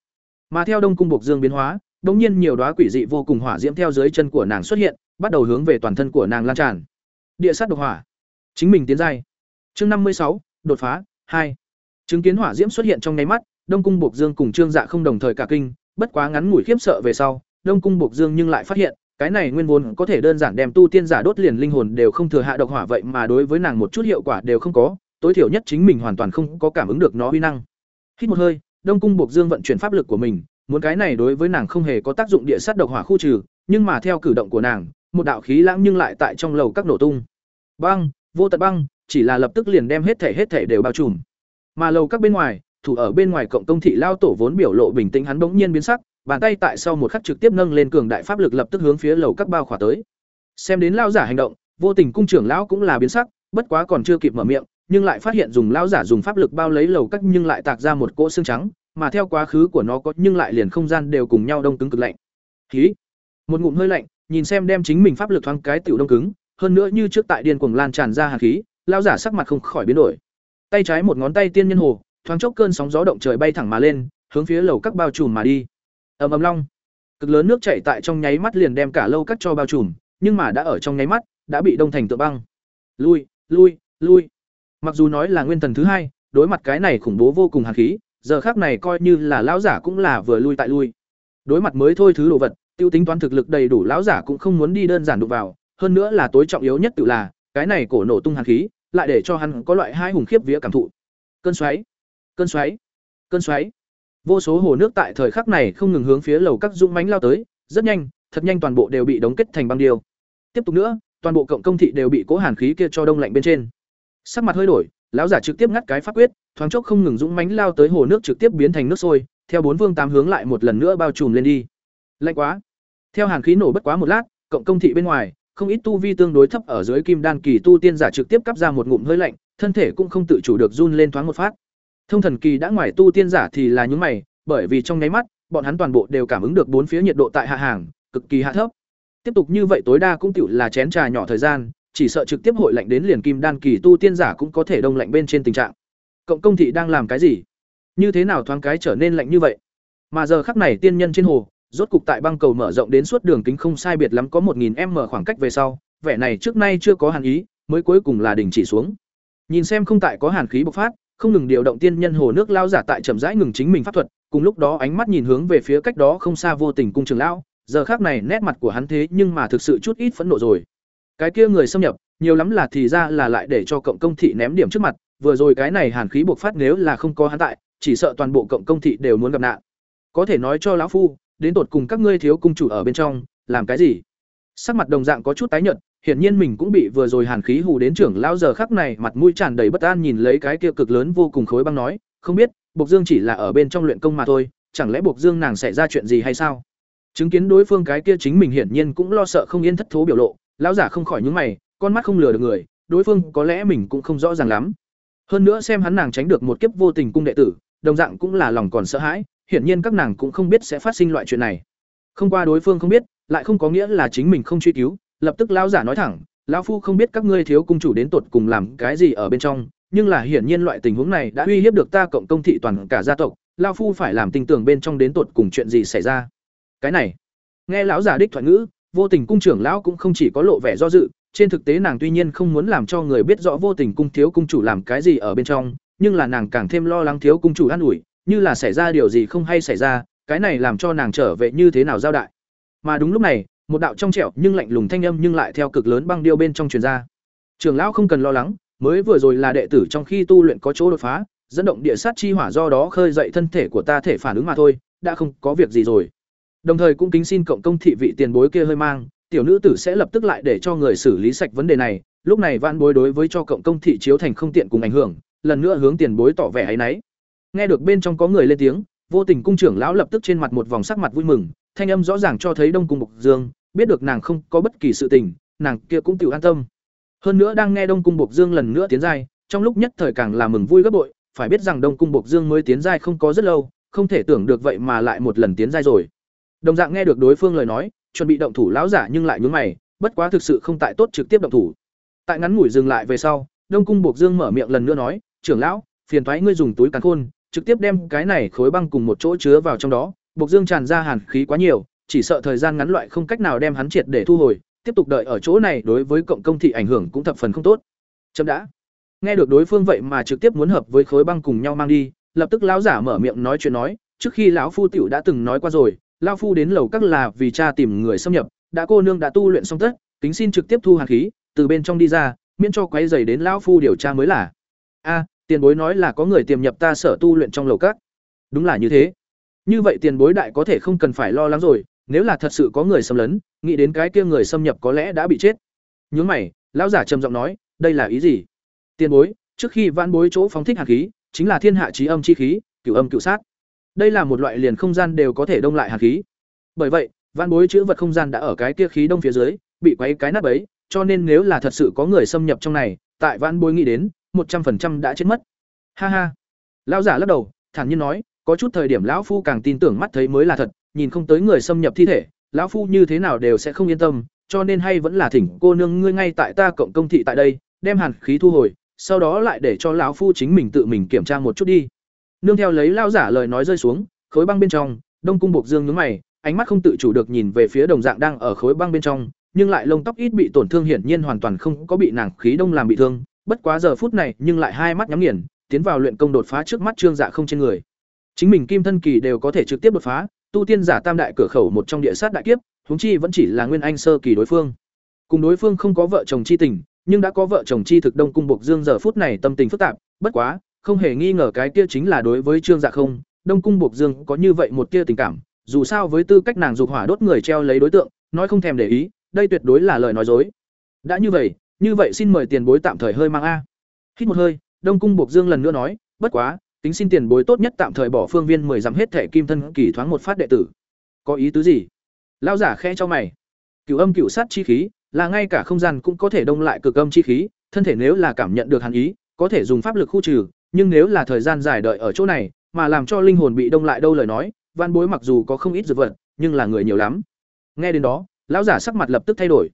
Speaker 1: Mà theo đông cung buộc dương biến hóa bỗng nhiên nhiều đóa quỷ dị vô cùng hỏa diễm theo dưới chân của nàng xuất hiện, bắt đầu hướng về toàn thân của nàng lan tràn. Địa sát độc hỏa. Chính mình tiến giai. Chương năm mươi sáu, đột phá hai. Chứng kiến hỏa diễm xuất hiện trong nháy mắt, đông cung bộc dương cùng trương dạ không đồng thời cả kinh, bất quá ngắn ngủi khiếp sợ về sau, đông cung bộc dương nhưng lại phát hiện, cái này nguyên vốn có thể đơn giản đem tu tiên giả đốt liền linh hồn đều không thừa hạ độc hỏa vậy mà đối với nàng một chút hiệu quả đều không có, tối thiểu nhất chính mình hoàn toàn không có cảm ứng được nó uy năng. Hít một hơi, đông cung bộc dương vận chuyển pháp lực của mình, muốn cái này đối với nàng không hề có tác dụng địa sát độc hỏa khu trừ, nhưng mà theo cử động của nàng, một đạo khí lãng nhưng lại tại trong lầu các nổ tung. Băng, vô tận băng chỉ là lập tức liền đem hết thể hết thể đều bao trùm. Mà lầu các bên ngoài, thủ ở bên ngoài cộng công thị lao tổ vốn biểu lộ bình tĩnh hắn bỗng nhiên biến sắc, bàn tay tại sau một khắc trực tiếp nâng lên cường đại pháp lực lập tức hướng phía lầu các bao khỏa tới. Xem đến lao giả hành động, vô tình cung trưởng lão cũng là biến sắc, bất quá còn chưa kịp mở miệng, nhưng lại phát hiện dùng lao giả dùng pháp lực bao lấy lầu các nhưng lại tạc ra một cỗ xương trắng, mà theo quá khứ của nó có nhưng lại liền không gian đều cùng nhau đông cứng cực lạnh. Khí một ngụm hơi lạnh, nhìn xem đem chính mình pháp lực thoáng cái tiểu đông cứng, hơn nữa như trước tại điên cuồng lan tràn ra hàn khí lao giả sắc mặt không khỏi biến đổi. Tay trái một ngón tay tiên nhân hồ, thoáng chốc cơn sóng gió động trời bay thẳng mà lên, hướng phía lầu các bao trùm mà đi. Ầm ầm long. Cực lớn nước chảy tại trong nháy mắt liền đem cả lâu các cho bao trùm, nhưng mà đã ở trong nháy mắt, đã bị đông thành tượng băng. Lui lui lui. Mặc dù nói là nguyên thần thứ hai, đối mặt cái này khủng bố vô cùng hàn khí, giờ khác này coi như là lão giả cũng là vừa lui tại lui. Đối mặt mới thôi thứ đồ vật, tiêu tính toán thực lực đầy đủ, lão giả cũng không muốn đi đơn giản đụng vào, hơn nữa là tối trọng yếu nhất tự là cái này cổ nổ tung hàn khí, lại để cho hắn có loại hai hùng khiếp vía cảm thụ. Cơn xoáy cơn xoáy cơn xoáy. Vô số hồ nước tại thời khắc này không ngừng hướng phía lầu các dũng mánh lao tới, rất nhanh, thật nhanh toàn bộ đều bị đóng kết thành băng điêu. Tiếp tục nữa, toàn bộ cộng công thị đều bị cố hàn khí kia cho đông lạnh bên trên. Sắc mặt hơi đổi, lão giả trực tiếp ngắt cái pháp quyết, thoáng chốc không ngừng dũng mánh lao tới hồ nước trực tiếp biến thành nước sôi, theo bốn vương tám hướng lại một lần nữa bao trùm lên đi. Lạnh quá. Theo hàn khí nổ bất quá một lát, cộng công thị bên ngoài không ít tu vi tương đối thấp ở dưới kim đan kỳ tu tiên giả trực tiếp cắp ra một ngụm hơi lạnh, thân thể cũng không tự chủ được run lên thoáng một phát. Thông thần kỳ đã ngoài tu tiên giả thì là những mày, bởi vì trong nháy mắt, bọn hắn toàn bộ đều cảm ứng được bốn phía nhiệt độ tại hạ hàng, cực kỳ hạ thấp. Tiếp tục như vậy tối đa cũng tựu là chén trà nhỏ thời gian, chỉ sợ trực tiếp hội lạnh đến liền kim đan kỳ tu tiên giả cũng có thể đông lạnh bên trên tình trạng. Cộng công thị đang làm cái gì? Như thế nào thoáng cái trở nên lạnh như vậy? Mà giờ khắc này tiên nhân trên hồ rốt cục tại băng cầu mở rộng đến suốt đường kính không sai biệt lắm có một nghìn m khoảng cách về sau, vẻ này trước nay chưa có hàn ý, mới cuối cùng là đình chỉ xuống. Nhìn xem không tại có hàn khí bộc phát, không ngừng điều động tiên nhân hồ nước lao giả tại chậm rãi ngừng chính mình pháp thuật, cùng lúc đó ánh mắt nhìn hướng về phía cách đó không xa vô tình cung trường lão, giờ khác này nét mặt của hắn thế nhưng mà thực sự chút ít phẫn nộ rồi. Cái kia người xâm nhập, nhiều lắm là thì ra là lại để cho cộng công thị ném điểm trước mặt, vừa rồi cái này hàn khí bộc phát nếu là không có hắn tại, chỉ sợ toàn bộ cộng công thị đều muốn gặp nạn. Có thể nói cho lão phu đến tột cùng các ngươi thiếu cung chủ ở bên trong làm cái gì sắc mặt đồng dạng có chút tái nhợt hiển nhiên mình cũng bị vừa rồi hàn khí hù đến trưởng lão giờ khắc này mặt mũi tràn đầy bất an nhìn lấy cái kia cực lớn vô cùng khối băng nói không biết Bộc Dương chỉ là ở bên trong luyện công mà thôi, chẳng lẽ Bộc Dương nàng sẽ ra chuyện gì hay sao? Chứng kiến đối phương cái kia chính mình hiển nhiên cũng lo sợ không yên thất thố biểu lộ, lão giả không khỏi nhúng mày, con mắt không lừa được người, đối phương có lẽ mình cũng không rõ ràng lắm. Hơn nữa xem hắn nàng tránh được một kiếp vô tình cung đệ tử, đồng dạng cũng là lòng còn sợ hãi, hiển nhiên các nàng cũng không biết sẽ phát sinh loại chuyện này. Không qua đối phương không biết, lại không có nghĩa là chính mình không truy cứu, lập tức lão giả nói thẳng, lão phu không biết các ngươi thiếu cung chủ đến tột cùng làm cái gì ở bên trong, nhưng là hiển nhiên loại tình huống này đã uy hiếp được ta cộng công thị toàn cả gia tộc, lão phu phải làm tình tưởng bên trong đến tột cùng chuyện gì xảy ra. Cái này, nghe lão giả đích thoại ngữ, vô tình cung trưởng lão cũng không chỉ có lộ vẻ do dự, trên thực tế nàng tuy nhiên không muốn làm cho người biết rõ vô tình cung thiếu cung chủ làm cái gì ở bên trong, nhưng là nàng càng thêm lo lắng thiếu cung chủ an ủi, như là xảy ra điều gì không hay xảy ra, cái này làm cho nàng trở về như thế nào giao đại. Mà đúng lúc này, một đạo trong trẻo nhưng lạnh lùng thanh âm nhưng lại theo cực lớn băng điêu bên trong truyền ra. Trường lão không cần lo lắng, mới vừa rồi là đệ tử trong khi tu luyện có chỗ đột phá, dẫn động địa sát chi hỏa do đó khơi dậy thân thể của ta thể phản ứng mà thôi, đã không có việc gì rồi. Đồng thời cũng kính xin cộng công thị vị tiền bối kia hơi mang, tiểu nữ tử sẽ lập tức lại để cho người xử lý sạch vấn đề này, lúc này vạn bối đối với cho cộng công thị chiếu thành không tiện cùng ảnh hưởng, lần nữa hướng tiền bối tỏ vẻ ấy nấy. Nghe được bên trong có người lên tiếng, vô tình cung trưởng lão lập tức trên mặt một vòng sắc mặt vui mừng, thanh âm rõ ràng cho thấy Đông cung Mục Dương, biết được nàng không có bất kỳ sự tình, nàng kia cũng tiểu an tâm. Hơn nữa đang nghe Đông cung Bộc Dương lần nữa tiến giai, trong lúc nhất thời càng là mừng vui gấp bội, phải biết rằng Đông cung Bộc Dương mới tiến giai không có rất lâu, không thể tưởng được vậy mà lại một lần tiến giai rồi. Đồng dạng nghe được đối phương lời nói, chuẩn bị động thủ lão giả nhưng lại nhướng mày, bất quá thực sự không tại tốt trực tiếp động thủ. Tại ngắn ngủi dừng lại về sau, Đông cung Bộc Dương mở miệng lần nữa nói, "Trưởng lão, phiền toái ngươi dùng túi càn khôn, trực tiếp đem cái này khối băng cùng một chỗ chứa vào trong đó." Bộc Dương tràn ra hàn khí quá nhiều, chỉ sợ thời gian ngắn loại không cách nào đem hắn triệt để thu hồi, tiếp tục đợi ở chỗ này đối với cộng công thị ảnh hưởng cũng thập phần không tốt. Chấm đã. nghe được đối phương vậy mà trực tiếp muốn hợp với khối băng cùng nhau mang đi lập tức lão giả mở miệng nói chuyện nói trước khi lão phu tiểu đã từng nói qua rồi lão phu đến lầu các là vì cha tìm người xâm nhập đã cô nương đã tu luyện xong tất kính xin trực tiếp thu hàn khí từ bên trong đi ra miễn cho quấy giày đến lão phu điều tra mới là a tiền bối nói là có người tiềm nhập ta sở tu luyện trong lầu các. Đúng là như thế. Như vậy tiền bối đại có thể không cần phải lo lắng rồi, nếu là thật sự có người xâm lấn, nghĩ đến cái kia người xâm nhập có lẽ đã bị chết. Nhướng mày, lão giả trầm giọng nói, đây là ý gì? Tiền bối, trước khi vãn bối chỗ phóng thích hạt khí, chính là thiên hạ trí âm chi khí, cửu âm cửu sát. Đây là một loại liền không gian đều có thể đông lại hạt khí. Bởi vậy, vãn bối chữ vật không gian đã ở cái kia khí đông phía dưới, bị quấy cái nắp ấy, cho nên nếu là thật sự có người xâm nhập trong này, tại vãn bối nghĩ đến một trăm phần trăm đã chết mất. Ha ha. Lão giả lắc đầu, thản nhiên nói, có chút thời điểm lão phu càng tin tưởng mắt thấy mới là thật, nhìn không tới người xâm nhập thi thể, lão phu như thế nào đều sẽ không yên tâm, cho nên hay vẫn là thỉnh cô nương ngươi ngay tại ta cộng công thị tại đây, đem hàn khí thu hồi, sau đó lại để cho lão phu chính mình tự mình kiểm tra một chút đi. Nương theo lấy lao giả lời nói rơi xuống, khối băng bên trong, đông cung buộc dương nhướng mày, ánh mắt không tự chủ được nhìn về phía đồng dạng đang ở khối băng bên trong, nhưng lại lông tóc ít bị tổn thương hiển nhiên hoàn toàn không có bị nàng khí đông làm bị thương bất quá giờ phút này, nhưng lại hai mắt nhắm nghiền, tiến vào luyện công đột phá trước mắt trương dạ không trên người. Chính mình kim thân kỳ đều có thể trực tiếp đột phá, tu tiên giả tam đại cửa khẩu một trong địa sát đại kiếp, huống chi vẫn chỉ là nguyên anh sơ kỳ đối phương. Cùng đối phương không có vợ chồng chi tình, nhưng đã có vợ chồng chi thực đông cung buộc dương giờ phút này tâm tình phức tạp, bất quá, không hề nghi ngờ cái kia chính là đối với trương dạ không, đông cung buộc dương có như vậy một tia tình cảm, dù sao với tư cách nàng dục hỏa đốt người treo lấy đối tượng, nói không thèm để ý, đây tuyệt đối là lời nói dối. Đã như vậy như vậy xin mời tiền bối tạm thời hơi mang a. Hít một hơi, đông cung buộc dương lần nữa nói, bất quá, tính xin tiền bối tốt nhất tạm thời bỏ phương viên mười dặm hết thẻ kim thân kỳ thoáng một phát đệ tử. Có ý tứ gì? Lao giả khe cho mày. Cửu âm cửu sát chi khí, là ngay cả không gian cũng có thể đông lại cực âm chi khí, thân thể nếu là cảm nhận được hàn ý, có thể dùng pháp lực khu trừ, nhưng nếu là thời gian dài đợi ở chỗ này, mà làm cho linh hồn bị đông lại đâu lời nói, văn bối mặc dù có không ít dược vật, nhưng là người nhiều lắm. Nghe đến đó, lão giả sắc mặt lập tức thay đổi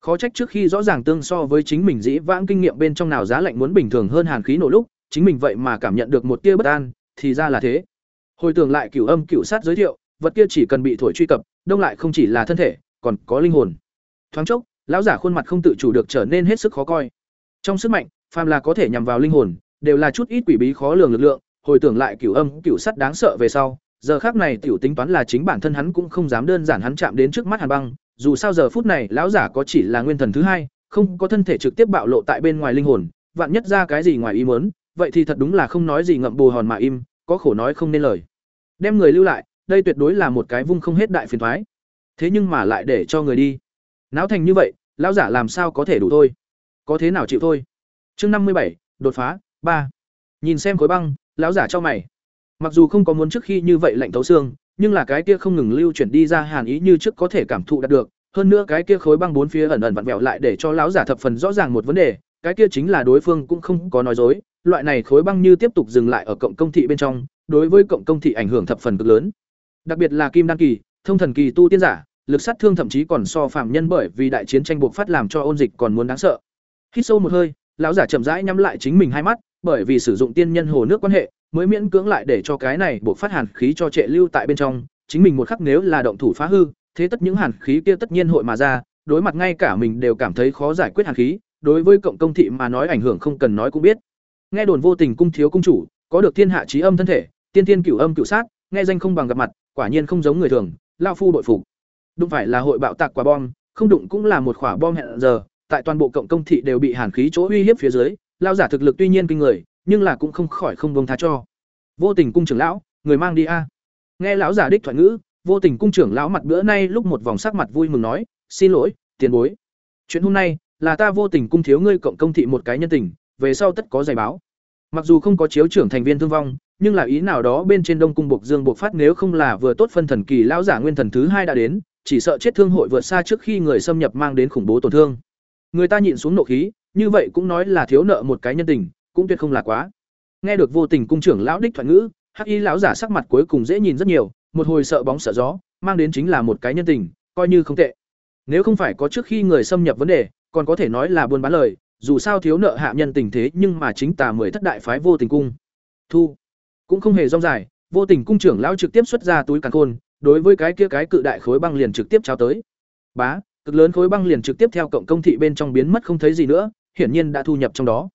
Speaker 1: khó trách trước khi rõ ràng tương so với chính mình dĩ vãng kinh nghiệm bên trong nào giá lạnh muốn bình thường hơn hàn khí nổ lúc, chính mình vậy mà cảm nhận được một tia bất an, thì ra là thế. Hồi tưởng lại cửu âm cửu sát giới thiệu, vật kia chỉ cần bị thổi truy cập, đông lại không chỉ là thân thể, còn có linh hồn. Thoáng chốc, lão giả khuôn mặt không tự chủ được trở nên hết sức khó coi. Trong sức mạnh, phàm là có thể nhằm vào linh hồn, đều là chút ít quỷ bí khó lường lực lượng, hồi tưởng lại cửu âm cửu sắt đáng sợ về sau, giờ khác này tiểu tính toán là chính bản thân hắn cũng không dám đơn giản hắn chạm đến trước mắt hàn băng dù sao giờ phút này lão giả có chỉ là nguyên thần thứ hai, không có thân thể trực tiếp bạo lộ tại bên ngoài linh hồn, vạn nhất ra cái gì ngoài ý muốn, vậy thì thật đúng là không nói gì ngậm bù hòn mà im, có khổ nói không nên lời. Đem người lưu lại, đây tuyệt đối là một cái vung không hết đại phiền thoái. Thế nhưng mà lại để cho người đi. Náo thành như vậy, lão giả làm sao có thể đủ thôi? Có thế nào chịu thôi? Chương năm mươi bảy, đột phá, ba. Nhìn xem khối băng, lão giả cho mày. Mặc dù không có muốn trước khi như vậy lạnh thấu xương nhưng là cái kia không ngừng lưu chuyển đi ra hàn ý như trước có thể cảm thụ đạt được, hơn nữa cái kia khối băng bốn phía ẩn ẩn vặn vẹo lại để cho lão giả thập phần rõ ràng một vấn đề, cái kia chính là đối phương cũng không có nói dối, loại này khối băng như tiếp tục dừng lại ở cộng công thị bên trong, đối với cộng công thị ảnh hưởng thập phần cực lớn. Đặc biệt là kim đan kỳ, thông thần kỳ tu tiên giả, lực sát thương thậm chí còn so phạm nhân bởi vì đại chiến tranh buộc phát làm cho ôn dịch còn muốn đáng sợ. Hít sâu một hơi, lão giả chậm rãi nhắm lại chính mình hai mắt, bởi vì sử dụng tiên nhân hồ nước quan hệ mới miễn cưỡng lại để cho cái này buộc phát hàn khí cho trệ lưu tại bên trong, chính mình một khắc nếu là động thủ phá hư, thế tất những hàn khí kia tất nhiên hội mà ra, đối mặt ngay cả mình đều cảm thấy khó giải quyết hàn khí, đối với cộng công thị mà nói ảnh hưởng không cần nói cũng biết. Nghe đồn vô tình cung thiếu cung chủ, có được thiên hạ trí âm thân thể, tiên tiên cửu âm cửu sát, nghe danh không bằng gặp mặt, quả nhiên không giống người thường, lao phu đội phục. Đụng phải là hội bạo tạc quả bom, không đụng cũng là một quả bom hẹn giờ, tại toàn bộ cộng công thị đều bị hàn khí chỗ uy hiếp phía dưới, lao giả thực lực tuy nhiên kinh người nhưng là cũng không khỏi không buông tha cho. Vô tình cung trưởng lão, người mang đi a. Nghe lão giả đích thoại ngữ, vô tình cung trưởng lão mặt bữa nay lúc một vòng sắc mặt vui mừng nói, xin lỗi, tiền bối. Chuyện hôm nay là ta vô tình cung thiếu ngươi cộng công thị một cái nhân tình, về sau tất có giải báo. Mặc dù không có chiếu trưởng thành viên thương vong, nhưng là ý nào đó bên trên đông cung buộc dương buộc phát nếu không là vừa tốt phân thần kỳ lão giả nguyên thần thứ hai đã đến, chỉ sợ chết thương hội vượt xa trước khi người xâm nhập mang đến khủng bố tổn thương. Người ta nhịn xuống nộ khí, như vậy cũng nói là thiếu nợ một cái nhân tình cũng tuyệt không là quá. Nghe được vô tình cung trưởng lão đích thoại ngữ, hắc y lão giả sắc mặt cuối cùng dễ nhìn rất nhiều, một hồi sợ bóng sợ gió, mang đến chính là một cái nhân tình, coi như không tệ. Nếu không phải có trước khi người xâm nhập vấn đề, còn có thể nói là buôn bán lời, dù sao thiếu nợ hạ nhân tình thế nhưng mà chính tà mười thất đại phái vô tình cung. Thu. Cũng không hề rong dài, vô tình cung trưởng lão trực tiếp xuất ra túi càn khôn, đối với cái kia cái cự đại khối băng liền trực tiếp trao tới. Bá, cực lớn khối băng liền trực tiếp theo cộng công thị bên trong biến mất không thấy gì nữa, hiển nhiên đã thu nhập trong đó.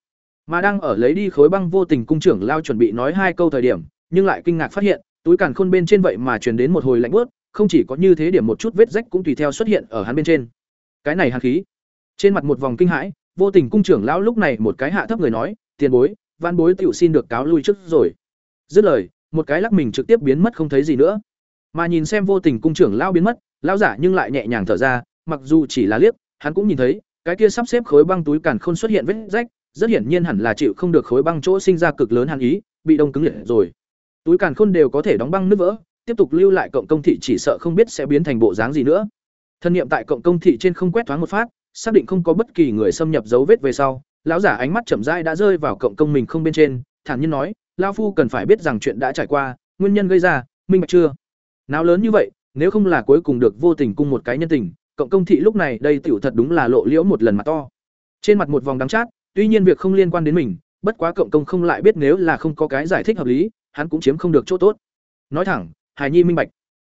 Speaker 1: Mà đang ở lấy đi khối băng vô tình cung trưởng lao chuẩn bị nói hai câu thời điểm, nhưng lại kinh ngạc phát hiện, túi càn khôn bên trên vậy mà truyền đến một hồi lạnh buốt, không chỉ có như thế điểm một chút vết rách cũng tùy theo xuất hiện ở hắn bên trên. Cái này hàn khí. Trên mặt một vòng kinh hãi, vô tình cung trưởng lão lúc này một cái hạ thấp người nói, "Tiền bối, văn bối tiểu xin được cáo lui trước rồi." Dứt lời, một cái lắc mình trực tiếp biến mất không thấy gì nữa. Mà nhìn xem vô tình cung trưởng lão biến mất, lão giả nhưng lại nhẹ nhàng thở ra, mặc dù chỉ là liếc, hắn cũng nhìn thấy, cái kia sắp xếp khối băng túi càn khôn xuất hiện vết rách, rất hiển nhiên hẳn là chịu không được khối băng chỗ sinh ra cực lớn hàn ý, bị đông cứng liệt rồi. Túi càn khôn đều có thể đóng băng nứt vỡ, tiếp tục lưu lại cộng công thị chỉ sợ không biết sẽ biến thành bộ dáng gì nữa. Thân niệm tại cộng công thị trên không quét thoáng một phát, xác định không có bất kỳ người xâm nhập dấu vết về sau, lão giả ánh mắt chậm rãi đã rơi vào cộng công mình không bên trên, thản nhiên nói, lão phu cần phải biết rằng chuyện đã trải qua, nguyên nhân gây ra, minh bạch chưa? Nào lớn như vậy, nếu không là cuối cùng được vô tình cung một cái nhân tình, cộng công thị lúc này đây tiểu thật đúng là lộ liễu một lần mặt to. Trên mặt một vòng đắng chát, tuy nhiên việc không liên quan đến mình, bất quá cộng công không lại biết nếu là không có cái giải thích hợp lý, hắn cũng chiếm không được chỗ tốt. Nói thẳng, hài Nhi minh bạch.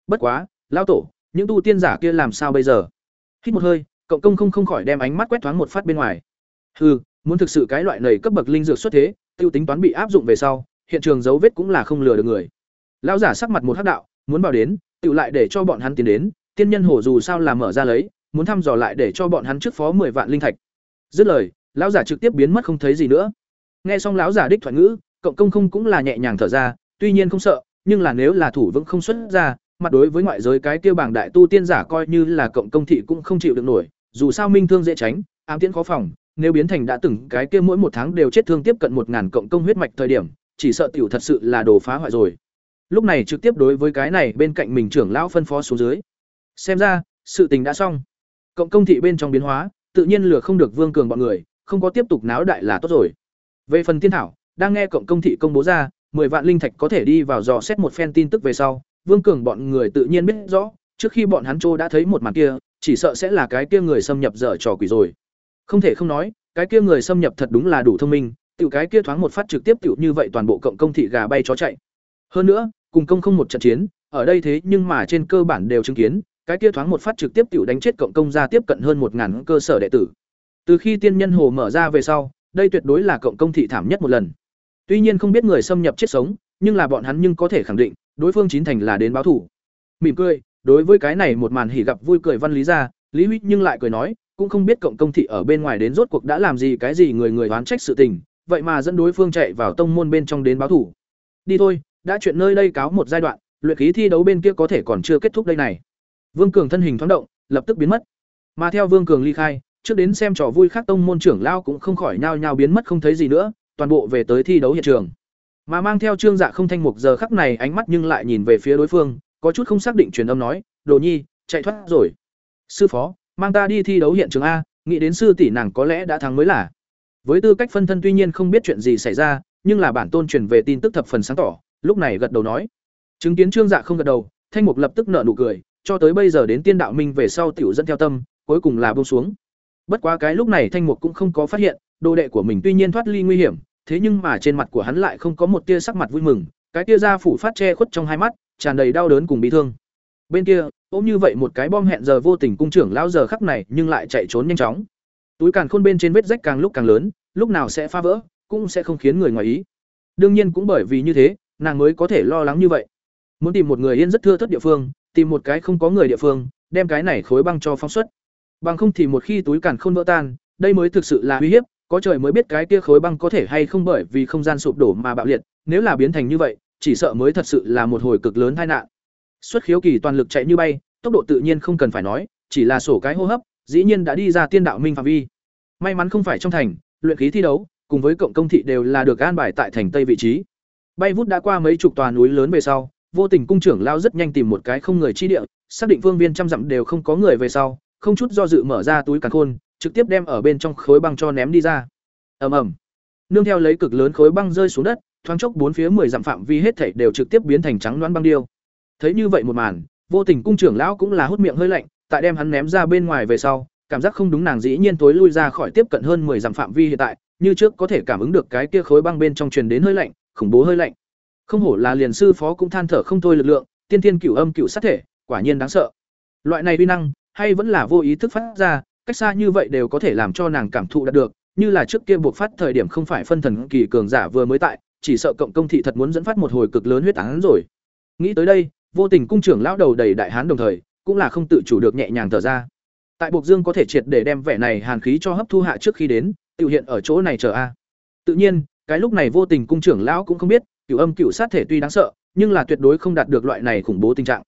Speaker 1: Bất quá, lão tổ, những tu tiên giả kia làm sao bây giờ? Hít một hơi, cộng công không không khỏi đem ánh mắt quét thoáng một phát bên ngoài. Hừ, muốn thực sự cái loại này cấp bậc linh dược xuất thế, tiêu tính toán bị áp dụng về sau, hiện trường dấu vết cũng là không lừa được người. Lão giả sắc mặt một hắc đạo, muốn vào đến, tự lại để cho bọn hắn tiến đến, tiên nhân hổ dù sao là mở ra lấy, muốn thăm dò lại để cho bọn hắn trước phó 10 vạn linh thạch. Dứt lời, lão giả trực tiếp biến mất không thấy gì nữa. Nghe xong lão giả đích thoại ngữ, cộng công không cũng là nhẹ nhàng thở ra, tuy nhiên không sợ, nhưng là nếu là thủ vững không xuất ra, mặt đối với ngoại giới cái kia bảng đại tu tiên giả coi như là cộng công thị cũng không chịu được nổi, dù sao minh thương dễ tránh, ám tiễn khó phòng, nếu biến thành đã từng cái kia mỗi một tháng đều chết thương tiếp cận một ngàn cộng công huyết mạch thời điểm, chỉ sợ tiểu thật sự là đồ phá hoại rồi. Lúc này trực tiếp đối với cái này bên cạnh mình trưởng lão phân phó xuống dưới. Xem ra, sự tình đã xong. Cộng công thị bên trong biến hóa, tự nhiên lừa không được Vương Cường bọn người, không có tiếp tục náo đại là tốt rồi. Về phần tiên thảo, đang nghe cộng công thị công bố ra, 10 vạn linh thạch có thể đi vào dò xét một phen tin tức về sau, Vương Cường bọn người tự nhiên biết rõ, trước khi bọn hắn trô đã thấy một màn kia, chỉ sợ sẽ là cái kia người xâm nhập dở trò quỷ rồi. Không thể không nói, cái kia người xâm nhập thật đúng là đủ thông minh, tiểu cái kia thoáng một phát trực tiếp tiểu như vậy toàn bộ cộng công thị gà bay chó chạy. Hơn nữa, cùng công không một trận chiến, ở đây thế nhưng mà trên cơ bản đều chứng kiến, cái kia thoáng một phát trực tiếp tiểu đánh chết cộng công ra tiếp cận hơn một ngàn cơ sở đệ tử. Từ khi tiên nhân hồ mở ra về sau, đây tuyệt đối là cộng công thị thảm nhất một lần. Tuy nhiên không biết người xâm nhập chết sống, nhưng là bọn hắn nhưng có thể khẳng định, đối phương chín thành là đến báo thủ. Mỉm cười, đối với cái này một màn hỉ gặp vui cười văn lý ra, Lý Huy nhưng lại cười nói, cũng không biết cộng công thị ở bên ngoài đến rốt cuộc đã làm gì cái gì người người oán trách sự tình, vậy mà dẫn đối phương chạy vào tông môn bên trong đến báo thủ. Đi thôi, đã chuyện nơi đây cáo một giai đoạn, luyện khí thi đấu bên kia có thể còn chưa kết thúc đây này. Vương Cường thân hình thoáng động, lập tức biến mất. Mà theo Vương Cường ly khai, trước đến xem trò vui khác tông môn trưởng lao cũng không khỏi nhao nhao biến mất không thấy gì nữa, toàn bộ về tới thi đấu hiện trường. Mà mang theo Trương Dạ không thanh mục giờ khắc này ánh mắt nhưng lại nhìn về phía đối phương, có chút không xác định truyền âm nói, "Đồ Nhi, chạy thoát rồi." "Sư phó, mang ta đi thi đấu hiện trường a, nghĩ đến sư tỷ nàng có lẽ đã thắng mới là." Với tư cách phân thân tuy nhiên không biết chuyện gì xảy ra, nhưng là bản tôn truyền về tin tức thập phần sáng tỏ, lúc này gật đầu nói. Chứng kiến Trương Dạ không gật đầu, Thanh Mục lập tức nở nụ cười, cho tới bây giờ đến Tiên Đạo Minh về sau tiểu dẫn theo tâm, cuối cùng là buông xuống. Bất quá cái lúc này Thanh Mục cũng không có phát hiện, đồ đệ của mình tuy nhiên thoát ly nguy hiểm, thế nhưng mà trên mặt của hắn lại không có một tia sắc mặt vui mừng, cái tia da phủ phát che khuất trong hai mắt, tràn đầy đau đớn cùng bi thương. Bên kia, ôm như vậy một cái bom hẹn giờ vô tình cung trưởng lão giờ khắc này nhưng lại chạy trốn nhanh chóng. Túi càn khôn bên trên vết rách càng lúc càng lớn, lúc nào sẽ phá vỡ, cũng sẽ không khiến người ngoài ý. Đương nhiên cũng bởi vì như thế, nàng mới có thể lo lắng như vậy. Muốn tìm một người yên rất thưa thất địa phương, tìm một cái không có người địa phương, đem cái này khối băng cho phóng xuất. Bằng không thì một khi túi càn khôn vỡ tan, đây mới thực sự là uy hiếp, có trời mới biết cái kia khối băng có thể hay không bởi vì không gian sụp đổ mà bạo liệt, nếu là biến thành như vậy, chỉ sợ mới thật sự là một hồi cực lớn tai nạn. Xuất khiếu kỳ toàn lực chạy như bay, tốc độ tự nhiên không cần phải nói, chỉ là sổ cái hô hấp, dĩ nhiên đã đi ra tiên đạo minh phạm vi. May mắn không phải trong thành, luyện khí thi đấu, cùng với cộng công thị đều là được an bài tại thành Tây vị trí. Bay vút đã qua mấy chục tòa núi lớn về sau, vô tình cung trưởng lao rất nhanh tìm một cái không người chi địa, xác định phương viên trăm dặm đều không có người về sau, không chút do dự mở ra túi càn khôn, trực tiếp đem ở bên trong khối băng cho ném đi ra. Ầm ầm. Nương theo lấy cực lớn khối băng rơi xuống đất, thoáng chốc bốn phía 10 dặm phạm vi hết thảy đều trực tiếp biến thành trắng loãng băng điêu. Thấy như vậy một màn, vô tình cung trưởng lão cũng là hút miệng hơi lạnh, tại đem hắn ném ra bên ngoài về sau, cảm giác không đúng nàng dĩ nhiên tối lui ra khỏi tiếp cận hơn 10 dặm phạm vi hiện tại, như trước có thể cảm ứng được cái kia khối băng bên trong truyền đến hơi lạnh, khủng bố hơi lạnh. Không hổ là liền sư phó cũng than thở không thôi lực lượng, tiên tiên cửu âm cửu sát thể, quả nhiên đáng sợ. Loại này uy năng, hay vẫn là vô ý thức phát ra, cách xa như vậy đều có thể làm cho nàng cảm thụ đạt được, như là trước kia buộc phát thời điểm không phải phân thần kỳ cường giả vừa mới tại, chỉ sợ cộng công thị thật muốn dẫn phát một hồi cực lớn huyết án rồi. Nghĩ tới đây, vô tình cung trưởng lão đầu đầy đại hán đồng thời, cũng là không tự chủ được nhẹ nhàng thở ra. Tại Bộc Dương có thể triệt để đem vẻ này hàn khí cho hấp thu hạ trước khi đến, tiểu hiện ở chỗ này chờ a. Tự nhiên, cái lúc này vô tình cung trưởng lão cũng không biết, cửu âm cửu sát thể tuy đáng sợ, nhưng là tuyệt đối không đạt được loại này khủng bố tình trạng.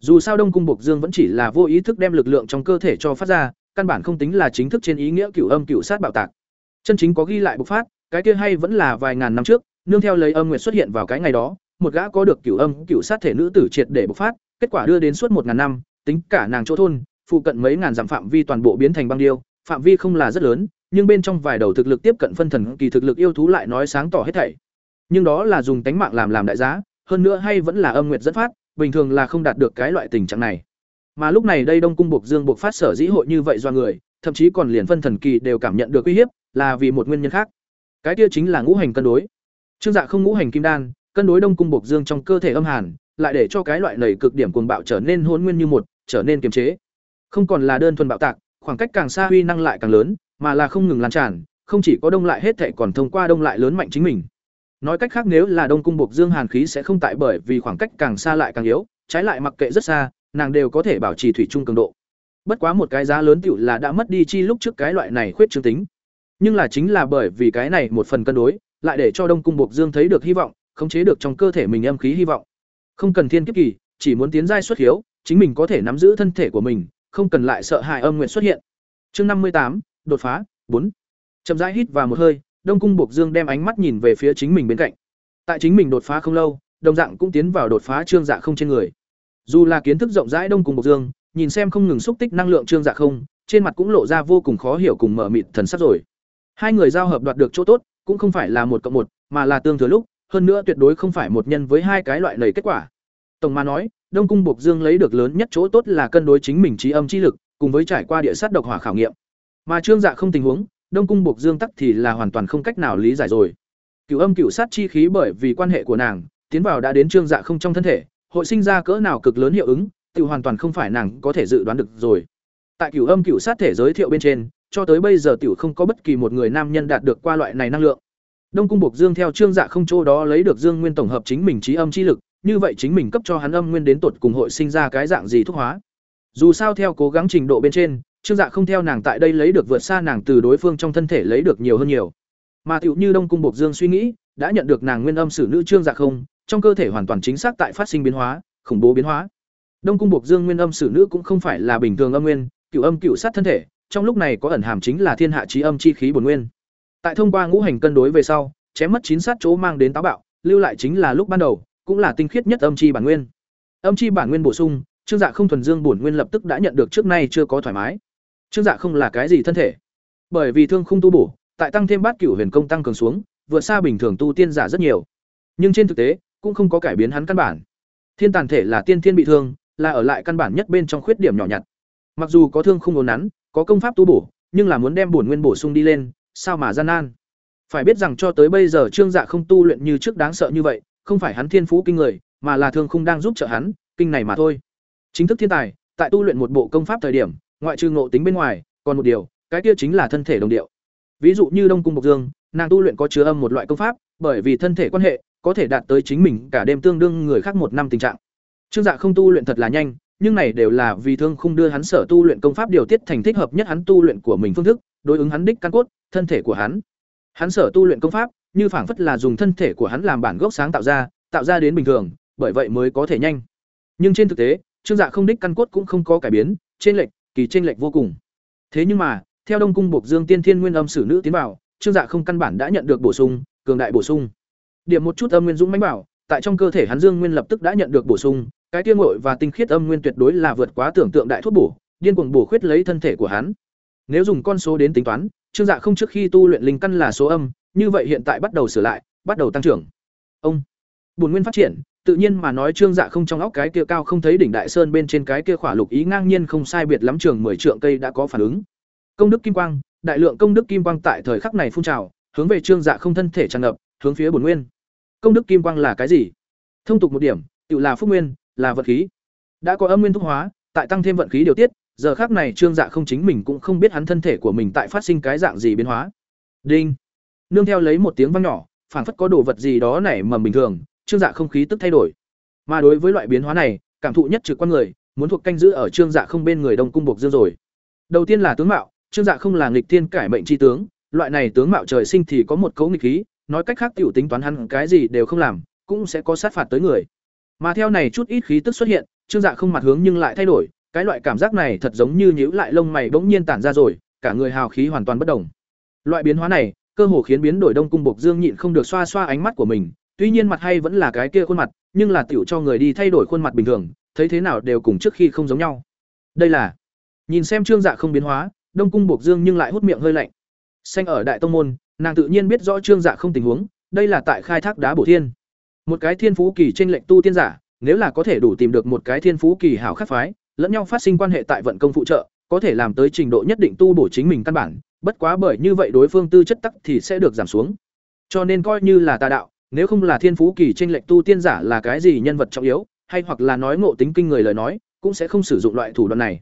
Speaker 1: Dù sao Đông cung Bộc Dương vẫn chỉ là vô ý thức đem lực lượng trong cơ thể cho phát ra, căn bản không tính là chính thức trên ý nghĩa cửu âm cửu sát bạo tạc. Chân chính có ghi lại bộc phát, cái kia hay vẫn là vài ngàn năm trước, nương theo lấy âm nguyệt xuất hiện vào cái ngày đó, một gã có được cửu âm cửu sát thể nữ tử triệt để bộc phát, kết quả đưa đến suốt một ngàn năm, tính cả nàng chỗ thôn, phụ cận mấy ngàn dặm phạm vi toàn bộ biến thành băng điêu, phạm vi không là rất lớn, nhưng bên trong vài đầu thực lực tiếp cận phân thần kỳ thực lực yêu thú lại nói sáng tỏ hết thảy. Nhưng đó là dùng tánh mạng làm làm đại giá, hơn nữa hay vẫn là âm nguyệt dẫn phát, bình thường là không đạt được cái loại tình trạng này. Mà lúc này đây Đông cung Bộc Dương buộc phát sở dĩ hội như vậy do người, thậm chí còn liền phân thần kỳ đều cảm nhận được uy hiếp, là vì một nguyên nhân khác. Cái kia chính là ngũ hành cân đối. Trương Dạ không ngũ hành kim đan, cân đối Đông cung Bộc Dương trong cơ thể âm hàn, lại để cho cái loại nảy cực điểm cuồng bạo trở nên hỗn nguyên như một, trở nên kiềm chế. Không còn là đơn thuần bạo tạc, khoảng cách càng xa uy năng lại càng lớn, mà là không ngừng lan tràn, không chỉ có đông lại hết thảy còn thông qua đông lại lớn mạnh chính mình. Nói cách khác nếu là Đông cung buộc Dương hàn khí sẽ không tại bởi vì khoảng cách càng xa lại càng yếu, trái lại mặc kệ rất xa, nàng đều có thể bảo trì thủy chung cường độ. Bất quá một cái giá lớn tiểu là đã mất đi chi lúc trước cái loại này khuyết chương tính. Nhưng là chính là bởi vì cái này một phần cân đối, lại để cho Đông cung buộc Dương thấy được hy vọng, khống chế được trong cơ thể mình âm khí hy vọng. Không cần thiên kiếp kỳ, chỉ muốn tiến giai xuất hiếu, chính mình có thể nắm giữ thân thể của mình, không cần lại sợ hại âm nguyện xuất hiện. Chương năm mươi tám đột phá, bốn Chậm rãi hít vào một hơi, Đông cung Bộc Dương đem ánh mắt nhìn về phía chính mình bên cạnh. Tại chính mình đột phá không lâu, đồng dạng cũng tiến vào đột phá trương dạ không trên người. Dù là kiến thức rộng rãi Đông cung Bộc Dương, nhìn xem không ngừng xúc tích năng lượng trương dạ không, trên mặt cũng lộ ra vô cùng khó hiểu cùng mở mịt thần sắc rồi. Hai người giao hợp đoạt được chỗ tốt, cũng không phải là một cộng một, mà là tương thừa lúc, hơn nữa tuyệt đối không phải một nhân với hai cái loại lầy kết quả. Tổng mà nói, Đông cung Bộc Dương lấy được lớn nhất chỗ tốt là cân đối chính mình trí âm chi lực, cùng với trải qua địa sát độc hỏa khảo nghiệm. Mà Trương Dạ không tình huống, Đông cung Bộc Dương tắc thì là hoàn toàn không cách nào lý giải rồi. Cửu âm cửu sát chi khí bởi vì quan hệ của nàng, tiến vào đã đến Trương Dạ không trong thân thể, hội sinh ra cỡ nào cực lớn hiệu ứng, tự hoàn toàn không phải nàng có thể dự đoán được rồi. Tại Cửu âm cửu sát thể giới thiệu bên trên, cho tới bây giờ tiểu không có bất kỳ một người nam nhân đạt được qua loại này năng lượng. Đông cung Bộc Dương theo Trương Dạ không chỗ đó lấy được Dương Nguyên tổng hợp chính mình trí âm chi lực, như vậy chính mình cấp cho hắn âm nguyên đến tột cùng hội sinh ra cái dạng gì thuốc hóa. Dù sao theo cố gắng trình độ bên trên, Trương Dạ không theo nàng tại đây lấy được vượt xa nàng từ đối phương trong thân thể lấy được nhiều hơn nhiều. Mà tiểu như Đông cung Bộc Dương suy nghĩ, đã nhận được nàng nguyên âm sử nữ Trương Dạ không, trong cơ thể hoàn toàn chính xác tại phát sinh biến hóa, khủng bố biến hóa. Đông cung Bộc Dương nguyên âm sử nữ cũng không phải là bình thường âm nguyên, cửu âm cửu sát thân thể, trong lúc này có ẩn hàm chính là thiên hạ chí âm chi khí bổn nguyên. Tại thông qua ngũ hành cân đối về sau, chém mất chín sát chỗ mang đến táo bạo, lưu lại chính là lúc ban đầu, cũng là tinh khiết nhất âm chi bản nguyên. Âm chi bản nguyên bổ sung, Trương Dạ không thuần dương bổn nguyên lập tức đã nhận được trước nay chưa có thoải mái. Trương Dạ không là cái gì thân thể? Bởi vì thương khung tu bổ, tại tăng thêm bát cửu huyền công tăng cường xuống, vượt xa bình thường tu tiên giả rất nhiều. Nhưng trên thực tế, cũng không có cải biến hắn căn bản. Thiên tàn thể là tiên thiên bị thương, là ở lại căn bản nhất bên trong khuyết điểm nhỏ nhặt. Mặc dù có thương không ổn nắn, có công pháp tu bổ, nhưng là muốn đem bổn nguyên bổ sung đi lên, sao mà gian nan. Phải biết rằng cho tới bây giờ Trương Dạ không tu luyện như trước đáng sợ như vậy, không phải hắn thiên phú kinh người, mà là thương khung đang giúp trợ hắn, kinh này mà thôi. Chính thức thiên tài, tại tu luyện một bộ công pháp thời điểm, ngoại trừ ngộ tính bên ngoài, còn một điều, cái kia chính là thân thể đồng điệu. Ví dụ như Đông cung Bộc Dương, nàng tu luyện có chứa âm một loại công pháp, bởi vì thân thể quan hệ, có thể đạt tới chính mình cả đêm tương đương người khác một năm tình trạng. Trương Dạ không tu luyện thật là nhanh, nhưng này đều là vì thương khung đưa hắn sở tu luyện công pháp điều tiết thành thích hợp nhất hắn tu luyện của mình phương thức, đối ứng hắn đích căn cốt, thân thể của hắn. Hắn sở tu luyện công pháp, như phảng phất là dùng thân thể của hắn làm bản gốc sáng tạo ra, tạo ra đến bình thường, bởi vậy mới có thể nhanh. Nhưng trên thực tế, Trương Dạ không đích căn cốt cũng không có cải biến, trên lệch, kỳ trên lệch vô cùng. Thế nhưng mà, theo Đông cung Bộc Dương Tiên Thiên Nguyên Âm sử nữ tiến vào, Trương Dạ không căn bản đã nhận được bổ sung, cường đại bổ sung. Điểm một chút âm nguyên dũng mãnh bảo, tại trong cơ thể hắn Dương Nguyên lập tức đã nhận được bổ sung, cái kia ngội và tinh khiết âm nguyên tuyệt đối là vượt quá tưởng tượng đại thuốc bổ, điên cuồng bổ khuyết lấy thân thể của hắn. Nếu dùng con số đến tính toán, Trương Dạ không trước khi tu luyện linh căn là số âm, như vậy hiện tại bắt đầu sửa lại, bắt đầu tăng trưởng. Ông buồn nguyên phát triển, tự nhiên mà nói Trương Dạ không trong óc cái kia cao không thấy đỉnh đại sơn bên trên cái kia khỏa lục ý ngang nhiên không sai biệt lắm trường mười trượng cây đã có phản ứng. Công đức kim quang, đại lượng công đức kim quang tại thời khắc này phun trào, hướng về Trương Dạ không thân thể tràn ngập, hướng phía bổn nguyên. Công đức kim quang là cái gì? Thông tục một điểm, tự là phúc nguyên, là vật khí. Đã có âm nguyên thúc hóa, tại tăng thêm vận khí điều tiết, giờ khắc này Trương Dạ không chính mình cũng không biết hắn thân thể của mình tại phát sinh cái dạng gì biến hóa. Đinh. Nương theo lấy một tiếng vang nhỏ, phảng phất có đồ vật gì đó nảy mầm bình thường, trương dạ không khí tức thay đổi. Mà đối với loại biến hóa này, cảm thụ nhất trực quan người, muốn thuộc canh giữ ở trương dạ không bên người Đông cung buộc dương rồi. Đầu tiên là tướng mạo, trương dạ không là nghịch thiên cải mệnh chi tướng, loại này tướng mạo trời sinh thì có một cấu nghịch khí, nói cách khác tiểu tính toán hắn cái gì đều không làm, cũng sẽ có sát phạt tới người. Mà theo này chút ít khí tức xuất hiện, trương dạ không mặt hướng nhưng lại thay đổi, cái loại cảm giác này thật giống như nhíu lại lông mày bỗng nhiên tản ra rồi, cả người hào khí hoàn toàn bất động. Loại biến hóa này, cơ hồ khiến biến đổi Đông cung Bộc Dương nhịn không được xoa xoa ánh mắt của mình, tuy nhiên mặt hay vẫn là cái kia khuôn mặt, nhưng là tiểu cho người đi thay đổi khuôn mặt bình thường, thấy thế nào đều cùng trước khi không giống nhau. Đây là Nhìn xem Trương Dạ không biến hóa, Đông cung buộc Dương nhưng lại hút miệng hơi lạnh. Xanh ở Đại tông môn, nàng tự nhiên biết rõ Trương Dạ không tình huống, đây là tại khai thác đá bổ thiên. Một cái thiên phú kỳ trên lệnh tu tiên giả, nếu là có thể đủ tìm được một cái thiên phú kỳ hảo khắc phái, lẫn nhau phát sinh quan hệ tại vận công phụ trợ, có thể làm tới trình độ nhất định tu bổ chính mình căn bản, bất quá bởi như vậy đối phương tư chất tắc thì sẽ được giảm xuống. Cho nên coi như là tà đạo, nếu không là thiên phú kỳ tranh lệnh tu tiên giả là cái gì nhân vật trọng yếu, hay hoặc là nói ngộ tính kinh người lời nói, cũng sẽ không sử dụng loại thủ đoạn này.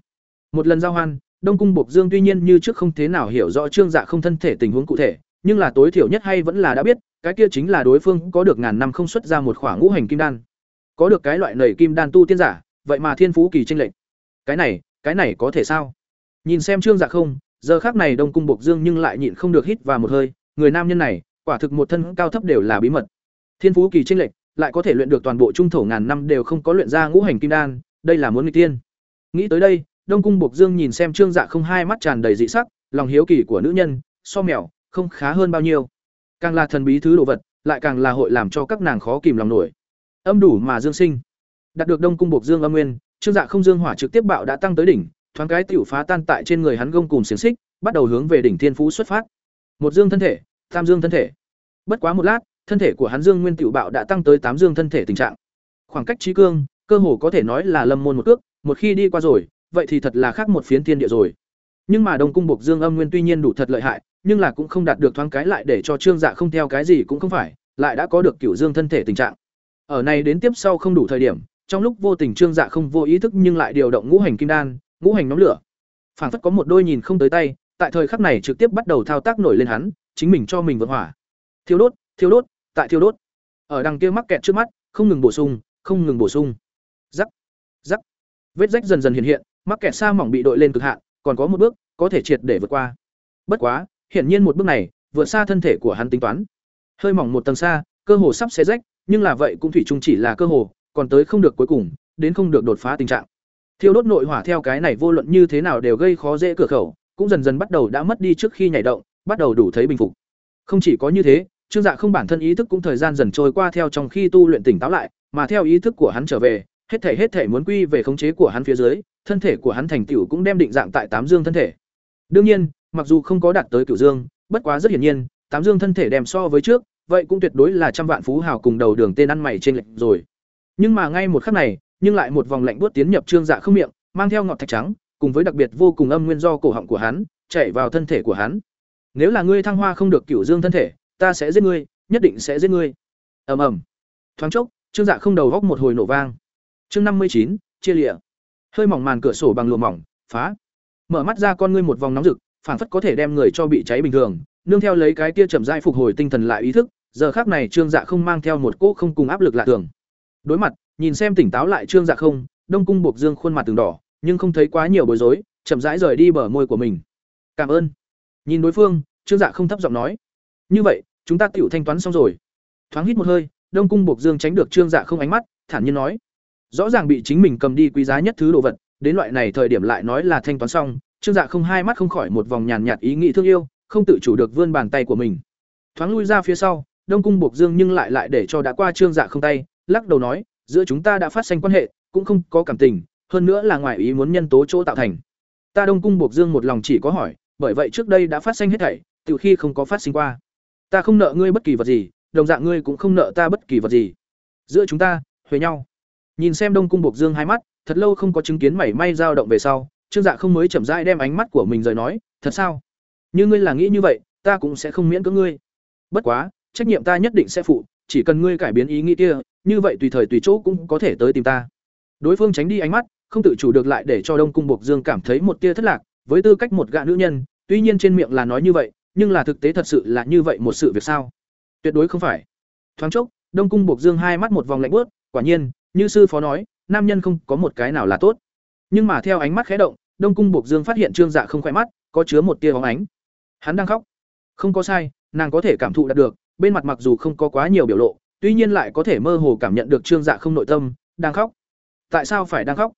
Speaker 1: Một lần giao hoan, Đông cung Bộc Dương tuy nhiên như trước không thế nào hiểu rõ Trương Dạ không thân thể tình huống cụ thể, nhưng là tối thiểu nhất hay vẫn là đã biết, cái kia chính là đối phương có được ngàn năm không xuất ra một khỏa ngũ hành kim đan. Có được cái loại nảy kim đan tu tiên giả, vậy mà thiên phú kỳ tranh lệnh. Cái này, cái này có thể sao? Nhìn xem Trương Dạ không, giờ khác này Đông cung Bộc Dương nhưng lại nhịn không được hít vào một hơi, người nam nhân này, quả thực một thân cao thấp đều là bí mật. Thiên phú kỳ chênh lệch, lại có thể luyện được toàn bộ trung thổ ngàn năm đều không có luyện ra ngũ hành kim đan, đây là muốn nghịch tiên. Nghĩ tới đây, Đông cung Bộc Dương nhìn xem Trương Dạ không hai mắt tràn đầy dị sắc, lòng hiếu kỳ của nữ nhân, so mèo, không khá hơn bao nhiêu. Càng là thần bí thứ đồ vật, lại càng là hội làm cho các nàng khó kìm lòng nổi. Âm đủ mà dương sinh. Đạt được Đông cung Bộc Dương âm nguyên, Trương Dạ không dương hỏa trực tiếp bạo đã tăng tới đỉnh, thoáng cái tiểu phá tan tại trên người hắn gông cùng xiềng xích, bắt đầu hướng về đỉnh thiên phú xuất phát. Một dương thân thể, tam dương thân thể. Bất quá một lát, thân thể của hắn dương nguyên tiểu bạo đã tăng tới tám dương thân thể tình trạng. Khoảng cách trí cương, cơ hồ có thể nói là lâm môn một cước, một khi đi qua rồi, vậy thì thật là khác một phiến thiên địa rồi. Nhưng mà Đông cung Bộc Dương âm nguyên tuy nhiên đủ thật lợi hại, nhưng là cũng không đạt được thoáng cái lại để cho Trương Dạ không theo cái gì cũng không phải, lại đã có được cửu dương thân thể tình trạng. Ở này đến tiếp sau không đủ thời điểm, trong lúc vô tình Trương Dạ không vô ý thức nhưng lại điều động ngũ hành kim đan, ngũ hành nóng lửa. Phản phất có một đôi nhìn không tới tay, tại thời khắc này trực tiếp bắt đầu thao tác nổi lên hắn, chính mình cho mình vượt hỏa. Thiêu đốt, thiêu đốt, tại thiêu đốt. Ở đằng kia mắc kẹt trước mắt, không ngừng bổ sung, không ngừng bổ sung. Rắc, rắc. Vết rách dần dần hiện hiện, mắc kẹt xa mỏng bị đội lên cực hạn, còn có một bước, có thể triệt để vượt qua. Bất quá, hiển nhiên một bước này, vượt xa thân thể của hắn tính toán. Hơi mỏng một tầng xa, cơ hồ sắp xé rách, nhưng là vậy cũng thủy chung chỉ là cơ hồ, còn tới không được cuối cùng, đến không được đột phá tình trạng. Thiêu đốt nội hỏa theo cái này vô luận như thế nào đều gây khó dễ cửa khẩu, cũng dần dần bắt đầu đã mất đi trước khi nhảy động, bắt đầu đủ thấy bình phục. Không chỉ có như thế, Trương Dạ không bản thân ý thức cũng thời gian dần trôi qua theo trong khi tu luyện tỉnh táo lại, mà theo ý thức của hắn trở về, hết thể hết thể muốn quy về khống chế của hắn phía dưới, thân thể của hắn thành tựu cũng đem định dạng tại tám dương thân thể. Đương nhiên, mặc dù không có đạt tới cửu dương, bất quá rất hiển nhiên, tám dương thân thể đem so với trước, vậy cũng tuyệt đối là trăm vạn phú hào cùng đầu đường tên ăn mày trên lệnh rồi. Nhưng mà ngay một khắc này, nhưng lại một vòng lạnh buốt tiến nhập trương dạ không miệng, mang theo ngọt thạch trắng, cùng với đặc biệt vô cùng âm nguyên do cổ họng của hắn, chạy vào thân thể của hắn. Nếu là ngươi thăng hoa không được cửu dương thân thể, ta sẽ giết ngươi, nhất định sẽ giết ngươi. Ầm ầm. Thoáng chốc, trương dạ không đầu góc một hồi nổ vang. Chương năm mươi chín chia lịa. Hơi mỏng màn cửa sổ bằng lụa mỏng, phá. Mở mắt ra con ngươi một vòng nóng rực, phảng phất có thể đem người cho bị cháy bình thường, nương theo lấy cái kia chậm rãi phục hồi tinh thần lại ý thức, giờ khác này Trương Dạ không mang theo một cỗ không cùng áp lực lạ thường. Đối mặt, nhìn xem tỉnh táo lại Trương Dạ không, Đông cung Bộc Dương khuôn mặt từng đỏ, nhưng không thấy quá nhiều bối rối, chậm rãi rời đi bờ môi của mình. "Cảm ơn." Nhìn đối phương, Trương Dạ không thấp giọng nói. "Như vậy, chúng ta tựu thanh toán xong rồi." Thoáng hít một hơi, Đông cung buộc Dương tránh được Trương Dạ không ánh mắt, thản nhiên nói: "Rõ ràng bị chính mình cầm đi quý giá nhất thứ đồ vật, đến loại này thời điểm lại nói là thanh toán xong, Trương Dạ không hai mắt không khỏi một vòng nhàn nhạt ý nghĩ thương yêu, không tự chủ được vươn bàn tay của mình. Thoáng lui ra phía sau, Đông cung buộc Dương nhưng lại lại để cho đã qua Trương Dạ không tay, lắc đầu nói, giữa chúng ta đã phát sinh quan hệ, cũng không có cảm tình, hơn nữa là ngoài ý muốn nhân tố chỗ tạo thành. Ta Đông cung buộc Dương một lòng chỉ có hỏi, bởi vậy trước đây đã phát sinh hết thảy, từ khi không có phát sinh qua. Ta không nợ ngươi bất kỳ vật gì, đồng dạng ngươi cũng không nợ ta bất kỳ vật gì. Giữa chúng ta, huề nhau. Nhìn xem Đông cung Bộc Dương hai mắt, thật lâu không có chứng kiến mảy may dao động về sau, Trương Dạ không mới chậm rãi đem ánh mắt của mình rời nói, "Thật sao? Như ngươi là nghĩ như vậy, ta cũng sẽ không miễn cưỡng ngươi. Bất quá, trách nhiệm ta nhất định sẽ phụ, chỉ cần ngươi cải biến ý nghĩ kia, như vậy tùy thời tùy chỗ cũng có thể tới tìm ta." Đối phương tránh đi ánh mắt, không tự chủ được lại để cho Đông Cung Bộc Dương cảm thấy một tia thất lạc, với tư cách một gã nữ nhân, tuy nhiên trên miệng là nói như vậy, nhưng là thực tế thật sự là như vậy một sự việc sao? Tuyệt đối không phải. Thoáng chốc, đông cung buộc dương hai mắt một vòng lạnh bớt, quả nhiên, như sư phó nói, nam nhân không có một cái nào là tốt. Nhưng mà theo ánh mắt khẽ động, đông cung buộc dương phát hiện trương dạ không khỏe mắt, có chứa một tia bóng ánh. Hắn đang khóc. Không có sai, nàng có thể cảm thụ đạt được, bên mặt mặc dù không có quá nhiều biểu lộ, tuy nhiên lại có thể mơ hồ cảm nhận được trương dạ không nội tâm, đang khóc. Tại sao phải đang khóc?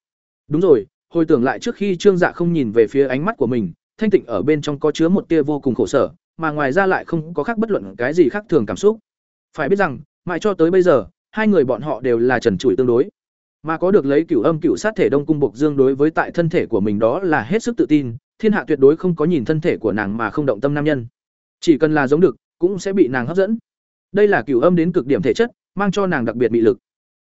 Speaker 1: Đúng rồi, hồi tưởng lại trước khi trương dạ không nhìn về phía ánh mắt của mình thanh tịnh ở bên trong có chứa một tia vô cùng khổ sở, mà ngoài ra lại không có khác bất luận cái gì khác thường cảm xúc. Phải biết rằng, mãi cho tới bây giờ, hai người bọn họ đều là trần trụi tương đối. Mà có được lấy cửu âm cửu sát thể đông cung bộc dương đối với tại thân thể của mình đó là hết sức tự tin, thiên hạ tuyệt đối không có nhìn thân thể của nàng mà không động tâm nam nhân. Chỉ cần là giống được, cũng sẽ bị nàng hấp dẫn. Đây là cửu âm đến cực điểm thể chất, mang cho nàng đặc biệt bị lực.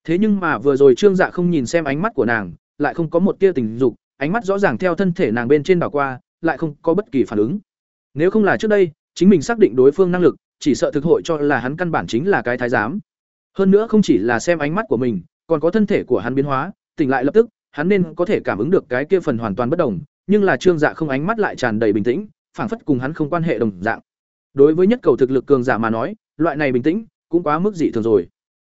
Speaker 1: Thế nhưng mà vừa rồi trương dạ không nhìn xem ánh mắt của nàng, lại không có một tia tình dục, ánh mắt rõ ràng theo thân thể nàng bên trên đảo qua lại không có bất kỳ phản ứng. Nếu không là trước đây, chính mình xác định đối phương năng lực, chỉ sợ thực hội cho là hắn căn bản chính là cái thái giám. Hơn nữa không chỉ là xem ánh mắt của mình, còn có thân thể của hắn biến hóa, tỉnh lại lập tức, hắn nên có thể cảm ứng được cái kia phần hoàn toàn bất đồng, nhưng là trương dạ không ánh mắt lại tràn đầy bình tĩnh, phảng phất cùng hắn không quan hệ đồng dạng. Đối với nhất cầu thực lực cường giả mà nói, loại này bình tĩnh cũng quá mức dị thường rồi.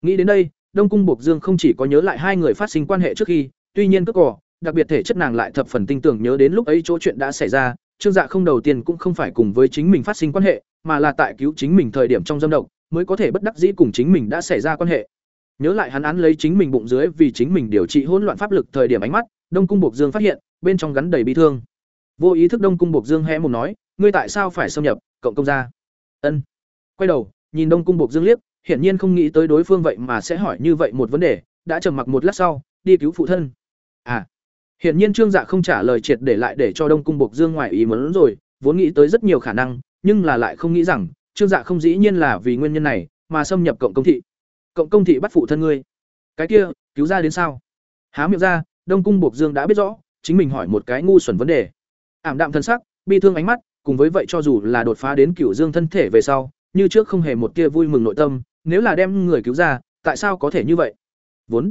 Speaker 1: Nghĩ đến đây, đông cung buộc dương không chỉ có nhớ lại hai người phát sinh quan hệ trước khi, tuy nhiên cất cỏ đặc biệt thể chất nàng lại thập phần tinh tưởng nhớ đến lúc ấy chỗ chuyện đã xảy ra, trương dạ không đầu tiên cũng không phải cùng với chính mình phát sinh quan hệ, mà là tại cứu chính mình thời điểm trong dâm độc, mới có thể bất đắc dĩ cùng chính mình đã xảy ra quan hệ. Nhớ lại hắn án lấy chính mình bụng dưới vì chính mình điều trị hỗn loạn pháp lực thời điểm ánh mắt, đông cung bộc dương phát hiện, bên trong gắn đầy bi thương. Vô ý thức đông cung bộc dương hé một nói, ngươi tại sao phải xâm nhập, cộng công gia? Ân. Quay đầu, nhìn đông cung bộc dương liếc, hiển nhiên không nghĩ tới đối phương vậy mà sẽ hỏi như vậy một vấn đề, đã trầm mặc một lát sau, đi cứu phụ thân. À hiển nhiên trương dạ không trả lời triệt để lại để cho đông cung bộc dương ngoài ý muốn rồi, vốn nghĩ tới rất nhiều khả năng, nhưng là lại không nghĩ rằng, trương dạ không dĩ nhiên là vì nguyên nhân này mà xâm nhập cộng công thị. Cộng công thị bắt phụ thân ngươi. Cái kia, cứu ra đến sao? Há miệng ra, đông cung buộc dương đã biết rõ, chính mình hỏi một cái ngu xuẩn vấn đề. Ảm đạm thân sắc, bi thương ánh mắt, cùng với vậy cho dù là đột phá đến cửu dương thân thể về sau, như trước không hề một tia vui mừng nội tâm, nếu là đem người cứu ra, tại sao có thể như vậy? Vốn,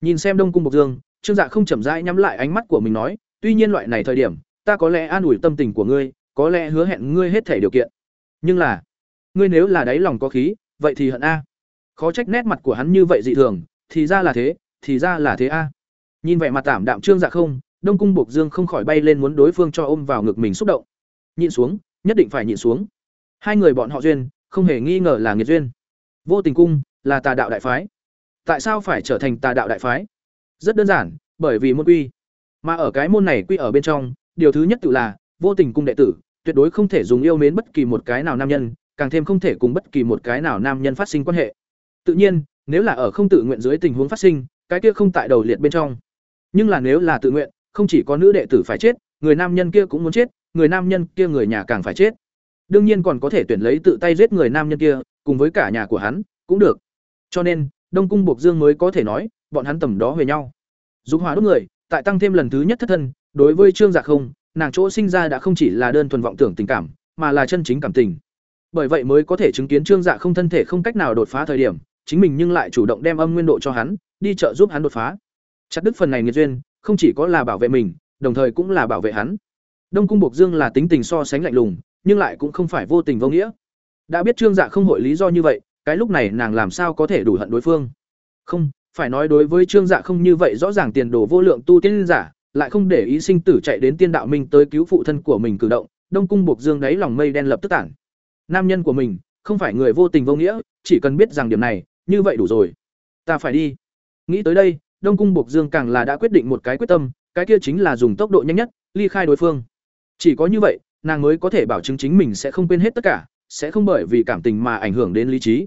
Speaker 1: nhìn xem đông cung bộc dương trương dạ không chậm rãi nhắm lại ánh mắt của mình nói, tuy nhiên loại này thời điểm, ta có lẽ an ủi tâm tình của ngươi, có lẽ hứa hẹn ngươi hết thể điều kiện. Nhưng là, ngươi nếu là đáy lòng có khí, vậy thì hận a. Khó trách nét mặt của hắn như vậy dị thường, thì ra là thế, thì ra là thế a. Nhìn vẻ mặt tạm đạm trương dạ không, đông cung bộc dương không khỏi bay lên muốn đối phương cho ôm vào ngực mình xúc động. Nhịn xuống, nhất định phải nhịn xuống. Hai người bọn họ duyên, không hề nghi ngờ là nghiệt duyên. Vô tình cung, là tà đạo đại phái. Tại sao phải trở thành tà đạo đại phái? Rất đơn giản bởi vì môn quy mà ở cái môn này quy ở bên trong điều thứ nhất tự là vô tình cung đệ tử tuyệt đối không thể dùng yêu mến bất kỳ một cái nào nam nhân càng thêm không thể cùng bất kỳ một cái nào nam nhân phát sinh quan hệ Tự nhiên, nếu là ở không tự nguyện dưới tình huống phát sinh, cái kia không tại đầu liệt bên trong. Nhưng là nếu là tự nguyện, không chỉ có nữ đệ tử phải chết, người nam nhân kia cũng muốn chết, người nam nhân kia người nhà càng phải chết. Đương nhiên còn có thể tuyển lấy tự tay giết người nam nhân kia, cùng với cả nhà của hắn, cũng được. Cho nên, Đông cung Bộc Dương mới có thể nói, bọn hắn tầm đó về nhau. Dục hỏa đốt người, tại tăng thêm lần thứ nhất thất thân, đối với Trương Dạ không, nàng chỗ sinh ra đã không chỉ là đơn thuần vọng tưởng tình cảm, mà là chân chính cảm tình. Bởi vậy mới có thể chứng kiến Trương Dạ không thân thể không cách nào đột phá thời điểm, chính mình nhưng lại chủ động đem âm nguyên độ cho hắn, đi trợ giúp hắn đột phá. Chặt đứt phần này nghiệt duyên, không chỉ có là bảo vệ mình, đồng thời cũng là bảo vệ hắn. Đông cung Bộc Dương là tính tình so sánh lạnh lùng, nhưng lại cũng không phải vô tình vô nghĩa. Đã biết Trương Dạ không hội lý do như vậy, cái lúc này nàng làm sao có thể đủ hận đối phương? Không, phải nói đối với Trương Dạ không như vậy rõ ràng tiền đồ vô lượng tu tiên giả, lại không để ý sinh tử chạy đến tiên đạo minh tới cứu phụ thân của mình cử động, Đông cung buộc Dương đấy lòng mây đen lập tức tản. Nam nhân của mình, không phải người vô tình vô nghĩa, chỉ cần biết rằng điểm này, như vậy đủ rồi. Ta phải đi. Nghĩ tới đây đông cung buộc dương càng là đã quyết định một cái quyết tâm cái kia chính là dùng tốc độ nhanh nhất ly khai đối phương. Chỉ có như vậy nàng mới có thể bảo chứng chính mình sẽ không quên hết tất cả sẽ không bởi vì cảm tình mà ảnh hưởng đến lý trí.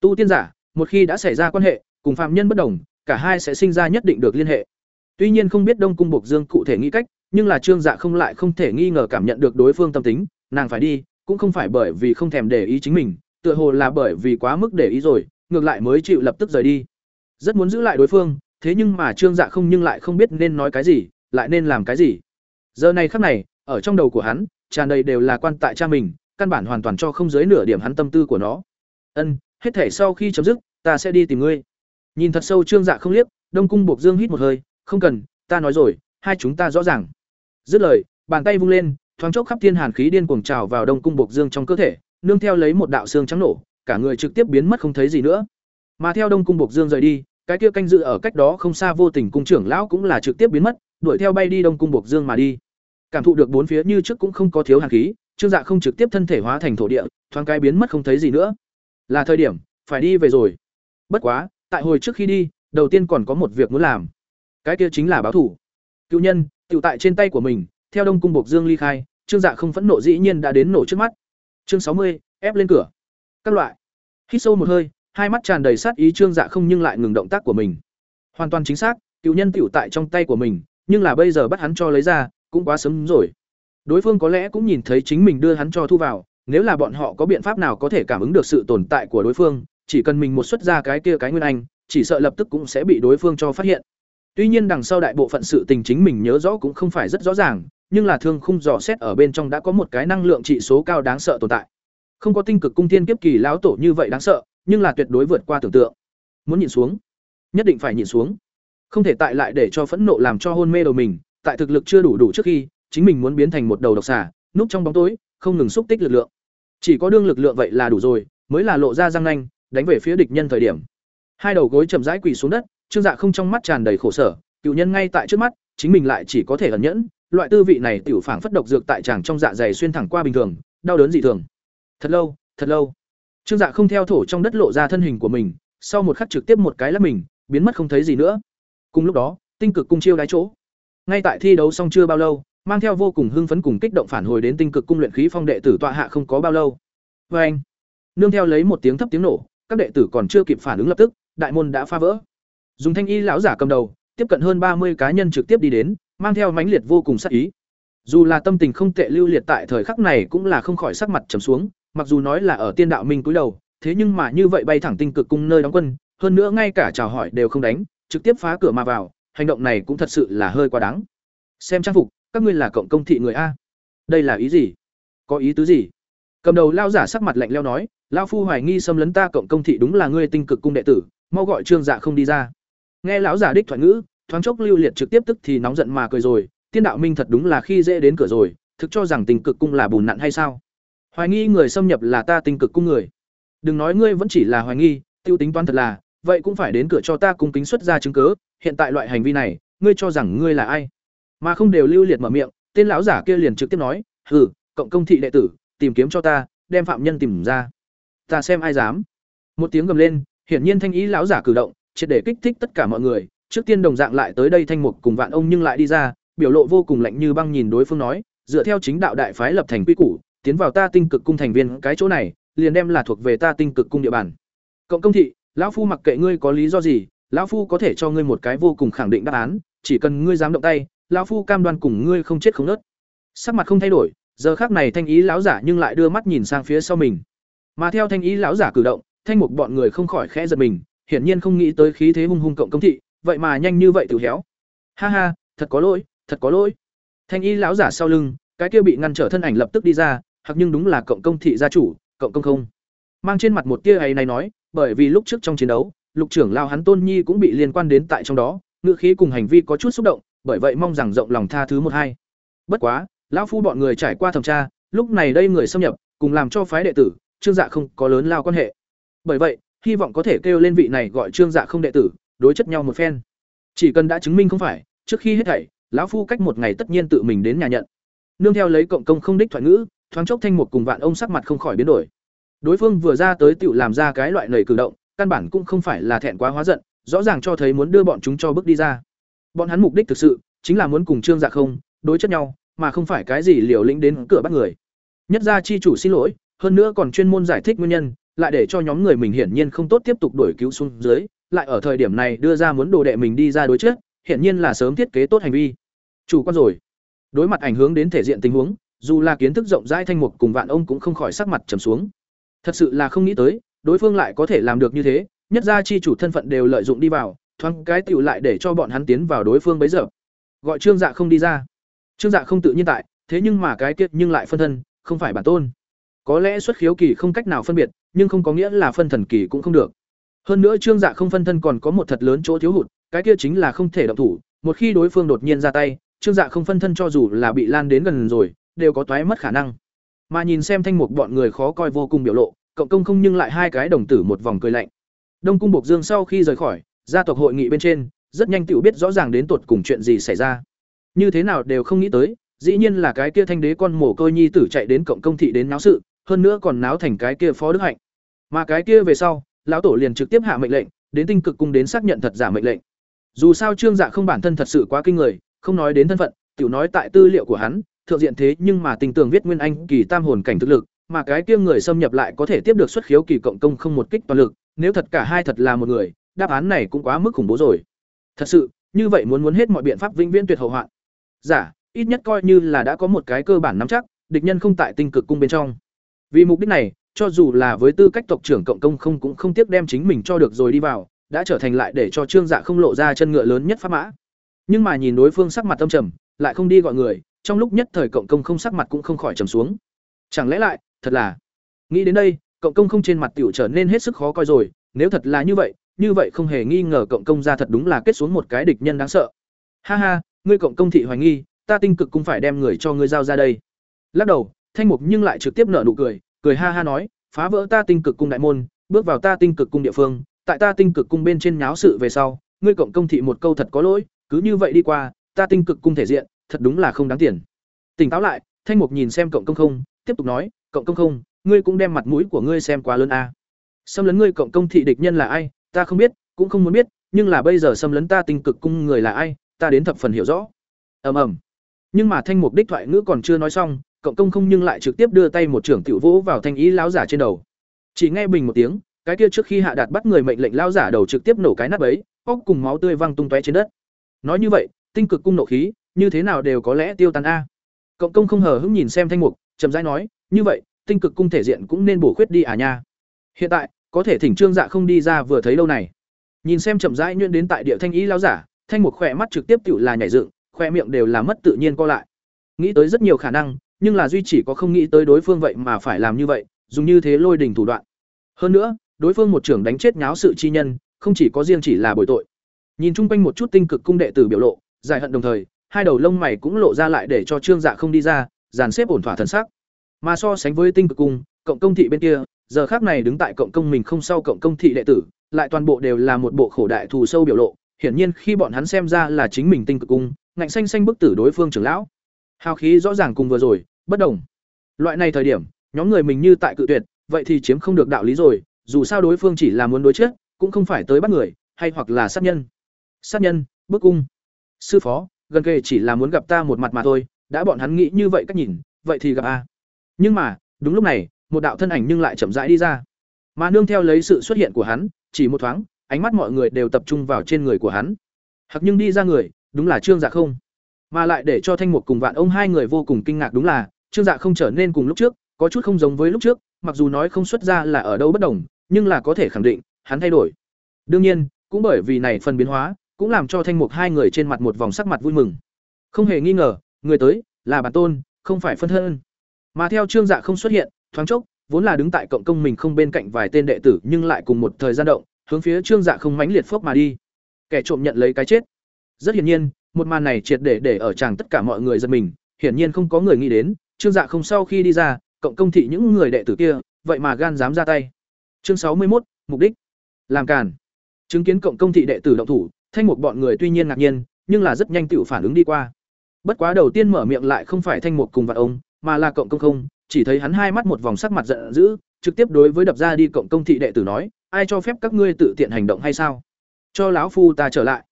Speaker 1: Tu tiên giả một khi đã xảy ra quan hệ cùng phạm nhân bất đồng, cả hai sẽ sinh ra nhất định được liên hệ. Tuy nhiên không biết đông cung bộc dương cụ thể nghĩ cách, nhưng là trương dạ không lại không thể nghi ngờ cảm nhận được đối phương tâm tính, nàng phải đi, cũng không phải bởi vì không thèm để ý chính mình, tựa hồ là bởi vì quá mức để ý rồi, ngược lại mới chịu lập tức rời đi. Rất muốn giữ lại đối phương, thế nhưng mà trương dạ không nhưng lại không biết nên nói cái gì, lại nên làm cái gì. Giờ này khắc này, ở trong đầu của hắn, tràn đầy đều là quan tại cha mình, căn bản hoàn toàn cho không dưới nửa điểm hắn tâm tư của nó. Ân, hết thể sau khi chấm dứt, ta sẽ đi tìm ngươi nhìn thật sâu trương dạ không liếc, đông cung buộc dương hít một hơi, không cần, ta nói rồi, hai chúng ta rõ ràng. Dứt lời, bàn tay vung lên, thoáng chốc khắp thiên hàn khí điên cuồng trào vào đông cung bộc dương trong cơ thể, nương theo lấy một đạo xương trắng nổ, cả người trực tiếp biến mất không thấy gì nữa. Mà theo đông cung bộc dương rời đi, cái kia canh dự ở cách đó không xa vô tình cung trưởng lão cũng là trực tiếp biến mất, đuổi theo bay đi đông cung bộc dương mà đi. Cảm thụ được bốn phía như trước cũng không có thiếu hàn khí, trương dạ không trực tiếp thân thể hóa thành thổ địa, thoáng cái biến mất không thấy gì nữa. Là thời điểm, phải đi về rồi. Bất quá tại hồi trước khi đi, đầu tiên còn có một việc muốn làm. Cái kia chính là báo thủ. Cựu nhân tự tại trên tay của mình, theo đông cung bộc dương ly khai, trương dạ không phẫn nộ dĩ nhiên đã đến nổ trước mắt. Chương sáu mươi, ép lên cửa. Các loại. Hít sâu một hơi, hai mắt tràn đầy sát ý trương dạ không nhưng lại ngừng động tác của mình. Hoàn toàn chính xác, cựu nhân tựu tại trong tay của mình, nhưng là bây giờ bắt hắn cho lấy ra, cũng quá sớm rồi. Đối phương có lẽ cũng nhìn thấy chính mình đưa hắn cho thu vào, nếu là bọn họ có biện pháp nào có thể cảm ứng được sự tồn tại của đối phương chỉ cần mình một xuất ra cái kia cái nguyên anh, chỉ sợ lập tức cũng sẽ bị đối phương cho phát hiện. Tuy nhiên đằng sau đại bộ phận sự tình chính mình nhớ rõ cũng không phải rất rõ ràng, nhưng là thương khung dò xét ở bên trong đã có một cái năng lượng trị số cao đáng sợ tồn tại. Không có tinh cực cung tiên kiếp kỳ lão tổ như vậy đáng sợ, nhưng là tuyệt đối vượt qua tưởng tượng. Muốn nhìn xuống, nhất định phải nhìn xuống. Không thể tại lại để cho phẫn nộ làm cho hôn mê đầu mình, tại thực lực chưa đủ đủ trước khi, chính mình muốn biến thành một đầu độc xà, núp trong bóng tối, không ngừng xúc tích lực lượng. Chỉ có đương lực lượng vậy là đủ rồi, mới là lộ ra răng nanh đánh về phía địch nhân thời điểm. Hai đầu gối chậm rãi quỳ xuống đất, trương dạ không trong mắt tràn đầy khổ sở, cựu nhân ngay tại trước mắt, chính mình lại chỉ có thể ẩn nhẫn, loại tư vị này tiểu phảng phất độc dược tại chàng trong dạ dày xuyên thẳng qua bình thường, đau đớn dị thường. Thật lâu thật lâu. Trương dạ không theo thổ trong đất lộ ra thân hình của mình, sau một khắc trực tiếp một cái lắp mình, biến mất không thấy gì nữa. Cùng lúc đó, tinh cực cung chiêu đái chỗ. Ngay tại thi đấu xong chưa bao lâu, mang theo vô cùng hưng phấn cùng kích động phản hồi đến tinh cực cung luyện khí phong đệ tử tọa hạ không có bao lâu. Vê anh nương theo lấy một tiếng thấp tiếng nổ các đệ tử còn chưa kịp phản ứng lập tức, đại môn đã phá vỡ. Dùng thanh y lão giả cầm đầu, tiếp cận hơn ba mươi cá nhân trực tiếp đi đến, mang theo mãnh liệt vô cùng sắc ý. Dù là tâm tình không tệ lưu liệt tại thời khắc này cũng là không khỏi sắc mặt trầm xuống, mặc dù nói là ở tiên đạo minh cúi đầu, thế nhưng mà như vậy bay thẳng tinh cực cung nơi đóng quân, hơn nữa ngay cả chào hỏi đều không đánh, trực tiếp phá cửa mà vào, hành động này cũng thật sự là hơi quá đáng. Xem trang phục, các ngươi là cộng công thị người a. Đây là ý gì? Có ý tứ gì? Cầm đầu lao giả sắc mặt lạnh leo nói lao phu hoài nghi xâm lấn ta cộng công thị đúng là ngươi tinh cực cung đệ tử, mau gọi trương dạ không đi ra. Nghe lão giả đích thoại ngữ, thoáng chốc lưu liệt trực tiếp tức thì nóng giận mà cười rồi, tiên đạo minh thật đúng là khi dễ đến cửa rồi, thực cho rằng tình cực cung là bùn nặn hay sao? Hoài nghi người xâm nhập là ta tinh cực cung người. Đừng nói ngươi vẫn chỉ là hoài nghi, tiêu tính toán thật là, vậy cũng phải đến cửa cho ta cung kính xuất ra chứng cớ hiện tại loại hành vi này, ngươi cho rằng ngươi là ai? Mà không đều lưu liệt mở miệng, tên lão giả kia liền trực tiếp nói, hừ, cộng công thị đệ tử tìm kiếm cho ta, đem phạm nhân tìm ra. Ta xem ai dám. Một tiếng gầm lên, hiển nhiên thanh ý lão giả cử động, triệt để kích thích tất cả mọi người. Trước tiên đồng dạng lại tới đây thanh mục cùng vạn ông nhưng lại đi ra, biểu lộ vô cùng lạnh như băng nhìn đối phương nói, dựa theo chính đạo đại phái lập thành quy củ, tiến vào ta tinh cực cung thành viên cái chỗ này, liền đem là thuộc về ta tinh cực cung địa bàn. Cộng công thị, lão phu mặc kệ ngươi có lý do gì, lão phu có thể cho ngươi một cái vô cùng khẳng định đáp án, chỉ cần ngươi dám động tay, lão phu cam đoan cùng ngươi không chết không nớt. Sắc mặt không thay đổi giờ khác này thanh ý lão giả nhưng lại đưa mắt nhìn sang phía sau mình. Mà theo thanh ý lão giả cử động, thanh mục bọn người không khỏi khẽ giật mình, hiển nhiên không nghĩ tới khí thế hung hung cộng công thị, vậy mà nhanh như vậy tự héo. Ha ha, thật có lỗi, thật có lỗi. Thanh ý lão giả sau lưng, cái kia bị ngăn trở thân ảnh lập tức đi ra, hoặc nhưng đúng là cộng công thị gia chủ, cộng công không. Mang trên mặt một tia ấy này nói, bởi vì lúc trước trong chiến đấu, lục trưởng lao hắn tôn nhi cũng bị liên quan đến tại trong đó ngựa khí cùng hành vi có chút xúc động, bởi vậy mong rằng rộng lòng tha thứ một hai. Bất quá lão phu bọn người trải qua thẩm tra, lúc này đây người xâm nhập, cùng làm cho phái đệ tử, trương dạ không có lớn lao quan hệ. Bởi vậy, hy vọng có thể kêu lên vị này gọi trương dạ không đệ tử, đối chất nhau một phen. Chỉ cần đã chứng minh không phải, trước khi hết thảy, lão phu cách một ngày tất nhiên tự mình đến nhà nhận. Nương theo lấy cộng công không đích thoại ngữ, thoáng chốc thanh một cùng vạn ông sắc mặt không khỏi biến đổi. Đối phương vừa ra tới tựu làm ra cái loại lời cử động, căn bản cũng không phải là thẹn quá hóa giận, rõ ràng cho thấy muốn đưa bọn chúng cho bước đi ra. Bọn hắn mục đích thực sự, chính là muốn cùng trương dạ không, đối chất nhau mà không phải cái gì liều lĩnh đến cửa bắt người. Nhất gia chi chủ xin lỗi, hơn nữa còn chuyên môn giải thích nguyên nhân, lại để cho nhóm người mình hiển nhiên không tốt tiếp tục đổi cứu xuống dưới, lại ở thời điểm này đưa ra muốn đồ đệ mình đi ra đối trước, hiển nhiên là sớm thiết kế tốt hành vi. Chủ quan rồi. Đối mặt ảnh hưởng đến thể diện tình huống, dù là kiến thức rộng rãi thanh mục cùng vạn ông cũng không khỏi sắc mặt trầm xuống. Thật sự là không nghĩ tới, đối phương lại có thể làm được như thế, nhất ra chi chủ thân phận đều lợi dụng đi vào, thoáng cái tiểu lại để cho bọn hắn tiến vào đối phương bấy giờ. Gọi trương dạ không đi ra trương dạ không tự nhiên tại, thế nhưng mà cái kia nhưng lại phân thân, không phải bản tôn. Có lẽ xuất khiếu kỳ không cách nào phân biệt, nhưng không có nghĩa là phân thần kỳ cũng không được. Hơn nữa trương dạ không phân thân còn có một thật lớn chỗ thiếu hụt, cái kia chính là không thể động thủ, một khi đối phương đột nhiên ra tay, trương dạ không phân thân cho dù là bị lan đến gần rồi, đều có toé mất khả năng. Mà nhìn xem thanh mục bọn người khó coi vô cùng biểu lộ, cộng công không nhưng lại hai cái đồng tử một vòng cười lạnh. Đông cung bộc dương sau khi rời khỏi, gia tộc hội nghị bên trên, rất nhanh tiểu biết rõ ràng đến tột cùng chuyện gì xảy ra như thế nào đều không nghĩ tới, dĩ nhiên là cái kia thanh đế con mổ côi nhi tử chạy đến cộng công thị đến náo sự, hơn nữa còn náo thành cái kia phó đức hạnh. Mà cái kia về sau, lão tổ liền trực tiếp hạ mệnh lệnh, đến tinh cực cung đến xác nhận thật giả mệnh lệnh. Dù sao trương dạ không bản thân thật sự quá kinh người, không nói đến thân phận, tiểu nói tại tư liệu của hắn, thượng diện thế nhưng mà tình tưởng viết nguyên anh kỳ tam hồn cảnh thực lực, mà cái kia người xâm nhập lại có thể tiếp được xuất khiếu kỳ cộng công không một kích toàn lực, nếu thật cả hai thật là một người, đáp án này cũng quá mức khủng bố rồi. Thật sự, như vậy muốn muốn hết mọi biện pháp vĩnh viễn tuyệt hậu hoạn giả, ít nhất coi như là đã có một cái cơ bản nắm chắc, địch nhân không tại tinh cực cung bên trong. Vì mục đích này, cho dù là với tư cách tộc trưởng cộng công không cũng không tiếc đem chính mình cho được rồi đi vào, đã trở thành lại để cho trương dạ không lộ ra chân ngựa lớn nhất pháp mã. Nhưng mà nhìn đối phương sắc mặt tâm trầm, lại không đi gọi người, trong lúc nhất thời cộng công không sắc mặt cũng không khỏi trầm xuống. Chẳng lẽ lại, thật là? Nghĩ đến đây, cộng công không trên mặt tiểu trở nên hết sức khó coi rồi, nếu thật là như vậy như vậy không hề nghi ngờ cộng công ra thật đúng là kết xuống một cái địch nhân đáng sợ. Ha ha ngươi cộng công thị hoài nghi, ta tinh cực cũng phải đem người cho ngươi giao ra đây lắc đầu, thanh mục nhưng lại trực tiếp nở nụ cười cười ha ha nói, phá vỡ ta tinh cực cung đại môn, bước vào ta tinh cực cung địa phương, tại ta tinh cực cung bên trên nháo sự về sau, ngươi cộng công thị một câu thật có lỗi, cứ như vậy đi qua, ta tinh cực cung thể diện, thật đúng là không đáng tiền tỉnh táo lại, thanh mục nhìn xem cộng công không, tiếp tục nói, cộng công không, ngươi cũng đem mặt mũi của ngươi xem quá lớn a à. xâm lấn ngươi cộng công thị địch nhân là ai, ta không biết, cũng không muốn biết, nhưng là bây giờ xâm lấn ta tinh cực cung người là ai ta đến thập phần hiểu rõ. Ầm ầm. Nhưng mà thanh mục đích thoại ngữ còn chưa nói xong, cộng công không nhưng lại trực tiếp đưa tay một trưởng tiểu vỗ vào thanh ý lão giả trên đầu. Chỉ nghe bình một tiếng, cái kia trước khi hạ đạt bắt người mệnh lệnh lão giả đầu trực tiếp nổ cái nắp ấy, óc cùng máu tươi văng tung tóe trên đất. Nói như vậy, tinh cực cung nộ khí, như thế nào đều có lẽ tiêu tan a. Cộng công không hờ hững nhìn xem thanh mục, chậm rãi nói, như vậy, tinh cực cung thể diện cũng nên bổ khuyết đi à nha. Hiện tại, có thể thỉnh trương dạ không đi ra vừa thấy lâu này. Nhìn xem chậm rãi nhuyễn đến tại địa thanh ý lão giả thanh mục khỏe mắt trực tiếp tự là nhảy dựng khoe miệng đều là mất tự nhiên co lại. Nghĩ tới rất nhiều khả năng, nhưng là duy chỉ có không nghĩ tới đối phương vậy mà phải làm như vậy, dùng như thế lôi đình thủ đoạn. Hơn nữa, đối phương một trưởng đánh chết nháo sự chi nhân, không chỉ có riêng chỉ là bồi tội. Nhìn chung quanh một chút tinh cực cung đệ tử biểu lộ, giải hận đồng thời, hai đầu lông mày cũng lộ ra lại để cho trương dạ không đi ra, dàn xếp ổn thỏa thần sắc. Mà so sánh với tinh cực cung, cộng công thị bên kia, giờ khác này đứng tại cộng công mình không sau cộng công thị đệ tử, lại toàn bộ đều là một bộ khổ đại thù sâu biểu lộ hiển nhiên khi bọn hắn xem ra là chính mình tinh cực cung, ngạnh xanh xanh bức tử đối phương trưởng lão. Hào khí rõ ràng cùng vừa rồi, bất đồng. Loại này thời điểm, nhóm người mình như tại cự tuyệt, vậy thì chiếm không được đạo lý rồi, dù sao đối phương chỉ là muốn đối chết, cũng không phải tới bắt người, hay hoặc là sát nhân. Sát nhân, bức cung. Sư phó, gần kề chỉ là muốn gặp ta một mặt mà thôi, đã bọn hắn nghĩ như vậy cách nhìn, vậy thì gặp a. Nhưng mà, đúng lúc này, một đạo thân ảnh nhưng lại chậm rãi đi ra. Mà nương theo lấy sự xuất hiện của hắn, chỉ một thoáng ánh mắt mọi người đều tập trung vào trên người của hắn. Hặc nhưng đi ra người, đúng là trương dạ không. Mà lại để cho thanh mục cùng vạn ông hai người vô cùng kinh ngạc đúng là, trương dạ không trở nên cùng lúc trước, có chút không giống với lúc trước, mặc dù nói không xuất ra là ở đâu bất đồng, nhưng là có thể khẳng định, hắn thay đổi. Đương nhiên, cũng bởi vì này phần biến hóa, cũng làm cho thanh mục hai người trên mặt một vòng sắc mặt vui mừng. Không hề nghi ngờ, người tới, là bản tôn, không phải phân thân. Mà theo trương dạ không xuất hiện, thoáng chốc, vốn là đứng tại cộng công mình không bên cạnh vài tên đệ tử, nhưng lại cùng một thời gian động hướng phía trương dạ không mãnh liệt phốc mà đi. Kẻ trộm nhận lấy cái chết. Rất hiển nhiên, một màn này triệt để để ở chàng tất cả mọi người giật mình, hiển nhiên không có người nghĩ đến, trương dạ không sau khi đi ra, cộng công thị những người đệ tử kia, vậy mà gan dám ra tay. Chương sáu mươi một mục đích. Làm càn. Chứng kiến cộng công thị đệ tử động thủ, thanh mục bọn người tuy nhiên ngạc nhiên, nhưng là rất nhanh tự phản ứng đi qua. Bất quá đầu tiên mở miệng lại không phải thanh mục cùng vạn ông, mà là cộng công không, chỉ thấy hắn hai mắt một vòng sắc mặt giận dữ, trực tiếp đối với đập ra đi cộng công thị đệ tử nói ai cho phép các ngươi tự tiện hành động hay sao? Cho lão phu ta trở lại.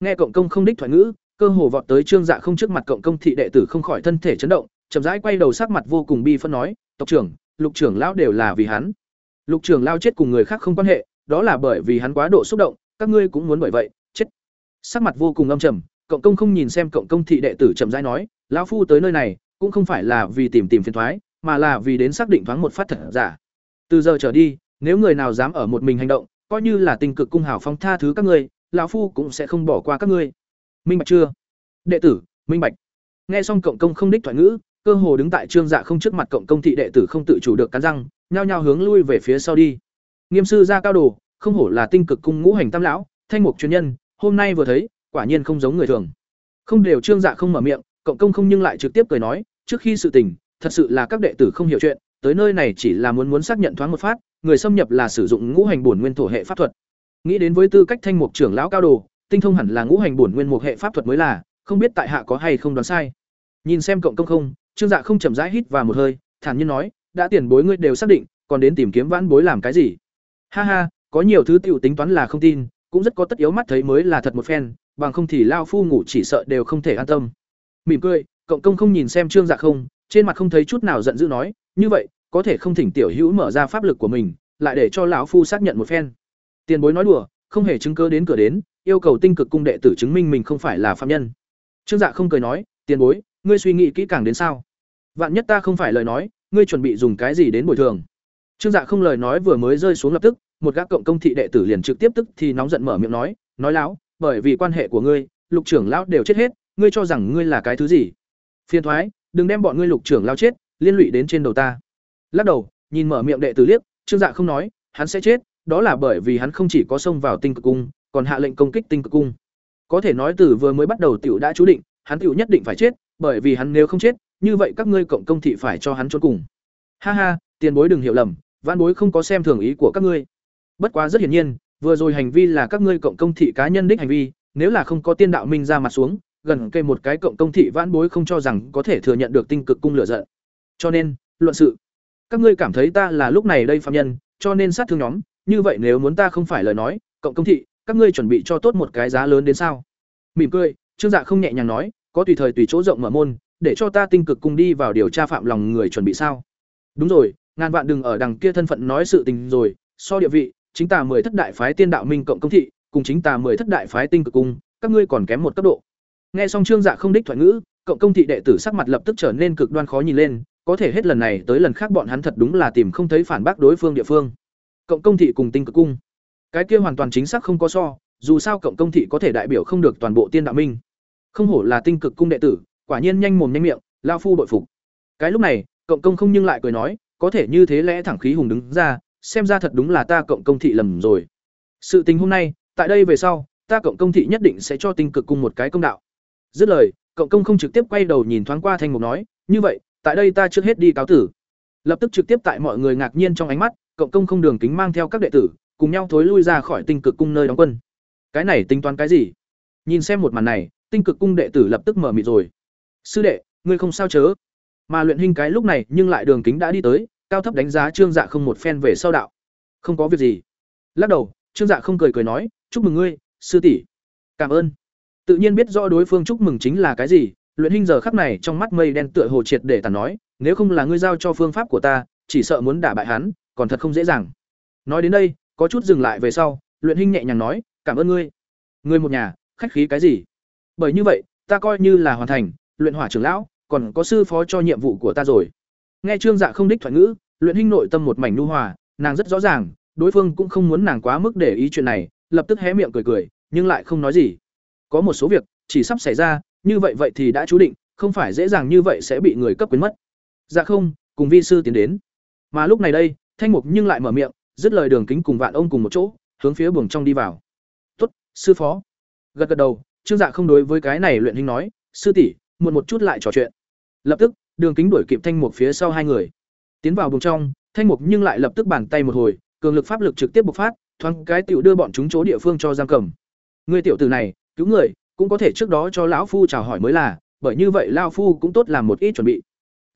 Speaker 1: Nghe cộng công không đích thoại ngữ, cơ hồ vọt tới trương dạ không trước mặt cộng công thị đệ tử không khỏi thân thể chấn động, chậm rãi quay đầu sắc mặt vô cùng bi phân nói, tộc trưởng, lục trưởng lão đều là vì hắn. Lục trưởng lao chết cùng người khác không quan hệ, đó là bởi vì hắn quá độ xúc động, các ngươi cũng muốn bởi vậy, chết. Sắc mặt vô cùng âm trầm, cộng công không nhìn xem cộng công thị đệ tử chậm rãi nói, lão phu tới nơi này, cũng không phải là vì tìm tìm phiền thoái, mà là vì đến xác định thoáng một phát thật giả. Từ giờ trở đi nếu người nào dám ở một mình hành động coi như là tình cực cung hảo phong tha thứ các ngươi lão phu cũng sẽ không bỏ qua các ngươi. Minh bạch chưa? Đệ tử minh bạch. Nghe xong cộng công không đích thoại ngữ cơ hồ đứng tại trương dạ không trước mặt cộng công thị đệ tử không tự chủ được cắn răng nhao nhao hướng lui về phía sau đi. Nghiêm sư ra cao đồ không hổ là tinh cực cung ngũ hành tam lão thanh mục chuyên nhân hôm nay vừa thấy quả nhiên không giống người thường. Không đều trương dạ không mở miệng cộng công không nhưng lại trực tiếp cười nói trước khi sự tình, thật sự là các đệ tử không hiểu chuyện, tới nơi này chỉ là muốn muốn xác nhận thoáng một phát, người xâm nhập là sử dụng ngũ hành bổn nguyên thổ hệ pháp thuật. Nghĩ đến với tư cách thanh mục trưởng lão cao đồ, tinh thông hẳn là ngũ hành bổn nguyên mục hệ pháp thuật mới là, không biết tại hạ có hay không đoán sai. Nhìn xem cộng công không, Trương Dạ không chậm rãi hít vào một hơi, thản nhiên nói, đã tiền bối ngươi đều xác định, còn đến tìm kiếm vãn bối làm cái gì? Ha ha, có nhiều thứ tiểu tính toán là không tin, cũng rất có tất yếu mắt thấy mới là thật một phen, bằng không thì lao phu ngủ chỉ sợ đều không thể an tâm. Mỉm cười, cộng công không nhìn xem Trương Dạ không, trên mặt không thấy chút nào giận dữ nói, như vậy, có thể không thỉnh tiểu hữu mở ra pháp lực của mình, lại để cho lão phu xác nhận một phen. Tiền bối nói đùa, không hề chứng cứ đến cửa đến, yêu cầu tinh cực cung đệ tử chứng minh mình không phải là phạm nhân. Trương Dạ không cười nói, tiền bối, ngươi suy nghĩ kỹ càng đến sao? Vạn nhất ta không phải lời nói, ngươi chuẩn bị dùng cái gì đến bồi thường? Trương Dạ không lời nói vừa mới rơi xuống lập tức, một gã cộng công thị đệ tử liền trực tiếp tức thì nóng giận mở miệng nói, nói láo, bởi vì quan hệ của ngươi, lục trưởng lão đều chết hết, ngươi cho rằng ngươi là cái thứ gì? Phiền thoái, đừng đem bọn ngươi lục trưởng lão chết, liên lụy đến trên đầu ta. Lắc đầu, nhìn mở miệng đệ tử liếc, Trương Dạ không nói, hắn sẽ chết, đó là bởi vì hắn không chỉ có xông vào tinh cực cung, còn hạ lệnh công kích tinh cực cung. Có thể nói từ vừa mới bắt đầu tiểu đã chú định, hắn tiểu nhất định phải chết, bởi vì hắn nếu không chết, như vậy các ngươi cộng công thị phải cho hắn trốn cùng. Ha ha, tiền bối đừng hiểu lầm, vãn bối không có xem thường ý của các ngươi. Bất quá rất hiển nhiên, vừa rồi hành vi là các ngươi cộng công thị cá nhân đích hành vi, nếu là không có tiên đạo minh ra mặt xuống, gần cây một cái cộng công thị vãn bối không cho rằng có thể thừa nhận được tinh cực cung lửa giận. Cho nên, luận sự, các ngươi cảm thấy ta là lúc này đây phạm nhân, cho nên sát thương nhóm, như vậy nếu muốn ta không phải lời nói, cộng công thị, các ngươi chuẩn bị cho tốt một cái giá lớn đến sao? Mỉm cười, Trương Dạ không nhẹ nhàng nói, có tùy thời tùy chỗ rộng mở môn, để cho ta tinh cực cùng đi vào điều tra phạm lòng người chuẩn bị sao? Đúng rồi, ngàn vạn đừng ở đằng kia thân phận nói sự tình rồi, so địa vị, chính tà mười thất đại phái tiên đạo minh cộng công thị, cùng chính tà mười thất đại phái tinh cực cung, các ngươi còn kém một cấp độ. Nghe xong Trương Dạ không đích thoại ngữ, cộng công thị đệ tử sắc mặt lập tức trở nên cực đoan khó nhìn lên, có thể hết lần này tới lần khác bọn hắn thật đúng là tìm không thấy phản bác đối phương địa phương. Cộng công thị cùng tinh cực cung, cái kia hoàn toàn chính xác không có so, dù sao cộng công thị có thể đại biểu không được toàn bộ tiên đạo minh. Không hổ là tinh cực cung đệ tử, quả nhiên nhanh mồm nhanh miệng, lão phu bội phục. Cái lúc này, cộng công không nhưng lại cười nói, có thể như thế lẽ thẳng khí hùng đứng ra, xem ra thật đúng là ta cộng công thị lầm rồi. Sự tình hôm nay, tại đây về sau, ta cộng công thị nhất định sẽ cho tinh cực cung một cái công đạo. Dứt lời, cộng công không trực tiếp quay đầu nhìn thoáng qua thanh mục nói, như vậy, tại đây ta trước hết đi cáo tử. Lập tức trực tiếp tại mọi người ngạc nhiên trong ánh mắt, cộng công không đường kính mang theo các đệ tử, cùng nhau thối lui ra khỏi tinh cực cung nơi đóng quân. Cái này tính toán cái gì? Nhìn xem một màn này, tinh cực cung đệ tử lập tức mở mịt rồi. Sư đệ, ngươi không sao chớ? Mà luyện hình cái lúc này nhưng lại đường kính đã đi tới, cao thấp đánh giá Trương Dạ không một phen về sau đạo. Không có việc gì. Lắc đầu, Trương Dạ không cười cười nói, "Chúc mừng ngươi, sư tỷ." "Cảm ơn." Tự nhiên biết rõ đối phương chúc mừng chính là cái gì, luyện hình giờ khắc này trong mắt mây đen tựa hồ triệt để tàn nói, "Nếu không là ngươi giao cho phương pháp của ta, chỉ sợ muốn đả bại hắn, còn thật không dễ dàng." Nói đến đây, có chút dừng lại về sau, luyện hình nhẹ nhàng nói, "Cảm ơn ngươi." Ngươi một nhà, khách khí cái gì? Bởi như vậy, ta coi như là hoàn thành, luyện hỏa trưởng lão, còn có sư phó cho nhiệm vụ của ta rồi nghe trương dạ không đích thoại ngữ luyện hinh nội tâm một mảnh nu hòa nàng rất rõ ràng đối phương cũng không muốn nàng quá mức để ý chuyện này lập tức hé miệng cười cười nhưng lại không nói gì có một số việc chỉ sắp xảy ra như vậy vậy thì đã chú định, không phải dễ dàng như vậy sẽ bị người cấp quyến mất. Dạ không, cùng vi sư tiến đến. Mà lúc này đây, thanh mục nhưng lại mở miệng, dứt lời đường kính cùng vạn ông cùng một chỗ, hướng phía buồng trong đi vào. Tuất sư phó. Gật gật đầu, trương dạ không đối với cái này luyện hình nói, sư tỷ, muộn một chút lại trò chuyện. Lập tức, đường kính đuổi kịp thanh mục phía sau hai người. Tiến vào buồng trong, thanh mục nhưng lại lập tức bàn tay một hồi, cường lực pháp lực trực tiếp bộc phát, thoáng cái tiểu đưa bọn chúng chỗ địa phương cho giam cầm. Người tiểu tử này, cứu người cũng có thể trước đó cho lão phu chào hỏi mới là, bởi như vậy lão phu cũng tốt làm một ít chuẩn bị.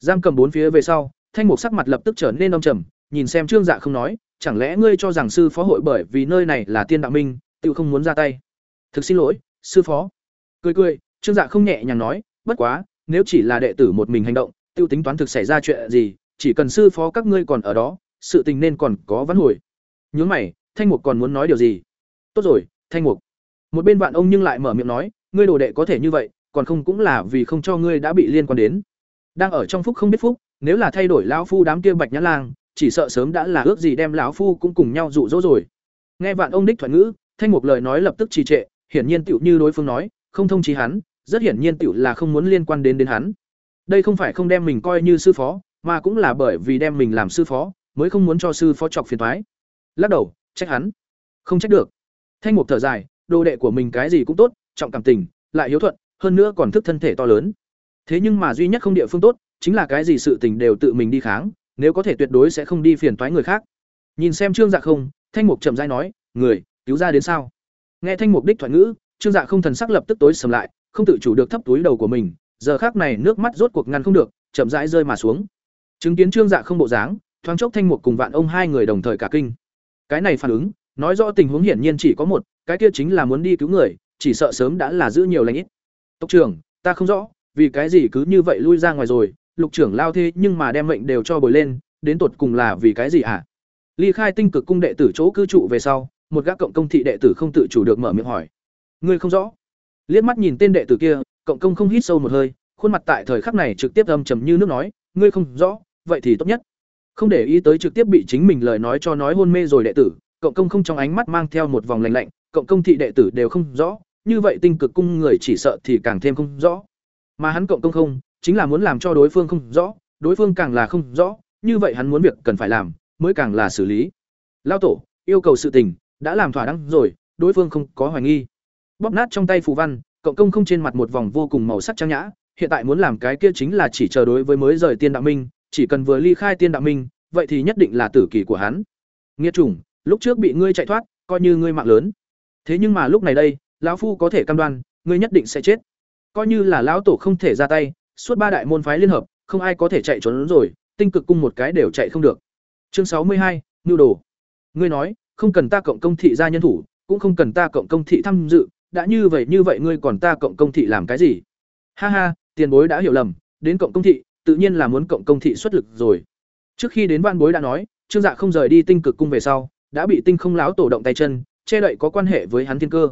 Speaker 1: Giam cầm bốn phía về sau, thanh mục sắc mặt lập tức trở nên đông trầm, nhìn xem trương dạ không nói, chẳng lẽ ngươi cho rằng sư phó hội bởi vì nơi này là tiên đạo minh, tự không muốn ra tay? Thực xin lỗi, sư phó. Cười cười, trương dạ không nhẹ nhàng nói, bất quá, nếu chỉ là đệ tử một mình hành động tự tính toán thực xảy ra chuyện gì, chỉ cần sư phó các ngươi còn ở đó, sự tình nên còn có vắn hồi. Nhướng mày, thanh mục còn muốn nói điều gì? Tốt rồi, thanh mục một bên bạn ông nhưng lại mở miệng nói ngươi đồ đệ có thể như vậy còn không cũng là vì không cho ngươi đã bị liên quan đến đang ở trong phúc không biết phúc nếu là thay đổi lão phu đám kia bạch nhã lang chỉ sợ sớm đã là ước gì đem lão phu cũng cùng nhau dụ dỗ rồi nghe vạn ông đích thuận ngữ thanh mục lời nói lập tức trì trệ hiển nhiên tựu như đối phương nói không thông trí hắn rất hiển nhiên tiểu là không muốn liên quan đến đến hắn. Đây không phải không đem mình coi như sư phó, mà cũng là bởi vì đem mình làm sư phó, mới không muốn cho sư phó chọc phiền toái. Lắc đầu, trách hắn. Không trách được. Thanh Mục thở dài, đồ đệ của mình cái gì cũng tốt, trọng cảm tình, lại hiếu thuận, hơn nữa còn thức thân thể to lớn. Thế nhưng mà duy nhất không địa phương tốt, chính là cái gì sự tình đều tự mình đi kháng, nếu có thể tuyệt đối sẽ không đi phiền toái người khác. Nhìn xem Trương Dạ không, Thanh Mục chậm rãi nói, "Người, cứu ra đến sao?" Nghe Thanh Mục đích thoại ngữ, Trương Dạ không thần sắc lập tức tối sầm lại, không tự chủ được thấp túi đầu của mình, giờ khắc này nước mắt rốt cuộc ngăn không được, chậm rãi rơi mà xuống. Chứng kiến Trương Dạ không bộ dáng, thoáng chốc Thanh Mục cùng Vạn ông hai người đồng thời cả kinh. Cái này phản ứng, nói rõ tình huống hiển nhiên chỉ có một, cái kia chính là muốn đi cứu người, chỉ sợ sớm đã là giữ nhiều lành ít. Tộc trưởng, ta không rõ, vì cái gì cứ như vậy lui ra ngoài rồi, lục trưởng lao thế nhưng mà đem mệnh đều cho bồi lên, đến tột cùng là vì cái gì hả? Ly khai tinh cực cung đệ tử chỗ cư trụ về sau, một gã cộng công thị đệ tử không tự chủ được mở miệng hỏi. Ngươi không rõ? Liếc mắt nhìn tên đệ tử kia, cộng công không hít sâu một hơi, khuôn mặt tại thời khắc này trực tiếp âm trầm như nước nói, ngươi không rõ, vậy thì tốt nhất. Không để ý tới trực tiếp bị chính mình lời nói cho nói hôn mê rồi đệ tử, cộng công không trong ánh mắt mang theo một vòng lạnh lạnh, cộng công thị đệ tử đều không rõ, như vậy tinh cực cung người chỉ sợ thì càng thêm không rõ. Mà hắn cộng công không, chính là muốn làm cho đối phương không rõ, đối phương càng là không rõ, như vậy hắn muốn việc cần phải làm, mới càng là xử lý. Lao tổ, yêu cầu sự tình, đã làm thỏa đáng rồi, đối phương không có hoài nghi. Bóp nát trong tay phù văn, cộng công không trên mặt một vòng vô cùng màu sắc trang nhã, hiện tại muốn làm cái kia chính là chỉ chờ đối với mới rời tiên đạo minh, chỉ cần vừa ly khai tiên đạo minh, vậy thì nhất định là tử kỳ của hắn. Nghiệt trùng, lúc trước bị ngươi chạy thoát, coi như ngươi mạng lớn. Thế nhưng mà lúc này đây, lão phu có thể cam đoan, ngươi nhất định sẽ chết. Coi như là lão tổ không thể ra tay, suốt ba đại môn phái liên hợp, không ai có thể chạy trốn rồi, tinh cực cung một cái đều chạy không được. Chương sáu mươi hai, nhu đồ. Ngươi nói, không cần ta cộng công thị gia nhân thủ, cũng không cần ta cộng công thị tham dự, đã như vậy như vậy ngươi còn ta cộng công thị làm cái gì? Ha ha, tiền bối đã hiểu lầm, đến cộng công thị, tự nhiên là muốn cộng công thị xuất lực rồi. Trước khi đến văn bối đã nói, Trương Dạ không rời đi tinh cực cung về sau, đã bị tinh không láo tổ động tay chân, che đậy có quan hệ với hắn thiên cơ.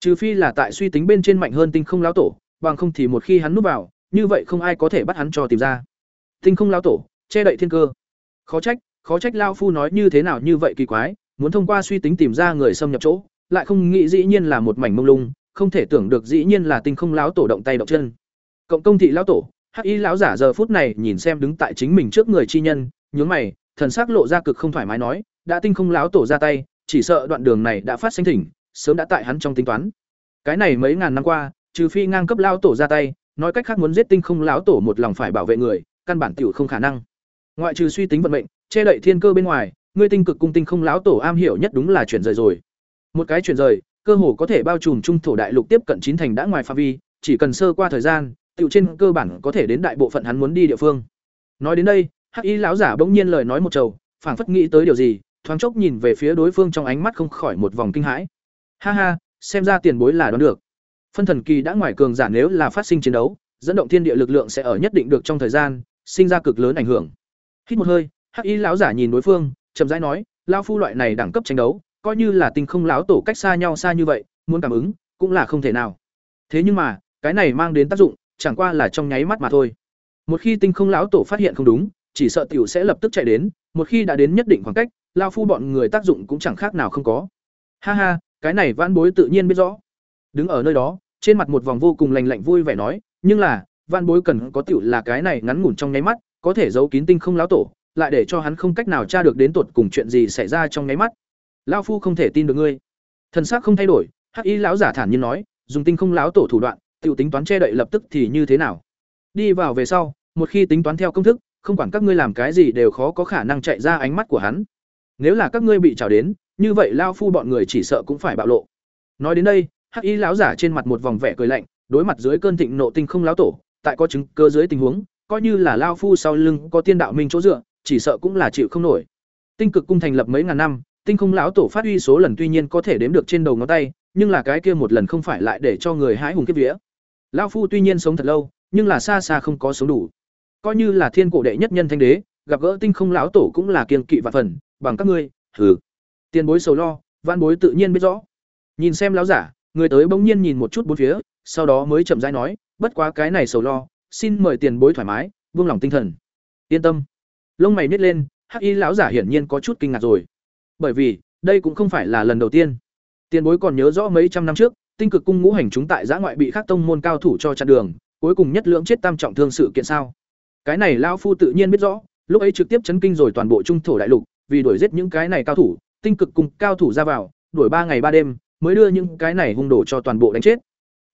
Speaker 1: Trừ phi là tại suy tính bên trên mạnh hơn tinh không láo tổ, bằng không thì một khi hắn núp vào, như vậy không ai có thể bắt hắn cho tìm ra. Tinh không láo tổ, che đậy thiên cơ. Khó trách, khó trách lao phu nói như thế nào như vậy kỳ quái, muốn thông qua suy tính tìm ra người xâm nhập chỗ, lại không nghĩ dĩ nhiên là một mảnh mông lung, không thể tưởng được dĩ nhiên là tinh không láo tổ động tay động chân. Cộng công thị lão tổ, Hắc Y lão giả giờ phút này nhìn xem đứng tại chính mình trước người chi nhân, nhướng mày, thần sắc lộ ra cực không thoải mái nói, đã tinh không láo tổ ra tay, chỉ sợ đoạn đường này đã phát sinh thỉnh, sớm đã tại hắn trong tính toán. Cái này mấy ngàn năm qua, trừ phi ngang cấp lão tổ ra tay, nói cách khác muốn giết tinh không láo tổ một lòng phải bảo vệ người, căn bản tiểu không khả năng. Ngoại trừ suy tính vận mệnh, che đậy thiên cơ bên ngoài, ngươi tinh cực cung tinh không láo tổ am hiểu nhất đúng là chuyển rời rồi. Một cái chuyển rời, cơ hồ có thể bao trùm trung thổ đại lục tiếp cận chín thành đã ngoài phạm vi, chỉ cần sơ qua thời gian, tiểu trên cơ bản có thể đến đại bộ phận hắn muốn đi địa phương. Nói đến đây, Hắc Y lão giả bỗng nhiên lời nói một trầu, phảng phất nghĩ tới điều gì, thoáng chốc nhìn về phía đối phương trong ánh mắt không khỏi một vòng kinh hãi. Ha ha, xem ra tiền bối là đoán được. Phân thần kỳ đã ngoài cường giả nếu là phát sinh chiến đấu, dẫn động thiên địa lực lượng sẽ ở nhất định được trong thời gian, sinh ra cực lớn ảnh hưởng. Hít một hơi, Hắc Y lão giả nhìn đối phương, chậm rãi nói, lão phu loại này đẳng cấp tranh đấu, coi như là tinh không lão tổ cách xa nhau xa như vậy, muốn cảm ứng cũng là không thể nào. Thế nhưng mà, cái này mang đến tác dụng, chẳng qua là trong nháy mắt mà thôi. Một khi tinh không lão tổ phát hiện không đúng, chỉ sợ tiểu sẽ lập tức chạy đến, một khi đã đến nhất định khoảng cách, lão phu bọn người tác dụng cũng chẳng khác nào không có. Ha ha, cái này vãn bối tự nhiên biết rõ. Đứng ở nơi đó, trên mặt một vòng vô cùng lành lạnh vui vẻ nói, nhưng là, vãn bối cần có tiểu là cái này ngắn ngủn trong nháy mắt, có thể giấu kín tinh không lão tổ, lại để cho hắn không cách nào tra được đến tuột cùng chuyện gì xảy ra trong nháy mắt. Lão phu không thể tin được ngươi. Thần sắc không thay đổi, Hắc Y lão giả thản nhiên nói, dùng tinh không lão tổ thủ đoạn, tiểu tính toán che đậy lập tức thì như thế nào? Đi vào về sau, một khi tính toán theo công thức, không quản các ngươi làm cái gì đều khó có khả năng chạy ra ánh mắt của hắn. Nếu là các ngươi bị trào đến, như vậy lao phu bọn người chỉ sợ cũng phải bạo lộ. Nói đến đây, Hắc Y lão giả trên mặt một vòng vẻ cười lạnh, đối mặt dưới cơn thịnh nộ tinh không lão tổ, tại có chứng cơ dưới tình huống, coi như là lao phu sau lưng có tiên đạo minh chỗ dựa, chỉ sợ cũng là chịu không nổi. Tinh cực cung thành lập mấy ngàn năm, tinh không lão tổ phát uy số lần tuy nhiên có thể đếm được trên đầu ngón tay, nhưng là cái kia một lần không phải lại để cho người hái hùng kiếp vía. Lão phu tuy nhiên sống thật lâu, nhưng là xa xa không có sống đủ. Coi như là thiên cổ đệ nhất nhân thanh đế, gặp gỡ tinh không lão tổ cũng là kiên kỵ vạn phần, bằng các ngươi, hừ. Tiền bối sầu lo, văn bối tự nhiên biết rõ. Nhìn xem lão giả, người tới bỗng nhiên nhìn một chút bốn phía, sau đó mới chậm rãi nói, bất quá cái này sầu lo, xin mời tiền bối thoải mái, buông lòng tinh thần. Yên tâm. Lông mày nít lên, Hắc Y lão giả hiển nhiên có chút kinh ngạc rồi. Bởi vì, đây cũng không phải là lần đầu tiên. Tiền bối còn nhớ rõ mấy trăm năm trước, tinh cực cung ngũ hành chúng tại giã ngoại bị khắc tông môn cao thủ cho chặn đường, cuối cùng nhất lưỡng chết tam trọng thương sự kiện sao? Cái này lão phu tự nhiên biết rõ, lúc ấy trực tiếp chấn kinh rồi toàn bộ trung thổ đại lục, vì đuổi giết những cái này cao thủ, tinh cực cung cao thủ ra vào, đuổi ba ngày ba đêm, mới đưa những cái này hung đồ cho toàn bộ đánh chết.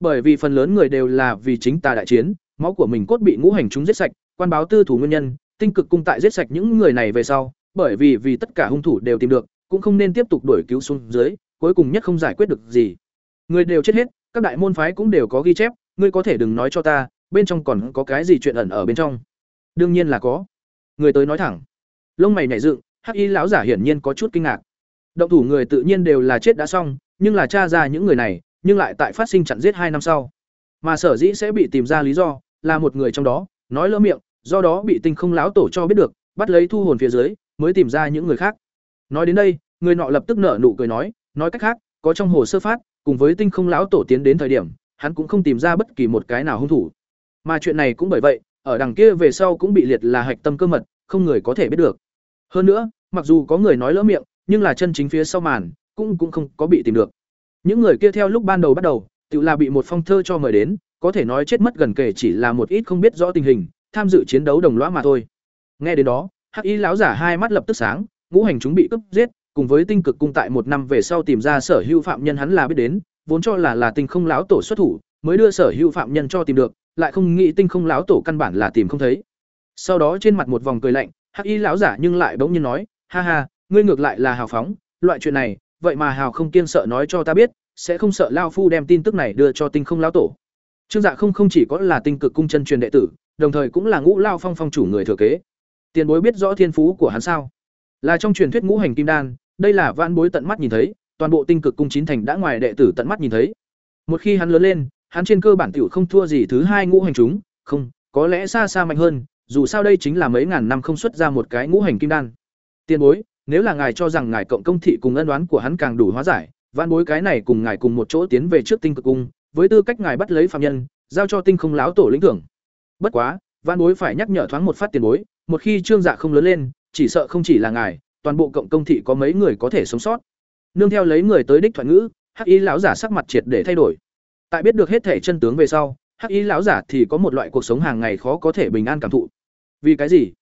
Speaker 1: Bởi vì phần lớn người đều là vì chính tà đại chiến, máu của mình cốt bị ngũ hành chúng giết sạch, quan báo tư thủ nguyên nhân tinh cực cung tại giết sạch những người này về sau bởi vì vì tất cả hung thủ đều tìm được cũng không nên tiếp tục đuổi cứu xuống dưới cuối cùng nhất không giải quyết được gì. Người đều chết hết các đại môn phái cũng đều có ghi chép ngươi có thể đừng nói cho ta bên trong còn có cái gì chuyện ẩn ở bên trong? Đương nhiên là có. Người tới nói thẳng. Lông mày nhảy dựng hắc y lão giả hiển nhiên có chút kinh ngạc. Động thủ người tự nhiên đều là chết đã xong, nhưng là tra ra những người này, nhưng lại tại phát sinh chặn giết hai năm sau. Mà sở dĩ sẽ bị tìm ra lý do, là một người trong đó, nói lỡ miệng, do đó bị tinh không lão tổ cho biết được, bắt lấy thu hồn phía dưới, mới tìm ra những người khác. Nói đến đây, người nọ lập tức nở nụ cười nói nói cách khác, có trong hồ sơ phát, cùng với tinh không lão tổ tiến đến thời điểm, hắn cũng không tìm ra bất kỳ một cái nào hung thủ. Mà chuyện này cũng bởi vậy, ở đằng kia về sau cũng bị liệt là hạch tâm cơ mật, không người có thể biết được hơn nữa, mặc dù có người nói lỡ miệng, nhưng là chân chính phía sau màn, cũng cũng không có bị tìm được. Những người kia theo lúc ban đầu bắt đầu, tự là bị một phong thơ cho mời đến, có thể nói chết mất gần kể chỉ là một ít không biết rõ tình hình, tham dự chiến đấu đồng lõa mà thôi. Nghe đến đó, hắc y lão giả hai mắt lập tức sáng, ngũ hành chúng bị cướp giết, cùng với tinh cực cung tại một năm về sau tìm ra sở hữu phạm nhân hắn là biết đến, vốn cho là là tinh không lão tổ xuất thủ, mới đưa sở hữu phạm nhân cho tìm được, lại không nghĩ tinh không lão tổ căn bản là tìm không thấy. Sau đó trên mặt một vòng cười lạnh hắc y lão giả nhưng lại bỗng nhiên nói, ha ha, ngươi ngược lại là hào phóng, loại chuyện này, vậy mà hào không kiên sợ nói cho ta biết, sẽ không sợ lao phu đem tin tức này đưa cho tinh không lão tổ. Trương dạ không không chỉ có là tinh cực cung chân truyền đệ tử, đồng thời cũng là ngũ lao phong phong chủ người thừa kế. Tiền bối biết rõ thiên phú của hắn sao? Là trong truyền thuyết ngũ hành kim đan, đây là vãn bối tận mắt nhìn thấy, toàn bộ tinh cực cung chín thành đã ngoài đệ tử tận mắt nhìn thấy. Một khi hắn lớn lên, hắn trên cơ bản tiểu không thua gì thứ hai ngũ hành chúng, không, có lẽ xa xa mạnh hơn dù sao đây chính là mấy ngàn năm không xuất ra một cái ngũ hành kim đan. Tiền bối, nếu là ngài cho rằng ngài cộng công thị cùng ân đoán của hắn càng đủ hóa giải văn bối cái này cùng ngài cùng một chỗ tiến về trước tinh cực cung, với tư cách ngài bắt lấy phạm nhân, giao cho tinh không láo tổ lĩnh thưởng. Bất quá văn bối phải nhắc nhở thoáng một phát tiền bối, một khi trương dạ không lớn lên, chỉ sợ không chỉ là ngài, toàn bộ cộng công thị có mấy người có thể sống sót. Nương theo lấy người tới đích thoại ngữ, hắc y lão giả sắc mặt triệt để thay đổi. Tại biết được hết thể chân tướng về sau, hắc y lão giả thì có một loại cuộc sống hàng ngày khó có thể bình an cảm thụ vì cái gì?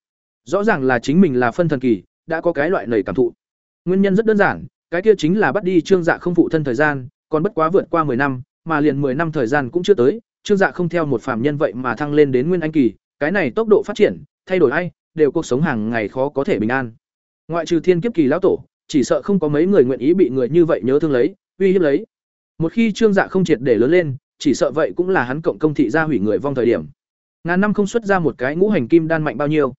Speaker 1: Rõ ràng là chính mình là phân thần kỳ, đã có cái loại nầy cảm thụ. Nguyên nhân rất đơn giản, cái kia chính là bắt đi trương dạ không phụ thân thời gian, còn bất quá vượt qua 10 năm, mà liền 10 năm thời gian cũng chưa tới, trương dạ không theo một phàm nhân vậy mà thăng lên đến nguyên anh kỳ, cái này tốc độ phát triển, thay đổi ai, đều cuộc sống hàng ngày khó có thể bình an. Ngoại trừ thiên kiếp kỳ lão tổ, chỉ sợ không có mấy người nguyện ý bị người như vậy nhớ thương lấy, uy hiếp lấy. Một khi trương dạ không triệt để lớn lên, chỉ sợ vậy cũng là hắn cộng công thị gia hủy người vong thời điểm ngàn năm không xuất ra một cái ngũ hành kim đan mạnh bao nhiêu?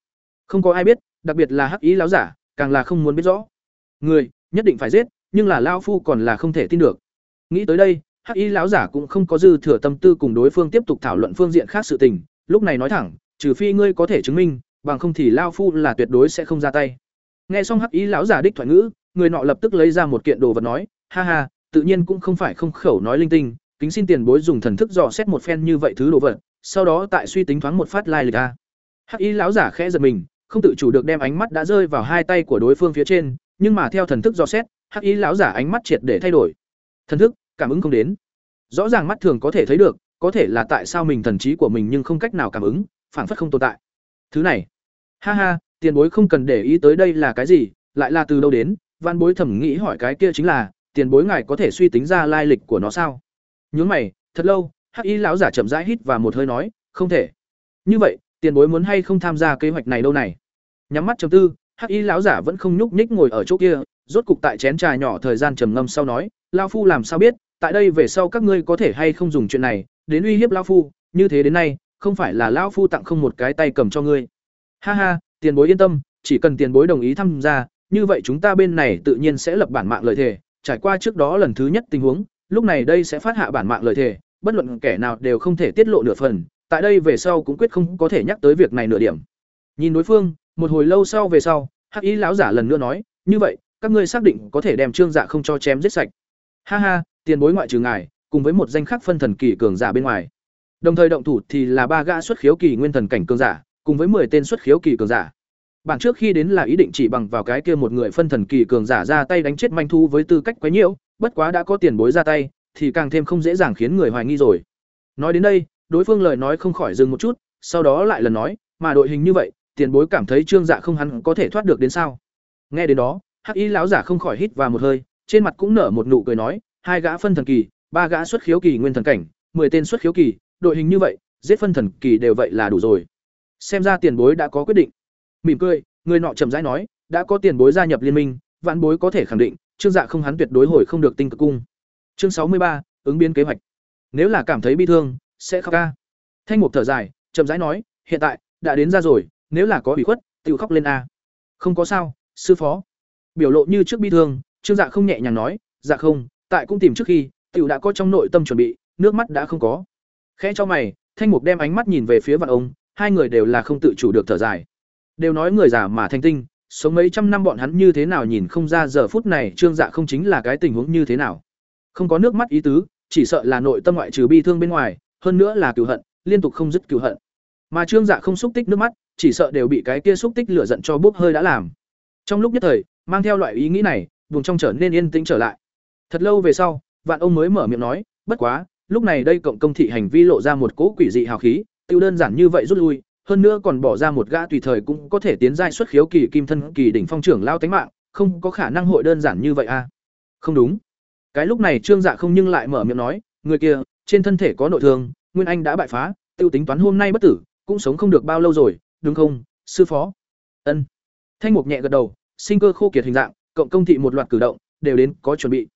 Speaker 1: Không có ai biết, đặc biệt là hắc ý láo giả, càng là không muốn biết rõ. Người, nhất định phải giết, nhưng là lao phu còn là không thể tin được. Nghĩ tới đây, hắc y lão giả cũng không có dư thừa tâm tư cùng đối phương tiếp tục thảo luận phương diện khác sự tình, lúc này nói thẳng, trừ phi ngươi có thể chứng minh, bằng không thì lao phu là tuyệt đối sẽ không ra tay. Nghe xong hắc y lão giả đích thoại ngữ, người nọ lập tức lấy ra một kiện đồ vật nói, ha ha, tự nhiên cũng không phải không khẩu nói linh tinh, kính xin tiền bối dùng thần thức dò xét một phen như vậy thứ đồ vật sau đó tại suy tính thoáng một phát lai lịch a hắc y lão giả khẽ giật mình, không tự chủ được đem ánh mắt đã rơi vào hai tay của đối phương phía trên, nhưng mà theo thần thức dò xét, hắc y lão giả ánh mắt triệt để thay đổi. Thần thức, cảm ứng không đến. Rõ ràng mắt thường có thể thấy được, có thể là tại sao mình thần trí của mình nhưng không cách nào cảm ứng phản phất không tồn tại. Thứ này. Ha ha, tiền bối không cần để ý tới đây là cái gì, lại là từ đâu đến, văn bối thẩm nghĩ hỏi cái kia chính là, tiền bối ngài có thể suy tính ra lai lịch của nó sao? Nhướng mày, thật lâu hắc y lão giả chậm rãi hít và một hơi nói, không thể. Như vậy, tiền bối muốn hay không tham gia kế hoạch này đâu này? Nhắm mắt chầm tư, hắc y lão giả vẫn không nhúc nhích ngồi ở chỗ kia, rốt cục tại chén trà nhỏ thời gian trầm ngâm sau nói lao phu làm sao biết, tại đây về sau các ngươi có thể hay không dùng chuyện này, đến uy hiếp lao phu, như thế đến nay, không phải là lao phu tặng không một cái tay cầm cho ngươi. Ha ha, tiền bối yên tâm, chỉ cần tiền bối đồng ý tham gia, như vậy chúng ta bên này tự nhiên sẽ lập bản mạng lợi thề trải qua trước đó lần thứ nhất tình huống, lúc này đây sẽ phát hạ bản mạng lợi thề bất luận kẻ nào đều không thể tiết lộ nửa phần, tại đây về sau cũng quyết không có thể nhắc tới việc này nửa điểm. Nhìn đối phương, một hồi lâu sau về sau, hắc ý lão giả lần nữa nói, như vậy, các ngươi xác định có thể đem trương dạ không cho chém giết sạch. Ha ha, tiền bối ngoại trừ ngài, cùng với một danh khắc phân thần kỳ cường giả bên ngoài. Đồng thời động thủ thì là ba gã xuất khiếu kỳ nguyên thần cảnh cường giả, cùng với 10 tên xuất khiếu kỳ cường giả. Bản trước khi đến là ý định chỉ bằng vào cái kia một người phân thần kỳ cường giả ra tay đánh chết manh thu với tư cách quấy nhiễu, bất quá đã có tiền bối ra tay thì càng thêm không dễ dàng khiến người hoài nghi rồi. Nói đến đây, đối phương lời nói không khỏi dừng một chút, sau đó lại lần nói, mà đội hình như vậy, tiền bối cảm thấy trương dạ không hắn có thể thoát được đến sao? Nghe đến đó, hắc y lão giả không khỏi hít vào một hơi, trên mặt cũng nở một nụ cười nói, hai gã phân thần kỳ, ba gã xuất khiếu kỳ nguyên thần cảnh, mười tên xuất khiếu kỳ, đội hình như vậy, giết phân thần kỳ đều vậy là đủ rồi. Xem ra tiền bối đã có quyết định. Mỉm cười, người nọ chậm rãi nói, đã có tiền bối gia nhập liên minh, vạn bối có thể khẳng định, trương dạ không hắn tuyệt đối hồi không được tinh cực cung chương sáu mươi ba, ứng biến kế hoạch. Nếu là cảm thấy bi thương, sẽ khóc ca. Thanh mục thở dài, chậm rãi nói, hiện tại, đã đến ra rồi, nếu là có ủy khuất tự khóc lên a. Không có sao, sư phó. Biểu lộ như trước bi thương, trương dạ không nhẹ nhàng nói dạ không, tại cũng tìm trước khi, tiểu đã có trong nội tâm chuẩn bị, nước mắt đã không có. Khẽ cho mày, thanh mục đem ánh mắt nhìn về phía vạn ông, hai người đều là không tự chủ được thở dài. Đều nói người già mà thanh tinh, sống mấy trăm năm bọn hắn như thế nào nhìn không ra giờ phút này trương dạ không chính là cái tình huống như thế nào không có nước mắt ý tứ, chỉ sợ là nội tâm ngoại trừ bi thương bên ngoài, hơn nữa là cựu hận, liên tục không dứt cựu hận. Mà trương dạ không xúc tích nước mắt, chỉ sợ đều bị cái kia xúc tích lửa giận cho bốc hơi đã làm. Trong lúc nhất thời, mang theo loại ý nghĩ này, vùng trong trở nên yên tĩnh trở lại. Thật lâu về sau, vạn ông mới mở miệng nói, bất quá, lúc này đây cộng công thị hành vi lộ ra một cỗ quỷ dị hào khí, tiêu đơn giản như vậy rút lui, hơn nữa còn bỏ ra một gã tùy thời cũng có thể tiến giai xuất khiếu kỳ kim thân kỳ đỉnh phong trưởng lao tánh mạng, không có khả năng hội đơn giản như vậy a à? không đúng cái lúc này trương dạ không nhưng lại mở miệng nói, người kia, trên thân thể có nội thương, nguyên anh đã bại phá, tiêu tính toán hôm nay bất tử, cũng sống không được bao lâu rồi, đúng không, sư phó? Ân. Thanh mục nhẹ gật đầu, sinh cơ khô kiệt hình dạng, cộng công thị một loạt cử động, đều đến có chuẩn bị.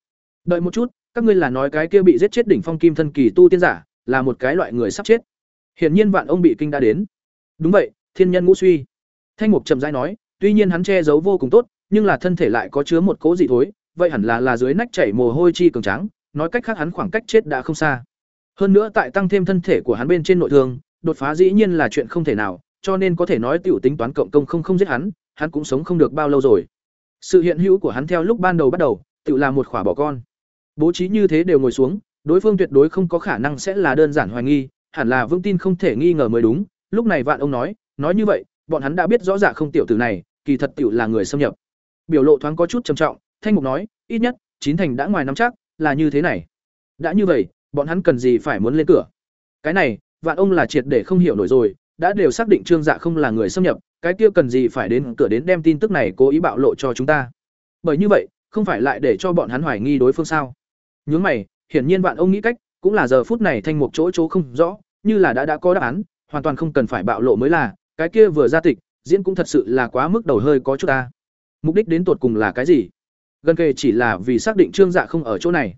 Speaker 1: Đợi một chút, các ngươi là nói cái kia bị giết chết đỉnh phong kim thân kỳ tu tiên giả, là một cái loại người sắp chết. Hiển nhiên vạn ông bị kinh đã đến. Đúng vậy, thiên nhân ngũ suy. Thanh mục trầm rãi nói, tuy nhiên hắn che giấu vô cùng tốt, nhưng là thân thể lại có chứa một cố dị thối vậy hẳn là là dưới nách chảy mồ hôi chi cường trắng nói cách khác hắn khoảng cách chết đã không xa. Hơn nữa tại tăng thêm thân thể của hắn bên trên nội thương, đột phá dĩ nhiên là chuyện không thể nào, cho nên có thể nói tiểu tính toán cộng công không không giết hắn hắn cũng sống không được bao lâu rồi. Sự hiện hữu của hắn theo lúc ban đầu bắt đầu, tự là một khỏa bỏ con. Bố trí như thế đều ngồi xuống, đối phương tuyệt đối không có khả năng sẽ là đơn giản hoài nghi, hẳn là vững tin không thể nghi ngờ mới đúng. Lúc này vạn ông nói nói như vậy, bọn hắn đã biết rõ ràng không tiểu tử này, kỳ thật tiểu là người xâm nhập. Biểu lộ thoáng có chút trầm trọng thanh mục nói, ít nhất, chín thành đã ngoài nắm chắc, là như thế này. Đã như vậy, bọn hắn cần gì phải muốn lên cửa? Cái này, vạn ông là triệt để không hiểu nổi rồi, đã đều xác định trương dạ không là người xâm nhập, cái kia cần gì phải đến cửa đến đem tin tức này cố ý bạo lộ cho chúng ta? Bởi như vậy, không phải lại để cho bọn hắn hoài nghi đối phương sao? Nhướng mày, hiển nhiên vạn ông nghĩ cách, cũng là giờ phút này thanh mục chỗ chỗ không rõ, như là đã đã có đáp án, hoàn toàn không cần phải bạo lộ mới là, cái kia vừa ra tịch, diễn cũng thật sự là quá mức đầu hơi có chút ta. Mục đích đến tột cùng là cái gì? Gần kề chỉ là vì xác định trương dạ không ở chỗ này.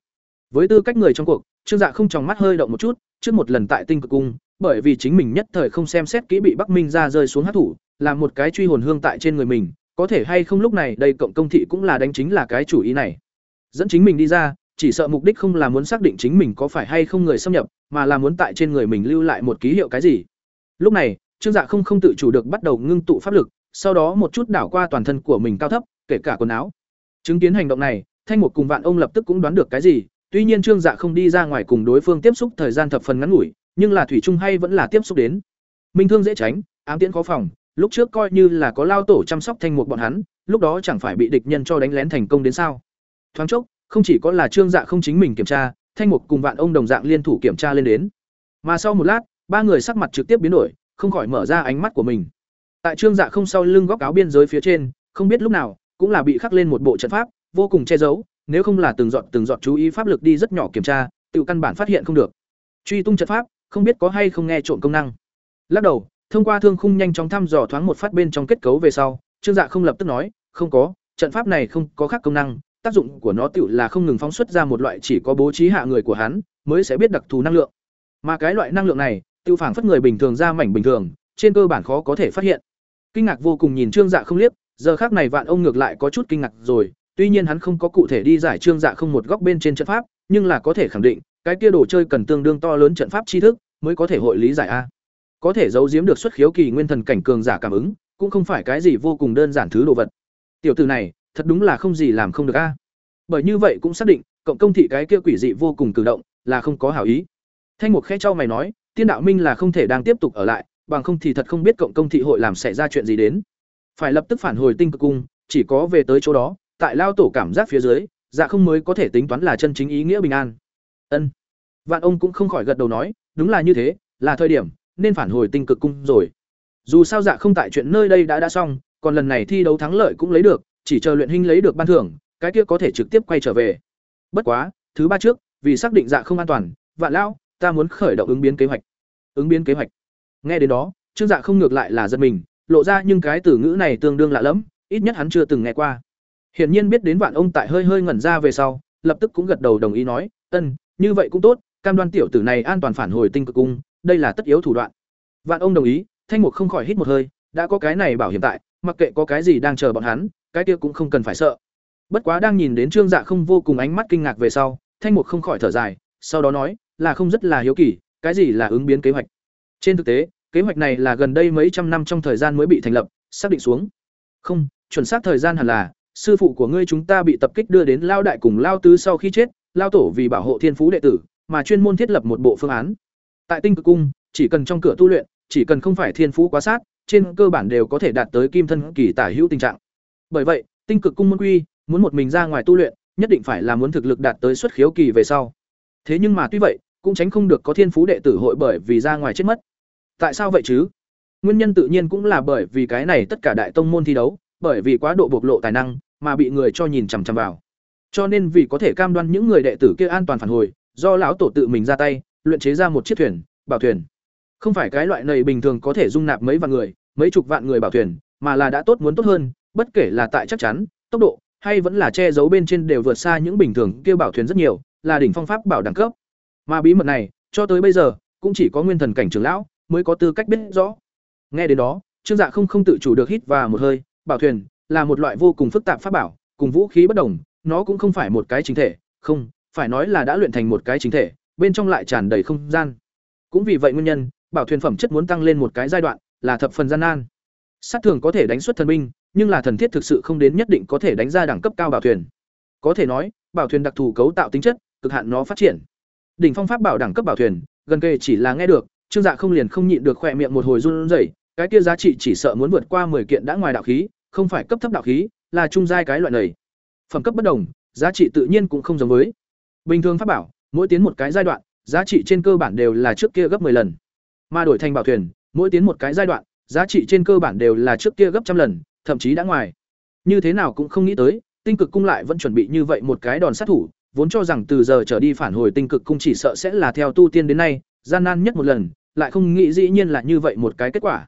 Speaker 1: Với tư cách người trong cuộc, trương dạ không tròng mắt hơi động một chút, trước một lần tại tinh cực cung, bởi vì chính mình nhất thời không xem xét kỹ bị bắc minh ra rơi xuống hát thủ làm một cái truy hồn hương tại trên người mình, có thể hay không lúc này đây cộng công thị cũng là đánh chính là cái chủ ý này. Dẫn chính mình đi ra, chỉ sợ mục đích không là muốn xác định chính mình có phải hay không người xâm nhập, mà là muốn tại trên người mình lưu lại một ký hiệu cái gì. Lúc này, trương dạ không không tự chủ được bắt đầu ngưng tụ pháp lực, sau đó một chút đảo qua toàn thân của mình cao thấp, kể cả quần áo chứng kiến hành động này, thanh mục cùng vạn ông lập tức cũng đoán được cái gì, tuy nhiên trương dạ không đi ra ngoài cùng đối phương tiếp xúc thời gian thập phần ngắn ngủi, nhưng là thủy chung hay vẫn là tiếp xúc đến. Minh thương dễ tránh, ám tiễn khó phòng, lúc trước coi như là có lao tổ chăm sóc thanh mục bọn hắn, lúc đó chẳng phải bị địch nhân cho đánh lén thành công đến sao. Thoáng chốc, không chỉ có là trương dạ không chính mình kiểm tra, thanh mục cùng vạn ông đồng dạng liên thủ kiểm tra lên đến. Mà sau một lát, ba người sắc mặt trực tiếp biến đổi, không khỏi mở ra ánh mắt của mình. Tại trương dạ không sau lưng góc áo biên giới phía trên, không biết lúc nào cũng là bị khắc lên một bộ trận pháp, vô cùng che giấu, nếu không là từng dọn từng dọn chú ý pháp lực đi rất nhỏ kiểm tra, tự căn bản phát hiện không được. Truy tung trận pháp, không biết có hay không nghe trộm công năng. Lắc đầu, thông qua thương khung nhanh chóng thăm dò thoáng một phát bên trong kết cấu về sau, trương dạ không lập tức nói, không có, trận pháp này không có khác công năng, tác dụng của nó tựu là không ngừng phóng xuất ra một loại chỉ có bố trí hạ người của hắn mới sẽ biết đặc thù năng lượng. Mà cái loại năng lượng này tiêu phản phất người bình thường ra mảnh bình thường, trên cơ bản khó có thể phát hiện. Kinh ngạc vô cùng nhìn trương dạ không liếc giờ khác này vạn ông ngược lại có chút kinh ngạc rồi, tuy nhiên hắn không có cụ thể đi giải trương dạ không một góc bên trên trận pháp, nhưng là có thể khẳng định, cái kia đồ chơi cần tương đương to lớn trận pháp tri thức, mới có thể hội lý giải a. Có thể giấu giếm được xuất khiếu kỳ nguyên thần cảnh cường giả cảm ứng, cũng không phải cái gì vô cùng đơn giản thứ đồ vật. Tiểu từ này, thật đúng là không gì làm không được a. Bởi như vậy cũng xác định, cộng công thị cái kia quỷ dị vô cùng cử động, là không có hảo ý. Thanh mục khe cho mày nói, tiên đạo minh là không thể đang tiếp tục ở lại, bằng không thì thật không biết cộng công thị hội làm xảy ra chuyện gì đến phải lập tức phản hồi tinh cực cung chỉ có về tới chỗ đó tại lao tổ cảm giác phía dưới dạ không mới có thể tính toán là chân chính ý nghĩa bình an. Ân. Vạn ông cũng không khỏi gật đầu nói đúng là như thế là thời điểm nên phản hồi tinh cực cung rồi. Dù sao dạ không tại chuyện nơi đây đã đã xong còn lần này thi đấu thắng lợi cũng lấy được chỉ chờ luyện hình lấy được ban thưởng cái kia có thể trực tiếp quay trở về. Bất quá thứ ba trước vì xác định dạ không an toàn vạn lão ta muốn khởi động ứng biến kế hoạch. Ứng biến kế hoạch. Nghe đến đó Trương Dạ không ngược lại là giật mình, lộ ra nhưng cái từ ngữ này tương đương lạ lẫm, ít nhất hắn chưa từng nghe qua. Hiển nhiên biết đến Vạn ông tại hơi hơi ngẩn ra về sau, lập tức cũng gật đầu đồng ý nói, "Ân, như vậy cũng tốt, cam đoan tiểu tử này an toàn phản hồi tinh cực cung, đây là tất yếu thủ đoạn." Vạn ông đồng ý, Thanh Mục không khỏi hít một hơi, đã có cái này bảo hiểm tại, mặc kệ có cái gì đang chờ bọn hắn, cái kia cũng không cần phải sợ. Bất quá đang nhìn đến Trương Dạ không vô cùng ánh mắt kinh ngạc về sau, Thanh Mục không khỏi thở dài, sau đó nói, là không rất là hiếu kỳ, cái gì là ứng biến kế hoạch. Trên thực tế, kế hoạch này là gần đây mấy trăm năm trong thời gian mới bị thành lập, xác định xuống. Không, chuẩn xác thời gian hẳn là sư phụ của ngươi chúng ta bị tập kích đưa đến lao đại cùng lao tứ sau khi chết, lao tổ vì bảo hộ thiên phú đệ tử, mà chuyên môn thiết lập một bộ phương án. Tại Tinh Cực Cung, chỉ cần trong cửa tu luyện, chỉ cần không phải thiên phú quá sát, trên cơ bản đều có thể đạt tới kim thân kỳ tả hữu tình trạng. Bởi vậy, Tinh Cực Cung môn quy, muốn một mình ra ngoài tu luyện, nhất định phải là muốn thực lực đạt tới xuất khiếu kỳ về sau. Thế nhưng mà tuy vậy, cũng tránh không được có thiên phú đệ tử hội bởi vì ra ngoài chết mất. Tại sao vậy chứ? Nguyên nhân tự nhiên cũng là bởi vì cái này tất cả đại tông môn thi đấu, bởi vì quá độ bộc lộ tài năng, mà bị người cho nhìn chằm chằm vào. Cho nên vì có thể cam đoan những người đệ tử kia an toàn phản hồi, do lão tổ tự mình ra tay, luyện chế ra một chiếc thuyền, bảo thuyền. Không phải cái loại này bình thường có thể dung nạp mấy vạn người, mấy chục vạn người bảo thuyền, mà là đã tốt muốn tốt hơn, bất kể là tại chắc chắn, tốc độ, hay vẫn là che giấu bên trên đều vượt xa những bình thường kia bảo thuyền rất nhiều, là đỉnh phong pháp bảo đẳng cấp. Mà bí mật này, cho tới bây giờ, cũng chỉ có nguyên thần cảnh trưởng lão mới có tư cách biết rõ. Nghe đến đó, Trương Dạ không không tự chủ được hít vào một hơi, bảo thuyền là một loại vô cùng phức tạp pháp bảo, cùng vũ khí bất đồng, nó cũng không phải một cái chính thể, không, phải nói là đã luyện thành một cái chính thể, bên trong lại tràn đầy không gian. Cũng vì vậy nguyên nhân, bảo thuyền phẩm chất muốn tăng lên một cái giai đoạn, là thập phần gian nan. Sát thường có thể đánh xuất thần binh, nhưng là thần thiết thực sự không đến nhất định có thể đánh ra đẳng cấp cao bảo thuyền. Có thể nói, bảo thuyền đặc thù cấu tạo tính chất, cực hạn nó phát triển. Đỉnh phong pháp bảo đẳng cấp bảo thuyền, gần kề chỉ là nghe được, Trương Dạ không liền không nhịn được khỏe miệng một hồi run rẩy, cái kia giá trị chỉ sợ muốn vượt qua 10 kiện đã ngoài đạo khí, không phải cấp thấp đạo khí, là trung giai cái loại này. Phẩm cấp bất đồng, giá trị tự nhiên cũng không giống với. Bình thường pháp bảo, mỗi tiến một cái giai đoạn, giá trị trên cơ bản đều là trước kia gấp 10 lần. Mà đổi thành bảo thuyền, mỗi tiến một cái giai đoạn, giá trị trên cơ bản đều là trước kia gấp trăm lần, thậm chí đã ngoài. Như thế nào cũng không nghĩ tới, Tinh Cực cung lại vẫn chuẩn bị như vậy một cái đòn sát thủ, vốn cho rằng từ giờ trở đi phản hồi Tinh Cực cung chỉ sợ sẽ là theo tu tiên đến nay, gian nan nhất một lần, lại không nghĩ dĩ nhiên là như vậy một cái kết quả.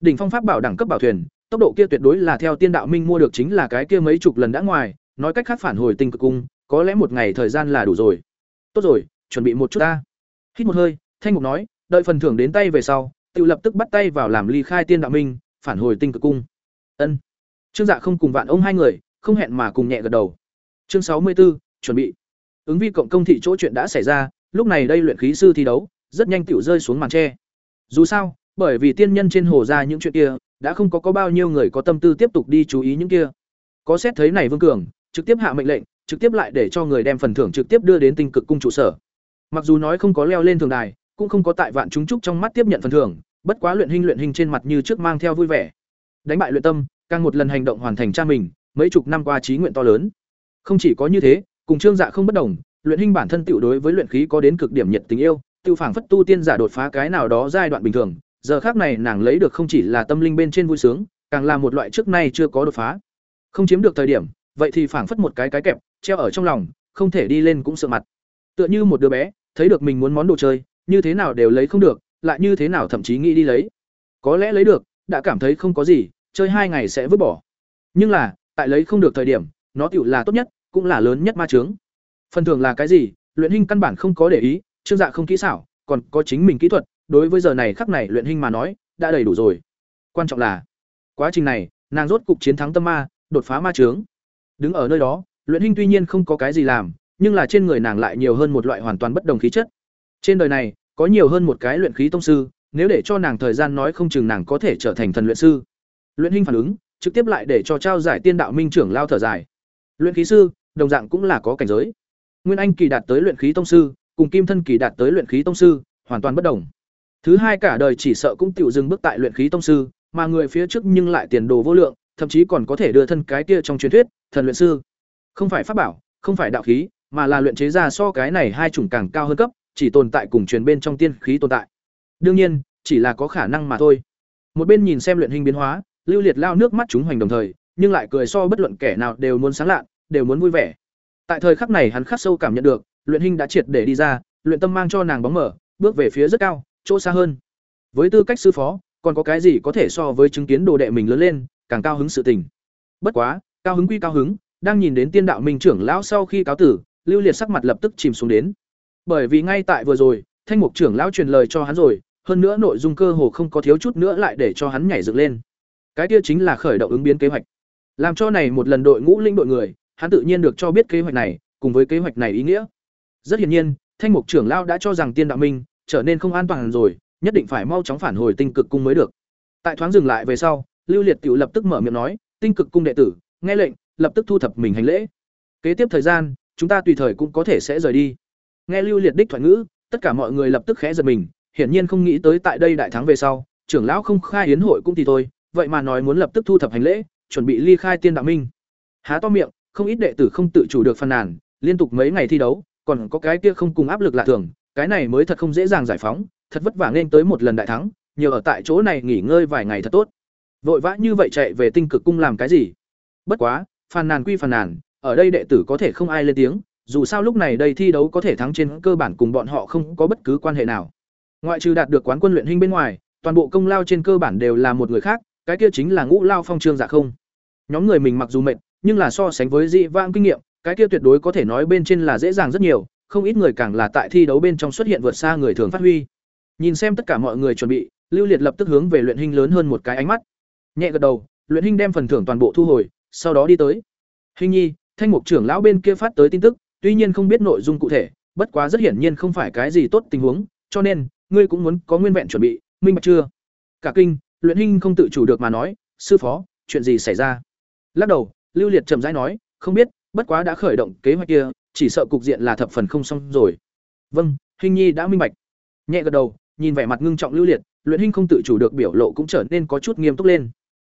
Speaker 1: Đỉnh phong pháp bảo đẳng cấp bảo thuyền, tốc độ kia tuyệt đối là theo tiên đạo minh mua được chính là cái kia mấy chục lần đã ngoài, nói cách khác phản hồi Tinh Cực cung, có lẽ một ngày thời gian là đủ rồi. Tốt rồi, chuẩn bị một chút ta. Hít một hơi, Thanh ngục nói, đợi phần thưởng đến tay về sau, tự lập tức bắt tay vào làm ly khai tiên đạo minh, phản hồi Tinh Cực cung. Ân. Trương Dạ không cùng Vạn ông hai người, không hẹn mà cùng nhẹ gật đầu. Chương sáu mươi 64, chuẩn bị. Ứng vi cộng công thị chỗ chuyện đã xảy ra, lúc này đây luyện khí sư thi đấu, rất nhanh tiểu rơi xuống màn tre. Dù sao, bởi vì tiên nhân trên hồ ra những chuyện kia, đã không có có bao nhiêu người có tâm tư tiếp tục đi chú ý những kia. Có xét thấy này Vương Cường, trực tiếp hạ mệnh lệnh, trực tiếp lại để cho người đem phần thưởng trực tiếp đưa đến tinh cực cung trụ sở. Mặc dù nói không có leo lên thường đài, cũng không có tại vạn chúng trúc trong mắt tiếp nhận phần thưởng, bất quá luyện hình luyện hình trên mặt như trước mang theo vui vẻ. Đánh bại luyện tâm, càng một lần hành động hoàn thành cha mình, mấy chục năm qua trí nguyện to lớn. Không chỉ có như thế, cùng Trương Dạ không bất đồng, luyện hình bản thân tiểu đối với luyện khí có đến cực điểm nhiệt tình yêu, tiêu phảng phất tu tiên giả đột phá cái nào đó giai đoạn bình thường, giờ khác này nàng lấy được không chỉ là tâm linh bên trên vui sướng, càng là một loại trước nay chưa có đột phá. Không chiếm được thời điểm, vậy thì phảng phất một cái cái kẹp, treo ở trong lòng, không thể đi lên cũng sợ mặt. Tựa như một đứa bé, thấy được mình muốn món đồ chơi, như thế nào đều lấy không được, lại như thế nào thậm chí nghĩ đi lấy. Có lẽ lấy được, đã cảm thấy không có gì, chơi hai ngày sẽ vứt bỏ. Nhưng là, tại lấy không được thời điểm, nó tựu là tốt nhất, cũng là lớn nhất ma trướng Phần thường là cái gì? Luyện hình căn bản không có để ý, Trương Dạ không kỹ xảo, còn có chính mình kỹ thuật, đối với giờ này khắc này luyện hình mà nói, đã đầy đủ rồi. Quan trọng là, quá trình này, nàng rốt cục chiến thắng tâm ma, đột phá ma chướng. Đứng ở nơi đó, luyện hình tuy nhiên không có cái gì làm, nhưng là trên người nàng lại nhiều hơn một loại hoàn toàn bất đồng khí chất. Trên đời này, có nhiều hơn một cái luyện khí tông sư, nếu để cho nàng thời gian nói không chừng nàng có thể trở thành thần luyện sư. Luyện hình phản ứng, trực tiếp lại để cho trao giải tiên đạo minh trưởng lao thở dài. Luyện khí sư, đồng dạng cũng là có cảnh giới. Nguyên Anh kỳ đạt tới luyện khí tông sư, cùng Kim Thân kỳ đạt tới luyện khí tông sư, hoàn toàn bất đồng. Thứ hai cả đời chỉ sợ cũng tiểu dừng bước tại luyện khí tông sư, mà người phía trước nhưng lại tiền đồ vô lượng, thậm chí còn có thể đưa thân cái kia trong truyền thuyết, thần luyện sư. Không phải pháp bảo, không phải đạo khí, mà là luyện chế ra so cái này hai chủng càng cao hơn cấp, chỉ tồn tại cùng truyền bên trong tiên khí tồn tại. Đương nhiên, chỉ là có khả năng mà thôi. Một bên nhìn xem luyện hình biến hóa, Lưu Liệt lao nước mắt chúng hoành đồng thời, nhưng lại cười so bất luận kẻ nào đều muốn sáng lạ, đều muốn vui vẻ. Tại thời khắc này hắn khắc sâu cảm nhận được, luyện hình đã triệt để đi ra, luyện tâm mang cho nàng bóng mở, bước về phía rất cao, chỗ xa hơn. Với tư cách sư phó, còn có cái gì có thể so với chứng kiến đồ đệ mình lớn lên càng cao hứng sự tình. Bất quá cao hứng quy cao hứng đang nhìn đến tiên đạo minh trưởng lão sau khi cáo tử lưu liệt sắc mặt lập tức chìm xuống đến. Bởi vì ngay tại vừa rồi thanh mục trưởng lão truyền lời cho hắn rồi hơn nữa nội dung cơ hồ không có thiếu chút nữa lại để cho hắn nhảy dựng lên. Cái kia chính là khởi động ứng biến kế hoạch. Làm cho này một lần đội ngũ linh đội người hắn tự nhiên được cho biết kế hoạch này cùng với kế hoạch này ý nghĩa rất hiển nhiên, thanh mục trưởng lão đã cho rằng tiên đạo minh trở nên không an toàn rồi, nhất định phải mau chóng phản hồi tinh cực cung mới được. Tại thoáng dừng lại về sau, lưu liệt tiểu lập tức mở miệng nói, tinh cực cung đệ tử, nghe lệnh, lập tức thu thập mình hành lễ. Kế tiếp thời gian, chúng ta tùy thời cũng có thể sẽ rời đi. Nghe lưu liệt đích thoại ngữ, tất cả mọi người lập tức khẽ giật mình, hiển nhiên không nghĩ tới tại đây đại thắng về sau, trưởng lão không khai yến hội cũng thì thôi, vậy mà nói muốn lập tức thu thập hành lễ, chuẩn bị ly khai tiên đạo minh. Há to miệng, không ít đệ tử không tự chủ được phàn nàn, liên tục mấy ngày thi đấu còn có cái kia không cùng áp lực lạ thường, cái này mới thật không dễ dàng giải phóng, thật vất vả nên tới một lần đại thắng, nhiều ở tại chỗ này nghỉ ngơi vài ngày thật tốt. Vội vã như vậy chạy về tinh cực cung làm cái gì? Bất quá, phàn nàn quy phàn nàn, ở đây đệ tử có thể không ai lên tiếng, dù sao lúc này đây thi đấu có thể thắng trên cơ bản cùng bọn họ không có bất cứ quan hệ nào. Ngoại trừ đạt được quán quân luyện hình bên ngoài, toàn bộ công lao trên cơ bản đều là một người khác, cái kia chính là ngũ lao phong trương dạ không? Nhóm người mình mặc dù mệt, nhưng là so sánh với dị vãng kinh nghiệm cái kia tuyệt đối có thể nói bên trên là dễ dàng rất nhiều, không ít người càng là tại thi đấu bên trong xuất hiện vượt xa người thường phát huy. Nhìn xem tất cả mọi người chuẩn bị, lưu liệt lập tức hướng về luyện hình lớn hơn một cái ánh mắt. Nhẹ gật đầu, luyện hình đem phần thưởng toàn bộ thu hồi, sau đó đi tới. Hình nhi, thanh mục trưởng lão bên kia phát tới tin tức, tuy nhiên không biết nội dung cụ thể, bất quá rất hiển nhiên không phải cái gì tốt tình huống, cho nên, ngươi cũng muốn có nguyên vẹn chuẩn bị, minh bạch chưa? Cả kinh, luyện hình không tự chủ được mà nói, sư phó, chuyện gì xảy ra? Lắc đầu, lưu liệt chậm rãi nói, không biết bất quá đã khởi động kế hoạch kia, chỉ sợ cục diện là thập phần không xong rồi. Vâng hình nhi đã minh bạch. Nhẹ gật đầu, nhìn vẻ mặt ngưng trọng lưu liệt, luyện hình không tự chủ được biểu lộ cũng trở nên có chút nghiêm túc lên.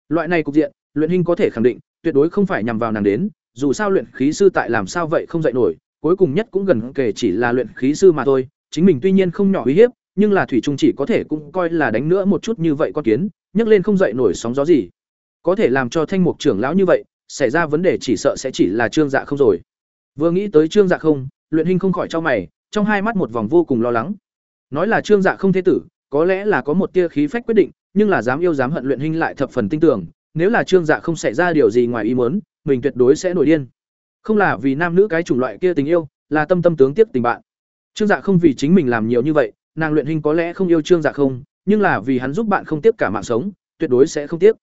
Speaker 1: Loại này cục diện, luyện hình có thể khẳng định, tuyệt đối không phải nhằm vào nàng đến, dù sao luyện khí sư tại làm sao vậy không dạy nổi, cuối cùng nhất cũng gần kể chỉ là luyện khí sư mà thôi, chính mình tuy nhiên không nhỏ uy hiếp, nhưng là thủy trung chỉ có thể cũng coi là đánh nữa một chút như vậy con kiến, nhấc lên không dậy nổi sóng gió gì. Có thể làm cho thanh mục trưởng lão như vậy xảy ra vấn đề chỉ sợ sẽ chỉ là trương dạ không rồi. Vừa nghĩ tới trương dạ không, luyện hình không khỏi cho mày, trong hai mắt một vòng vô cùng lo lắng. Nói là trương dạ không thế tử, có lẽ là có một tia khí phách quyết định, nhưng là dám yêu dám hận luyện hình lại thập phần tin tưởng, nếu là trương dạ không xảy ra điều gì ngoài ý muốn, mình tuyệt đối sẽ nổi điên. Không là vì nam nữ cái chủng loại kia tình yêu, là tâm tâm tướng tiếp tình bạn. Trương dạ không vì chính mình làm nhiều như vậy, nàng luyện hình có lẽ không yêu trương dạ không, nhưng là vì hắn giúp bạn không tiếp cả mạng sống, tuyệt đối sẽ không tiếc.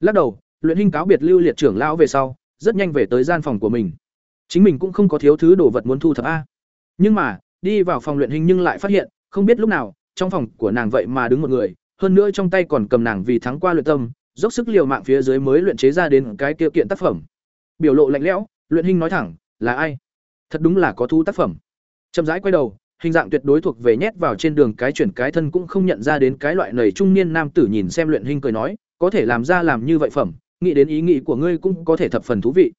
Speaker 1: Lắc đầu luyện hình cáo biệt lưu liệt trưởng lão về sau, rất nhanh về tới gian phòng của mình. Chính mình cũng không có thiếu thứ đồ vật muốn thu thập a. Nhưng mà, đi vào phòng luyện hình nhưng lại phát hiện, không biết lúc nào, trong phòng của nàng vậy mà đứng một người, hơn nữa trong tay còn cầm nàng vì thắng qua luyện tâm, dốc sức liều mạng phía dưới mới luyện chế ra đến cái tiêu kiện tác phẩm. Biểu lộ lạnh lẽo, luyện hình nói thẳng, là ai? Thật đúng là có thu tác phẩm. Chậm rãi quay đầu, hình dạng tuyệt đối thuộc về nhét vào trên đường cái chuyển cái thân cũng không nhận ra đến cái loại nầy trung niên nam tử nhìn xem luyện hình cười nói, có thể làm ra làm như vậy phẩm nghĩ đến ý nghĩ của ngươi cũng có thể thập phần thú vị.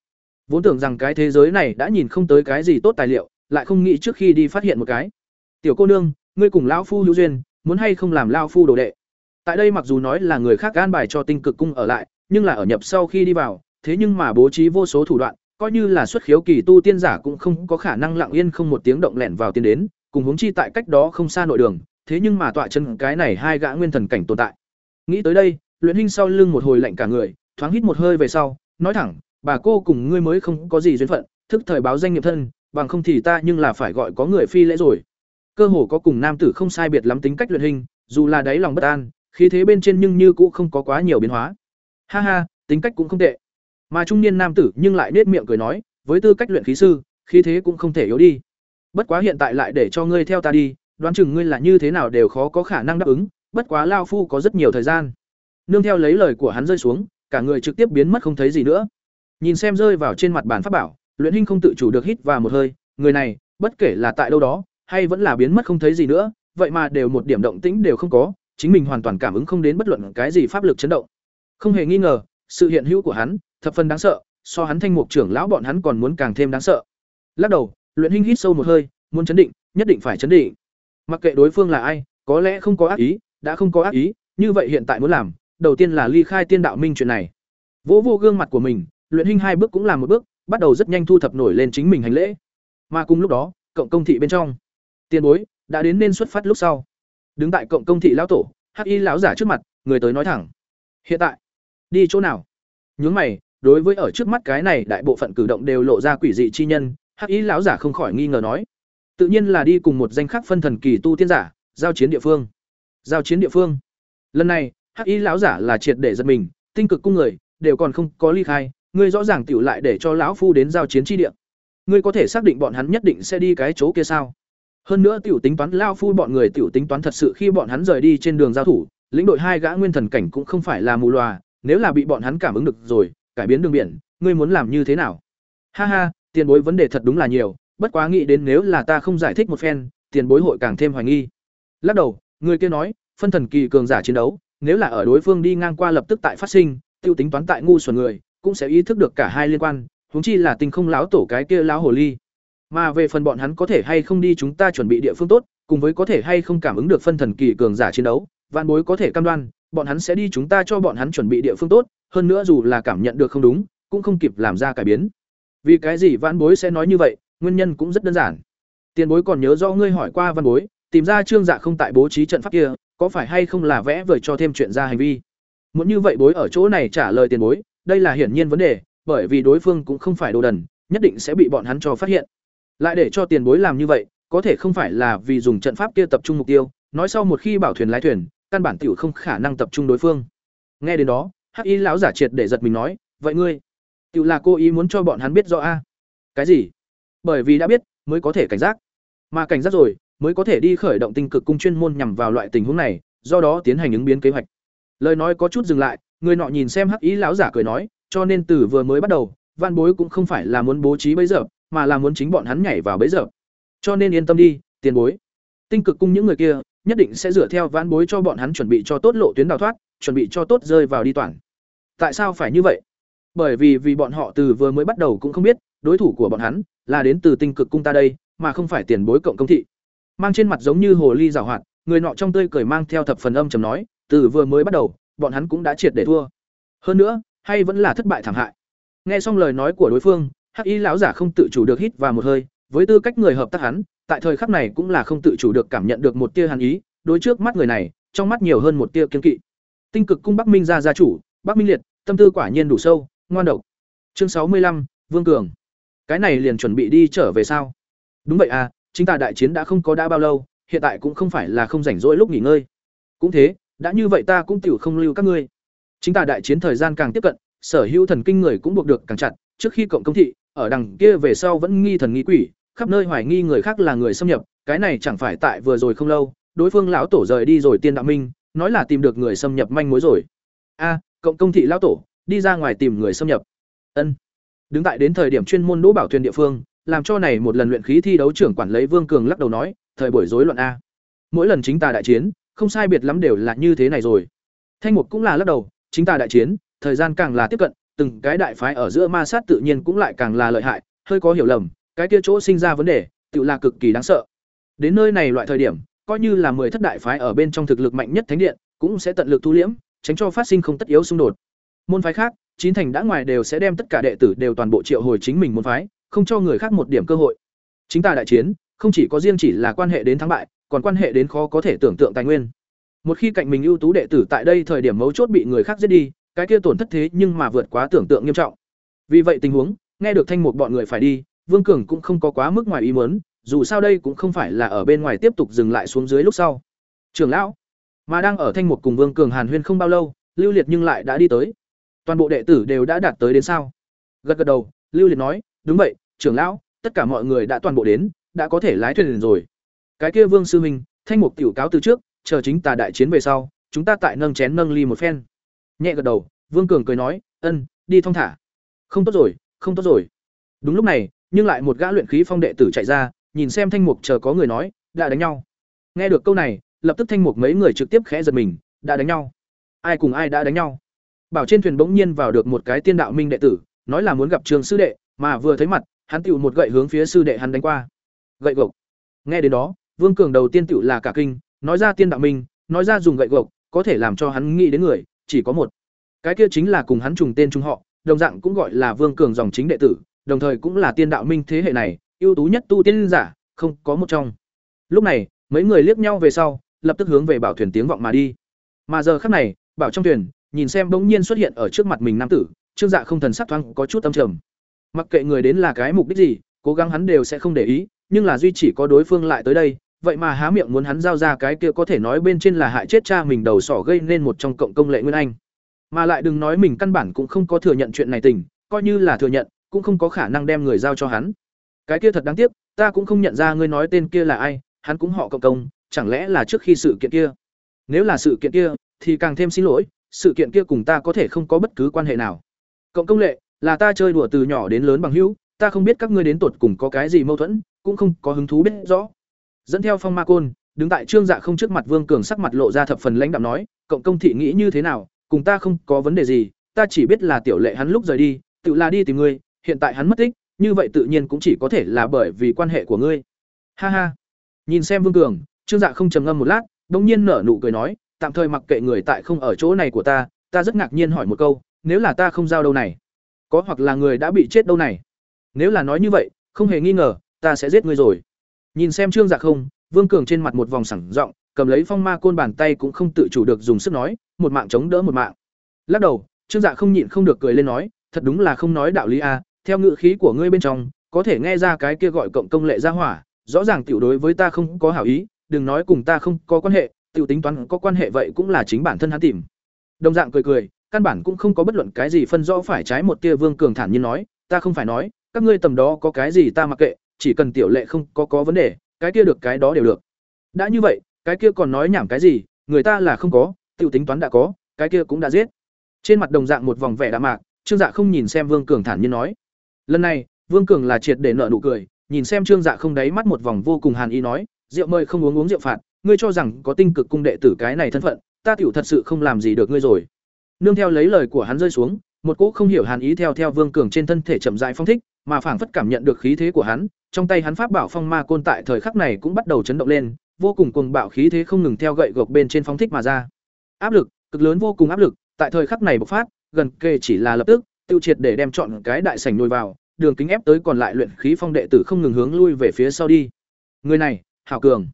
Speaker 1: Vốn tưởng rằng cái thế giới này đã nhìn không tới cái gì tốt tài liệu, lại không nghĩ trước khi đi phát hiện một cái. Tiểu cô nương, ngươi cùng lão phu hữu duyên, muốn hay không làm lao phu đồ đệ? Tại đây mặc dù nói là người khác gan bài cho tinh cực cung ở lại, nhưng là ở nhập sau khi đi vào, thế nhưng mà bố trí vô số thủ đoạn, coi như là xuất khiếu kỳ tu tiên giả cũng không có khả năng lặng yên không một tiếng động lẻn vào tiến đến, cùng hướng chi tại cách đó không xa nội đường, thế nhưng mà tọa chân cái này hai gã nguyên thần cảnh tồn tại. Nghĩ tới đây, luyện hình sau lưng một hồi lạnh cả người thoáng hít một hơi về sau, nói thẳng, bà cô cùng ngươi mới không có gì duyên phận, thức thời báo danh nghiệp thân, bằng không thì ta nhưng là phải gọi có người phi lễ rồi. Cơ hồ có cùng nam tử không sai biệt lắm tính cách luyện hình, dù là đáy lòng bất an, khí thế bên trên nhưng như cũng không có quá nhiều biến hóa. Ha ha, tính cách cũng không tệ. Mà trung niên nam tử nhưng lại nết miệng cười nói, với tư cách luyện khí sư, khí thế cũng không thể yếu đi. Bất quá hiện tại lại để cho ngươi theo ta đi, đoán chừng ngươi là như thế nào đều khó có khả năng đáp ứng, bất quá lao phu có rất nhiều thời gian. Nương theo lấy lời của hắn rơi xuống cả người trực tiếp biến mất không thấy gì nữa. Nhìn xem rơi vào trên mặt bàn pháp bảo, luyện hinh không tự chủ được hít vào một hơi, người này, bất kể là tại đâu đó, hay vẫn là biến mất không thấy gì nữa, vậy mà đều một điểm động tĩnh đều không có, chính mình hoàn toàn cảm ứng không đến bất luận cái gì pháp lực chấn động. Không hề nghi ngờ, sự hiện hữu của hắn, thập phần đáng sợ, so hắn thanh mục trưởng lão bọn hắn còn muốn càng thêm đáng sợ. Lắc đầu, luyện hinh hít sâu một hơi, muốn chấn định, nhất định phải chấn định. Mặc kệ đối phương là ai, có lẽ không có ác ý, đã không có ác ý, như vậy hiện tại muốn làm đầu tiên là ly khai tiên đạo minh chuyện này. Vỗ vô gương mặt của mình, luyện hinh hai bước cũng làm một bước, bắt đầu rất nhanh thu thập nổi lên chính mình hành lễ. Mà cùng lúc đó, cộng công thị bên trong, tiền bối đã đến nên xuất phát lúc sau. Đứng tại cộng công thị lão tổ, hắc y lão giả trước mặt, người tới nói thẳng. Hiện tại, đi chỗ nào? Nhướng mày, đối với ở trước mắt cái này đại bộ phận cử động đều lộ ra quỷ dị chi nhân, hắc y lão giả không khỏi nghi ngờ nói. Tự nhiên là đi cùng một danh khắc phân thần kỳ tu tiên giả, giao chiến địa phương. Giao chiến địa phương. Lần này hắc y lão giả là triệt để giật mình, tinh cực cung người, đều còn không có ly khai, ngươi rõ ràng tiểu lại để cho lão phu đến giao chiến tri địa. Ngươi có thể xác định bọn hắn nhất định sẽ đi cái chỗ kia sao? Hơn nữa tiểu tính toán lao phu bọn người tiểu tính toán thật sự khi bọn hắn rời đi trên đường giao thủ, lĩnh đội hai gã nguyên thần cảnh cũng không phải là mù loà, nếu là bị bọn hắn cảm ứng được rồi, cải biến đường biển, ngươi muốn làm như thế nào? Ha ha, tiền bối vấn đề thật đúng là nhiều, bất quá nghĩ đến nếu là ta không giải thích một phen, tiền bối hội càng thêm hoài nghi. Lắc đầu, người kia nói, phân thần kỳ cường giả chiến đấu nếu là ở đối phương đi ngang qua lập tức tại phát sinh, tiêu tính toán tại ngu xuẩn người, cũng sẽ ý thức được cả hai liên quan, huống chi là tình không láo tổ cái kia láo hồ ly. Mà về phần bọn hắn có thể hay không đi chúng ta chuẩn bị địa phương tốt, cùng với có thể hay không cảm ứng được phân thần kỳ cường giả chiến đấu, vạn bối có thể cam đoan, bọn hắn sẽ đi chúng ta cho bọn hắn chuẩn bị địa phương tốt, hơn nữa dù là cảm nhận được không đúng, cũng không kịp làm ra cải biến. Vì cái gì vạn bối sẽ nói như vậy, nguyên nhân cũng rất đơn giản. Tiền bối còn nhớ rõ ngươi hỏi qua văn bối, tìm ra trương dạ không tại bố trí trận pháp kia có phải hay không là vẽ vời cho thêm chuyện ra hành vi? Muốn như vậy bối ở chỗ này trả lời tiền bối, đây là hiển nhiên vấn đề, bởi vì đối phương cũng không phải đồ đần, nhất định sẽ bị bọn hắn cho phát hiện. Lại để cho tiền bối làm như vậy, có thể không phải là vì dùng trận pháp kia tập trung mục tiêu, nói sau một khi bảo thuyền lái thuyền, căn bản tiểu không khả năng tập trung đối phương. Nghe đến đó, hắc y lão giả triệt để giật mình nói, vậy ngươi, tiểu là cô ý muốn cho bọn hắn biết rõ a? Cái gì? Bởi vì đã biết, mới có thể cảnh giác. Mà cảnh giác rồi mới có thể đi khởi động tinh cực cung chuyên môn nhằm vào loại tình huống này, do đó tiến hành ứng biến kế hoạch. Lời nói có chút dừng lại, người nọ nhìn xem hắc ý lão giả cười nói, cho nên từ vừa mới bắt đầu văn bối cũng không phải là muốn bố trí bấy giờ, mà là muốn chính bọn hắn nhảy vào bấy giờ. Cho nên yên tâm đi, tiền bối. Tinh cực cung những người kia, nhất định sẽ dựa theo văn bối cho bọn hắn chuẩn bị cho tốt lộ tuyến đào thoát, chuẩn bị cho tốt rơi vào đi toàn. Tại sao phải như vậy? Bởi vì vì bọn họ từ vừa mới bắt đầu cũng không biết, đối thủ của bọn hắn là đến từ tinh cực cung ta đây, mà không phải tiền bối cộng công thị mang trên mặt giống như hồ ly giảo hoạt, người nọ trong tươi cười mang theo thập phần âm trầm nói, từ vừa mới bắt đầu, bọn hắn cũng đã triệt để thua. Hơn nữa, hay vẫn là thất bại thảm hại. Nghe xong lời nói của đối phương, hắc y lão giả không tự chủ được hít vào một hơi, với tư cách người hợp tác hắn, tại thời khắc này cũng là không tự chủ được cảm nhận được một tia hàn ý, đối trước mắt người này, trong mắt nhiều hơn một tia kiên kỵ. Tinh cực cung bắc minh gia gia chủ, bắc minh liệt, tâm tư quả nhiên đủ sâu, ngoan độc. Chương sáu mươi lăm, vương cường. Cái này liền chuẩn bị đi trở về sao? Đúng vậy à chính ta đại chiến đã không có đã bao lâu, hiện tại cũng không phải là không rảnh rỗi lúc nghỉ ngơi. Cũng thế, đã như vậy ta cũng tiểu không lưu các ngươi. Chính ta đại chiến thời gian càng tiếp cận, sở hữu thần kinh người cũng buộc được càng chặt. Trước khi cộng công thị, ở đằng kia về sau vẫn nghi thần nghi quỷ, khắp nơi hoài nghi người khác là người xâm nhập, cái này chẳng phải tại vừa rồi không lâu, đối phương lão tổ rời đi rồi tiên đạo minh, nói là tìm được người xâm nhập manh mối rồi. A, cộng công thị lão tổ, đi ra ngoài tìm người xâm nhập. Ân. Đứng tại đến thời điểm chuyên môn đỗ bảo thuyền địa phương làm cho này một lần luyện khí thi đấu trưởng quản lấy vương cường lắc đầu nói, thời buổi rối loạn a. Mỗi lần chính tà đại chiến, không sai biệt lắm đều là như thế này rồi. Thanh mục cũng là lắc đầu, chính tà đại chiến, thời gian càng là tiếp cận, từng cái đại phái ở giữa ma sát tự nhiên cũng lại càng là lợi hại, hơi có hiểu lầm, cái kia chỗ sinh ra vấn đề tự là cực kỳ đáng sợ. Đến nơi này loại thời điểm, coi như là mười thất đại phái ở bên trong thực lực mạnh nhất thánh điện, cũng sẽ tận lực thu liễm, tránh cho phát sinh không tất yếu xung đột. Môn phái khác, chín thành đã ngoài đều sẽ đem tất cả đệ tử đều toàn bộ triệu hồi chính mình môn phái không cho người khác một điểm cơ hội. Chính ta đại chiến, không chỉ có riêng chỉ là quan hệ đến thắng bại, còn quan hệ đến khó có thể tưởng tượng tài nguyên. Một khi cạnh mình ưu tú đệ tử tại đây thời điểm mấu chốt bị người khác giết đi, cái kia tổn thất thế nhưng mà vượt quá tưởng tượng nghiêm trọng. Vì vậy tình huống, nghe được thanh một bọn người phải đi, vương cường cũng không có quá mức ngoài ý muốn, dù sao đây cũng không phải là ở bên ngoài tiếp tục dừng lại xuống dưới lúc sau. Trưởng lão, mà đang ở thanh một cùng vương cường hàn huyên không bao lâu, lưu liệt nhưng lại đã đi tới. Toàn bộ đệ tử đều đã đạt tới đến sao? Gật gật đầu, lưu liệt nói, đúng vậy trưởng lão, tất cả mọi người đã toàn bộ đến, đã có thể lái thuyền rồi. Cái kia vương sư huynh thanh mục tiểu cáo từ trước, chờ chính tà đại chiến về sau, chúng ta tại nâng chén nâng ly một phen. Nhẹ gật đầu, vương cường cười nói, ân, đi thong thả. Không tốt rồi, không tốt rồi. Đúng lúc này, nhưng lại một gã luyện khí phong đệ tử chạy ra, nhìn xem thanh mục chờ có người nói, đã đánh nhau. Nghe được câu này, lập tức thanh mục mấy người trực tiếp khẽ giật mình, đã đánh nhau. Ai cùng ai đã đánh nhau? Bảo trên thuyền bỗng nhiên vào được một cái tiên đạo minh đệ tử, nói là muốn gặp trường sư đệ, mà vừa thấy mặt hắn tựu một gậy hướng phía sư đệ hắn đánh qua. Gậy gộc. Nghe đến đó, vương cường đầu tiên tựu là cả kinh, nói ra tiên đạo minh, nói ra dùng gậy gộc, có thể làm cho hắn nghĩ đến người, chỉ có một. Cái kia chính là cùng hắn trùng tên trung họ, đồng dạng cũng gọi là vương cường dòng chính đệ tử, đồng thời cũng là tiên đạo minh thế hệ này, ưu tú nhất tu tiên giả, không có một trong. Lúc này, mấy người liếc nhau về sau, lập tức hướng về bảo thuyền tiếng vọng mà đi. Mà giờ khắc này, bảo trong thuyền, nhìn xem bỗng nhiên xuất hiện ở trước mặt mình nam tử, trương dạ không thần sắc thoáng có chút âm trầm mặc kệ người đến là cái mục đích gì, cố gắng hắn đều sẽ không để ý, nhưng là duy chỉ có đối phương lại tới đây, vậy mà há miệng muốn hắn giao ra cái kia có thể nói bên trên là hại chết cha mình đầu sỏ gây nên một trong cộng công lệ nguyên anh. Mà lại đừng nói mình căn bản cũng không có thừa nhận chuyện này tình, coi như là thừa nhận, cũng không có khả năng đem người giao cho hắn. Cái kia thật đáng tiếc, ta cũng không nhận ra ngươi nói tên kia là ai, hắn cũng họ cộng công, chẳng lẽ là trước khi sự kiện kia? Nếu là sự kiện kia, thì càng thêm xin lỗi, sự kiện kia cùng ta có thể không có bất cứ quan hệ nào. Cộng công lệ là ta chơi đùa từ nhỏ đến lớn bằng hữu, ta không biết các ngươi đến tột cùng có cái gì mâu thuẫn, cũng không có hứng thú biết rõ. Dẫn theo phong ma côn, đứng tại trương dạ không trước mặt vương cường sắc mặt lộ ra thập phần lãnh đạm nói, cộng công thị nghĩ như thế nào? Cùng ta không có vấn đề gì, ta chỉ biết là tiểu lệ hắn lúc rời đi, tự là đi tìm ngươi, hiện tại hắn mất tích, như vậy tự nhiên cũng chỉ có thể là bởi vì quan hệ của ngươi. Ha ha. Nhìn xem vương cường, trương dạ không trầm ngâm một lát, bỗng nhiên nở nụ cười nói, tạm thời mặc kệ người tại không ở chỗ này của ta ta rất ngạc nhiên hỏi một câu, nếu là ta không giao đâu này? Có hoặc là người đã bị chết đâu này. Nếu là nói như vậy, không hề nghi ngờ, ta sẽ giết ngươi rồi. Nhìn xem trương dạ không, vương cường trên mặt một vòng sẳng giọng, cầm lấy phong ma côn bàn tay cũng không tự chủ được dùng sức nói, một mạng chống đỡ một mạng. Lắc đầu, trương dạ không nhịn không được cười lên nói, thật đúng là không nói đạo lý a, theo ngữ khí của ngươi bên trong, có thể nghe ra cái kia gọi cộng công lệ ra hỏa, rõ ràng tiểu đối với ta không có hảo ý, đừng nói cùng ta không có quan hệ, tiểu tính toán có quan hệ vậy cũng là chính bản thân hắn tìm. Đồng dạng cười cười căn bản cũng không có bất luận cái gì phân rõ phải trái một tia vương cường thản nhiên nói, ta không phải nói, các ngươi tầm đó có cái gì ta mặc kệ, chỉ cần tiểu lệ không có có vấn đề, cái kia được cái đó đều được. Đã như vậy, cái kia còn nói nhảm cái gì, người ta là không có, tiểu tính toán đã có, cái kia cũng đã giết. Trên mặt đồng dạng một vòng vẻ đã mạc, trương dạ không nhìn xem vương cường thản nhiên nói. Lần này, vương cường là triệt để nợ nụ cười, nhìn xem trương dạ không đáy mắt một vòng vô cùng hàn ý nói, rượu mời không uống uống rượu phạt, ngươi cho rằng có tinh cực cung đệ tử cái này thân phận, ta tiểu thật sự không làm gì được ngươi rồi nương theo lấy lời của hắn rơi xuống, một cỗ không hiểu hàn ý theo theo vương cường trên thân thể chậm rãi phong thích, mà phảng phất cảm nhận được khí thế của hắn, trong tay hắn pháp bảo phong ma côn tại thời khắc này cũng bắt đầu chấn động lên, vô cùng cuồng bạo khí thế không ngừng theo gậy gộc bên trên phong thích mà ra. Áp lực, cực lớn vô cùng áp lực, tại thời khắc này bộc phát, gần kề chỉ là lập tức, tiêu triệt để đem chọn cái đại sảnh nồi vào, đường kính ép tới còn lại luyện khí phong đệ tử không ngừng hướng lui về phía sau đi. Người này, hảo cường.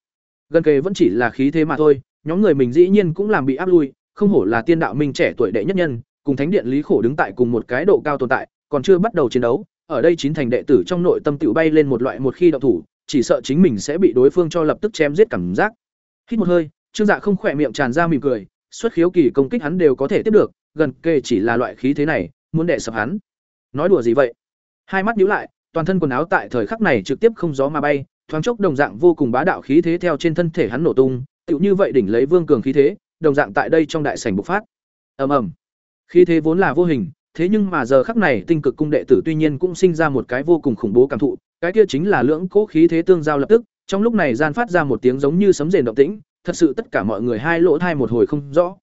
Speaker 1: Gần kề vẫn chỉ là khí thế mà thôi, nhóm người mình dĩ nhiên cũng làm bị áp lui không hổ là tiên đạo minh trẻ tuổi đệ nhất nhân, cùng thánh điện lý khổ đứng tại cùng một cái độ cao tồn tại, còn chưa bắt đầu chiến đấu, ở đây chín thành đệ tử trong nội tâm tiểu bay lên một loại một khi động thủ, chỉ sợ chính mình sẽ bị đối phương cho lập tức chém giết cảm giác. Hít một hơi, trương dạ không khỏe miệng tràn ra mỉm cười, xuất khiếu kỳ công kích hắn đều có thể tiếp được, gần kề chỉ là loại khí thế này, muốn đệ sập hắn. Nói đùa gì vậy? Hai mắt nhíu lại, toàn thân quần áo tại thời khắc này trực tiếp không gió mà bay, thoáng chốc đồng dạng vô cùng bá đạo khí thế theo trên thân thể hắn nổ tung, tựu như vậy đỉnh lấy vương cường khí thế đồng dạng tại đây trong đại sảnh bộc phát. Ầm ầm. Khí thế vốn là vô hình, thế nhưng mà giờ khắc này tinh cực cung đệ tử tuy nhiên cũng sinh ra một cái vô cùng khủng bố cảm thụ, cái kia chính là lưỡng cố khí thế tương giao lập tức, trong lúc này gian phát ra một tiếng giống như sấm rền động tĩnh, thật sự tất cả mọi người hai lỗ thai một hồi không rõ.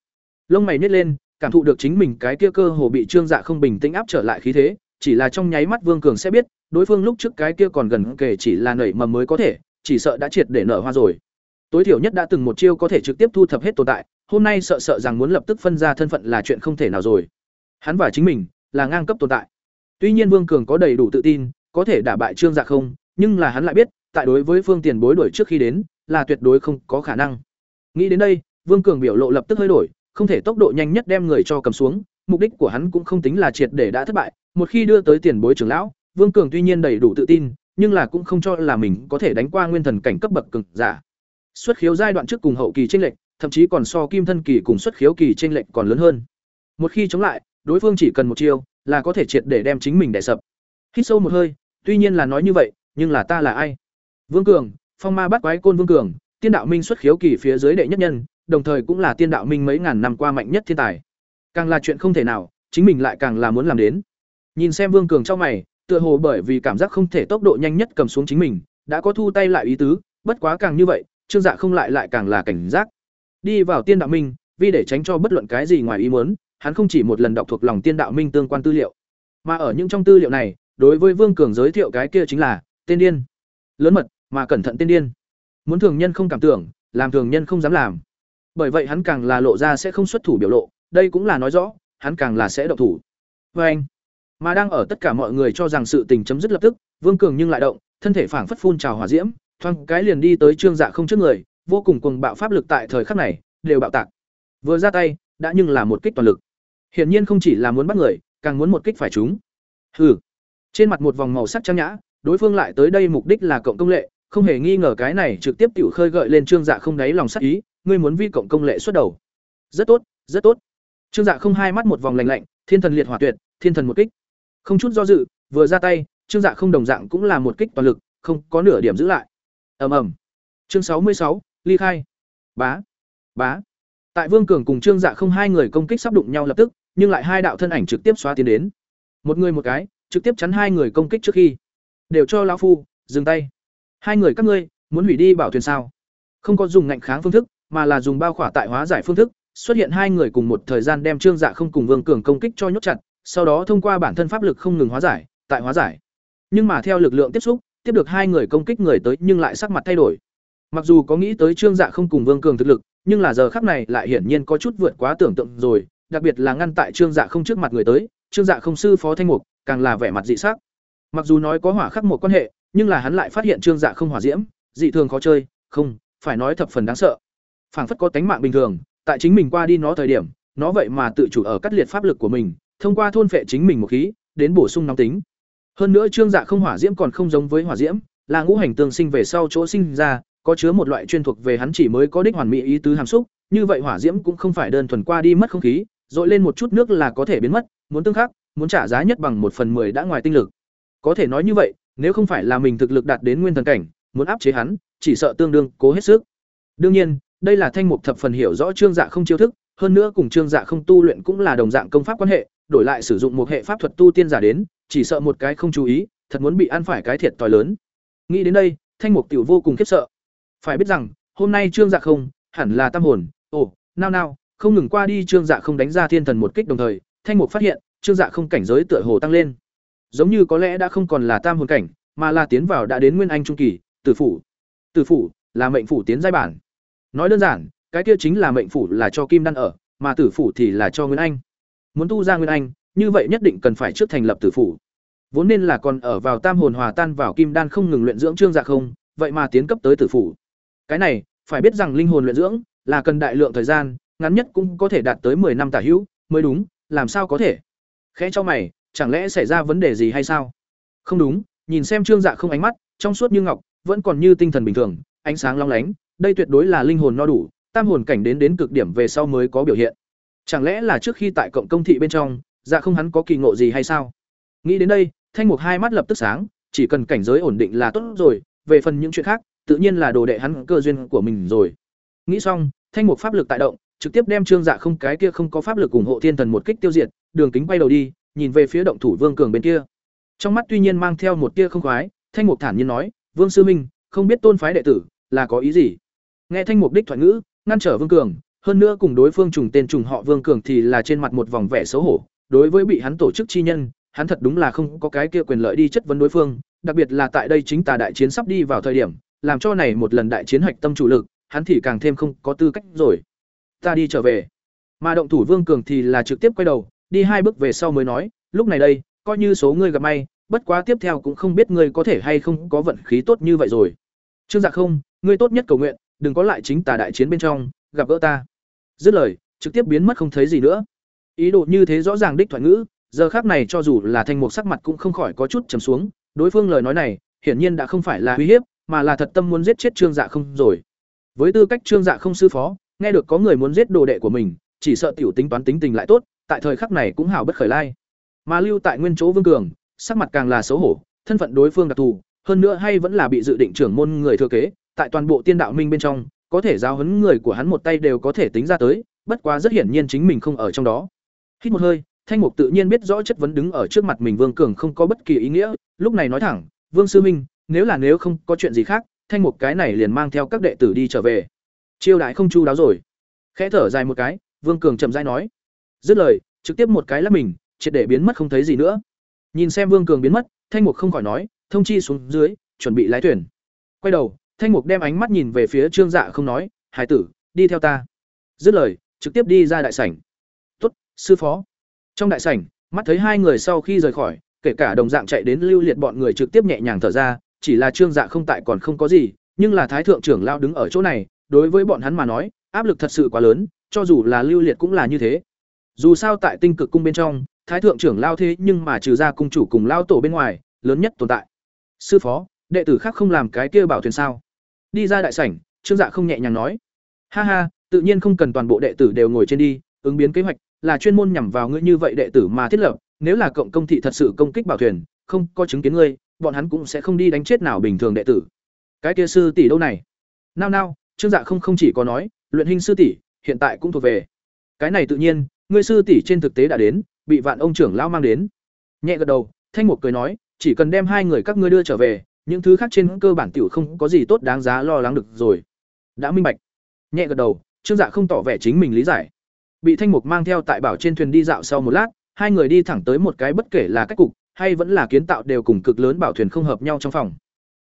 Speaker 1: Lông mày nhếch lên, cảm thụ được chính mình cái kia cơ hồ bị trương dạ không bình tĩnh áp trở lại khí thế, chỉ là trong nháy mắt vương cường sẽ biết, đối phương lúc trước cái kia còn gần kể chỉ là nảy mầm mới có thể, chỉ sợ đã triệt để nở hoa rồi. Tối thiểu nhất đã từng một chiêu có thể trực tiếp thu thập hết tồn tại hôm nay sợ sợ rằng muốn lập tức phân ra thân phận là chuyện không thể nào rồi. Hắn và chính mình là ngang cấp tồn tại. Tuy nhiên vương cường có đầy đủ tự tin, có thể đả bại trương dạ không, nhưng là hắn lại biết, tại đối với phương tiền bối đuổi trước khi đến, là tuyệt đối không có khả năng. Nghĩ đến đây, vương cường biểu lộ lập tức hơi đổi, không thể tốc độ nhanh nhất đem người cho cầm xuống, mục đích của hắn cũng không tính là triệt để đã thất bại. Một khi đưa tới tiền bối trưởng lão, vương cường tuy nhiên đầy đủ tự tin, nhưng là cũng không cho là mình có thể đánh qua nguyên thần cảnh cấp bậc cường giả. Xuất khiếu giai đoạn trước cùng hậu kỳ tranh lệch thậm chí còn so kim thân kỳ cùng xuất khiếu kỳ trên lệch còn lớn hơn. Một khi chống lại, đối phương chỉ cần một chiêu là có thể triệt để đem chính mình đè sập. Hít sâu một hơi, tuy nhiên là nói như vậy, nhưng là ta là ai? Vương cường, phong ma bắt quái côn vương cường, tiên đạo minh xuất khiếu kỳ phía dưới đệ nhất nhân, đồng thời cũng là tiên đạo minh mấy ngàn năm qua mạnh nhất thiên tài. Càng là chuyện không thể nào, chính mình lại càng là muốn làm đến. Nhìn xem vương cường trong mày, tựa hồ bởi vì cảm giác không thể tốc độ nhanh nhất cầm xuống chính mình, đã có thu tay lại ý tứ, bất quá càng như vậy, trương dạ không lại lại càng là cảnh giác đi vào tiên đạo minh, vì để tránh cho bất luận cái gì ngoài ý muốn, hắn không chỉ một lần đọc thuộc lòng tiên đạo minh tương quan tư liệu. Mà ở những trong tư liệu này, đối với vương cường giới thiệu cái kia chính là tên điên. Lớn mật, mà cẩn thận tên điên. Muốn thường nhân không cảm tưởng, làm thường nhân không dám làm. Bởi vậy hắn càng là lộ ra sẽ không xuất thủ biểu lộ, đây cũng là nói rõ, hắn càng là sẽ động thủ. Vê anh, mà đang ở tất cả mọi người cho rằng sự tình chấm dứt lập tức, vương cường nhưng lại động, thân thể phảng phất phun trào hỏa diễm, thoáng cái liền đi tới trương dạ không trước người vô cùng cuồng bạo pháp lực tại thời khắc này, đều bạo tạc. Vừa ra tay, đã nhưng là một kích toàn lực. Hiển nhiên không chỉ là muốn bắt người, càng muốn một kích phải chúng hừ. Trên mặt một vòng màu sắc trang nhã, đối phương lại tới đây mục đích là cộng công lệ, không hề nghi ngờ cái này trực tiếp tiểu khơi gợi lên trương dạ không đáy lòng sắc ý, ngươi muốn vi cộng công lệ xuất đầu. Rất tốt rất tốt. Trương dạ không hai mắt một vòng lạnh lạnh, thiên thần liệt hỏa tuyệt, thiên thần một kích. Không chút do dự, vừa ra tay, trương dạ không đồng dạng cũng là một kích toàn lực, không có nửa điểm giữ lại. Ầm ầm. Chương sáu mươi sáu ly khai. Bá. Bá. Tại vương cường cùng trương dạ không hai người công kích sắp đụng nhau lập tức, nhưng lại hai đạo thân ảnh trực tiếp xóa tiến đến. Một người một cái, trực tiếp chắn hai người công kích trước khi. Đều cho lão phu, dừng tay. Hai người các ngươi, muốn hủy đi bảo thuyền sao? Không có dùng ngạnh kháng phương thức, mà là dùng bao khỏa tại hóa giải phương thức, xuất hiện hai người cùng một thời gian đem trương dạ không cùng vương cường công kích cho nhốt chặt, sau đó thông qua bản thân pháp lực không ngừng hóa giải, tại hóa giải. Nhưng mà theo lực lượng tiếp xúc, tiếp được hai người công kích người tới nhưng lại sắc mặt thay đổi mặc dù có nghĩ tới trương dạ không cùng vương cường thực lực, nhưng là giờ khắc này lại hiển nhiên có chút vượt quá tưởng tượng rồi, đặc biệt là ngăn tại trương dạ không trước mặt người tới, trương dạ không sư phó thanh mục, càng là vẻ mặt dị sắc. Mặc dù nói có hỏa khắc một quan hệ, nhưng là hắn lại phát hiện trương dạ không hỏa diễm, dị thường khó chơi, không, phải nói thập phần đáng sợ. Phảng phất có tánh mạng bình thường, tại chính mình qua đi nó thời điểm, nó vậy mà tự chủ ở cắt liệt pháp lực của mình, thông qua thôn phệ chính mình một khí, đến bổ sung nóng tính. Hơn nữa trương dạ không hỏa diễm còn không giống với hỏa diễm, là ngũ hành tương sinh về sau chỗ sinh ra có chứa một loại chuyên thuộc về hắn chỉ mới có đích hoàn mỹ ý tứ hàm xúc, như vậy hỏa diễm cũng không phải đơn thuần qua đi mất không khí dội lên một chút nước là có thể biến mất, muốn tương khắc, muốn trả giá nhất bằng một phần mười đã ngoài tinh lực. Có thể nói như vậy, nếu không phải là mình thực lực đạt đến nguyên thần cảnh, muốn áp chế hắn, chỉ sợ tương đương cố hết sức. Đương nhiên, đây là thanh mục thập phần hiểu rõ trương dạ không chiêu thức, hơn nữa cùng trương dạ không tu luyện cũng là đồng dạng công pháp quan hệ, đổi lại sử dụng một hệ pháp thuật tu tiên giả đến, chỉ sợ một cái không chú ý, thật muốn bị ăn phải cái thiệt t lớn. Nghĩ đến đây, thanh mục tiểu vô cùng khiếp sợ phải biết rằng, hôm nay trương dạ không, hẳn là tam hồn. Ồ, nao nao, không ngừng qua đi trương dạ không đánh ra thiên thần một kích đồng thời, thanh mục phát hiện, trương dạ không cảnh giới tựa hồ tăng lên. Giống như có lẽ đã không còn là tam hồn cảnh, mà là tiến vào đã đến nguyên anh trung kỳ, tử phủ. Tử phủ là mệnh phủ tiến giai bản. Nói đơn giản, cái kia chính là mệnh phủ là cho kim đan ở, mà tử phủ thì là cho nguyên anh. Muốn tu ra nguyên anh, như vậy nhất định cần phải trước thành lập tử phủ. Vốn nên là còn ở vào tam hồn hòa tan vào kim đan không ngừng luyện dưỡng trương dạ không, vậy mà tiến cấp tới tử phủ cái này, phải biết rằng linh hồn luyện dưỡng là cần đại lượng thời gian, ngắn nhất cũng có thể đạt tới 10 năm tả hữu, mới đúng, làm sao có thể? Khẽ cho mày, chẳng lẽ xảy ra vấn đề gì hay sao? Không đúng, nhìn xem trương dạ không ánh mắt, trong suốt như ngọc, vẫn còn như tinh thần bình thường, ánh sáng long lánh, đây tuyệt đối là linh hồn no đủ, tam hồn cảnh đến đến cực điểm về sau mới có biểu hiện. Chẳng lẽ là trước khi tại cộng công thị bên trong dạ không hắn có kỳ ngộ gì hay sao? Nghĩ đến đây, thanh mục hai mắt lập tức sáng, chỉ cần cảnh giới ổn định là tốt rồi, về phần những chuyện khác tự nhiên là đồ đệ hắn cơ duyên của mình rồi. Nghĩ xong, thanh mục pháp lực tại động, trực tiếp đem trương dạ không, cái kia không có pháp lực ủng hộ thiên thần một kích tiêu diệt, đường kính bay đầu đi, nhìn về phía động thủ vương cường bên kia. Trong mắt tuy nhiên mang theo một tia không khoái, thanh mục thản nhiên nói, vương sư minh, không biết tôn phái đệ tử là có ý gì? Nghe thanh mục đích thoại ngữ, ngăn trở vương cường, hơn nữa cùng đối phương trùng tên trùng họ vương cường thì là trên mặt một vòng vẻ xấu hổ, đối với bị hắn tổ chức chi nhân, hắn thật đúng là không có cái kia quyền lợi đi chất vấn đối phương, đặc biệt là tại đây chính tà đại chiến sắp đi vào thời điểm làm cho này một lần đại chiến hạch tâm chủ lực, hắn thì càng thêm không có tư cách rồi. Ta đi trở về. Mà động thủ vương cường thì là trực tiếp quay đầu, đi hai bước về sau mới nói, lúc này đây, coi như số ngươi gặp may, bất quá tiếp theo cũng không biết ngươi có thể hay không có vận khí tốt như vậy rồi. Trương dạ không, ngươi tốt nhất cầu nguyện, đừng có lại chính tà đại chiến bên trong, gặp gỡ ta. Dứt lời, trực tiếp biến mất không thấy gì nữa. Ý đồ như thế rõ ràng đích thoại ngữ, giờ khác này cho dù là thanh mục sắc mặt cũng không khỏi có chút trầm xuống, đối phương lời nói này, hiển nhiên đã không phải là uy hiếp mà là thật tâm muốn giết chết trương dạ không rồi. Với tư cách trương dạ không sư phó, nghe được có người muốn giết đồ đệ của mình, chỉ sợ tiểu tính toán tính tình lại tốt, tại thời khắc này cũng hảo bất khởi lai. Mà lưu tại nguyên chỗ vương cường, sắc mặt càng là xấu hổ, thân phận đối phương đặc thù, hơn nữa hay vẫn là bị dự định trưởng môn người thừa kế, tại toàn bộ tiên đạo minh bên trong, có thể giáo huấn người của hắn một tay đều có thể tính ra tới, bất quá rất hiển nhiên chính mình không ở trong đó. Hít một hơi, thanh mục tự nhiên biết rõ chất vấn đứng ở trước mặt mình vương cường không có bất kỳ ý nghĩa, lúc này nói thẳng, vương sư minh nếu là nếu không có chuyện gì khác, thanh mục cái này liền mang theo các đệ tử đi trở về. Chiêu đại không chu đáo rồi. Khẽ thở dài một cái, vương cường chậm rãi nói. Dứt lời, trực tiếp một cái lắc mình, triệt để biến mất không thấy gì nữa. Nhìn xem vương cường biến mất, thanh mục không khỏi nói, thông chi xuống dưới, chuẩn bị lái thuyền. Quay đầu, thanh mục đem ánh mắt nhìn về phía trương dạ không nói, hải tử, đi theo ta. Dứt lời, trực tiếp đi ra đại sảnh. Tốt, sư phó. Trong đại sảnh, mắt thấy hai người sau khi rời khỏi, kể cả đồng dạng chạy đến lưu liệt bọn người trực tiếp nhẹ nhàng thở ra chỉ là trương dạ không tại còn không có gì, nhưng là thái thượng trưởng lao đứng ở chỗ này, đối với bọn hắn mà nói, áp lực thật sự quá lớn, cho dù là lưu liệt cũng là như thế. Dù sao tại tinh cực cung bên trong, thái thượng trưởng lao thế nhưng mà trừ ra cung chủ cùng lao tổ bên ngoài, lớn nhất tồn tại. Sư phó, đệ tử khác không làm cái kia bảo thuyền sao? Đi ra đại sảnh, trương dạ không nhẹ nhàng nói. Ha ha, tự nhiên không cần toàn bộ đệ tử đều ngồi trên đi, ứng biến kế hoạch là chuyên môn nhằm vào ngươi như vậy đệ tử mà thiết lập, nếu là cộng công thị thật sự công kích bảo thuyền, không có chứng kiến ngươi bọn hắn cũng sẽ không đi đánh chết nào bình thường đệ tử. Cái kia sư tỷ đâu này? Nao nao, trương dạ không không chỉ có nói, luyện hình sư tỷ, hiện tại cũng thuộc về. Cái này tự nhiên ngươi sư tỷ trên thực tế đã đến, bị vạn ông trưởng lão mang đến. Nhẹ gật đầu, thanh mục cười nói, chỉ cần đem hai người các ngươi đưa trở về, những thứ khác trên cơ bản tiểu không có gì tốt đáng giá lo lắng được rồi. Đã minh bạch. Nhẹ gật đầu, trương dạ không tỏ vẻ chính mình lý giải. Bị thanh mục mang theo tại bảo trên thuyền đi dạo sau một lát, hai người đi thẳng tới một cái bất kể là cách cục hay vẫn là kiến tạo đều cùng cực lớn bảo thuyền không hợp nhau trong phòng.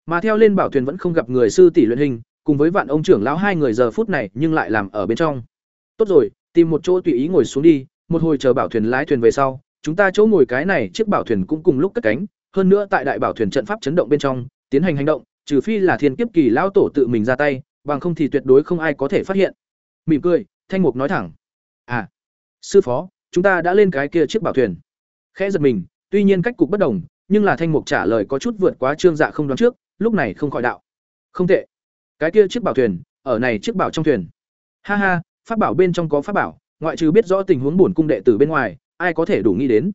Speaker 1: Mà theo lên bảo thuyền vẫn không gặp người sư tỷ luyện hình, cùng với vạn ông trưởng lão hai người giờ phút này nhưng lại làm ở bên trong. Tốt rồi, tìm một chỗ tùy ý ngồi xuống đi, một hồi chờ bảo thuyền lái thuyền về sau, chúng ta chỗ ngồi cái này chiếc bảo thuyền cũng cùng lúc cất cánh, hơn nữa tại đại bảo thuyền trận pháp chấn động bên trong, tiến hành hành động, trừ phi là thiên kiếp kỳ lão tổ tự mình ra tay, bằng không thì tuyệt đối không ai có thể phát hiện. Mỉm cười, thanh mục nói thẳng. À sư phó, chúng ta đã lên cái kia chiếc bảo thuyền. Khẽ giật mình tuy nhiên cách cục bất đồng, nhưng là thanh mục trả lời có chút vượt quá trương dạ không đoán trước, lúc này không khỏi đạo. Không tệ. Cái kia chiếc bảo thuyền, ở này chiếc bảo trong thuyền. Ha ha, pháp bảo bên trong có pháp bảo, ngoại trừ biết rõ tình huống bổn cung đệ tử bên ngoài, ai có thể đủ nghĩ đến?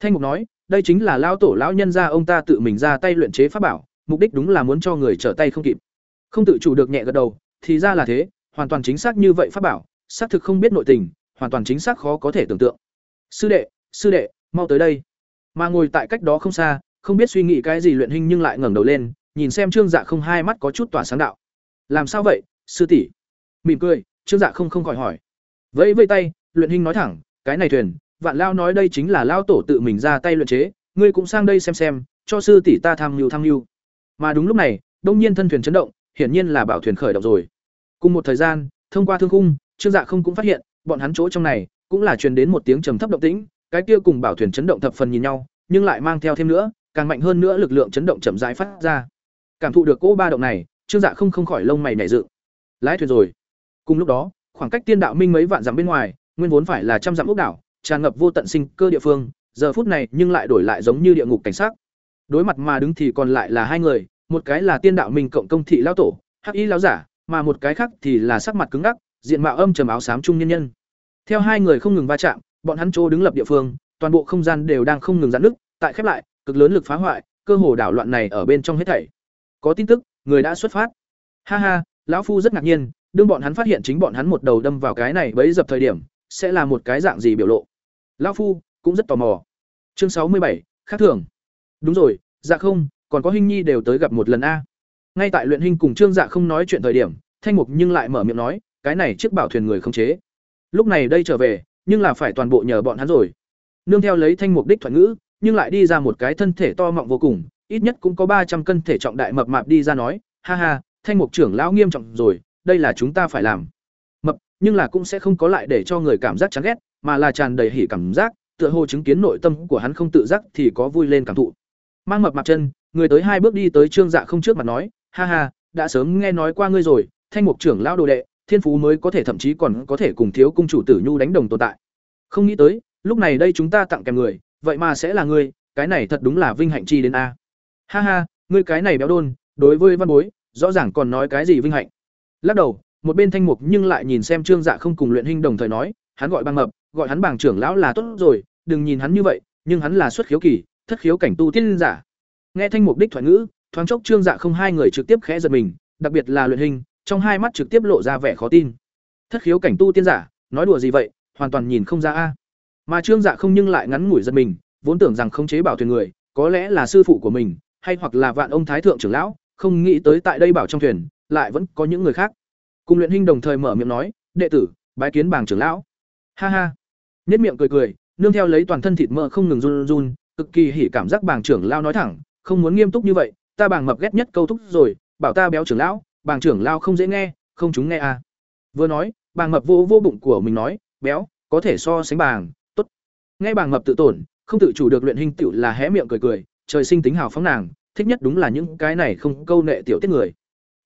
Speaker 1: Thanh mục nói, đây chính là lao tổ lão nhân gia, ông ta tự mình ra tay luyện chế pháp bảo, mục đích đúng là muốn cho người trở tay không kịp. Không tự chủ được nhẹ gật đầu, thì ra là thế, hoàn toàn chính xác như vậy pháp bảo, xác thực không biết nội tình, hoàn toàn chính xác khó có thể tưởng tượng. Sư đệ sư đệ, mau tới đây mà ngồi tại cách đó không xa, không biết suy nghĩ cái gì luyện hình nhưng lại ngẩng đầu lên, nhìn xem trương dạ không hai mắt có chút tỏa sáng đạo. Làm sao vậy, sư tỷ? Mỉm cười, trương dạ không không khỏi hỏi. Vẫy vây tay, luyện hình nói thẳng, cái này thuyền, vạn lao nói đây chính là lao tổ tự mình ra tay luyện chế, ngươi cũng sang đây xem xem, cho sư tỷ ta tham mưu tham mưu. Mà đúng lúc này, đông nhiên thân thuyền chấn động, hiển nhiên là bảo thuyền khởi động rồi. Cùng một thời gian, thông qua thương khung, trương dạ không cũng phát hiện, bọn hắn chỗ trong này, cũng là truyền đến một tiếng trầm thấp động tĩnh cái kia cùng bảo thuyền chấn động thập phần nhìn nhau, nhưng lại mang theo thêm nữa, càng mạnh hơn nữa lực lượng chấn động chậm rãi phát ra. Cảm thụ được cỗ ba động này, trương dạ không không khỏi lông mày nảy dựng. Lái thuyền rồi. Cùng lúc đó, khoảng cách tiên đạo minh mấy vạn dặm bên ngoài, nguyên vốn phải là trăm dặm ốc đảo, tràn ngập vô tận sinh cơ địa phương, giờ phút này nhưng lại đổi lại giống như địa ngục cảnh sát đối mặt mà đứng thì còn lại là hai người, một cái là tiên đạo minh cộng công thị lao tổ, hắc y lao giả, mà một cái khác thì là sắc mặt cứng ngắc, diện mạo âm trầm áo xám trung nhân nhân. Theo hai người không ngừng va chạm bọn hắn chỗ đứng lập địa phương, toàn bộ không gian đều đang không ngừng giãn nứt, tại khép lại, cực lớn lực phá hoại, cơ hồ đảo loạn này ở bên trong hết thảy. Có tin tức, người đã xuất phát. Ha ha, lão phu rất ngạc nhiên, đương bọn hắn phát hiện chính bọn hắn một đầu đâm vào cái này bấy dập thời điểm, sẽ là một cái dạng gì biểu lộ? Lão phu cũng rất tò mò. Chương sáu mươi bảy, khác thường. Đúng rồi dạ không, còn có hình nhi đều tới gặp một lần a. Ngay tại luyện hình cùng trương dạ không nói chuyện thời điểm, thanh mục nhưng lại mở miệng nói, cái này chiếc bảo thuyền người không chế. Lúc này đây trở về nhưng là phải toàn bộ nhờ bọn hắn rồi. Nương theo lấy thanh mục đích thuận ngữ, nhưng lại đi ra một cái thân thể to mọng vô cùng, ít nhất cũng có ba trăm cân thể trọng đại mập mạp đi ra nói, ha ha, thanh mục trưởng lão nghiêm trọng rồi, đây là chúng ta phải làm. Mập, nhưng là cũng sẽ không có lại để cho người cảm giác chán ghét, mà là tràn đầy hỉ cảm giác, tựa hồ chứng kiến nội tâm của hắn không tự giác thì có vui lên cảm thụ. Mang mập mạp chân, người tới hai bước đi tới trương dạ không trước mặt nói, ha ha, đã sớm nghe nói qua ngươi rồi, thanh mục trưởng lão đồ đệ thiên phú mới có thể thậm chí còn có thể cùng thiếu cung chủ tử nhu đánh đồng tồn tại. Không nghĩ tới, lúc này đây chúng ta tặng kèm người, vậy mà sẽ là ngươi, cái này thật đúng là vinh hạnh chi đến a. Ha ha, ngươi cái này béo đôn, đối với văn bối, rõ ràng còn nói cái gì vinh hạnh. Lắc đầu, một bên thanh mục nhưng lại nhìn xem trương dạ không cùng luyện hình đồng thời nói, hắn gọi băng mập, gọi hắn bảng trưởng lão là tốt rồi, đừng nhìn hắn như vậy, nhưng hắn là xuất khiếu kỳ, thất khiếu cảnh tu tiên giả. Nghe thanh mục đích thoại ngữ, thoáng chốc trương dạ không hai người trực tiếp khẽ giật mình, đặc biệt là luyện hình trong hai mắt trực tiếp lộ ra vẻ khó tin. Thất khiếu cảnh tu tiên giả, nói đùa gì vậy, hoàn toàn nhìn không ra a. Mà trương dạ không nhưng lại ngắn ngủi giật mình, vốn tưởng rằng không chế bảo thuyền người, có lẽ là sư phụ của mình, hay hoặc là vạn ông thái thượng trưởng lão, không nghĩ tới tại đây bảo trong thuyền, lại vẫn có những người khác. Cùng luyện hình đồng thời mở miệng nói, đệ tử, bái kiến bàng trưởng lão. Ha ha. Nhất miệng cười cười, nương theo lấy toàn thân thịt mỡ không ngừng run run, cực kỳ hỉ cảm giác bàng trưởng lão nói thẳng, không muốn nghiêm túc như vậy, ta bàng mập ghét nhất câu thúc rồi, bảo ta béo trưởng lão bàng trưởng lao không dễ nghe không chúng nghe à vừa nói bàng mập vô vô bụng của mình nói béo có thể so sánh bàng tốt nghe bàng mập tự tổn không tự chủ được luyện hình tựu là hé miệng cười cười trời sinh tính hào phóng nàng thích nhất đúng là những cái này không câu nệ tiểu tiết người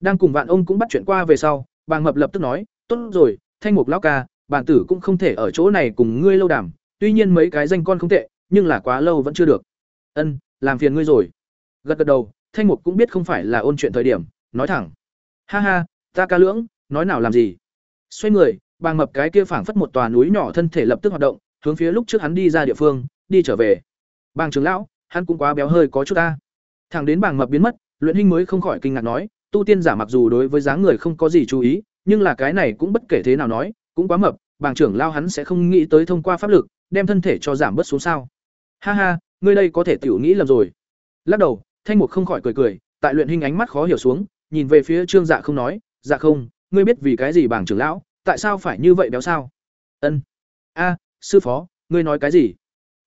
Speaker 1: đang cùng vạn ông cũng bắt chuyện qua về sau bàng mập lập tức nói tốt rồi thanh mục lão ca bản tử cũng không thể ở chỗ này cùng ngươi lâu đàm, tuy nhiên mấy cái danh con không tệ, nhưng là quá lâu vẫn chưa được. Ân, làm phiền ngươi rồi. Gật gật đầu, Thanh Mục cũng biết không phải là ôn chuyện thời điểm, nói thẳng. Ha ha, ta ca lưỡng, nói nào làm gì? Xoay người, bàng mập cái kia phảng phất một tòa núi nhỏ thân thể lập tức hoạt động, hướng phía lúc trước hắn đi ra địa phương, đi trở về. Bàng trưởng lão, hắn cũng quá béo hơi có chút ta. Thẳng đến bàng mập biến mất, Luyện Hinh mới không khỏi kinh ngạc nói, tu tiên giả mặc dù đối với dáng người không có gì chú ý, nhưng là cái này cũng bất kể thế nào nói, cũng quá mập, bàng trưởng lao hắn sẽ không nghĩ tới thông qua pháp lực, đem thân thể cho giảm bớt xuống sao? Ha ha, ngươi đây có thể tiểu nghĩ lầm rồi. Lắc đầu, Thanh Mục không khỏi cười cười, tại Luyện hình ánh mắt khó hiểu xuống, nhìn về phía Trương Dạ không nói, "Dạ không, ngươi biết vì cái gì bảng trưởng lão, tại sao phải như vậy béo sao?" Ân. "A, sư phó, ngươi nói cái gì?"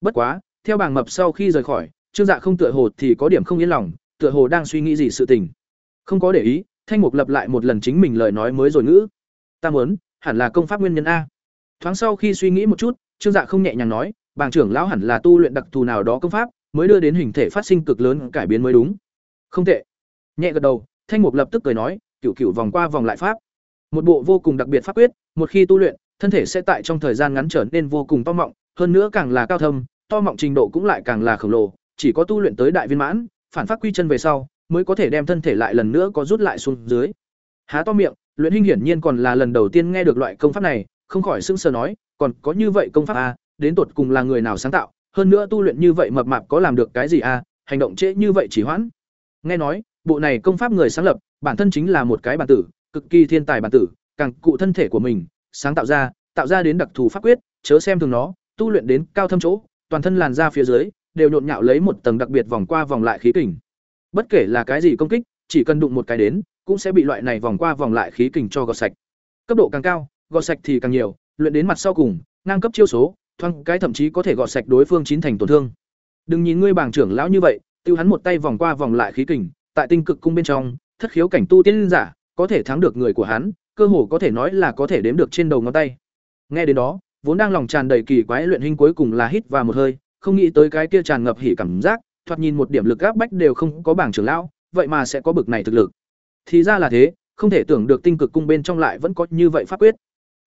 Speaker 1: Bất quá, theo bảng mập sau khi rời khỏi, Trương Dạ không tựa hồ thì có điểm không yên lòng, tựa hồ đang suy nghĩ gì sự tình. Không có để ý, Thanh Mục lập lại một lần chính mình lời nói mới rồi ngữ. "Ta muốn, hẳn là công pháp nguyên nhân a." Thoáng sau khi suy nghĩ một chút, Trương Dạ không nhẹ nhàng nói, bảng trưởng lão hẳn là tu luyện đặc thù nào đó công pháp, mới đưa đến hình thể phát sinh cực lớn cải biến mới đúng." Không tệ. Nhẹ gật đầu, Thanh Mục lập tức cười nói, "Cửu cửu vòng qua vòng lại pháp." Một bộ vô cùng đặc biệt pháp quyết, một khi tu luyện, thân thể sẽ tại trong thời gian ngắn trở nên vô cùng to mọng, hơn nữa càng là cao thâm, to mọng trình độ cũng lại càng là khổng lồ, chỉ có tu luyện tới đại viên mãn, phản phát quy chân về sau, mới có thể đem thân thể lại lần nữa có rút lại xuống dưới. Há to miệng, Luyện Hinh hiển nhiên còn là lần đầu tiên nghe được loại công pháp này, không khỏi sững sờ nói, còn có như vậy công pháp a, à, đến tột cùng là người nào sáng tạo, hơn nữa tu luyện như vậy mập mạp có làm được cái gì a, à, hành động trễ như vậy chỉ hoãn. Nghe nói, bộ này công pháp người sáng lập, bản thân chính là một cái bản tử, cực kỳ thiên tài bản tử, càng cụ thân thể của mình, sáng tạo ra, tạo ra đến đặc thù pháp quyết, chớ xem thường nó, tu luyện đến cao thâm chỗ, toàn thân làn da phía dưới đều nhộn nhạo lấy một tầng đặc biệt vòng qua vòng lại khí kình. Bất kể là cái gì công kích, chỉ cần đụng một cái đến, cũng sẽ bị loại này vòng qua vòng lại khí kình cho gọt sạch. Cấp độ càng cao, gọt sạch thì càng nhiều, luyện đến mặt sau cùng, ngang cấp chiêu số, thoang cái thậm chí có thể gọt sạch đối phương chín thành tổn thương. Đừng nhìn ngươi bảng trưởng lão như vậy, tiêu hắn một tay vòng qua vòng lại khí kình, tại tinh cực cung bên trong, thất khiếu cảnh tu tiên giả, có thể thắng được người của hắn, cơ hồ có thể nói là có thể đếm được trên đầu ngón tay. Nghe đến đó, vốn đang lòng tràn đầy kỳ quái luyện hình cuối cùng là hít vào một hơi, không nghĩ tới cái kia tràn ngập hỉ cảm giác, thoạt nhìn một điểm lực áp bách đều không có bảng trưởng lão, vậy mà sẽ có bực này thực lực. Thì ra là thế, không thể tưởng được tinh cực cung bên trong lại vẫn có như vậy pháp quyết.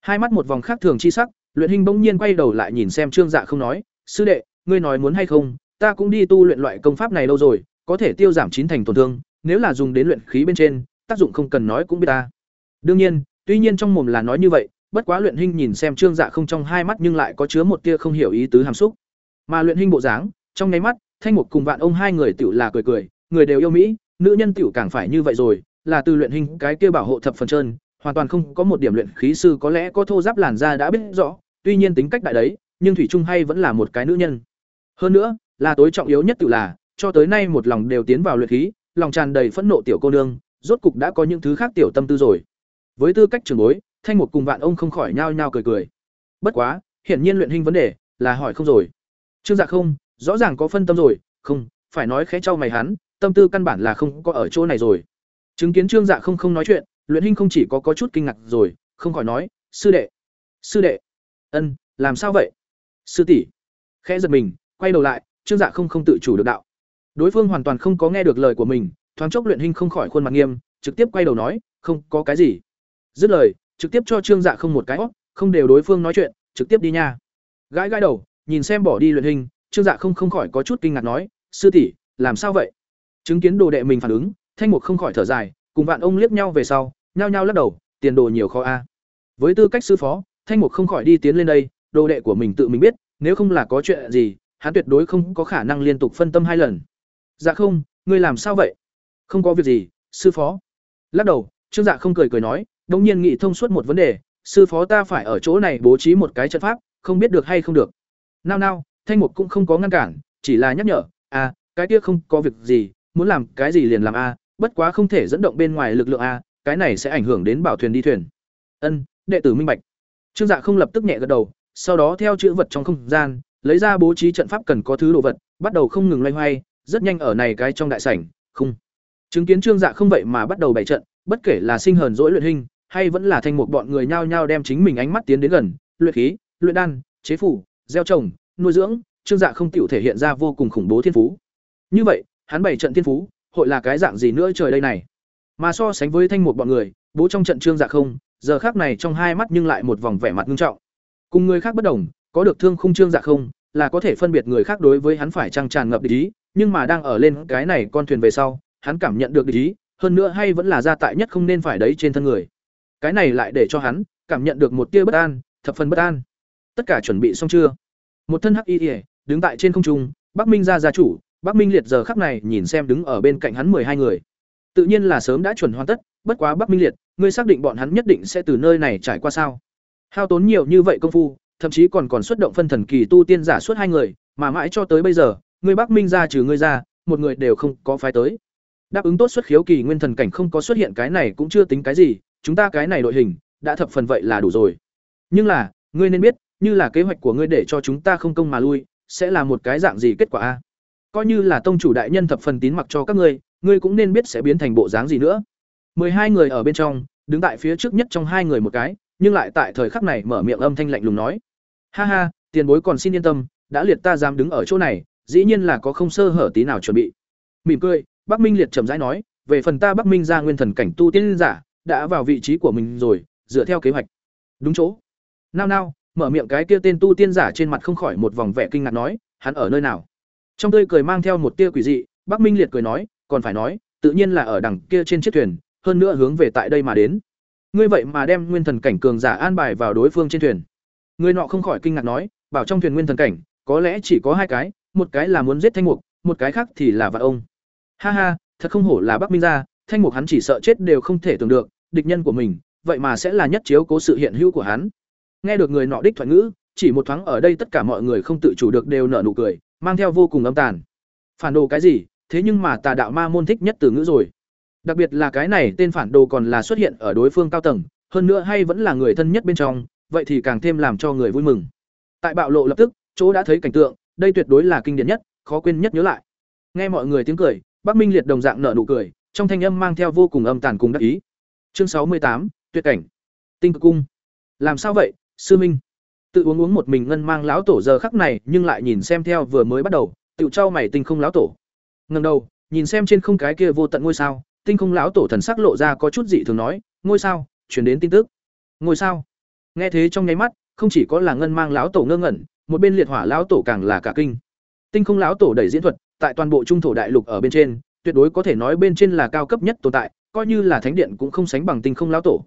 Speaker 1: Hai mắt một vòng khác thường chi sắc, Luyện Hình bỗng nhiên quay đầu lại nhìn xem Trương Dạ không nói, "Sư đệ, ngươi nói muốn hay không, ta cũng đi tu luyện loại công pháp này lâu rồi, có thể tiêu giảm chín thành tổn thương, nếu là dùng đến luyện khí bên trên, tác dụng không cần nói cũng biết ta." Đương nhiên, tuy nhiên trong mồm là nói như vậy, bất quá Luyện Hình nhìn xem Trương Dạ không trong hai mắt nhưng lại có chứa một tia không hiểu ý tứ hàm xúc. Mà Luyện Hình bộ dáng, trong nháy mắt, Thanh Mục cùng Vạn ông hai người tiểu là cười cười, người đều yêu mỹ, nữ nhân tiểu càng phải như vậy rồi, là từ luyện hình cái kia bảo hộ thập phần trơn, hoàn toàn không có một điểm luyện khí sư có lẽ có thô giáp làn da đã biết rõ, tuy nhiên tính cách đại đấy, nhưng thủy trung hay vẫn là một cái nữ nhân. Hơn nữa, là tối trọng yếu nhất tự là, cho tới nay một lòng đều tiến vào luyện khí, lòng tràn đầy phẫn nộ tiểu cô nương, rốt cục đã có những thứ khác tiểu tâm tư rồi. Với tư cách trưởng bối, Thanh một cùng Vạn ông không khỏi nhao nhao cười cười. Bất quá, hiển nhiên luyện hình vấn đề là hỏi không rồi. Trương Dạ không, rõ ràng có phân tâm rồi, không, phải nói khẽ trao mày hắn, tâm tư căn bản là không có ở chỗ này rồi. Chứng kiến Trương Dạ không không nói chuyện, Luyện Hinh không chỉ có có chút kinh ngạc rồi, không khỏi nói, "Sư đệ, sư đệ." "Ân, làm sao vậy?" "Sư tỷ." Khẽ giật mình, quay đầu lại, Trương Dạ không không tự chủ được đạo. Đối phương hoàn toàn không có nghe được lời của mình, thoáng chốc Luyện hình không khỏi khuôn mặt nghiêm, trực tiếp quay đầu nói, "Không, có cái gì." Dứt lời, trực tiếp cho Trương Dạ không một cái, không đều đối phương nói chuyện, trực tiếp đi nha. Gãi gãi đầu, nhìn xem bỏ đi Luyện hình, Trương Dạ không không khỏi có chút kinh ngạc nói, "Sư tỷ, làm sao vậy?" Chứng kiến đồ đệ mình phản ứng, Thanh Mục không khỏi thở dài, cùng Vạn ông liếc nhau về sau, nhao nhao lắc đầu, tiền đồ nhiều khó a. Với tư cách sư phó, Thanh Mục không khỏi đi tiến lên đây, đồ đệ của mình tự mình biết, nếu không là có chuyện gì, hắn tuyệt đối không có khả năng liên tục phân tâm hai lần. Dạ không, ngươi làm sao vậy? Không có việc gì, sư phó. Lắc đầu, Trương Dạ không cười cười nói, đống nhiên nghị thông suốt một vấn đề, sư phó ta phải ở chỗ này bố trí một cái trận pháp, không biết được hay không được. Nao nao, Thanh Mục cũng không có ngăn cản, chỉ là nhắc nhở, à, cái kia không có việc gì, muốn làm cái gì liền làm a, bất quá không thể dẫn động bên ngoài lực lượng a, cái này sẽ ảnh hưởng đến bảo thuyền đi thuyền. Ân, đệ tử minh bạch. Trương Dạ không lập tức nhẹ gật đầu, sau đó theo chữ vật trong không gian, lấy ra bố trí trận pháp cần có thứ đồ vật, bắt đầu không ngừng loay hoay, rất nhanh ở này cái trong đại sảnh, không. Chứng kiến Trương Dạ không vậy mà bắt đầu bày trận, bất kể là sinh hờn dỗi luyện hình, hay vẫn là thanh một bọn người nhao nhao đem chính mình ánh mắt tiến đến gần, luyện khí, luyện đan, chế phủ, gieo trồng, nuôi dưỡng, Trương Dạ không tiểu thể hiện ra vô cùng khủng bố thiên phú. Như vậy, hắn bày trận thiên phú, hội là cái dạng gì nữa trời đây này. Mà so sánh với thanh một bọn người, bố trong trận trương dạ không, giờ khác này trong hai mắt nhưng lại một vòng vẻ mặt nghiêm trọng. Cùng người khác bất đồng, có được thương khung trương dạ không, là có thể phân biệt người khác đối với hắn phải trăng tràn ngập ý, nhưng mà đang ở lên cái này con thuyền về sau, hắn cảm nhận được địch ý, hơn nữa hay vẫn là gia tại nhất không nên phải đấy trên thân người. Cái này lại để cho hắn cảm nhận được một tia bất an, thập phần bất an. Tất cả chuẩn bị xong chưa? Một thân hắc y, đứng tại trên không trung, Bắc Minh gia gia chủ, Bắc Minh Liệt giờ khắc này nhìn xem đứng ở bên cạnh hắn hai người. Tự nhiên là sớm đã chuẩn hoàn tất, bất quá Bắc Minh Liệt, ngươi xác định bọn hắn nhất định sẽ từ nơi này trải qua sao? Hao tốn nhiều như vậy công phu, thậm chí còn còn xuất động phân thần kỳ tu tiên giả suốt hai người, mà mãi cho tới bây giờ, ngươi Bắc Minh gia trừ ngươi ra, một người đều không có phái tới. Đáp ứng tốt xuất khiếu kỳ nguyên thần cảnh không có xuất hiện cái này cũng chưa tính cái gì, chúng ta cái này đội hình đã thập phần vậy là đủ rồi. Nhưng là, ngươi nên biết, như là kế hoạch của ngươi để cho chúng ta không công mà lui, sẽ là một cái dạng gì kết quả a? Coi như là tông chủ đại nhân thập phần tín mặc cho các ngươi, ngươi cũng nên biết sẽ biến thành bộ dáng gì nữa. hai người ở bên trong, đứng tại phía trước nhất trong hai người một cái, nhưng lại tại thời khắc này mở miệng âm thanh lạnh lùng nói: "Ha ha, tiền bối còn xin yên tâm, đã liệt ta dám đứng ở chỗ này, dĩ nhiên là có không sơ hở tí nào chuẩn bị." Mỉm cười, Bắc Minh liệt trầm rãi nói: "Về phần ta Bắc Minh gia nguyên thần cảnh tu tiên giả, đã vào vị trí của mình rồi, dựa theo kế hoạch." Đúng chỗ. Nao nao, mở miệng cái kia tên tu tiên giả trên mặt không khỏi một vòng vẻ kinh ngạc nói: "Hắn ở nơi nào?" Trong tươi cười mang theo một tia quỷ dị, Bắc Minh liệt cười nói: "Còn phải nói, tự nhiên là ở đằng kia trên chiếc thuyền, hơn nữa hướng về tại đây mà đến." ngươi vậy mà đem nguyên thần cảnh cường giả an bài vào đối phương trên thuyền người nọ không khỏi kinh ngạc nói bảo trong thuyền nguyên thần cảnh có lẽ chỉ có hai cái một cái là muốn giết thanh mục một cái khác thì là vạn ông. Ha ha thật không hổ là bắc minh gia thanh mục hắn chỉ sợ chết đều không thể tưởng được địch nhân của mình vậy mà sẽ là nhất chiếu cố sự hiện hữu của hắn. Nghe được người nọ đích thoại ngữ chỉ một thoáng ở đây tất cả mọi người không tự chủ được đều nở nụ cười mang theo vô cùng âm tàn. Phản đồ cái gì? Thế nhưng mà tà đạo ma môn thích nhất từ ngữ rồi. Đặc biệt là cái này tên phản đồ còn là xuất hiện ở đối phương cao tầng, hơn nữa hay vẫn là người thân nhất bên trong, vậy thì càng thêm làm cho người vui mừng. Tại bạo lộ lập tức, chỗ đã thấy cảnh tượng, đây tuyệt đối là kinh điển nhất, khó quên nhất nhớ lại. Nghe mọi người tiếng cười, Bắc Minh Liệt đồng dạng nở nụ cười, trong thanh âm mang theo vô cùng âm tàn cùng đắc ý. Chương sáu mươi tám, tuyệt cảnh. Tinh cực cung. Làm sao vậy, sư minh? Tự uống uống một mình ngân mang lão tổ giờ khắc này, nhưng lại nhìn xem theo vừa mới bắt đầu, tiểu trao mày tinh không lão tổ. Ngẩng đầu, nhìn xem trên không cái kia vô tận ngôi sao, tinh không lão tổ thần sắc lộ ra có chút dị thường nói ngôi sao truyền đến tin tức ngôi sao nghe thế trong nháy mắt không chỉ có là ngân mang lão tổ ngơ ngẩn một bên liệt hỏa lão tổ càng là cả kinh. Tinh không lão tổ đẩy diễn thuật, tại toàn bộ trung thổ đại lục ở bên trên, tuyệt đối có thể nói bên trên là cao cấp nhất tồn tại, coi như là thánh điện cũng không sánh bằng tinh không lão tổ.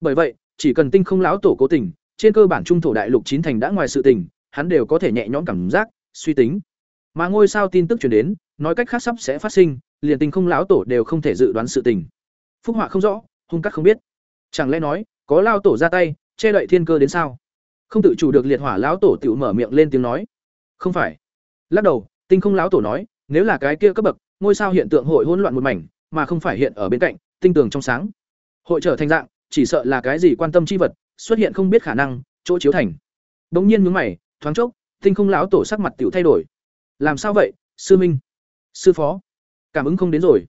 Speaker 1: Bởi vậy, chỉ cần tinh không lão tổ cố tình, trên cơ bản trung thổ đại lục chín thành đã ngoài sự tình, hắn đều có thể nhẹ nhõm cảm giác, suy tính. Mà ngôi sao tin tức truyền đến, nói cách khác sắp sẽ phát sinh, liền tinh không lão tổ đều không thể dự đoán sự tình. Phúc họa không rõ, hung cắt không biết. Chẳng lẽ nói, có lao tổ ra tay, che đậy thiên cơ đến sao? Không tự chủ được liệt hỏa lão tổ tự mở miệng lên tiếng nói. Không phải. Lắc đầu tinh không lão tổ nói nếu là cái kia cấp bậc ngôi sao hiện tượng hội hỗn loạn một mảnh mà không phải hiện ở bên cạnh tinh tường trong sáng. Hội trở thành dạng chỉ sợ là cái gì quan tâm chi vật xuất hiện không biết khả năng chỗ chiếu thành. Bỗng nhiên nhướng mày thoáng chốc tinh không lão tổ sắc mặt tiểu thay đổi. Làm sao vậy sư minh? Sư phó? Cảm ứng không đến rồi.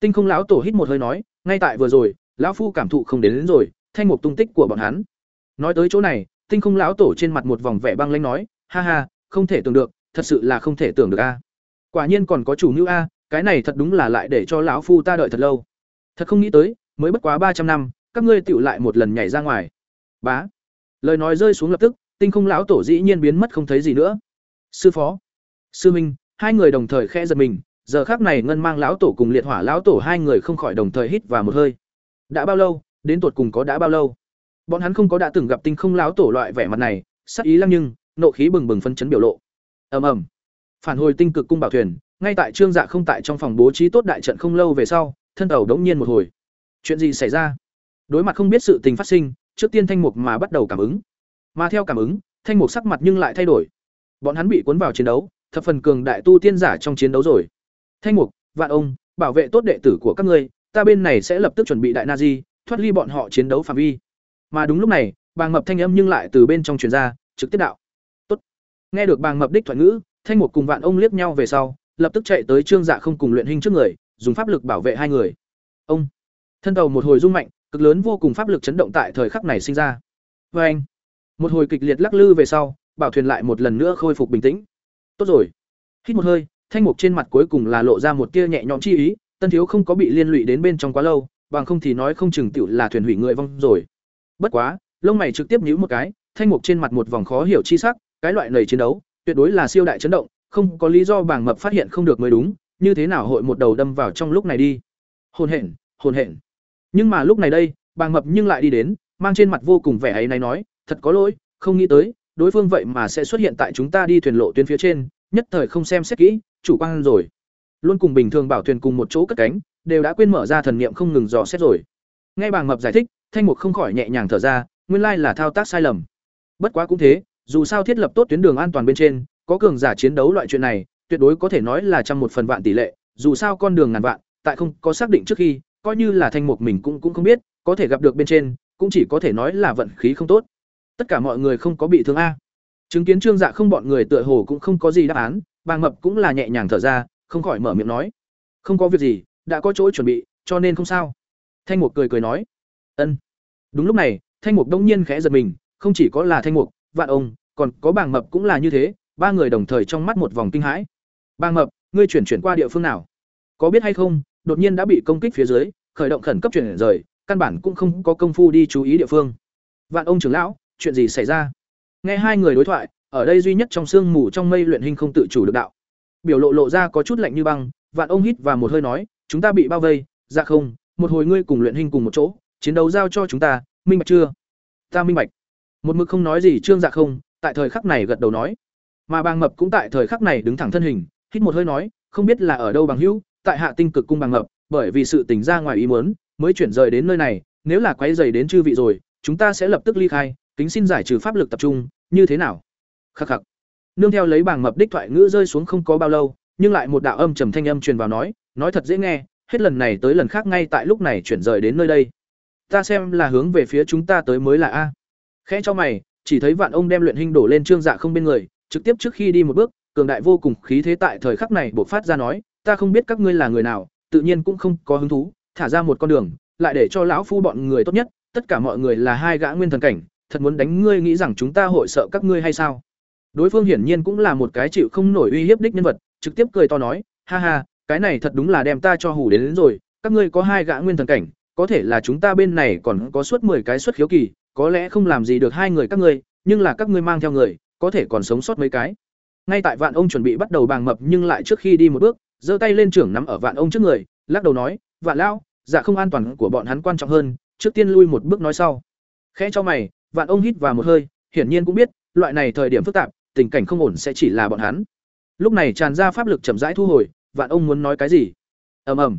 Speaker 1: Tinh không lão tổ hít một hơi nói ngay tại vừa rồi lão phu cảm thụ không đến, đến rồi thanh mục tung tích của bọn hắn. Nói tới chỗ này tinh không lão tổ trên mặt một vòng vẻ băng lanh nói, ha ha, không thể tưởng được, thật sự là không thể tưởng được a. Quả nhiên còn có chủ mưu a, cái này thật đúng là lại để cho lão phu ta đợi thật lâu. Thật không nghĩ tới, mới bất quá ba trăm năm, các ngươi tựu lại một lần nhảy ra ngoài. Bá. Lời nói rơi xuống lập tức, tinh không lão tổ dĩ nhiên biến mất không thấy gì nữa. Sư phó. Sư minh hai người đồng thời khẽ giật mình, giờ khác này ngân mang lão tổ cùng liệt hỏa lão tổ hai người không khỏi đồng thời hít vào một hơi. Đã bao lâu, đến tột cùng có đã bao lâu? Bọn hắn không có đã từng gặp tinh không láo tổ loại vẻ mặt này, sắc ý lăng nhưng, nộ khí bừng bừng phân chấn biểu lộ. Ầm ầm. Phản hồi tinh cực cung bảo thuyền, ngay tại trương dạ không tại trong phòng bố trí tốt đại trận không lâu về sau, thân tàu đống nhiên một hồi. Chuyện gì xảy ra? Đối mặt không biết sự tình phát sinh, trước tiên thanh mục mà bắt đầu cảm ứng. Mà theo cảm ứng, thanh mục sắc mặt nhưng lại thay đổi. Bọn hắn bị cuốn vào chiến đấu, thập phần cường đại tu tiên giả trong chiến đấu rồi. Thanh mục, vạn ông, bảo vệ tốt đệ tử của các ngươi, ta bên này sẽ lập tức chuẩn bị đại na di, thoát ly bọn họ chiến đấu phạm vi mà đúng lúc này bàng mập thanh âm nhưng lại từ bên trong truyền ra trực tiếp đạo. Tốt. nghe được bàng mập đích thoại ngữ thanh mục cùng vạn ông liếc nhau về sau lập tức chạy tới trương dạ không cùng luyện hình trước người dùng pháp lực bảo vệ hai người. Ông. Thân tàu một hồi rung mạnh cực lớn vô cùng pháp lực chấn động tại thời khắc này sinh ra. Vê anh. Một hồi kịch liệt lắc lư về sau bảo thuyền lại một lần nữa khôi phục bình tĩnh. Tốt rồi. Hít một hơi thanh mục trên mặt cuối cùng là lộ ra một tia nhẹ nhõm chi ý, tân thiếu không có bị liên lụy đến bên trong quá lâu, bằng không thì nói không chừng tiểu là thuyền hủy người vong rồi. Bất quá, lông mày trực tiếp nhíu một cái, thanh mục trên mặt một vòng khó hiểu chi sắc cái loại nầy chiến đấu tuyệt đối là siêu đại chấn động không có lý do bảng mập phát hiện không được mới đúng như thế nào hội một đầu đâm vào trong lúc này đi. Hồn hển hồn hển. Nhưng mà lúc này đây bàng mập nhưng lại đi đến mang trên mặt vô cùng vẻ ấy này nói thật có lỗi không nghĩ tới đối phương vậy mà sẽ xuất hiện tại chúng ta đi thuyền lộ tuyến phía trên nhất thời không xem xét kỹ chủ quan rồi. Luôn cùng bình thường bảo thuyền cùng một chỗ cất cánh đều đã quên mở ra thần niệm không ngừng dò xét rồi. Nghe bàng mập giải thích thanh mục không khỏi nhẹ nhàng thở ra, nguyên lai là thao tác sai lầm. Bất quá cũng thế, dù sao thiết lập tốt tuyến đường an toàn bên trên, có cường giả chiến đấu loại chuyện này, tuyệt đối có thể nói là trăm một phần vạn tỷ lệ, dù sao con đường ngàn vạn, tại không có xác định trước khi, coi như là thanh mục mình cũng cũng không biết, có thể gặp được bên trên, cũng chỉ có thể nói là vận khí không tốt. Tất cả mọi người không có bị thương a. Chứng kiến trương dạ không bọn người tựa hồ cũng không có gì đáp án, bàng mập cũng là nhẹ nhàng thở ra, không khỏi mở miệng nói. Không có việc gì, đã có chỗ chuẩn bị, cho nên không sao. Thanh mục cười cười nói ân. Đúng lúc này, thanh mục đông nhiên khẽ giật mình, không chỉ có là thanh mục, vạn ông, còn có bàng mập cũng là như thế, ba người đồng thời trong mắt một vòng kinh hãi. Bàng mập, ngươi chuyển chuyển qua địa phương nào? Có biết hay không, đột nhiên đã bị công kích phía dưới, khởi động khẩn cấp chuyển rời, căn bản cũng không có công phu đi chú ý địa phương. Vạn ông trưởng lão, chuyện gì xảy ra? Nghe hai người đối thoại, ở đây duy nhất trong sương mù trong mây luyện hình không tự chủ được đạo. Biểu lộ lộ ra có chút lạnh như băng, vạn ông hít và một hơi nói, chúng ta bị bao vây dạ không, một hồi ngươi cùng luyện hình cùng một chỗ chiến đấu giao cho chúng ta, minh bạch chưa? Ta minh bạch. Một mực không nói gì trương dạ không, tại thời khắc này gật đầu nói. Mà bàng mập cũng tại thời khắc này đứng thẳng thân hình, hít một hơi nói, không biết là ở đâu bằng hữu, tại hạ tinh cực cung bàng mập, bởi vì sự tỉnh ra ngoài ý muốn, mới chuyển rời đến nơi này, nếu là quấy dày đến chư vị rồi, chúng ta sẽ lập tức ly khai, kính xin giải trừ pháp lực tập trung, như thế nào? Khắc khắc. Nương theo lấy bảng mập đích thoại ngữ rơi xuống không có bao lâu, nhưng lại một đạo âm trầm thanh âm truyền vào nói nói thật dễ nghe, hết lần này tới lần khác ngay tại lúc này chuyển rời đến nơi đây ta xem là hướng về phía chúng ta tới mới là a. Khẽ cho mày chỉ thấy vạn ông đem luyện hình đổ lên trương dạ không bên người trực tiếp trước khi đi một bước cường đại vô cùng khí thế tại thời khắc này bộc phát ra nói ta không biết các ngươi là người nào tự nhiên cũng không có hứng thú thả ra một con đường lại để cho lão phu bọn người tốt nhất tất cả mọi người là hai gã nguyên thần cảnh thật muốn đánh ngươi nghĩ rằng chúng ta hội sợ các ngươi hay sao? Đối phương hiển nhiên cũng là một cái chịu không nổi uy hiếp đích nhân vật trực tiếp cười to nói ha ha cái này thật đúng là đem ta cho hủ đến, đến rồi các ngươi có hai gã nguyên thần cảnh có thể là chúng ta bên này còn có suốt 10 cái xuất khiếu kỳ, có lẽ không làm gì được hai người các ngươi, nhưng là các ngươi mang theo người, có thể còn sống sót mấy cái. Ngay tại vạn ông chuẩn bị bắt đầu bàng mập nhưng lại trước khi đi một bước, giơ tay lên trưởng nắm ở vạn ông trước người, lắc đầu nói, vạn lão dạ không an toàn của bọn hắn quan trọng hơn, trước tiên lui một bước nói sau. Khẽ cho mày, vạn ông hít vào một hơi, hiển nhiên cũng biết, loại này thời điểm phức tạp, tình cảnh không ổn sẽ chỉ là bọn hắn. Lúc này tràn ra pháp lực chậm rãi thu hồi, vạn ông muốn nói cái gì? Ầm ầm.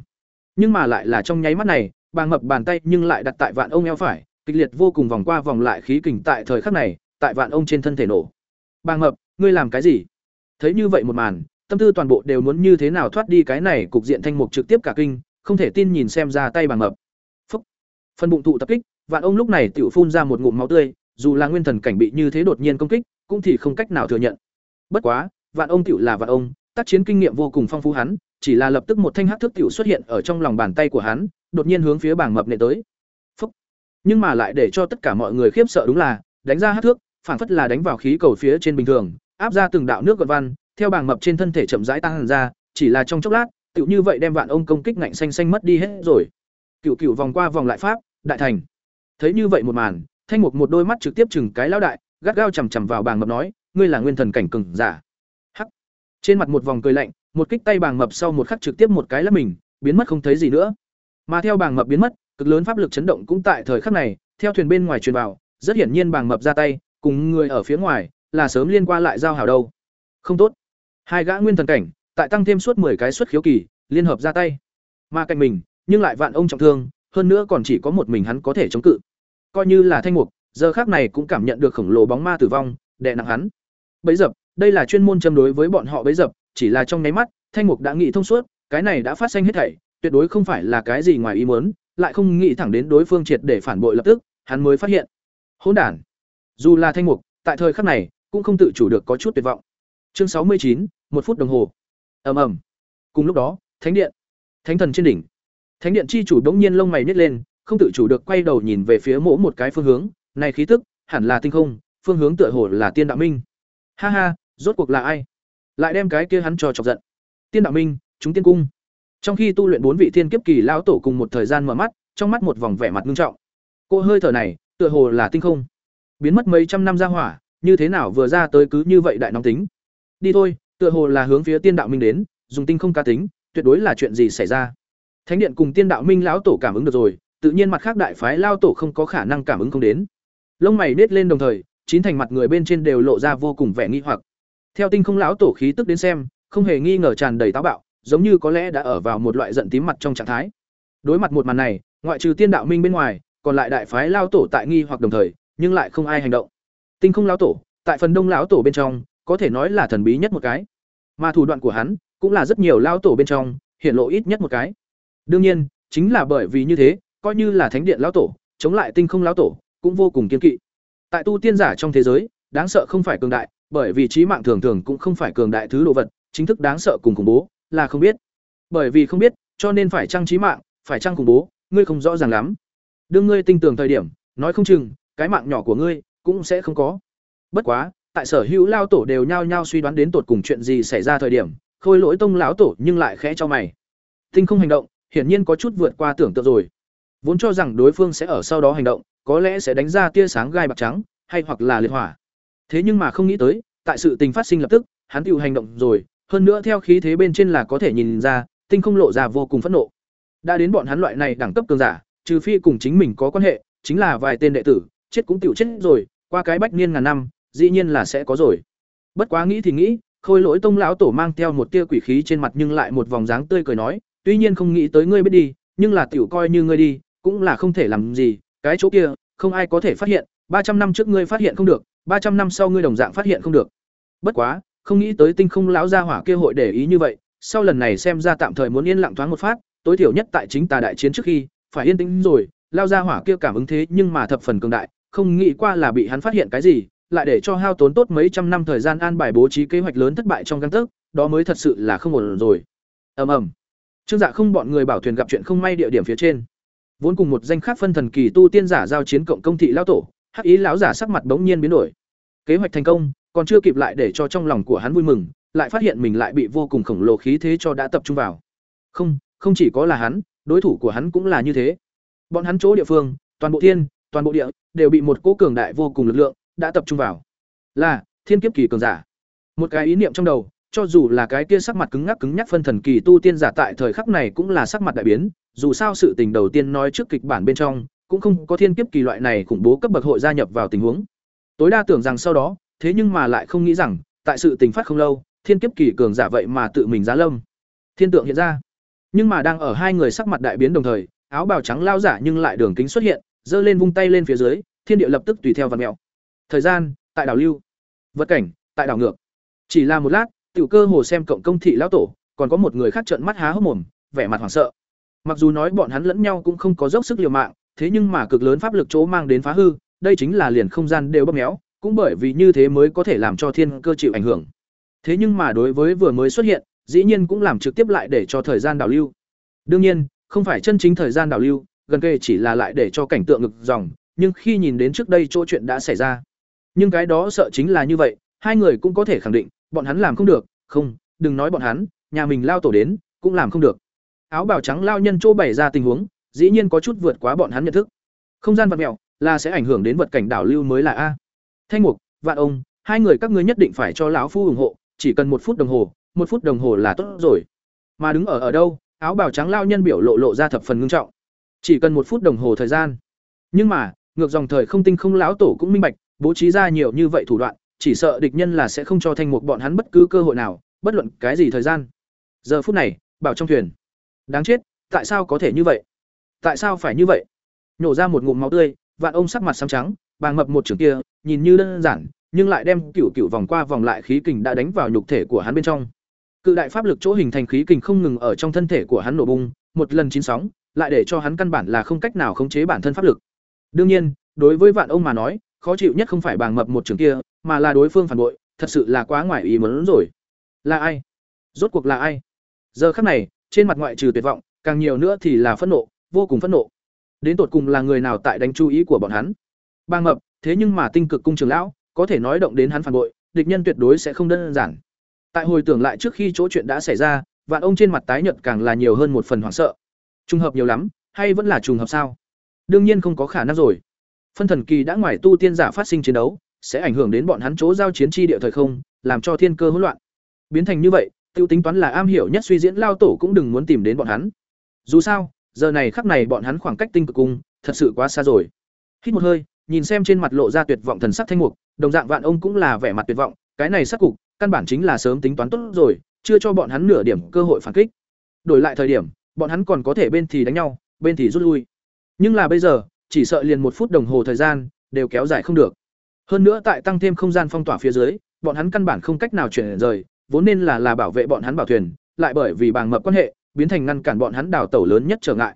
Speaker 1: Nhưng mà lại là trong nháy mắt này bàng mập bàn tay nhưng lại đặt tại vạn ông eo phải, kịch liệt vô cùng vòng qua vòng lại khí kình tại thời khắc này, tại vạn ông trên thân thể nổ. Bàng mập ngươi làm cái gì? Thấy như vậy một màn, tâm tư toàn bộ đều muốn như thế nào thoát đi cái này cục diện thanh mục trực tiếp cả kinh, không thể tin nhìn xem ra tay bàng mập phúc. Phần bụng tụ tập kích, vạn ông lúc này tiểu phun ra một ngụm máu tươi, dù là nguyên thần cảnh bị như thế đột nhiên công kích, cũng thì không cách nào thừa nhận. Bất quá, vạn ông tự là vạn ông, tác chiến kinh nghiệm vô cùng phong phú hắn, chỉ là lập tức một thanh hắc thước tiểu xuất hiện ở trong lòng bàn tay của hắn đột nhiên hướng phía bảng mập nệ tới. Phúc. nhưng mà lại để cho tất cả mọi người khiếp sợ đúng là, đánh ra hắc thước phản phất là đánh vào khí cầu phía trên bình thường, áp ra từng đạo nước gợn văn, theo bảng mập trên thân thể chậm rãi tăng ra, chỉ là trong chốc lát tiểu như vậy đem vạn ông công kích ngạnh xanh xanh mất đi hết rồi. Cựu cựu vòng qua vòng lại pháp, đại thành. Thấy như vậy một màn, thanh mục một đôi mắt trực tiếp chừng cái lão đại, gắt gao chằm chằm vào bảng mập nói, ngươi là nguyên thần cảnh cường giả. Hắc. Trên mặt một vòng cười lạnh, một kích tay bàng mập sau một khắc trực tiếp một cái lắc mình, biến mất không thấy gì nữa mà theo bảng mập biến mất, cực lớn pháp lực chấn động cũng tại thời khắc này, theo thuyền bên ngoài truyền vào, rất hiển nhiên bảng mập ra tay, cùng người ở phía ngoài, là sớm liên qua lại giao hảo đâu. Không tốt. Hai gã nguyên thần cảnh, tại tăng thêm suốt 10 cái xuất khiếu kỳ, liên hợp ra tay. Mà cạnh mình, nhưng lại vạn ông trọng thương, hơn nữa còn chỉ có một mình hắn có thể chống cự. Coi như là thanh mục, giờ khác này cũng cảm nhận được khổng lồ bóng ma tử vong, đè nặng hắn. Bấy dập, đây là chuyên môn châm đối với bọn họ bấy dập, chỉ là trong nháy mắt, thanh mục đã nghĩ thông suốt, cái này đã phát sinh hết thảy tuyệt đối không phải là cái gì ngoài ý muốn, lại không nghĩ thẳng đến đối phương triệt để phản bội lập tức, hắn mới phát hiện. Hỗn đản. Dù là thanh mục, tại thời khắc này, cũng không tự chủ được có chút tuyệt vọng. Chương sáu mươi chín, một phút đồng hồ. Ầm ầm. Cùng lúc đó, thánh điện. Thánh thần trên đỉnh. Thánh điện chi chủ đống nhiên lông mày nhếch lên, không tự chủ được quay đầu nhìn về phía mỗ một cái phương hướng. Này khí tức, hẳn là tinh không, phương hướng tựa hồ là tiên đạo minh. Ha ha, rốt cuộc là ai? Lại đem cái kia hắn cho chọc giận. Tiên đạo minh, chúng tiên cung trong khi tu luyện bốn vị thiên kiếp kỳ lão tổ cùng một thời gian mở mắt, trong mắt một vòng vẻ mặt nghiêm trọng. Cô hơi thở này, tựa hồ là tinh không. Biến mất mấy trăm năm ra hỏa, như thế nào vừa ra tới cứ như vậy đại nóng tính. Đi thôi, tựa hồ là hướng phía tiên đạo minh đến, dùng tinh không cá tính, tuyệt đối là chuyện gì xảy ra. Thánh điện cùng tiên đạo minh lão tổ cảm ứng được rồi, tự nhiên mặt khác đại phái lao tổ không có khả năng cảm ứng không đến. Lông mày nết lên đồng thời, chín thành mặt người bên trên đều lộ ra vô cùng vẻ nghi hoặc. Theo tinh không lão tổ khí tức đến xem, không hề nghi ngờ tràn đầy táo bạo giống như có lẽ đã ở vào một loại giận tím mặt trong trạng thái. Đối mặt một màn này, ngoại trừ tiên đạo minh bên ngoài, còn lại đại phái lao tổ tại nghi hoặc đồng thời, nhưng lại không ai hành động. Tinh không lão tổ, tại phần đông lão tổ bên trong, có thể nói là thần bí nhất một cái. Mà thủ đoạn của hắn, cũng là rất nhiều lao tổ bên trong hiện lộ ít nhất một cái. Đương nhiên, chính là bởi vì như thế, coi như là thánh điện lão tổ, chống lại tinh không lão tổ, cũng vô cùng kiên kỵ. Tại tu tiên giả trong thế giới, đáng sợ không phải cường đại, bởi vì trí mạng thường thường cũng không phải cường đại thứ đồ vật, chính thức đáng sợ cùng khủng bố là không biết. Bởi vì không biết, cho nên phải trang trí mạng, phải trang khủng bố, ngươi không rõ ràng lắm. Đương ngươi tin tưởng thời điểm, nói không chừng, cái mạng nhỏ của ngươi cũng sẽ không có. Bất quá, tại sở hữu lao tổ đều nhao nhao suy đoán đến tột cùng chuyện gì xảy ra thời điểm, khôi lỗi tông lão tổ nhưng lại khẽ cho mày. Tinh không hành động, hiển nhiên có chút vượt qua tưởng tượng rồi. Vốn cho rằng đối phương sẽ ở sau đó hành động, có lẽ sẽ đánh ra tia sáng gai bạc trắng, hay hoặc là liệt hỏa. Thế nhưng mà không nghĩ tới, tại sự tình phát sinh lập tức, hắn tự hành động rồi hơn nữa theo khí thế bên trên là có thể nhìn ra, tinh không lộ ra vô cùng phẫn nộ. Đã đến bọn hắn loại này đẳng cấp cường giả, trừ phi cùng chính mình có quan hệ, chính là vài tên đệ tử, chết cũng tiểu chết rồi, qua cái bách niên ngàn năm, dĩ nhiên là sẽ có rồi. Bất quá nghĩ thì nghĩ, khôi lỗi tông lão tổ mang theo một tia quỷ khí trên mặt nhưng lại một vòng dáng tươi cười nói, tuy nhiên không nghĩ tới ngươi biết đi, nhưng là tiểu coi như ngươi đi, cũng là không thể làm gì, cái chỗ kia, không ai có thể phát hiện, ba trăm năm trước ngươi phát hiện không được, ba trăm năm sau ngươi đồng dạng phát hiện không được. Bất quá không nghĩ tới tinh không lão gia hỏa kia hội để ý như vậy, sau lần này xem ra tạm thời muốn yên lặng thoáng một phát, tối thiểu nhất tại chính tà đại chiến trước khi, phải yên tĩnh rồi lao gia hỏa kia cảm ứng thế nhưng mà thập phần cường đại, không nghĩ qua là bị hắn phát hiện cái gì, lại để cho hao tốn tốt mấy trăm năm thời gian an bài bố trí kế hoạch lớn thất bại trong căn tấc, đó mới thật sự là không ổn rồi. Ầm ầm. Trương dạ không bọn người bảo thuyền gặp chuyện không may địa điểm phía trên. Vốn cùng một danh khác phân thần kỳ tu tiên giả giao chiến cộng công thị lão tổ, hắc ý lão giả sắc mặt bỗng nhiên biến đổi. Kế hoạch thành công còn chưa kịp lại để cho trong lòng của hắn vui mừng, lại phát hiện mình lại bị vô cùng khổng lồ khí thế cho đã tập trung vào. Không không chỉ có là hắn, đối thủ của hắn cũng là như thế. Bọn hắn chỗ địa phương, toàn bộ thiên, toàn bộ địa, đều bị một cỗ cường đại vô cùng lực lượng đã tập trung vào. Là, thiên kiếp kỳ cường giả. Một cái ý niệm trong đầu, cho dù là cái kia sắc mặt cứng ngắc cứng nhắc phân thần kỳ tu tiên giả tại thời khắc này cũng là sắc mặt đại biến, dù sao sự tình đầu tiên nói trước kịch bản bên trong, cũng không có thiên kiếp kỳ loại này khủng bố cấp bậc hội gia nhập vào tình huống. Tối đa tưởng rằng sau đó thế nhưng mà lại không nghĩ rằng, tại sự tình phát không lâu, thiên kiếp kỳ cường giả vậy mà tự mình giá lâm. Thiên tượng hiện ra. Nhưng mà đang ở hai người sắc mặt đại biến đồng thời, áo bào trắng lao giả nhưng lại đường kính xuất hiện, giơ lên vung tay lên phía dưới, thiên địa lập tức tùy theo vặn mèo thời gian, tại đảo lưu. Vật cảnh, tại đảo ngược. Chỉ là một lát, tiểu cơ hồ xem cộng công thị lão tổ, còn có một người khác trợn mắt há hốc mồm, vẻ mặt hoảng sợ. Mặc dù nói bọn hắn lẫn nhau cũng không có dốc sức liều mạng, thế nhưng mà cực lớn pháp lực chỗ mang đến phá hư, đây chính là liền không gian đều bóp méo cũng bởi vì như thế mới có thể làm cho thiên cơ chịu ảnh hưởng. Thế nhưng mà đối với vừa mới xuất hiện dĩ nhiên cũng làm trực tiếp lại để cho thời gian đảo lưu. Đương nhiên không phải chân chính thời gian đảo lưu gần kề chỉ là lại để cho cảnh tượng ngực dòng nhưng khi nhìn đến trước đây chỗ chuyện đã xảy ra. Nhưng cái đó sợ chính là như vậy hai người cũng có thể khẳng định bọn hắn làm không được không đừng nói bọn hắn nhà mình lao tổ đến cũng làm không được. Áo bào trắng lao nhân chỗ bày ra tình huống dĩ nhiên có chút vượt quá bọn hắn nhận thức. Không gian vật mèo, là sẽ ảnh hưởng đến vật cảnh đảo lưu mới là a thanh mục, vạn ông, hai người các ngươi nhất định phải cho lão phu ủng hộ, chỉ cần một phút đồng hồ, một phút đồng hồ là tốt rồi. Mà đứng ở ở đâu, áo bào trắng lao nhân biểu lộ lộ ra thập phần ngưng trọng. Chỉ cần một phút đồng hồ thời gian. Nhưng mà, ngược dòng thời không tinh không lão tổ cũng minh bạch, bố trí ra nhiều như vậy thủ đoạn, chỉ sợ địch nhân là sẽ không cho thanh mục bọn hắn bất cứ cơ hội nào, bất luận cái gì thời gian. Giờ phút này, bảo trong thuyền. Đáng chết, tại sao có thể như vậy? Tại sao phải như vậy? Nhổ ra một ngụm máu tươi, vạn ông sắc mặt xám trắng, bàng mập một trường kia nhìn như đơn giản, nhưng lại đem cựu cựu vòng qua vòng lại khí kình đã đánh vào nhục thể của hắn bên trong. Cự đại pháp lực chỗ hình thành khí kình không ngừng ở trong thân thể của hắn nổ bung, một lần chín sóng, lại để cho hắn căn bản là không cách nào khống chế bản thân pháp lực. Đương nhiên, đối với vạn ông mà nói, khó chịu nhất không phải bàng mập một trường kia, mà là đối phương phản bội, thật sự là quá ngoài ý muốn rồi. Là ai? Rốt cuộc là ai? Giờ khắc này, trên mặt ngoại trừ tuyệt vọng, càng nhiều nữa thì là phẫn nộ, vô cùng phẫn nộ. Đến tột cùng là người nào tại đánh chú ý của bọn hắn? Bàng mập thế nhưng mà tinh cực cung trưởng lão, có thể nói động đến hắn phản bội, địch nhân tuyệt đối sẽ không đơn giản. Tại hồi tưởng lại trước khi chỗ chuyện đã xảy ra, vạn ông trên mặt tái nhợt càng là nhiều hơn một phần hoảng sợ. Trùng hợp nhiều lắm, hay vẫn là trùng hợp sao? Đương nhiên không có khả năng rồi. Phân thần kỳ đã ngoài tu tiên giả phát sinh chiến đấu, sẽ ảnh hưởng đến bọn hắn chỗ giao chiến tri địa thời không, làm cho thiên cơ hỗn loạn. Biến thành như vậy, tiêu tính toán là am hiểu nhất suy diễn lao tổ cũng đừng muốn tìm đến bọn hắn. Dù sao, giờ này khắc này bọn hắn khoảng cách tinh cực cung, thật sự quá xa rồi. Hít một hơi nhìn xem trên mặt lộ ra tuyệt vọng thần sắc thanh mục, đồng dạng vạn ông cũng là vẻ mặt tuyệt vọng, cái này sắc cục, căn bản chính là sớm tính toán tốt rồi, chưa cho bọn hắn nửa điểm cơ hội phản kích. Đổi lại thời điểm, bọn hắn còn có thể bên thì đánh nhau, bên thì rút lui. Nhưng là bây giờ, chỉ sợ liền một phút đồng hồ thời gian, đều kéo dài không được. Hơn nữa tại tăng thêm không gian phong tỏa phía dưới, bọn hắn căn bản không cách nào chuyển rời, vốn nên là là bảo vệ bọn hắn bảo thuyền, lại bởi vì bàng mập quan hệ, biến thành ngăn cản bọn hắn đào tẩu lớn nhất trở ngại.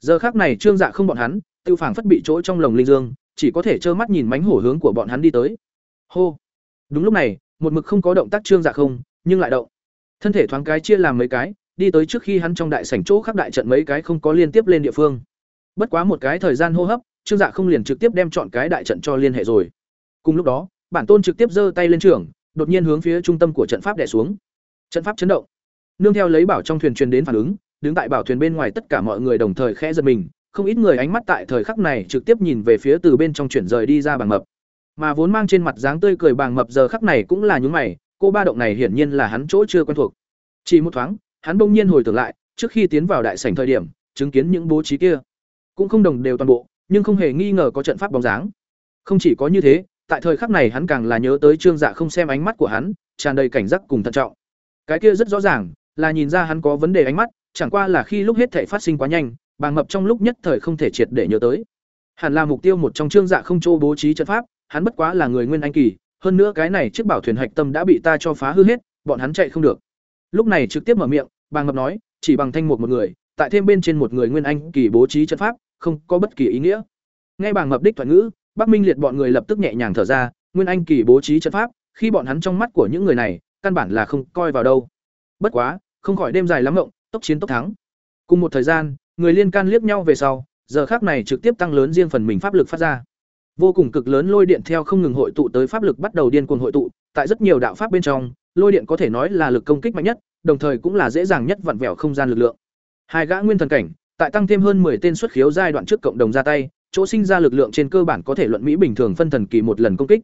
Speaker 1: Giờ khác này trương dạ không bọn hắn, tiêu phảng phất bị chỗ trong lồng linh dương chỉ có thể trơ mắt nhìn mánh hổ hướng của bọn hắn đi tới. Hô. Đúng lúc này, một mực không có động tác trương dạ không, nhưng lại động. Thân thể thoáng cái chia làm mấy cái, đi tới trước khi hắn trong đại sảnh chỗ khắc đại trận mấy cái không có liên tiếp lên địa phương. Bất quá một cái thời gian hô hấp, trương dạ không liền trực tiếp đem chọn cái đại trận cho liên hệ rồi. Cùng lúc đó, bản tôn trực tiếp giơ tay lên trưởng, đột nhiên hướng phía trung tâm của trận pháp đè xuống. Trận pháp chấn động. Nương theo lấy bảo trong thuyền truyền đến phản ứng, đứng tại bảo thuyền bên ngoài tất cả mọi người đồng thời khẽ giật mình không ít người ánh mắt tại thời khắc này trực tiếp nhìn về phía từ bên trong chuyển rời đi ra bàng mập. Mà vốn mang trên mặt dáng tươi cười bàng mập giờ khắc này cũng là những mày, cô ba động này hiển nhiên là hắn chỗ chưa quen thuộc. Chỉ một thoáng, hắn bỗng nhiên hồi tưởng lại, trước khi tiến vào đại sảnh thời điểm, chứng kiến những bố trí kia. Cũng không đồng đều toàn bộ, nhưng không hề nghi ngờ có trận pháp bóng dáng. Không chỉ có như thế, tại thời khắc này hắn càng là nhớ tới trương dạ không xem ánh mắt của hắn, tràn đầy cảnh giác cùng thận trọng. Cái kia rất rõ ràng, là nhìn ra hắn có vấn đề ánh mắt, chẳng qua là khi lúc hết thể phát sinh quá nhanh bàng mập trong lúc nhất thời không thể triệt để nhớ tới. Hẳn là mục tiêu một trong trương dạ không chỗ bố trí trận pháp, hắn bất quá là người nguyên anh kỳ, hơn nữa cái này chiếc bảo thuyền hạch tâm đã bị ta cho phá hư hết, bọn hắn chạy không được. Lúc này trực tiếp mở miệng bàng mập nói, chỉ bằng thanh một một người, tại thêm bên trên một người nguyên anh kỳ bố trí trận pháp, không có bất kỳ ý nghĩa. Nghe bàng mập đích thoại ngữ, bắc minh liệt bọn người lập tức nhẹ nhàng thở ra, nguyên anh kỳ bố trí trận pháp, khi bọn hắn trong mắt của những người này, căn bản là không coi vào đâu. Bất quá, không khỏi đêm dài lắm ngộng tốc chiến tốc thắng. Cùng một thời gian người liên can liếc nhau về sau, giờ khác này trực tiếp tăng lớn riêng phần mình pháp lực phát ra. Vô cùng cực lớn lôi điện theo không ngừng hội tụ tới pháp lực bắt đầu điên cuồng hội tụ, tại rất nhiều đạo pháp bên trong, lôi điện có thể nói là lực công kích mạnh nhất, đồng thời cũng là dễ dàng nhất vặn vẹo không gian lực lượng. Hai gã nguyên thần cảnh, tại tăng thêm hơn 10 tên xuất khiếu giai đoạn trước cộng đồng ra tay, chỗ sinh ra lực lượng trên cơ bản có thể luận mỹ bình thường phân thần kỳ một lần công kích.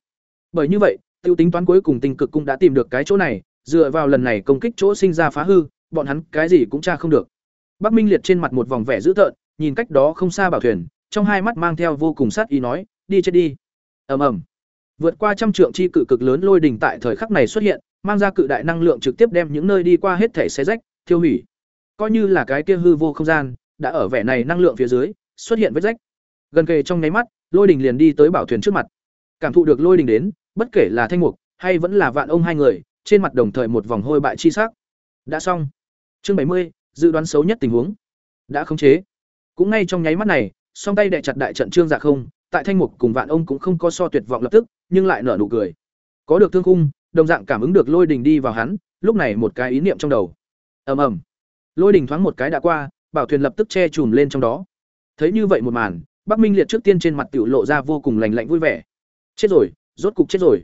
Speaker 1: Bởi như vậy, tiêu tính toán cuối cùng tinh cực cũng đã tìm được cái chỗ này, dựa vào lần này công kích chỗ sinh ra phá hư, bọn hắn cái gì cũng tra không được bắc minh liệt trên mặt một vòng vẻ dữ tợn, nhìn cách đó không xa bảo thuyền, trong hai mắt mang theo vô cùng sát ý nói, đi chết đi. Ầm ầm. Vượt qua trăm trượng chi cự cực lớn lôi đỉnh tại thời khắc này xuất hiện, mang ra cự đại năng lượng trực tiếp đem những nơi đi qua hết thể xé rách, thiêu hủy. Coi như là cái kia hư vô không gian, đã ở vẻ này năng lượng phía dưới, xuất hiện vết rách. Gần kề trong nháy mắt, lôi đỉnh liền đi tới bảo thuyền trước mặt. Cảm thụ được lôi đỉnh đến, bất kể là thanh mục, hay vẫn là vạn ông hai người, trên mặt đồng thời một vòng hôi bại chi sắc. Đã xong. Chương bảy mươi dự đoán xấu nhất tình huống. Đã khống chế. Cũng ngay trong nháy mắt này, song tay đệ chặt đại trận trương dạ không, tại thanh mục cùng vạn ông cũng không có so tuyệt vọng lập tức, nhưng lại nở nụ cười. Có được thương khung, đồng dạng cảm ứng được lôi đình đi vào hắn, lúc này một cái ý niệm trong đầu. Ầm ầm. Lôi đình thoáng một cái đã qua, bảo thuyền lập tức che chùm lên trong đó. Thấy như vậy một màn, bắc minh liệt trước tiên trên mặt tiểu lộ ra vô cùng lành lạnh vui vẻ. Chết rồi, rốt cục chết rồi.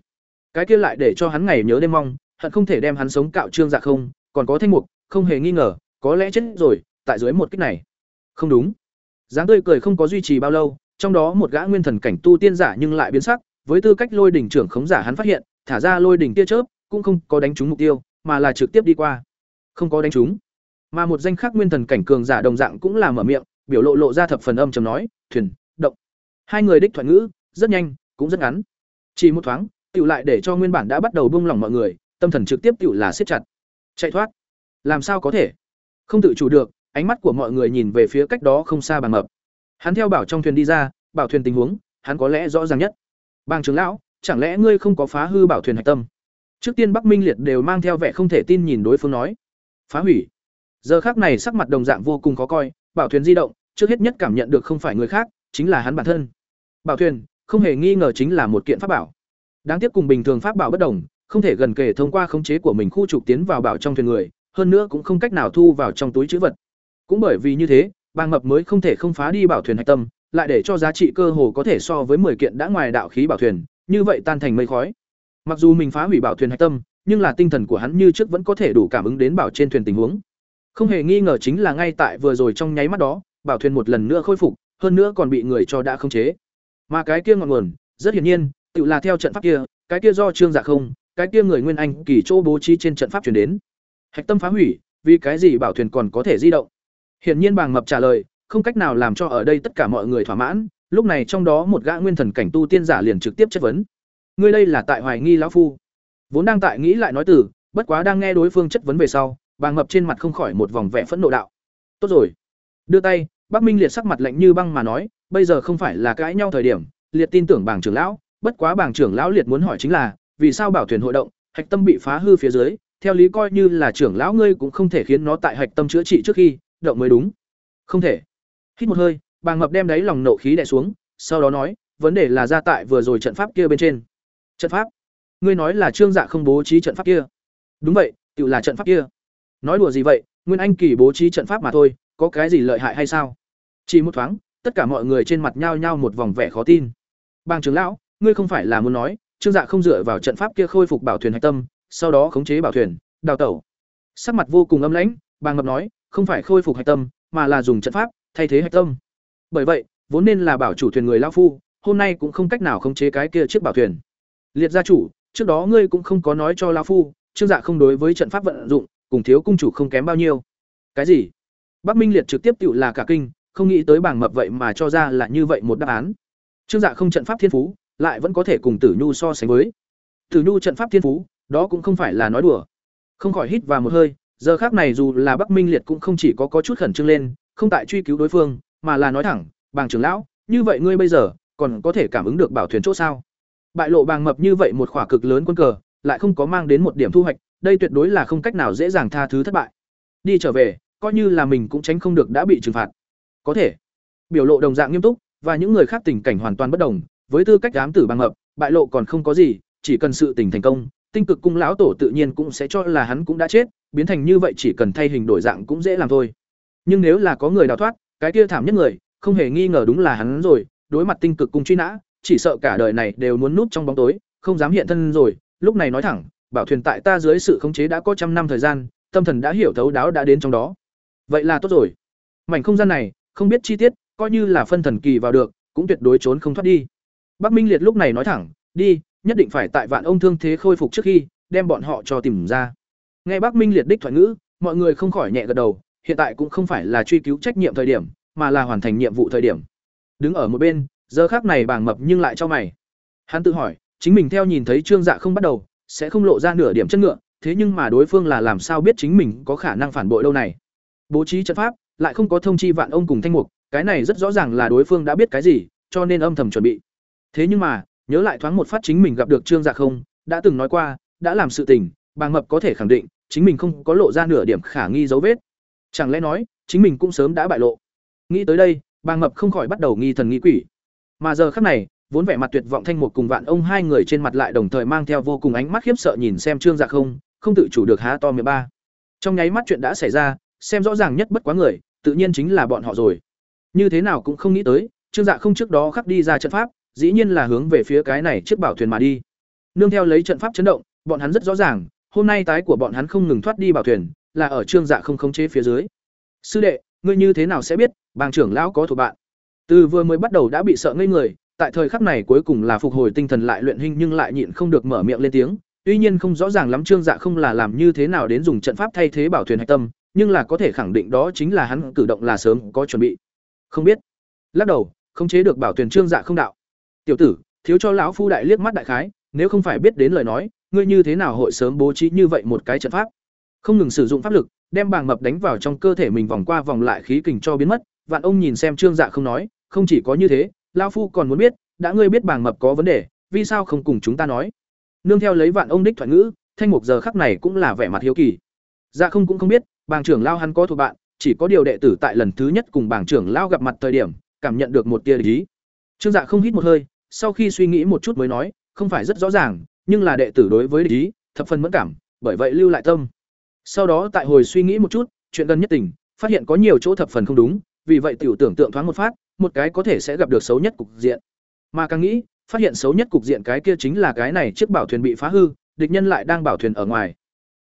Speaker 1: Cái kia lại để cho hắn ngày nhớ đêm mong, hận không thể đem hắn sống cạo trương dạ không, còn có thanh mục, không hề nghi ngờ có lẽ chết rồi, tại dưới một kích này. Không đúng. Dáng tươi cười không có duy trì bao lâu, trong đó một gã nguyên thần cảnh tu tiên giả nhưng lại biến sắc, với tư cách lôi đỉnh trưởng khống giả hắn phát hiện, thả ra lôi đỉnh tia chớp, cũng không có đánh trúng mục tiêu, mà là trực tiếp đi qua. Không có đánh trúng. Mà một danh khác nguyên thần cảnh cường giả đồng dạng cũng là mở miệng, biểu lộ lộ ra thập phần âm chầm nói, thuyền, động. Hai người đích thoại ngữ, rất nhanh, cũng rất ngắn. Chỉ một thoáng, tựu lại để cho nguyên bản đã bắt đầu buông lỏng mọi người, tâm thần trực tiếp tựu là siết chặt. Chạy thoát. Làm sao có thể? Không tự chủ được, ánh mắt của mọi người nhìn về phía cách đó không xa bàng mập. Hắn theo bảo trong thuyền đi ra, bảo thuyền tình huống, hắn có lẽ rõ ràng nhất. Bàng trưởng lão, chẳng lẽ ngươi không có phá hư bảo thuyền hạch tâm? Trước tiên bắc minh liệt đều mang theo vẻ không thể tin nhìn đối phương nói. Phá hủy. Giờ khác này sắc mặt đồng dạng vô cùng khó coi, bảo thuyền di động, trước hết nhất cảm nhận được không phải người khác, chính là hắn bản thân. Bảo thuyền, không hề nghi ngờ chính là một kiện pháp bảo. Đáng tiếc cùng bình thường pháp bảo bất đồng, không thể gần kể thông qua khống chế của mình khu trục tiến vào bảo trong thuyền người hơn nữa cũng không cách nào thu vào trong túi chữ vật. Cũng bởi vì như thế bang mập mới không thể không phá đi bảo thuyền hạch tâm lại để cho giá trị cơ hồ có thể so với 10 kiện đã ngoài đạo khí bảo thuyền như vậy tan thành mây khói. Mặc dù mình phá hủy bảo thuyền hạch tâm nhưng là tinh thần của hắn như trước vẫn có thể đủ cảm ứng đến bảo trên thuyền tình huống. Không hề nghi ngờ chính là ngay tại vừa rồi trong nháy mắt đó bảo thuyền một lần nữa khôi phục hơn nữa còn bị người cho đã khống chế. Mà cái kia ngọn nguồn, rất hiển nhiên, tự là theo trận pháp kia, cái kia do Trương Dạ không, cái kia người Nguyên Anh kỳ chỗ bố trí trên trận pháp truyền đến. Hạch tâm phá hủy, vì cái gì bảo thuyền còn có thể di động? Hiển nhiên Bàng Mập trả lời, không cách nào làm cho ở đây tất cả mọi người thỏa mãn, lúc này trong đó một gã nguyên thần cảnh tu tiên giả liền trực tiếp chất vấn. Ngươi đây là tại hoài nghi lão phu? Vốn đang tại nghĩ lại nói từ, bất quá đang nghe đối phương chất vấn về sau, Bàng Mập trên mặt không khỏi một vòng vẻ phẫn nộ đạo. Tốt rồi. Đưa tay, Bắc Minh Liệt sắc mặt lạnh như băng mà nói, bây giờ không phải là cãi nhau thời điểm, Liệt tin tưởng Bàng trưởng lão, bất quá Bàng trưởng lão Liệt muốn hỏi chính là, vì sao bảo thuyền hội động, hạch tâm bị phá hư phía dưới, theo lý coi như là trưởng lão ngươi cũng không thể khiến nó tại hạch tâm chữa trị trước khi động mới đúng. Không thể. Hít một hơi, Bàng Mập đem đáy lòng nộ khí đè xuống, sau đó nói, vấn đề là ra tại vừa rồi trận pháp kia bên trên. Trận pháp? Ngươi nói là Trương Dạ không bố trí trận pháp kia? Đúng vậy, tự là trận pháp kia. Nói đùa gì vậy, Nguyên Anh kỳ bố trí trận pháp mà thôi, có cái gì lợi hại hay sao? Chỉ một thoáng, tất cả mọi người trên mặt nhao nhao một vòng vẻ khó tin. Bang trưởng lão, ngươi không phải là muốn nói, Trương Dạ không dựa vào trận pháp kia khôi phục bảo thuyền hạch tâm, sau đó khống chế bảo thuyền, đào tẩu. Sắc mặt vô cùng âm lãnh, Bang Ngập nói, không phải khôi phục hạch tâm, mà là dùng trận pháp thay thế hạch tâm. Bởi vậy, vốn nên là bảo chủ thuyền người lão phu, hôm nay cũng không cách nào khống chế cái kia chiếc bảo thuyền. Liệt gia chủ, trước đó ngươi cũng không có nói cho lão phu, Trương Dạ không đối với trận pháp vận dụng, cùng thiếu cung chủ không kém bao nhiêu. Cái gì? Bắc Minh Liệt trực tiếp tự là cả kinh, không nghĩ tới bảng mập vậy mà cho ra là như vậy một đáp án. Trương Dạ không trận pháp thiên phú, lại vẫn có thể cùng Tử Nhu so sánh với. Tử Nhu trận pháp thiên phú, đó cũng không phải là nói đùa. Không khỏi hít vào một hơi, giờ khác này dù là Bắc Minh Liệt cũng không chỉ có có chút khẩn trương lên, không tại truy cứu đối phương, mà là nói thẳng, "Bàng trưởng lão, như vậy ngươi bây giờ còn có thể cảm ứng được bảo thuyền chỗ sao?" Bại lộ bàng mập như vậy một khỏa cực lớn quân cờ, lại không có mang đến một điểm thu hoạch, đây tuyệt đối là không cách nào dễ dàng tha thứ thất bại. Đi trở về, coi như là mình cũng tránh không được đã bị trừng phạt. Có thể. Biểu lộ đồng dạng nghiêm túc, và những người khác tình cảnh hoàn toàn bất đồng, với tư cách đám tử bàng mập, bại lộ còn không có gì, chỉ cần sự tình thành công, tinh cực cung lão tổ tự nhiên cũng sẽ cho là hắn cũng đã chết, biến thành như vậy chỉ cần thay hình đổi dạng cũng dễ làm thôi. Nhưng nếu là có người đào thoát, cái kia thảm nhất người, không hề nghi ngờ đúng là hắn rồi, đối mặt tinh cực cung truy nã, chỉ sợ cả đời này đều muốn núp trong bóng tối, không dám hiện thân rồi, lúc này nói thẳng, bảo thuyền tại ta dưới sự khống chế đã có trăm năm thời gian, tâm thần đã hiểu thấu đáo đã đến trong đó. Vậy là tốt rồi. Mảnh không gian này, không biết chi tiết, coi như là phân thần kỳ vào được, cũng tuyệt đối trốn không thoát đi. Bắc Minh Liệt lúc này nói thẳng, đi, nhất định phải tại vạn ông thương thế khôi phục trước khi, đem bọn họ cho tìm ra. Nghe Bác Minh Liệt đích thoại ngữ, mọi người không khỏi nhẹ gật đầu, hiện tại cũng không phải là truy cứu trách nhiệm thời điểm, mà là hoàn thành nhiệm vụ thời điểm. Đứng ở một bên, giờ khác này bảng mập nhưng lại cho mày. Hắn tự hỏi, chính mình theo nhìn thấy Trương Dạ không bắt đầu, sẽ không lộ ra nửa điểm chân ngựa, thế nhưng mà đối phương là làm sao biết chính mình có khả năng phản bội đâu này? Bố trí trận pháp, lại không có thông chi vạn ông cùng thanh mục, cái này rất rõ ràng là đối phương đã biết cái gì, cho nên âm thầm chuẩn bị. Thế nhưng mà, nhớ lại thoáng một phát chính mình gặp được Trương Dạ không, đã từng nói qua, đã làm sự tình, Bàng Mập có thể khẳng định, chính mình không có lộ ra nửa điểm khả nghi dấu vết. Chẳng lẽ nói, chính mình cũng sớm đã bại lộ. Nghĩ tới đây, Bàng Mập không khỏi bắt đầu nghi thần nghi quỷ. Mà giờ khắc này, vốn vẻ mặt tuyệt vọng thanh một cùng vạn ông hai người trên mặt lại đồng thời mang theo vô cùng ánh mắt khiếp sợ nhìn xem Trương Dạ không, không tự chủ được há to miệng ba. Trong nháy mắt chuyện đã xảy ra, xem rõ ràng nhất bất quá người, tự nhiên chính là bọn họ rồi. Như thế nào cũng không nghĩ tới, Trương Dạ không trước đó khắc đi ra trận pháp, dĩ nhiên là hướng về phía cái này chiếc bảo thuyền mà đi. Nương theo lấy trận pháp chấn động, bọn hắn rất rõ ràng, hôm nay tái của bọn hắn không ngừng thoát đi bảo thuyền, là ở Trương Dạ không khống chế phía dưới. Sư đệ, ngươi như thế nào sẽ biết, bàng trưởng lão có thuộc bạn. Từ vừa mới bắt đầu đã bị sợ ngây người, tại thời khắc này cuối cùng là phục hồi tinh thần lại luyện hình nhưng lại nhịn không được mở miệng lên tiếng, tuy nhiên không rõ ràng lắm Trương Dạ không là làm như thế nào đến dùng trận pháp thay thế bảo thuyền hạch tâm, nhưng là có thể khẳng định đó chính là hắn cử động là sớm có chuẩn bị. Không biết. Lắc đầu, khống chế được bảo thuyền Trương Dạ không đạo. Tiểu tử, thiếu cho lão phu đại liếc mắt đại khái, nếu không phải biết đến lời nói, ngươi như thế nào hội sớm bố trí như vậy một cái trận pháp? Không ngừng sử dụng pháp lực, đem bàng mập đánh vào trong cơ thể mình vòng qua vòng lại khí kình cho biến mất, Vạn ông nhìn xem Trương Dạ không nói, không chỉ có như thế, lão phu còn muốn biết, đã ngươi biết bàng mập có vấn đề, vì sao không cùng chúng ta nói? Nương theo lấy Vạn ông đích thoại ngữ, thanh mục giờ khắc này cũng là vẻ mặt hiếu kỳ. Dạ không cũng không biết, bàng trưởng lao hắn có thuộc bạn, chỉ có điều đệ tử tại lần thứ nhất cùng bàng trưởng lao gặp mặt thời điểm, cảm nhận được một tia lý Trương Dạ không hít một hơi, sau khi suy nghĩ một chút mới nói, không phải rất rõ ràng, nhưng là đệ tử đối với ý, thập phần mẫn cảm, bởi vậy lưu lại tâm. Sau đó tại hồi suy nghĩ một chút, chuyện gần nhất tình, phát hiện có nhiều chỗ thập phần không đúng, vì vậy tiểu tưởng tượng thoáng một phát, một cái có thể sẽ gặp được xấu nhất cục diện. Mà càng nghĩ, phát hiện xấu nhất cục diện cái kia chính là cái này chiếc bảo thuyền bị phá hư, địch nhân lại đang bảo thuyền ở ngoài,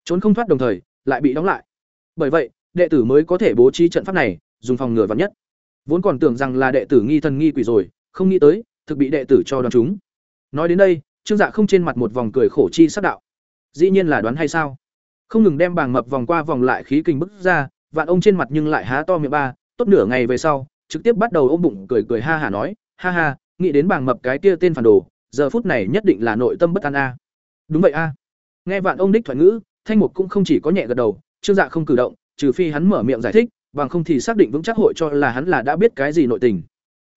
Speaker 1: trốn không thoát đồng thời, lại bị đóng lại. Bởi vậy, đệ tử mới có thể bố trí trận pháp này, dùng phòng ngừa vạn nhất. Vốn còn tưởng rằng là đệ tử nghi thần nghi quỷ rồi, không nghĩ tới, thực bị đệ tử cho đoán chúng. Nói đến đây, Trương Dạ không trên mặt một vòng cười khổ chi sắc đạo. Dĩ nhiên là đoán hay sao? Không ngừng đem bàng mập vòng qua vòng lại khí kinh bức ra, vạn ông trên mặt nhưng lại há to miệng ba, tốt nửa ngày về sau, trực tiếp bắt đầu ôm bụng cười cười ha hả nói, ha ha, nghĩ đến bàng mập cái kia tên phản đồ, giờ phút này nhất định là nội tâm bất an a. Đúng vậy a. Nghe vạn ông đích thoại ngữ, Thanh Mục cũng không chỉ có nhẹ gật đầu, Trương Dạ không cử động, trừ phi hắn mở miệng giải thích, bằng không thì xác định vững chắc hội cho là hắn là đã biết cái gì nội tình.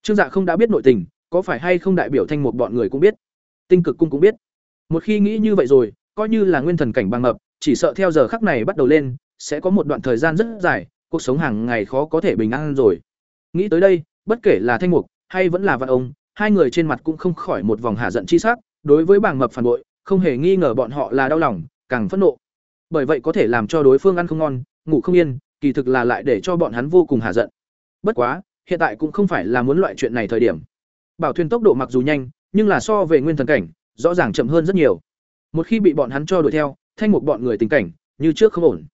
Speaker 1: Trương Dạ không đã biết nội tình, có phải hay không đại biểu Thanh một bọn người cũng biết. Tinh cực cung cũng biết. Một khi nghĩ như vậy rồi, coi như là nguyên thần cảnh bằng mập, chỉ sợ theo giờ khắc này bắt đầu lên, sẽ có một đoạn thời gian rất dài, cuộc sống hàng ngày khó có thể bình an rồi. Nghĩ tới đây, bất kể là Thanh Mục hay vẫn là Vạn ông, hai người trên mặt cũng không khỏi một vòng hạ giận chi sắc, đối với bảng mập phản bội, không hề nghi ngờ bọn họ là đau lòng, càng phẫn nộ. Bởi vậy có thể làm cho đối phương ăn không ngon, ngủ không yên, kỳ thực là lại để cho bọn hắn vô cùng hạ giận. Bất quá, hiện tại cũng không phải là muốn loại chuyện này thời điểm. Bảo thuyền tốc độ mặc dù nhanh, nhưng là so về nguyên thần cảnh, rõ ràng chậm hơn rất nhiều. Một khi bị bọn hắn cho đuổi theo, thanh một bọn người tình cảnh, như trước không ổn.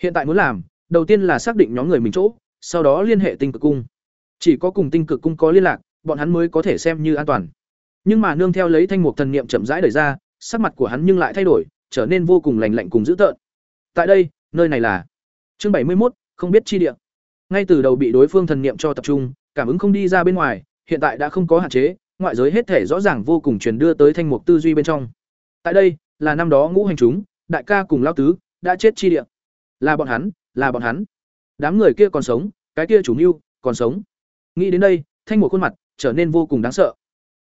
Speaker 1: Hiện tại muốn làm, đầu tiên là xác định nhóm người mình chỗ, sau đó liên hệ tinh cực cung. Chỉ có cùng tinh cực cung có liên lạc, bọn hắn mới có thể xem như an toàn. Nhưng mà nương theo lấy thanh mục thần niệm chậm rãi đời ra, sắc mặt của hắn nhưng lại thay đổi, trở nên vô cùng lạnh lạnh cùng dữ tợn. Tại đây, nơi này là chương bảy mươi một, không biết chi địa. Ngay từ đầu bị đối phương thần niệm cho tập trung, cảm ứng không đi ra bên ngoài, hiện tại đã không có hạn chế, ngoại giới hết thể rõ ràng vô cùng truyền đưa tới thanh mục tư duy bên trong. Tại đây, là năm đó ngũ hành chúng, đại ca cùng lão tứ đã chết chi địa. Là bọn hắn, là bọn hắn. Đám người kia còn sống, cái kia chủ mưu còn sống. Nghĩ đến đây, thanh mục khuôn mặt trở nên vô cùng đáng sợ.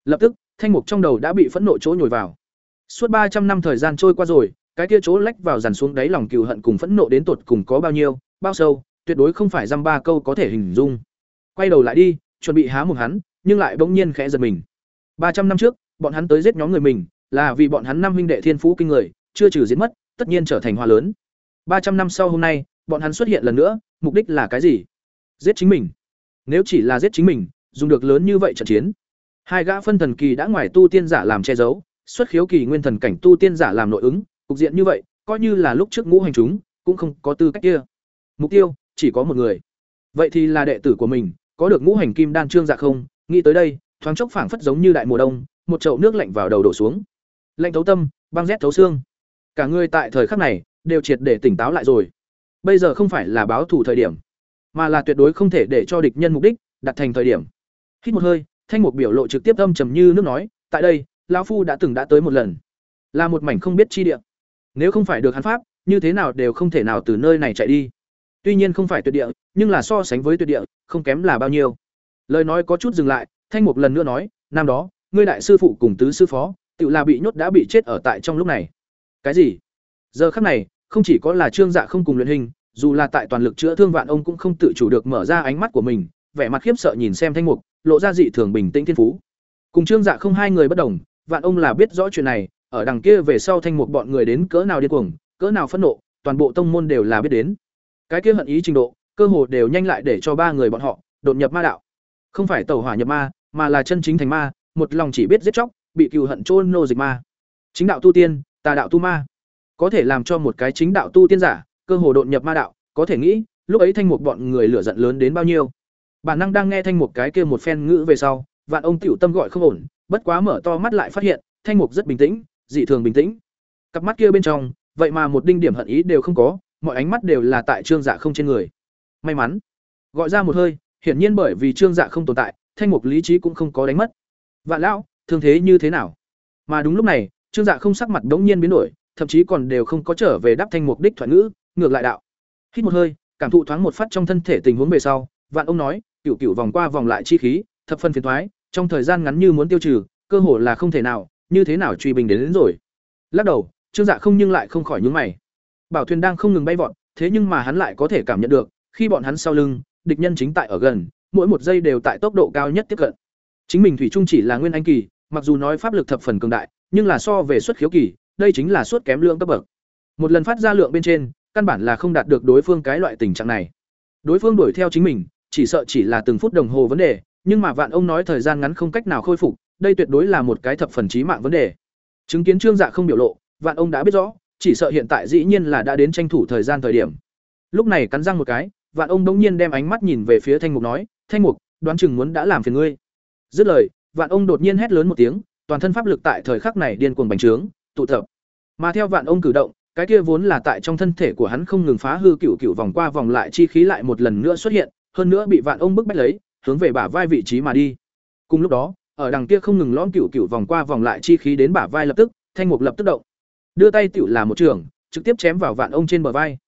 Speaker 1: Lập tức, thanh mục trong đầu đã bị phẫn nộ chỗ nhồi vào. Suốt ba trăm năm thời gian trôi qua rồi, cái kia chỗ lách vào dàn xuống đáy lòng cừu hận cùng phẫn nộ đến tột cùng có bao nhiêu, bao sâu, tuyệt đối không phải dăm ba câu có thể hình dung. Quay đầu lại đi, chuẩn bị há mồm hắn, nhưng lại bỗng nhiên khẽ giật mình. ba trăm năm trước, bọn hắn tới giết nhóm người mình, là vì bọn hắn năm huynh đệ thiên phú kinh người, chưa trừ giết mất, tất nhiên trở thành hoa lớn. ba trăm năm sau hôm nay, bọn hắn xuất hiện lần nữa, mục đích là cái gì? Giết chính mình. Nếu chỉ là giết chính mình, dùng được lớn như vậy trận chiến. Hai gã phân thần kỳ đã ngoài tu tiên giả làm che giấu, xuất khiếu kỳ nguyên thần cảnh tu tiên giả làm nội ứng, cục diện như vậy, coi như là lúc trước ngũ hành chúng, cũng không có tư cách kia. Mục tiêu chỉ có một người. Vậy thì là đệ tử của mình, có được ngũ hành kim đan trương dạ không, nghĩ tới đây, thoáng chốc phảng phất giống như đại mùa đông, một chậu nước lạnh vào đầu đổ xuống. Lạnh thấu tâm, băng rét thấu xương. Cả người tại thời khắc này đều triệt để tỉnh táo lại rồi. Bây giờ không phải là báo thủ thời điểm, mà là tuyệt đối không thể để cho địch nhân mục đích đạt thành thời điểm. Hít một hơi, thanh mục biểu lộ trực tiếp âm trầm như nước nói, tại đây, lão phu đã từng đã tới một lần, là một mảnh không biết chi địa. Nếu không phải được hắn pháp, như thế nào đều không thể nào từ nơi này chạy đi. Tuy nhiên không phải tuyệt địa, nhưng là so sánh với tuyệt địa, không kém là bao nhiêu. Lời nói có chút dừng lại, thanh mục lần nữa nói, năm đó, ngươi đại sư phụ cùng tứ sư phó, tự là bị nhốt đã bị chết ở tại trong lúc này. Cái gì? Giờ khắc này, không chỉ có là Trương Dạ không cùng luyện hình, dù là tại toàn lực chữa thương vạn ông cũng không tự chủ được mở ra ánh mắt của mình, vẻ mặt khiếp sợ nhìn xem thanh mục, lộ ra dị thường bình tĩnh thiên phú. Cùng Trương Dạ không hai người bất đồng, vạn ông là biết rõ chuyện này, ở đằng kia về sau thanh mục bọn người đến cỡ nào điên cuồng, cỡ nào phẫn nộ, toàn bộ tông môn đều là biết đến. Cái kia hận ý trình độ, cơ hồ đều nhanh lại để cho ba người bọn họ đột nhập ma đạo. Không phải tẩu hỏa nhập ma, mà là chân chính thành ma, một lòng chỉ biết giết chóc, bị cựu hận chôn nô dịch ma. Chính đạo tu tiên, tà đạo tu ma. Có thể làm cho một cái chính đạo tu tiên giả, cơ hồ đột nhập ma đạo, có thể nghĩ, lúc ấy thanh mục bọn người lửa giận lớn đến bao nhiêu. Bản năng đang nghe thanh mục cái kia một phen ngữ về sau, vạn ông tiểu tâm gọi không ổn, bất quá mở to mắt lại phát hiện, thanh mục rất bình tĩnh, dị thường bình tĩnh. Cặp mắt kia bên trong, vậy mà một đinh điểm hận ý đều không có, mọi ánh mắt đều là tại Trương Dạ không trên người. May mắn, gọi ra một hơi, hiển nhiên bởi vì Trương Dạ không tồn tại, thanh mục lý trí cũng không có đánh mất. Vạn lão, thương thế như thế nào? Mà đúng lúc này, Trương Dạ không sắc mặt đống nhiên biến đổi, thậm chí còn đều không có trở về đáp thanh mục đích thoại ngữ, ngược lại đạo. Hít một hơi, cảm thụ thoáng một phát trong thân thể tình huống về sau, Vạn ông nói, cửu cửu vòng qua vòng lại chi khí, thập phân phiền toái, trong thời gian ngắn như muốn tiêu trừ, cơ hồ là không thể nào, như thế nào truy bình đến, đến rồi. Lắc đầu, Trương Dạ không nhưng lại không khỏi nhướng mày. Bảo thuyền đang không ngừng bay vọt, thế nhưng mà hắn lại có thể cảm nhận được, khi bọn hắn sau lưng, địch nhân chính tại ở gần, mỗi một giây đều tại tốc độ cao nhất tiếp cận. Chính mình thủy trung chỉ là nguyên anh kỳ, mặc dù nói pháp lực thập phần cường đại, nhưng là so về xuất khiếu kỳ, đây chính là suất kém lượng cấp bậc. Một lần phát ra lượng bên trên, căn bản là không đạt được đối phương cái loại tình trạng này. Đối phương đuổi theo chính mình, chỉ sợ chỉ là từng phút đồng hồ vấn đề, nhưng mà vạn ông nói thời gian ngắn không cách nào khôi phục, đây tuyệt đối là một cái thập phần chí mạng vấn đề. Chứng kiến Trương Dạ không biểu lộ, vạn ông đã biết rõ, chỉ sợ hiện tại dĩ nhiên là đã đến tranh thủ thời gian thời điểm. Lúc này cắn răng một cái, vạn ông bỗng nhiên đem ánh mắt nhìn về phía Thanh Mục nói, "Thanh Mục, đoán chừng muốn đã làm phiền ngươi." Dứt lời, Vạn ông đột nhiên hét lớn một tiếng, toàn thân pháp lực tại thời khắc này điên cuồng bành trướng, tụ tập. Mà theo Vạn ông cử động, cái kia vốn là tại trong thân thể của hắn không ngừng phá hư cựu cựu vòng qua vòng lại chi khí lại một lần nữa xuất hiện, hơn nữa bị Vạn ông bức bách lấy, hướng về bả vai vị trí mà đi. Cùng lúc đó, ở đằng kia không ngừng lõm cựu cựu vòng qua vòng lại chi khí đến bả vai lập tức, thanh mục lập tức động. Đưa tay tiểu là một trường, trực tiếp chém vào Vạn ông trên bờ vai.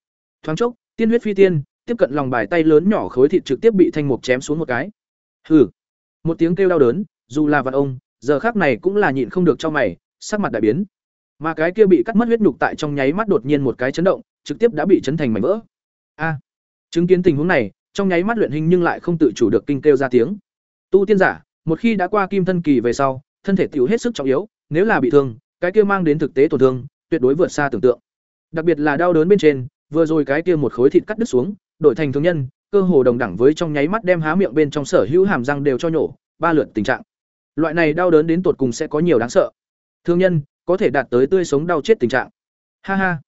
Speaker 1: Thoáng chốc, tiên huyết phi tiên, tiếp cận lòng bài tay lớn nhỏ khối thịt trực tiếp bị thanh mục chém xuống một cái. Hừ. Một tiếng kêu đau đớn, dù là Vạn ông, giờ khác này cũng là nhịn không được cho mày, sắc mặt đại biến. Mà cái kia bị cắt mất huyết nhục tại trong nháy mắt đột nhiên một cái chấn động, trực tiếp đã bị chấn thành mảnh vỡ. A. chứng kiến tình huống này, trong nháy mắt luyện hình nhưng lại không tự chủ được kinh kêu ra tiếng. Tu tiên giả, một khi đã qua kim thân kỳ về sau, thân thể tiểu hết sức trọng yếu, nếu là bị thương, cái kia mang đến thực tế tổn thương, tuyệt đối vượt xa tưởng tượng. Đặc biệt là đau đớn bên trên, vừa rồi cái kia một khối thịt cắt đứt xuống, đổi thành thương nhân, cơ hồ đồng đẳng với trong nháy mắt đem há miệng bên trong sở hữu hàm răng đều cho nhổ, ba lượt tình trạng. Loại này đau đớn đến tột cùng sẽ có nhiều đáng sợ. Thương nhân có thể đạt tới tươi sống đau chết tình trạng. Ha ha.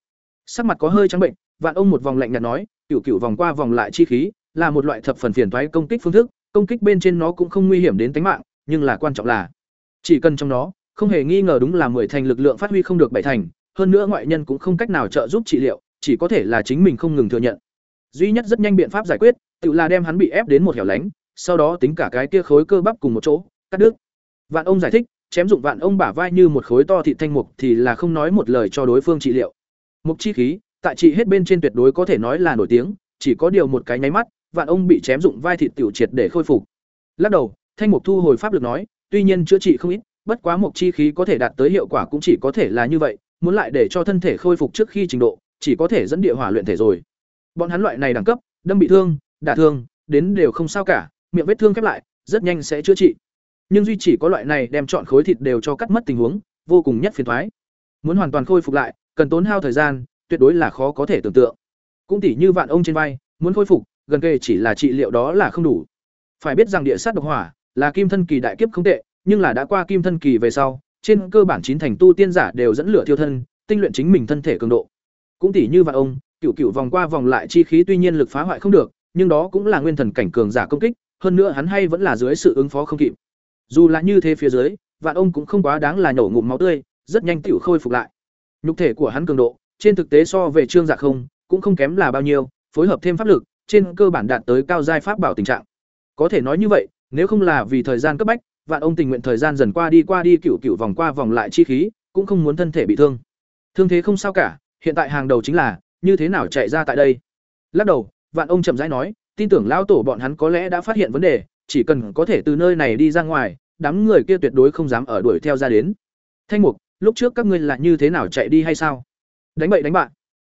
Speaker 1: Sắc mặt có hơi trắng bệnh, Vạn ông một vòng lạnh nhạt nói, cửu cửu vòng qua vòng lại chi khí, là một loại thập phần phiền toái công kích phương thức, công kích bên trên nó cũng không nguy hiểm đến tính mạng, nhưng là quan trọng là chỉ cần trong nó không hề nghi ngờ đúng là mười thành lực lượng phát huy không được bảy thành, hơn nữa ngoại nhân cũng không cách nào trợ giúp trị liệu, chỉ có thể là chính mình không ngừng thừa nhận. Duy nhất rất nhanh biện pháp giải quyết, tự là đem hắn bị ép đến một hẻo lánh, sau đó tính cả cái kia khối cơ bắp cùng một chỗ, cắt đứt. Vạn ông giải thích, chém dụng vạn ông bả vai như một khối to thị thanh mục thì là không nói một lời cho đối phương trị liệu. Mục chi khí, tại trị hết bên trên tuyệt đối có thể nói là nổi tiếng, chỉ có điều một cái nháy mắt, vạn ông bị chém dụng vai thịt tiểu triệt để khôi phục. Lắc đầu, thanh mục thu hồi pháp lực nói, tuy nhiên chữa trị không ít, bất quá mục chi khí có thể đạt tới hiệu quả cũng chỉ có thể là như vậy, muốn lại để cho thân thể khôi phục trước khi trình độ, chỉ có thể dẫn địa hỏa luyện thể rồi. Bọn hắn loại này đẳng cấp, đâm bị thương, đả thương, đến đều không sao cả, miệng vết thương khép lại, rất nhanh sẽ chữa trị. Nhưng duy chỉ có loại này đem chọn khối thịt đều cho cắt mất tình huống, vô cùng nhất phiền toái. Muốn hoàn toàn khôi phục lại, cần tốn hao thời gian, tuyệt đối là khó có thể tưởng tượng. Cũng tỉ như vạn ông trên vai, muốn khôi phục, gần kề chỉ là trị liệu đó là không đủ. Phải biết rằng địa sát độc hỏa là kim thân kỳ đại kiếp không tệ, nhưng là đã qua kim thân kỳ về sau, trên cơ bản chín thành tu tiên giả đều dẫn lửa thiêu thân, tinh luyện chính mình thân thể cường độ. Cũng tỉ như vạn ông, cựu cựu vòng qua vòng lại chi khí tuy nhiên lực phá hoại không được, nhưng đó cũng là nguyên thần cảnh cường giả công kích, hơn nữa hắn hay vẫn là dưới sự ứng phó không kịp. Dù là như thế phía dưới, vạn ông cũng không quá đáng là nổ ngụm máu tươi, rất nhanh tiểu khôi phục lại. Nhục thể của hắn cường độ, trên thực tế so về trương dạ không, cũng không kém là bao nhiêu, phối hợp thêm pháp lực, trên cơ bản đạt tới cao giai pháp bảo tình trạng. Có thể nói như vậy, nếu không là vì thời gian cấp bách, vạn ông tình nguyện thời gian dần qua đi qua đi cựu cựu vòng qua vòng lại chi khí, cũng không muốn thân thể bị thương. Thương thế không sao cả, hiện tại hàng đầu chính là như thế nào chạy ra tại đây. Lắc đầu, vạn ông chậm rãi nói, tin tưởng lão tổ bọn hắn có lẽ đã phát hiện vấn đề, chỉ cần có thể từ nơi này đi ra ngoài, đám người kia tuyệt đối không dám ở đuổi theo ra đến. Thanh Mục, lúc trước các ngươi là như thế nào chạy đi hay sao? Đánh bậy đánh bạn.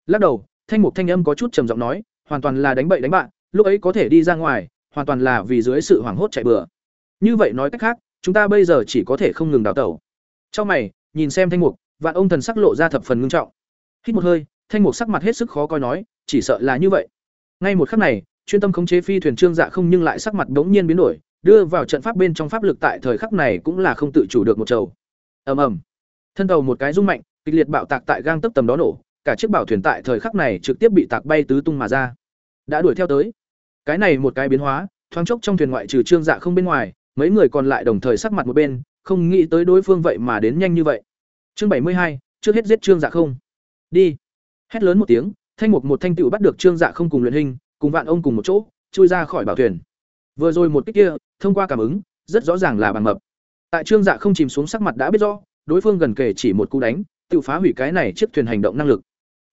Speaker 1: Lắc đầu, Thanh Mục thanh âm có chút trầm giọng nói, hoàn toàn là đánh bậy đánh bạn, lúc ấy có thể đi ra ngoài, hoàn toàn là vì dưới sự hoảng hốt chạy bừa. Như vậy nói cách khác, chúng ta bây giờ chỉ có thể không ngừng đào tẩu. Trong mày, nhìn xem Thanh Mục, vạn ông thần sắc lộ ra thập phần ngưng trọng. Hít một hơi, Thanh Mục sắc mặt hết sức khó coi nói, chỉ sợ là như vậy. Ngay một khắc này, chuyên tâm khống chế phi thuyền trương dạ không nhưng lại sắc mặt bỗng nhiên biến đổi, đưa vào trận pháp bên trong pháp lực tại thời khắc này cũng là không tự chủ được một trầu. Ầm ầm. Thân tàu một cái rung mạnh, kịch liệt bạo tạc tại gang tấc tầm đó nổ, cả chiếc bảo thuyền tại thời khắc này trực tiếp bị tạc bay tứ tung mà ra. Đã đuổi theo tới. Cái này một cái biến hóa, thoáng chốc trong thuyền ngoại trừ Trương Dạ không bên ngoài, mấy người còn lại đồng thời sắc mặt một bên, không nghĩ tới đối phương vậy mà đến nhanh như vậy. Chương bảy mươi hai, trước hết giết Trương Dạ không. Đi. Hét lớn một tiếng, thanh mục một thanh tựu bắt được Trương Dạ không cùng luyện hình, cùng vạn ông cùng một chỗ, chui ra khỏi bảo thuyền. Vừa rồi một kích kia, thông qua cảm ứng, rất rõ ràng là bằng mập. Tại Trương Dạ không chìm xuống sắc mặt đã biết rõ, đối phương gần kể chỉ một cú đánh, tự phá hủy cái này chiếc thuyền hành động năng lực.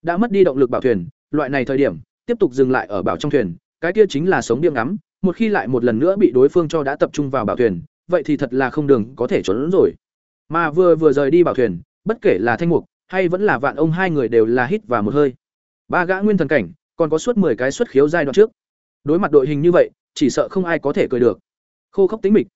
Speaker 1: Đã mất đi động lực bảo thuyền, loại này thời điểm, tiếp tục dừng lại ở bảo trong thuyền, cái kia chính là sống điểm ngắm, một khi lại một lần nữa bị đối phương cho đã tập trung vào bảo thuyền, vậy thì thật là không đường có thể trốn rồi. Mà vừa vừa rời đi bảo thuyền, bất kể là Thanh Mục hay vẫn là Vạn ông hai người đều là hít và một hơi. Ba gã nguyên thần cảnh, còn có suốt 10 cái xuất khiếu giai đoạn trước. Đối mặt đội hình như vậy, chỉ sợ không ai có thể cười được. Khô khốc tính mịch.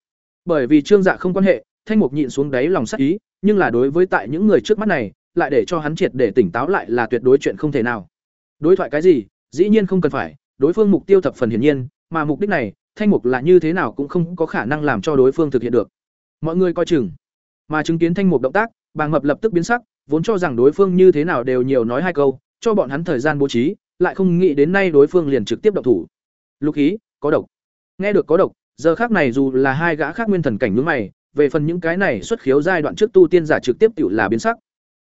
Speaker 1: Bởi vì Trương Dạ không quan hệ, Thanh Mục nhịn xuống đáy lòng sắc ý, nhưng là đối với tại những người trước mắt này, lại để cho hắn triệt để tỉnh táo lại là tuyệt đối chuyện không thể nào. Đối thoại cái gì, dĩ nhiên không cần phải, đối phương mục tiêu thập phần hiển nhiên, mà mục đích này, Thanh Mục là như thế nào cũng không có khả năng làm cho đối phương thực hiện được. Mọi người coi chừng. Mà chứng kiến Thanh Mục động tác, Bàng Mập lập tức biến sắc, vốn cho rằng đối phương như thế nào đều nhiều nói hai câu, cho bọn hắn thời gian bố trí, lại không nghĩ đến nay đối phương liền trực tiếp động thủ. Lục khí, có độc. Nghe được có độc, giờ khác này dù là hai gã khác nguyên thần cảnh nhướng mày, về phần những cái này xuất khiếu giai đoạn trước tu tiên giả trực tiếp tiểu là biến sắc.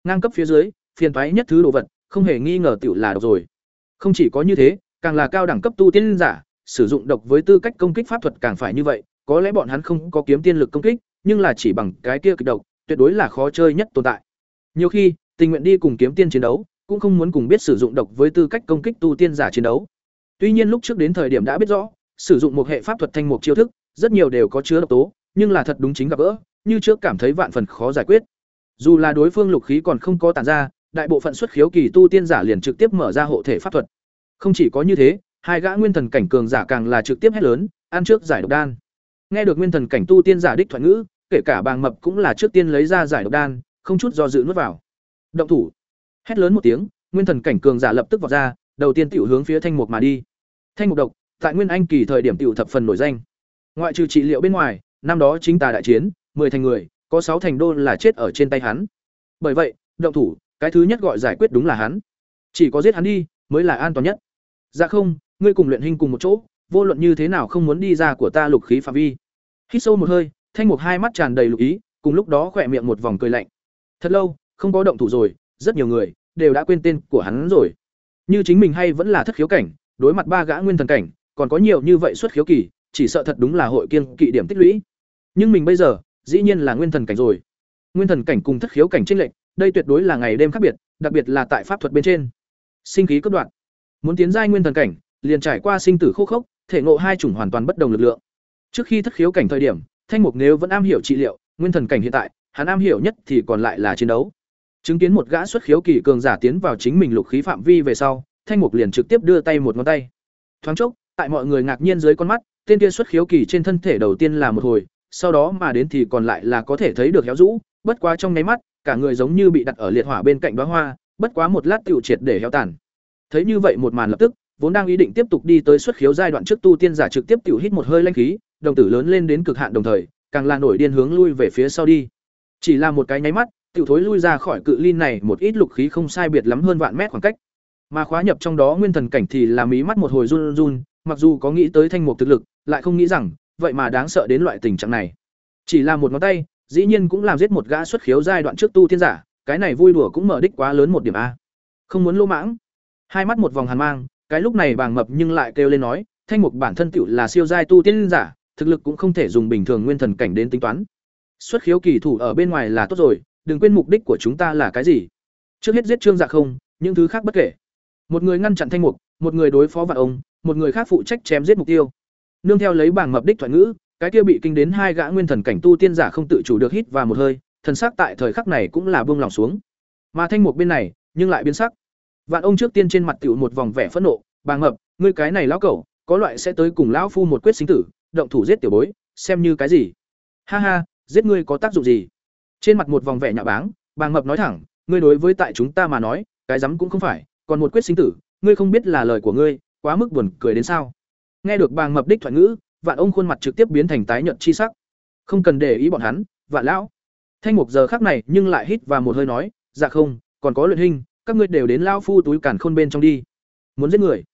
Speaker 1: Ngang cấp phía dưới, phiền toái nhất thứ đồ vật, không hề nghi ngờ tiểu là độc rồi. Không chỉ có như thế, càng là cao đẳng cấp tu tiên giả, sử dụng độc với tư cách công kích pháp thuật càng phải như vậy, có lẽ bọn hắn không có kiếm tiên lực công kích, nhưng là chỉ bằng cái kia kịch độc, tuyệt đối là khó chơi nhất tồn tại. Nhiều khi, tình nguyện đi cùng kiếm tiên chiến đấu, cũng không muốn cùng biết sử dụng độc với tư cách công kích tu tiên giả chiến đấu. Tuy nhiên lúc trước đến thời điểm đã biết rõ, sử dụng một hệ pháp thuật thanh mục chiêu thức, rất nhiều đều có chứa độc tố, nhưng là thật đúng chính gặp gỡ, như trước cảm thấy vạn phần khó giải quyết. Dù là đối phương lục khí còn không có tản ra, đại bộ phận xuất khiếu kỳ tu tiên giả liền trực tiếp mở ra hộ thể pháp thuật. Không chỉ có như thế, hai gã nguyên thần cảnh cường giả càng là trực tiếp hét lớn, ăn trước giải độc đan. Nghe được nguyên thần cảnh tu tiên giả đích thoại ngữ, kể cả bàng mập cũng là trước tiên lấy ra giải độc đan, không chút do dự nuốt vào. Động thủ. Hét lớn một tiếng, nguyên thần cảnh cường giả lập tức vọt ra, đầu tiên tiểu hướng phía thanh mục mà đi. Thanh mục độc, tại nguyên anh kỳ thời điểm tiểu thập phần nổi danh. Ngoại trừ trị liệu bên ngoài, năm đó chính tà đại chiến, mười thành người, có sáu thành đô là chết ở trên tay hắn. Bởi vậy, động thủ, cái thứ nhất gọi giải quyết đúng là hắn. Chỉ có giết hắn đi, mới là an toàn nhất. Dạ không, ngươi cùng luyện hình cùng một chỗ, vô luận như thế nào không muốn đi ra của ta lục khí phạm vi. Hít sâu một hơi, Thanh Mục hai mắt tràn đầy lục ý, cùng lúc đó khỏe miệng một vòng cười lạnh. Thật lâu, không có động thủ rồi, rất nhiều người đều đã quên tên của hắn rồi. Như chính mình hay vẫn là thất khiếu cảnh, đối mặt ba gã nguyên thần cảnh, còn có nhiều như vậy xuất khiếu kỳ, chỉ sợ thật đúng là hội kiên kỵ điểm tích lũy. Nhưng mình bây giờ, dĩ nhiên là nguyên thần cảnh rồi. Nguyên thần cảnh cùng thất khiếu cảnh chênh lệch, đây tuyệt đối là ngày đêm khác biệt, đặc biệt là tại pháp thuật bên trên. Sinh khí cấp đoạn. Muốn tiến giai nguyên thần cảnh, liền trải qua sinh tử khô khốc, thể ngộ hai chủng hoàn toàn bất đồng lực lượng. Trước khi thất khiếu cảnh thời điểm, Thanh Mục nếu vẫn am hiểu trị liệu, nguyên thần cảnh hiện tại, hắn am hiểu nhất thì còn lại là chiến đấu. Chứng kiến một gã xuất khiếu kỳ cường giả tiến vào chính mình lục khí phạm vi về sau, Thanh Mục liền trực tiếp đưa tay một ngón tay. Thoáng chốc, tại mọi người ngạc nhiên dưới con mắt, tên kia xuất khiếu kỳ trên thân thể đầu tiên là một hồi, sau đó mà đến thì còn lại là có thể thấy được héo rũ, bất quá trong nháy mắt, cả người giống như bị đặt ở liệt hỏa bên cạnh đóa hoa, bất quá một lát tiêu triệt để héo tàn. Thấy như vậy một màn lập tức, vốn đang ý định tiếp tục đi tới xuất khiếu giai đoạn trước tu tiên giả trực tiếp tiểu hít một hơi linh khí, đồng tử lớn lên đến cực hạn đồng thời, càng là nổi điên hướng lui về phía sau đi. Chỉ là một cái nháy mắt, tiểu thối lui ra khỏi cự ly này một ít lục khí không sai biệt lắm hơn vạn mét khoảng cách. Mà khóa nhập trong đó nguyên thần cảnh thì là mí mắt một hồi run run, mặc dù có nghĩ tới thanh mục thực lực, lại không nghĩ rằng, vậy mà đáng sợ đến loại tình trạng này. Chỉ là một ngón tay, dĩ nhiên cũng làm giết một gã xuất khiếu giai đoạn trước tu thiên giả, cái này vui đùa cũng mở đích quá lớn một điểm a. Không muốn lô mãng. Hai mắt một vòng hàn mang, cái lúc này bàng mập nhưng lại kêu lên nói, thanh mục bản thân tựu là siêu giai tu tiên giả, thực lực cũng không thể dùng bình thường nguyên thần cảnh đến tính toán. Xuất khiếu kỳ thủ ở bên ngoài là tốt rồi, đừng quên mục đích của chúng ta là cái gì. Trước hết giết Trương Dạ không, những thứ khác bất kể. Một người ngăn chặn thanh mục, một người đối phó vạn ông, một người khác phụ trách chém giết mục tiêu. Nương theo lấy bảng mập đích thoại ngữ, cái kia bị kinh đến hai gã nguyên thần cảnh tu tiên giả không tự chủ được hít vào một hơi, thần sắc tại thời khắc này cũng là buông lòng xuống. Mà thanh mục bên này, nhưng lại biến sắc. Vạn ông trước tiên trên mặt tiểu một vòng vẻ phẫn nộ, "Bàng mập, ngươi cái này lão cẩu, có loại sẽ tới cùng lão phu một quyết sinh tử, động thủ giết tiểu bối, xem như cái gì?" "Ha ha, giết ngươi có tác dụng gì?" Trên mặt một vòng vẻ nhạo báng, bà mập nói thẳng, "Ngươi đối với tại chúng ta mà nói, cái rắm cũng không phải, còn một quyết sinh tử, ngươi không biết là lời của ngươi, quá mức buồn cười đến sao?" Nghe được bà mập đích thoại ngữ, Vạn ông khuôn mặt trực tiếp biến thành tái nhợt chi sắc. Không cần để ý bọn hắn, Vạn lão. Thanh Mục giờ khắc này nhưng lại hít và một hơi nói, "Dạ không, còn có luyện hình, các ngươi đều đến lao phu túi càn khôn bên trong đi muốn giết người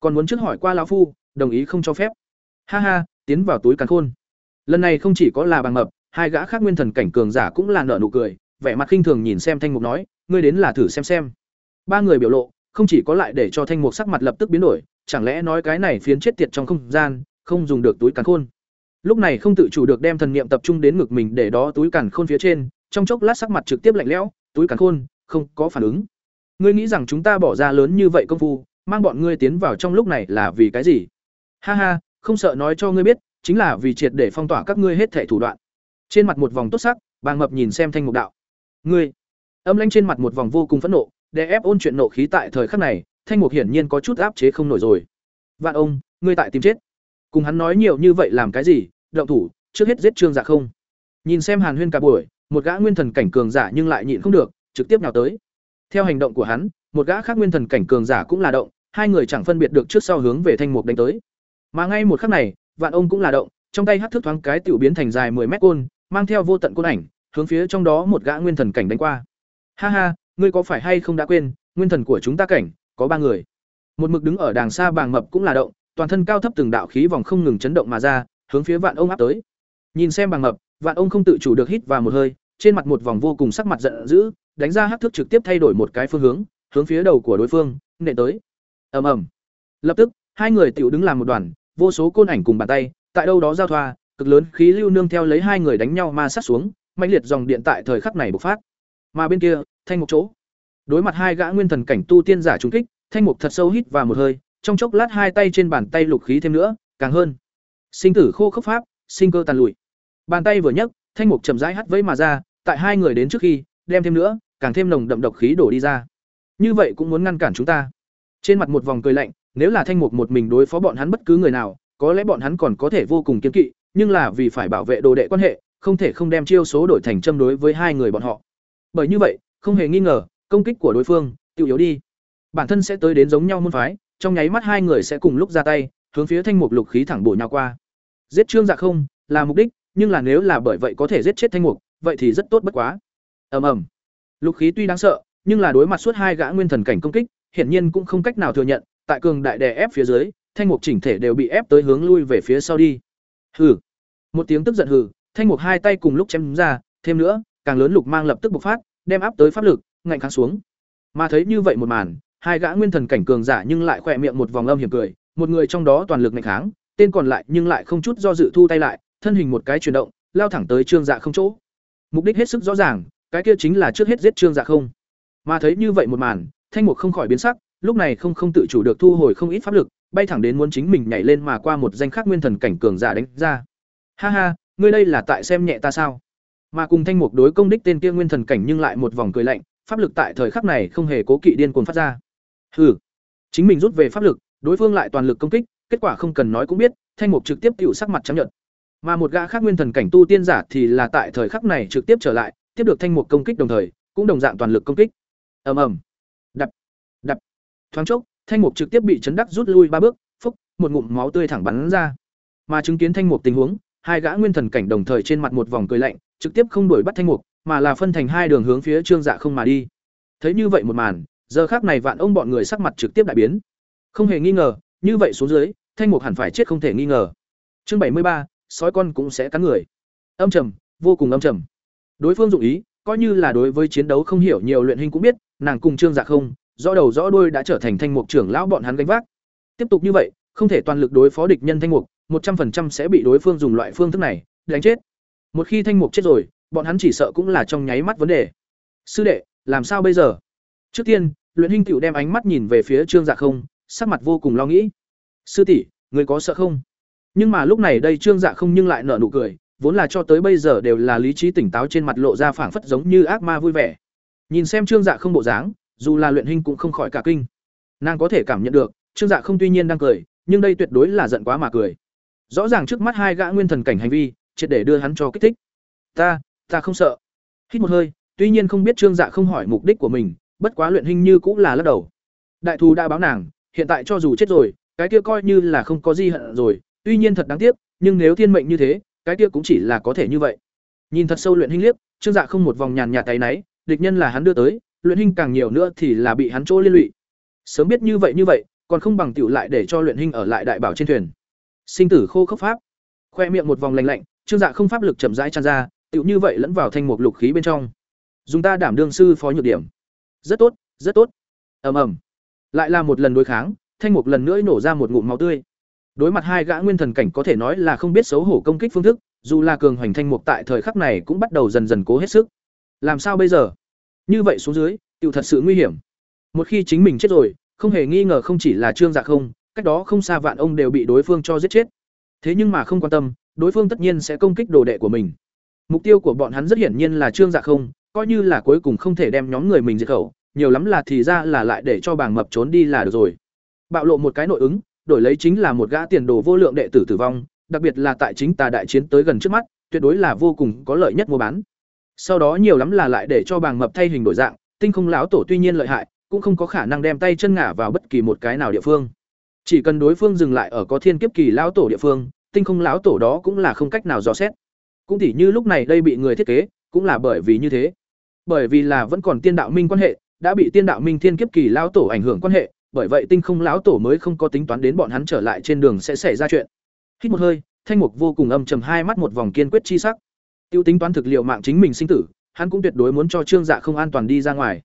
Speaker 1: còn muốn trước hỏi qua lão phu đồng ý không cho phép ha ha tiến vào túi càn khôn lần này không chỉ có là bằng mập hai gã khác nguyên thần cảnh cường giả cũng là nợ nụ cười, vẻ mặt khinh thường nhìn xem thanh mục nói, ngươi đến là thử xem xem. Ba người biểu lộ, không chỉ có lại để cho thanh mục sắc mặt lập tức biến đổi, chẳng lẽ nói cái này phiến chết tiệt trong không gian, không dùng được túi càn khôn. Lúc này không tự chủ được đem thần niệm tập trung đến ngực mình để đó túi càn khôn phía trên, trong chốc lát sắc mặt trực tiếp lạnh lẽo, túi càn khôn, không có phản ứng. Ngươi nghĩ rằng chúng ta bỏ ra lớn như vậy công phu, mang bọn ngươi tiến vào trong lúc này là vì cái gì? Ha ha, không sợ nói cho ngươi biết, chính là vì triệt để phong tỏa các ngươi hết thể thủ đoạn trên mặt một vòng tốt sắc bà mập nhìn xem thanh mục đạo. Ngươi âm lanh trên mặt một vòng vô cùng phẫn nộ để ép ôn chuyện nộ khí tại thời khắc này thanh mục hiển nhiên có chút áp chế không nổi rồi. Vạn ông ngươi tại tìm chết. Cùng hắn nói nhiều như vậy làm cái gì động thủ trước hết giết trương dạ không? Nhìn xem hàn huyên cả buổi một gã nguyên thần cảnh cường giả nhưng lại nhịn không được trực tiếp nào tới. Theo hành động của hắn, một gã khác nguyên thần cảnh cường giả cũng là động, hai người chẳng phân biệt được trước sau hướng về thanh mục đánh tới. Mà ngay một khắc này, Vạn ông cũng là động, trong tay hát thước thoáng cái tiểu biến thành dài 10 mét côn, mang theo vô tận côn ảnh, hướng phía trong đó một gã nguyên thần cảnh đánh qua. Ha ha, ngươi có phải hay không đã quên, nguyên thần của chúng ta cảnh có ba người. Một mực đứng ở đàng xa bàng mập cũng là động, toàn thân cao thấp từng đạo khí vòng không ngừng chấn động mà ra, hướng phía Vạn ông áp tới. Nhìn xem bàng mập, Vạn ông không tự chủ được hít vào một hơi, trên mặt một vòng vô cùng sắc mặt giận dữ, đánh ra hắc thức trực tiếp thay đổi một cái phương hướng, hướng phía đầu của đối phương, nện tới. Ầm ầm. Lập tức, hai người tiểu đứng làm một đoàn, vô số côn ảnh cùng bàn tay, tại đâu đó giao thoa, cực lớn khí lưu nương theo lấy hai người đánh nhau ma sát xuống, mãnh liệt dòng điện tại thời khắc này bộc phát. Mà bên kia, thanh mục chỗ. Đối mặt hai gã nguyên thần cảnh tu tiên giả trùng kích, thanh mục thật sâu hít vào một hơi, trong chốc lát hai tay trên bàn tay lục khí thêm nữa, càng hơn. Sinh tử khô khốc pháp, sinh cơ tàn lụi Bàn tay vừa nhấc, thanh mục chậm rãi hắt vẫy mà ra, tại hai người đến trước khi, đem thêm nữa, càng thêm nồng đậm độc khí đổ đi ra. Như vậy cũng muốn ngăn cản chúng ta. Trên mặt một vòng cười lạnh, nếu là thanh mục một mình đối phó bọn hắn bất cứ người nào, có lẽ bọn hắn còn có thể vô cùng kiên kỵ, nhưng là vì phải bảo vệ đồ đệ quan hệ, không thể không đem chiêu số đổi thành châm đối với hai người bọn họ. Bởi như vậy, không hề nghi ngờ, công kích của đối phương tiêu yếu đi. Bản thân sẽ tới đến giống nhau môn phái, trong nháy mắt hai người sẽ cùng lúc ra tay, hướng phía thanh mục lục khí thẳng bổ nhau qua. Giết Trương Dạ không là mục đích, nhưng là nếu là bởi vậy có thể giết chết thanh mục, vậy thì rất tốt bất quá. Ầm ầm. Lục khí tuy đáng sợ, nhưng là đối mặt suốt hai gã nguyên thần cảnh công kích, hiển nhiên cũng không cách nào thừa nhận, tại cường đại đè ép phía dưới, thanh mục chỉnh thể đều bị ép tới hướng lui về phía sau đi. Hừ. Một tiếng tức giận hừ, thanh mục hai tay cùng lúc chém ra, thêm nữa, càng lớn lục mang lập tức bộc phát, đem áp tới pháp lực, ngạnh kháng xuống. Mà thấy như vậy một màn, hai gã nguyên thần cảnh cường giả nhưng lại khỏe miệng một vòng âm hiểm cười, một người trong đó toàn lực ngạnh kháng, tên còn lại nhưng lại không chút do dự thu tay lại, thân hình một cái chuyển động, lao thẳng tới Trương Dạ không chỗ. Mục đích hết sức rõ ràng, cái kia chính là trước hết giết Trương Dạ không. Mà thấy như vậy một màn, Thanh Mục không khỏi biến sắc, lúc này không không tự chủ được thu hồi không ít pháp lực, bay thẳng đến muốn chính mình nhảy lên mà qua một danh khác nguyên thần cảnh cường giả đánh ra. Ha ha, ngươi đây là tại xem nhẹ ta sao? Mà cùng Thanh Mục đối công đích tên kia nguyên thần cảnh nhưng lại một vòng cười lạnh, pháp lực tại thời khắc này không hề cố kỵ điên cuồng phát ra. Hừ, chính mình rút về pháp lực, đối phương lại toàn lực công kích, kết quả không cần nói cũng biết, Thanh Mục trực tiếp tiểu sắc mặt trắng nhợt. Mà một gã khác nguyên thần cảnh tu tiên giả thì là tại thời khắc này trực tiếp trở lại, tiếp được Thanh Mục công kích đồng thời, cũng đồng dạng toàn lực công kích. Ầm ầm, đập, đập. Thoáng chốc, Thanh Mục trực tiếp bị chấn đắc rút lui ba bước, phúc, một ngụm máu tươi thẳng bắn ra. Mà chứng kiến Thanh Mục tình huống, hai gã nguyên thần cảnh đồng thời trên mặt một vòng cười lạnh, trực tiếp không đuổi bắt Thanh Mục, mà là phân thành hai đường hướng phía Trương Dạ không mà đi. Thấy như vậy một màn, giờ khác này vạn ông bọn người sắc mặt trực tiếp đại biến. Không hề nghi ngờ, như vậy xuống dưới, Thanh Mục hẳn phải chết không thể nghi ngờ. Chương bảy mươi ba, sói con cũng sẽ cắn người. Âm trầm, vô cùng âm trầm. Đối phương dụng ý, coi như là đối với chiến đấu không hiểu nhiều luyện hình cũng biết, nàng cùng Trương Dạ không, rõ đầu rõ đuôi đã trở thành thanh mục trưởng lão bọn hắn gánh vác. Tiếp tục như vậy, không thể toàn lực đối phó địch nhân thanh mục, một trăm 100% sẽ bị đối phương dùng loại phương thức này đánh chết. Một khi thanh mục chết rồi, bọn hắn chỉ sợ cũng là trong nháy mắt vấn đề. Sư đệ, làm sao bây giờ? Trước tiên, luyện Hinh Cửu đem ánh mắt nhìn về phía Trương Dạ không, sắc mặt vô cùng lo nghĩ. Sư tỷ, người có sợ không? Nhưng mà lúc này đây Trương Dạ không nhưng lại nở nụ cười, vốn là cho tới bây giờ đều là lý trí tỉnh táo trên mặt lộ ra phảng phất giống như ác ma vui vẻ. Nhìn xem Trương Dạ không bộ dáng, dù là luyện hình cũng không khỏi cả kinh. Nàng có thể cảm nhận được, Trương Dạ không tuy nhiên đang cười, nhưng đây tuyệt đối là giận quá mà cười. Rõ ràng trước mắt hai gã nguyên thần cảnh hành vi, triệt để đưa hắn cho kích thích. Ta, ta không sợ. Hít một hơi, tuy nhiên không biết Trương Dạ không hỏi mục đích của mình, bất quá luyện hình như cũng là lắc đầu. Đại thù đã báo nàng, hiện tại cho dù chết rồi, cái kia coi như là không có gì hận rồi, tuy nhiên thật đáng tiếc, nhưng nếu thiên mệnh như thế, cái kia cũng chỉ là có thể như vậy. Nhìn thật sâu luyện hình liếc, Trương Dạ không một vòng nhàn nhạt tay náy, địch nhân là hắn đưa tới, luyện hình càng nhiều nữa thì là bị hắn chỗ liên lụy. Sớm biết như vậy như vậy, còn không bằng tiểu lại để cho luyện hình ở lại đại bảo trên thuyền. Sinh tử khô khốc pháp. Khoe miệng một vòng lạnh lạnh, Trương Dạ không pháp lực chậm rãi tràn ra, tiểu như vậy lẫn vào thanh mục lục khí bên trong. Dùng ta đảm đương sư phó nhược điểm. Rất tốt, rất tốt. Ầm ầm. Lại là một lần đối kháng, thanh mục lần nữa nổ ra một ngụm máu tươi. Đối mặt hai gã nguyên thần cảnh có thể nói là không biết xấu hổ công kích phương thức, dù là cường hoành thanh mục tại thời khắc này cũng bắt đầu dần dần cố hết sức. Làm sao bây giờ? Như vậy xuống dưới, tiểu thật sự nguy hiểm. Một khi chính mình chết rồi, không hề nghi ngờ không chỉ là Trương Dạ không, cách đó không xa vạn ông đều bị đối phương cho giết chết. Thế nhưng mà không quan tâm, đối phương tất nhiên sẽ công kích đồ đệ của mình. Mục tiêu của bọn hắn rất hiển nhiên là Trương Dạ không, coi như là cuối cùng không thể đem nhóm người mình diệt khẩu, nhiều lắm là thì ra là lại để cho bàng mập trốn đi là được rồi. Bạo lộ một cái nội ứng, đổi lấy chính là một gã tiền đồ vô lượng đệ tử tử vong, đặc biệt là tại chính tà đại chiến tới gần trước mắt, tuyệt đối là vô cùng có lợi nhất mua bán. Sau đó nhiều lắm là lại để cho bàng mập thay hình đổi dạng, tinh không lão tổ tuy nhiên lợi hại, cũng không có khả năng đem tay chân ngả vào bất kỳ một cái nào địa phương. Chỉ cần đối phương dừng lại ở có thiên kiếp kỳ lão tổ địa phương, tinh không lão tổ đó cũng là không cách nào dò xét. Cũng tỉ như lúc này đây bị người thiết kế, cũng là bởi vì như thế. Bởi vì là vẫn còn tiên đạo minh quan hệ, đã bị tiên đạo minh thiên kiếp kỳ lão tổ ảnh hưởng quan hệ, bởi vậy tinh không lão tổ mới không có tính toán đến bọn hắn trở lại trên đường sẽ xảy ra chuyện hít một hơi thanh mục vô cùng âm trầm hai mắt một vòng kiên quyết chi sắc tiêu tính toán thực liệu mạng chính mình sinh tử, hắn cũng tuyệt đối muốn cho trương dạ không an toàn đi ra ngoài.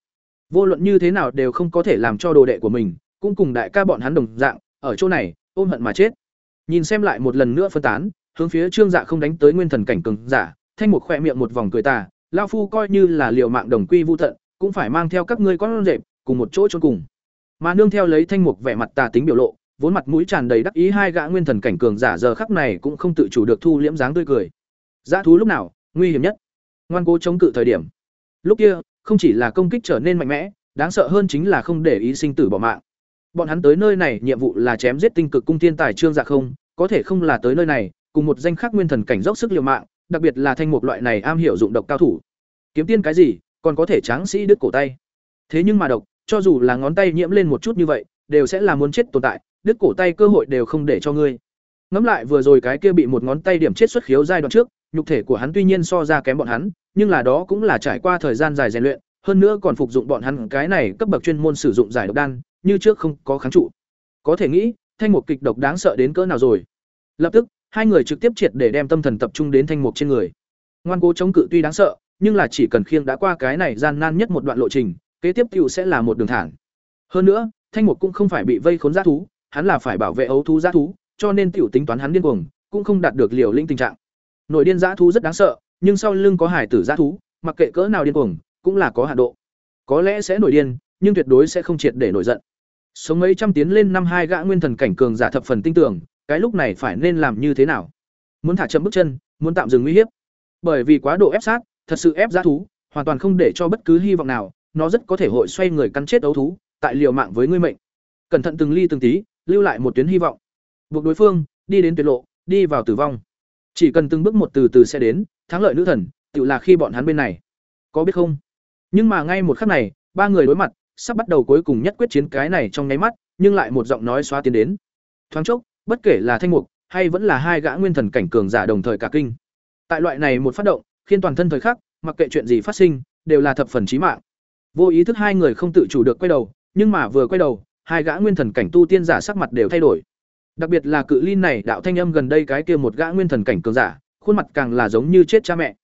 Speaker 1: Vô luận như thế nào đều không có thể làm cho đồ đệ của mình, cũng cùng đại ca bọn hắn đồng dạng, ở chỗ này, ôm hận mà chết. Nhìn xem lại một lần nữa phân tán, hướng phía trương dạ không đánh tới nguyên thần cảnh cường giả, thanh mục khỏe miệng một vòng cười tà, Lão phu coi như là liệu mạng đồng quy vu thận cũng phải mang theo các ngươi con rệp cùng một chỗ chôn cùng. Mà nương theo lấy thanh mục vẻ mặt tà tính biểu lộ, vốn mặt mũi tràn đầy đắc ý hai gã nguyên thần cảnh cường giả giờ khắc này cũng không tự chủ được thu liễm dáng tươi cười. Dã thú lúc nào nguy hiểm nhất. Ngoan cố chống cự thời điểm. Lúc kia, không chỉ là công kích trở nên mạnh mẽ, đáng sợ hơn chính là không để ý sinh tử bỏ mạng. Bọn hắn tới nơi này nhiệm vụ là chém giết tinh cực cung thiên tài trương dạ không, có thể không là tới nơi này, cùng một danh khắc nguyên thần cảnh dốc sức liều mạng, đặc biệt là thanh mục loại này am hiểu dụng độc cao thủ. Kiếm tiên cái gì, còn có thể tráng sĩ đứt cổ tay. Thế nhưng mà độc, cho dù là ngón tay nhiễm lên một chút như vậy, đều sẽ là muốn chết tồn tại, đứt cổ tay cơ hội đều không để cho ngươi. Ngẫm lại vừa rồi cái kia bị một ngón tay điểm chết xuất khiếu giai đoạn trước nhục thể của hắn tuy nhiên so ra kém bọn hắn, nhưng là đó cũng là trải qua thời gian dài rèn luyện, hơn nữa còn phục dụng bọn hắn cái này cấp bậc chuyên môn sử dụng giải độc đan, như trước không có kháng trụ. Có thể nghĩ, thanh mục kịch độc đáng sợ đến cỡ nào rồi. Lập tức, hai người trực tiếp triệt để đem tâm thần tập trung đến thanh mục trên người. Ngoan cố chống cự tuy đáng sợ, nhưng là chỉ cần khiêng đã qua cái này gian nan nhất một đoạn lộ trình, kế tiếp tiểu sẽ là một đường thẳng. Hơn nữa, thanh mục cũng không phải bị vây khốn g thú, hắn là phải bảo vệ ấu thú g thú, cho nên tiểu tính toán hắn điên cuồng, cũng không đạt được liều linh tình trạng nội điên dã thú rất đáng sợ, nhưng sau lưng có hải tử dã thú, mặc kệ cỡ nào điên cuồng, cũng là có hạ độ. Có lẽ sẽ nổi điên, nhưng tuyệt đối sẽ không triệt để nổi giận. Sống mấy trăm tiến lên năm hai gã nguyên thần cảnh cường giả thập phần tinh tưởng, cái lúc này phải nên làm như thế nào? Muốn thả chậm bước chân, muốn tạm dừng nguy hiếp. Bởi vì quá độ ép sát, thật sự ép giá thú, hoàn toàn không để cho bất cứ hy vọng nào, nó rất có thể hội xoay người cắn chết ấu thú, tại liều mạng với ngươi mệnh. Cẩn thận từng ly từng tí, lưu lại một tuyến hy vọng. Buộc đối phương, đi đến tuyệt lộ, đi vào tử vong chỉ cần từng bước một từ từ sẽ đến, thắng lợi nữ thần tự là khi bọn hắn bên này. Có biết không? Nhưng mà ngay một khắc này, ba người đối mặt, sắp bắt đầu cuối cùng nhất quyết chiến cái này trong nháy mắt, nhưng lại một giọng nói xóa tiến đến. Thoáng chốc, bất kể là thanh mục, hay vẫn là hai gã nguyên thần cảnh cường giả đồng thời cả kinh. Tại loại này một phát động, khiến toàn thân thời khắc, mặc kệ chuyện gì phát sinh, đều là thập phần chí mạng. Vô ý thức hai người không tự chủ được quay đầu, nhưng mà vừa quay đầu, hai gã nguyên thần cảnh tu tiên giả sắc mặt đều thay đổi đặc biệt là cự ly này, đạo thanh âm gần đây cái kia một gã nguyên thần cảnh cường giả, khuôn mặt càng là giống như chết cha mẹ.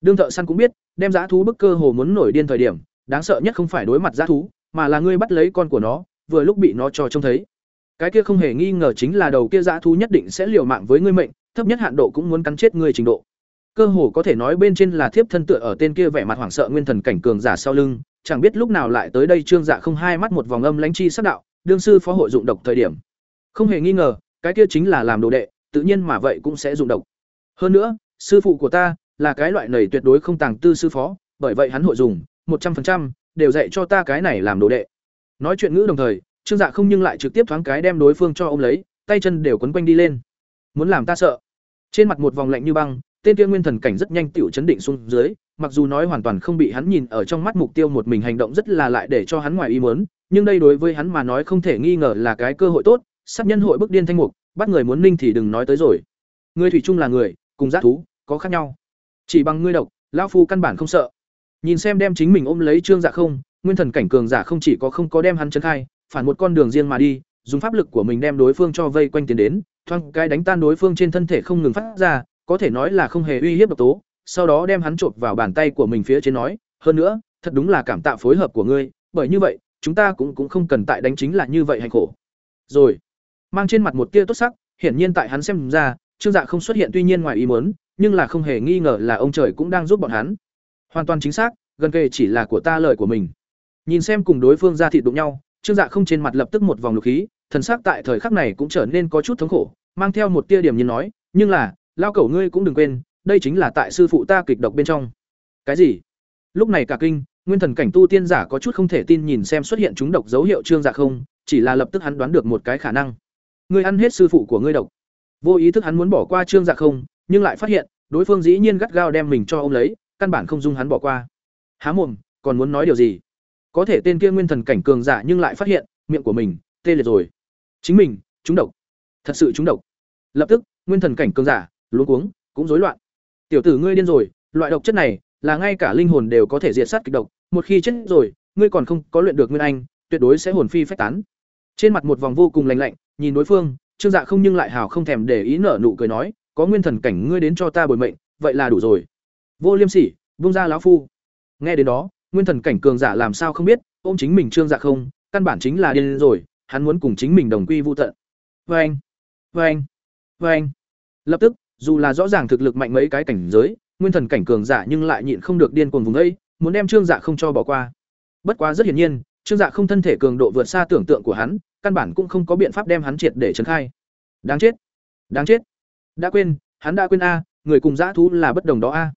Speaker 1: Đương thợ săn cũng biết, đem dã thú bức cơ hồ muốn nổi điên thời điểm, đáng sợ nhất không phải đối mặt dã thú, mà là ngươi bắt lấy con của nó, vừa lúc bị nó cho trông thấy. Cái kia không hề nghi ngờ chính là đầu kia dã thú nhất định sẽ liều mạng với ngươi mệnh, thấp nhất hạn độ cũng muốn cắn chết ngươi trình độ. Cơ hồ có thể nói bên trên là thiếp thân tựa ở tên kia vẻ mặt hoảng sợ nguyên thần cảnh cường giả sau lưng, chẳng biết lúc nào lại tới đây trương dạ không hai mắt một vòng âm lãnh chi sắc đạo, đương sư phó hội dụng độc thời điểm không hề nghi ngờ, cái kia chính là làm đồ đệ, tự nhiên mà vậy cũng sẽ dùng độc. Hơn nữa, sư phụ của ta là cái loại này tuyệt đối không tàng tư sư phó, bởi vậy hắn hội dùng, một trăm linh đều dạy cho ta cái này làm đồ đệ. Nói chuyện ngữ đồng thời, trương dạ không nhưng lại trực tiếp thoáng cái đem đối phương cho ôm lấy, tay chân đều quấn quanh đi lên. Muốn làm ta sợ. Trên mặt một vòng lạnh như băng, tên kia nguyên thần cảnh rất nhanh tiểu chấn định xuống dưới, mặc dù nói hoàn toàn không bị hắn nhìn ở trong mắt mục tiêu một mình hành động rất là lại để cho hắn ngoài ý muốn, nhưng đây đối với hắn mà nói không thể nghi ngờ là cái cơ hội tốt sát nhân hội bức điên thanh mục, bắt người muốn ninh thì đừng nói tới rồi. Người thủy chung là người, cùng giác thú, có khác nhau. Chỉ bằng ngươi độc, lão phu căn bản không sợ. Nhìn xem đem chính mình ôm lấy trương dạ không, nguyên thần cảnh cường giả không chỉ có không có đem hắn chấn khai, phản một con đường riêng mà đi, dùng pháp lực của mình đem đối phương cho vây quanh tiến đến thoang cái đánh tan đối phương trên thân thể không ngừng phát ra, có thể nói là không hề uy hiếp độc tố, sau đó đem hắn chộp vào bàn tay của mình phía trên nói, hơn nữa, thật đúng là cảm tạ phối hợp của ngươi, bởi như vậy, chúng ta cũng cũng không cần tại đánh chính là như vậy hành khổ. Rồi mang trên mặt một tia tốt sắc, hiển nhiên tại hắn xem ra, trương dạ không xuất hiện tuy nhiên ngoài ý muốn, nhưng là không hề nghi ngờ là ông trời cũng đang giúp bọn hắn. Hoàn toàn chính xác, gần kề chỉ là của ta lời của mình. Nhìn xem cùng đối phương ra thịt đụng nhau, trương dạ không trên mặt lập tức một vòng lục khí, thần sắc tại thời khắc này cũng trở nên có chút thống khổ, mang theo một tia điểm nhìn nói, nhưng là, lao cẩu ngươi cũng đừng quên, đây chính là tại sư phụ ta kịch độc bên trong. Cái gì? Lúc này cả kinh, nguyên thần cảnh tu tiên giả có chút không thể tin nhìn xem xuất hiện chúng độc dấu hiệu trương dạ không, chỉ là lập tức hắn đoán được một cái khả năng ngươi ăn hết sư phụ của ngươi độc. Vô ý thức hắn muốn bỏ qua trương dạ không, nhưng lại phát hiện, đối phương dĩ nhiên gắt gao đem mình cho ông lấy, căn bản không dung hắn bỏ qua. Há mồm, còn muốn nói điều gì? Có thể tên kia nguyên thần cảnh cường giả nhưng lại phát hiện, miệng của mình, tê liệt rồi. Chính mình trúng độc. Thật sự trúng độc. Lập tức, nguyên thần cảnh cường giả, luống cuống, cũng rối loạn. Tiểu tử ngươi điên rồi, loại độc chất này, là ngay cả linh hồn đều có thể diệt sát kịch độc. Một khi chết rồi, ngươi còn không có luyện được nguyên anh, tuyệt đối sẽ hồn phi phách tán. Trên mặt một vòng vô cùng lạnh lạnh nhìn đối phương, trương dạ không nhưng lại hào không thèm để ý nở nụ cười nói, có nguyên thần cảnh ngươi đến cho ta bồi mệnh, vậy là đủ rồi. Vô liêm sỉ, vung ra lão phu. Nghe đến đó, nguyên thần cảnh cường giả làm sao không biết, ôm chính mình trương dạ không, căn bản chính là điên rồi, hắn muốn cùng chính mình đồng quy vô tận. Vê anh vê anh vê anh lập tức, dù là rõ ràng thực lực mạnh mấy cái cảnh giới, nguyên thần cảnh cường giả nhưng lại nhịn không được điên cuồng vùng ấy muốn đem trương dạ không cho bỏ qua. Bất quá rất hiển nhiên trương dạ không thân thể cường độ vượt xa tưởng tượng của hắn, căn bản cũng không có biện pháp đem hắn triệt để trấn khai. Đáng chết! Đáng chết! Đã quên, hắn đã quên a, người cùng dã thú là bất đồng đó a.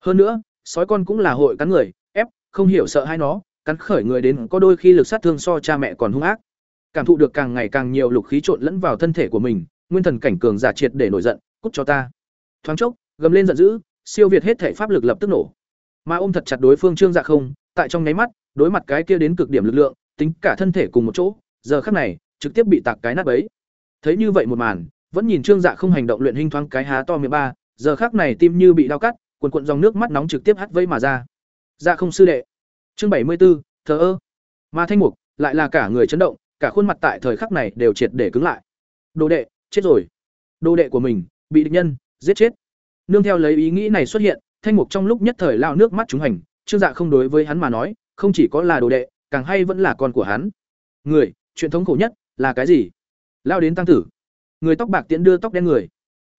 Speaker 1: Hơn nữa, sói con cũng là hội cắn người, ép, không hiểu sợ hai nó, cắn khởi người đến có đôi khi lực sát thương so cha mẹ còn hung ác. Cảm thụ được càng ngày càng nhiều lục khí trộn lẫn vào thân thể của mình, nguyên thần cảnh cường giả triệt để nổi giận, cút cho ta. Thoáng chốc, gầm lên giận dữ, siêu việt hết thể pháp lực lập tức nổ. Mà ôm thật chặt đối phương trương dạ không, tại trong nháy mắt đối mặt cái kia đến cực điểm lực lượng tính cả thân thể cùng một chỗ giờ khắc này trực tiếp bị tạc cái nát bấy. Thấy như vậy một màn vẫn nhìn trương dạ không hành động luyện hình thoáng cái há to miệng ba giờ khắc này tim như bị đau cắt cuồn cuộn dòng nước mắt nóng trực tiếp hắt vây mà ra. Dạ không sư đệ. Chương bảy mươi 74, thờ ơ. Mà thanh mục lại là cả người chấn động cả khuôn mặt tại thời khắc này đều triệt để cứng lại. Đồ đệ chết rồi. Đồ đệ của mình bị địch nhân giết chết. Nương theo lấy ý nghĩ này xuất hiện thanh mục trong lúc nhất thời lao nước mắt chúng hành trương dạ không đối với hắn mà nói không chỉ có là đồ đệ, càng hay vẫn là con của hắn. Người truyền thống khổ nhất là cái gì? Lao đến tăng tử. Người tóc bạc tiễn đưa tóc đen người.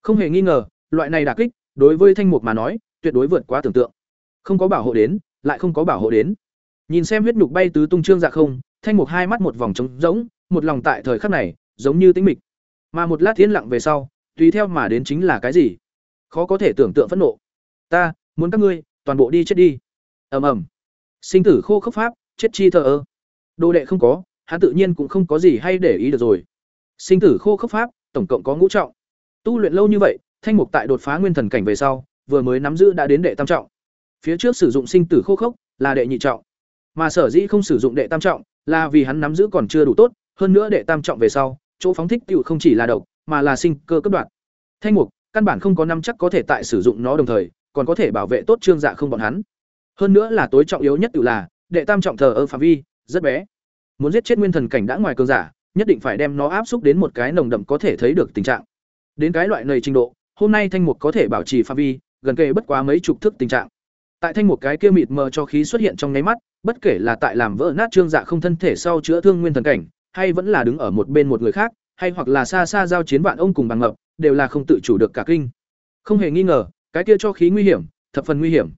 Speaker 1: Không hề nghi ngờ, loại này đả kích, đối với thanh mục mà nói, tuyệt đối vượt quá tưởng tượng. Không có bảo hộ đến, lại không có bảo hộ đến. Nhìn xem huyết nhục bay tứ tung trương dạ không, thanh mục hai mắt một vòng trống rỗng, một lòng tại thời khắc này, giống như tĩnh mịch. Mà một lát thiên lặng về sau, tùy theo mà đến chính là cái gì? Khó có thể tưởng tượng phẫn nộ. Ta, muốn các ngươi, toàn bộ đi chết đi. Ầm ầm sinh tử khô khốc pháp, chết chi thờ ơ. Đồ đệ không có, hắn tự nhiên cũng không có gì hay để ý được rồi. Sinh tử khô khốc pháp, tổng cộng có ngũ trọng. Tu luyện lâu như vậy, thanh mục tại đột phá nguyên thần cảnh về sau, vừa mới nắm giữ đã đến đệ tam trọng. Phía trước sử dụng sinh tử khô khốc là đệ nhị trọng. Mà sở dĩ không sử dụng đệ tam trọng là vì hắn nắm giữ còn chưa đủ tốt, hơn nữa đệ tam trọng về sau, chỗ phóng thích tựu không chỉ là độc, mà là sinh cơ cấp đoạn. Thanh mục, căn bản không có năm chắc có thể tại sử dụng nó đồng thời, còn có thể bảo vệ tốt trương dạ không bọn hắn hơn nữa là tối trọng yếu nhất tự là, đệ tam trọng thờ ở phạm vi, rất bé. Muốn giết chết nguyên thần cảnh đã ngoài cường giả, nhất định phải đem nó áp xúc đến một cái nồng đậm có thể thấy được tình trạng. Đến cái loại này trình độ, hôm nay thanh mục có thể bảo trì phạm vi, gần kề bất quá mấy chục thước tình trạng. Tại thanh mục cái kia mịt mờ cho khí xuất hiện trong nháy mắt, bất kể là tại làm vỡ nát trương dạ không thân thể sau chữa thương nguyên thần cảnh, hay vẫn là đứng ở một bên một người khác, hay hoặc là xa xa giao chiến vạn ông cùng bằng ngập đều là không tự chủ được cả kinh. Không hề nghi ngờ, cái kia cho khí nguy hiểm, thập phần nguy hiểm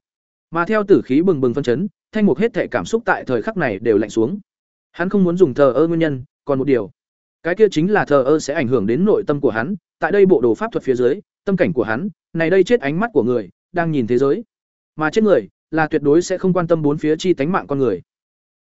Speaker 1: mà theo tử khí bừng bừng phân chấn, thanh mục hết thể cảm xúc tại thời khắc này đều lạnh xuống. Hắn không muốn dùng thờ ơ nguyên nhân, còn một điều. Cái kia chính là thờ ơ sẽ ảnh hưởng đến nội tâm của hắn, tại đây bộ đồ pháp thuật phía dưới, tâm cảnh của hắn, này đây chết ánh mắt của người, đang nhìn thế giới. Mà chết người, là tuyệt đối sẽ không quan tâm bốn phía chi tánh mạng con người.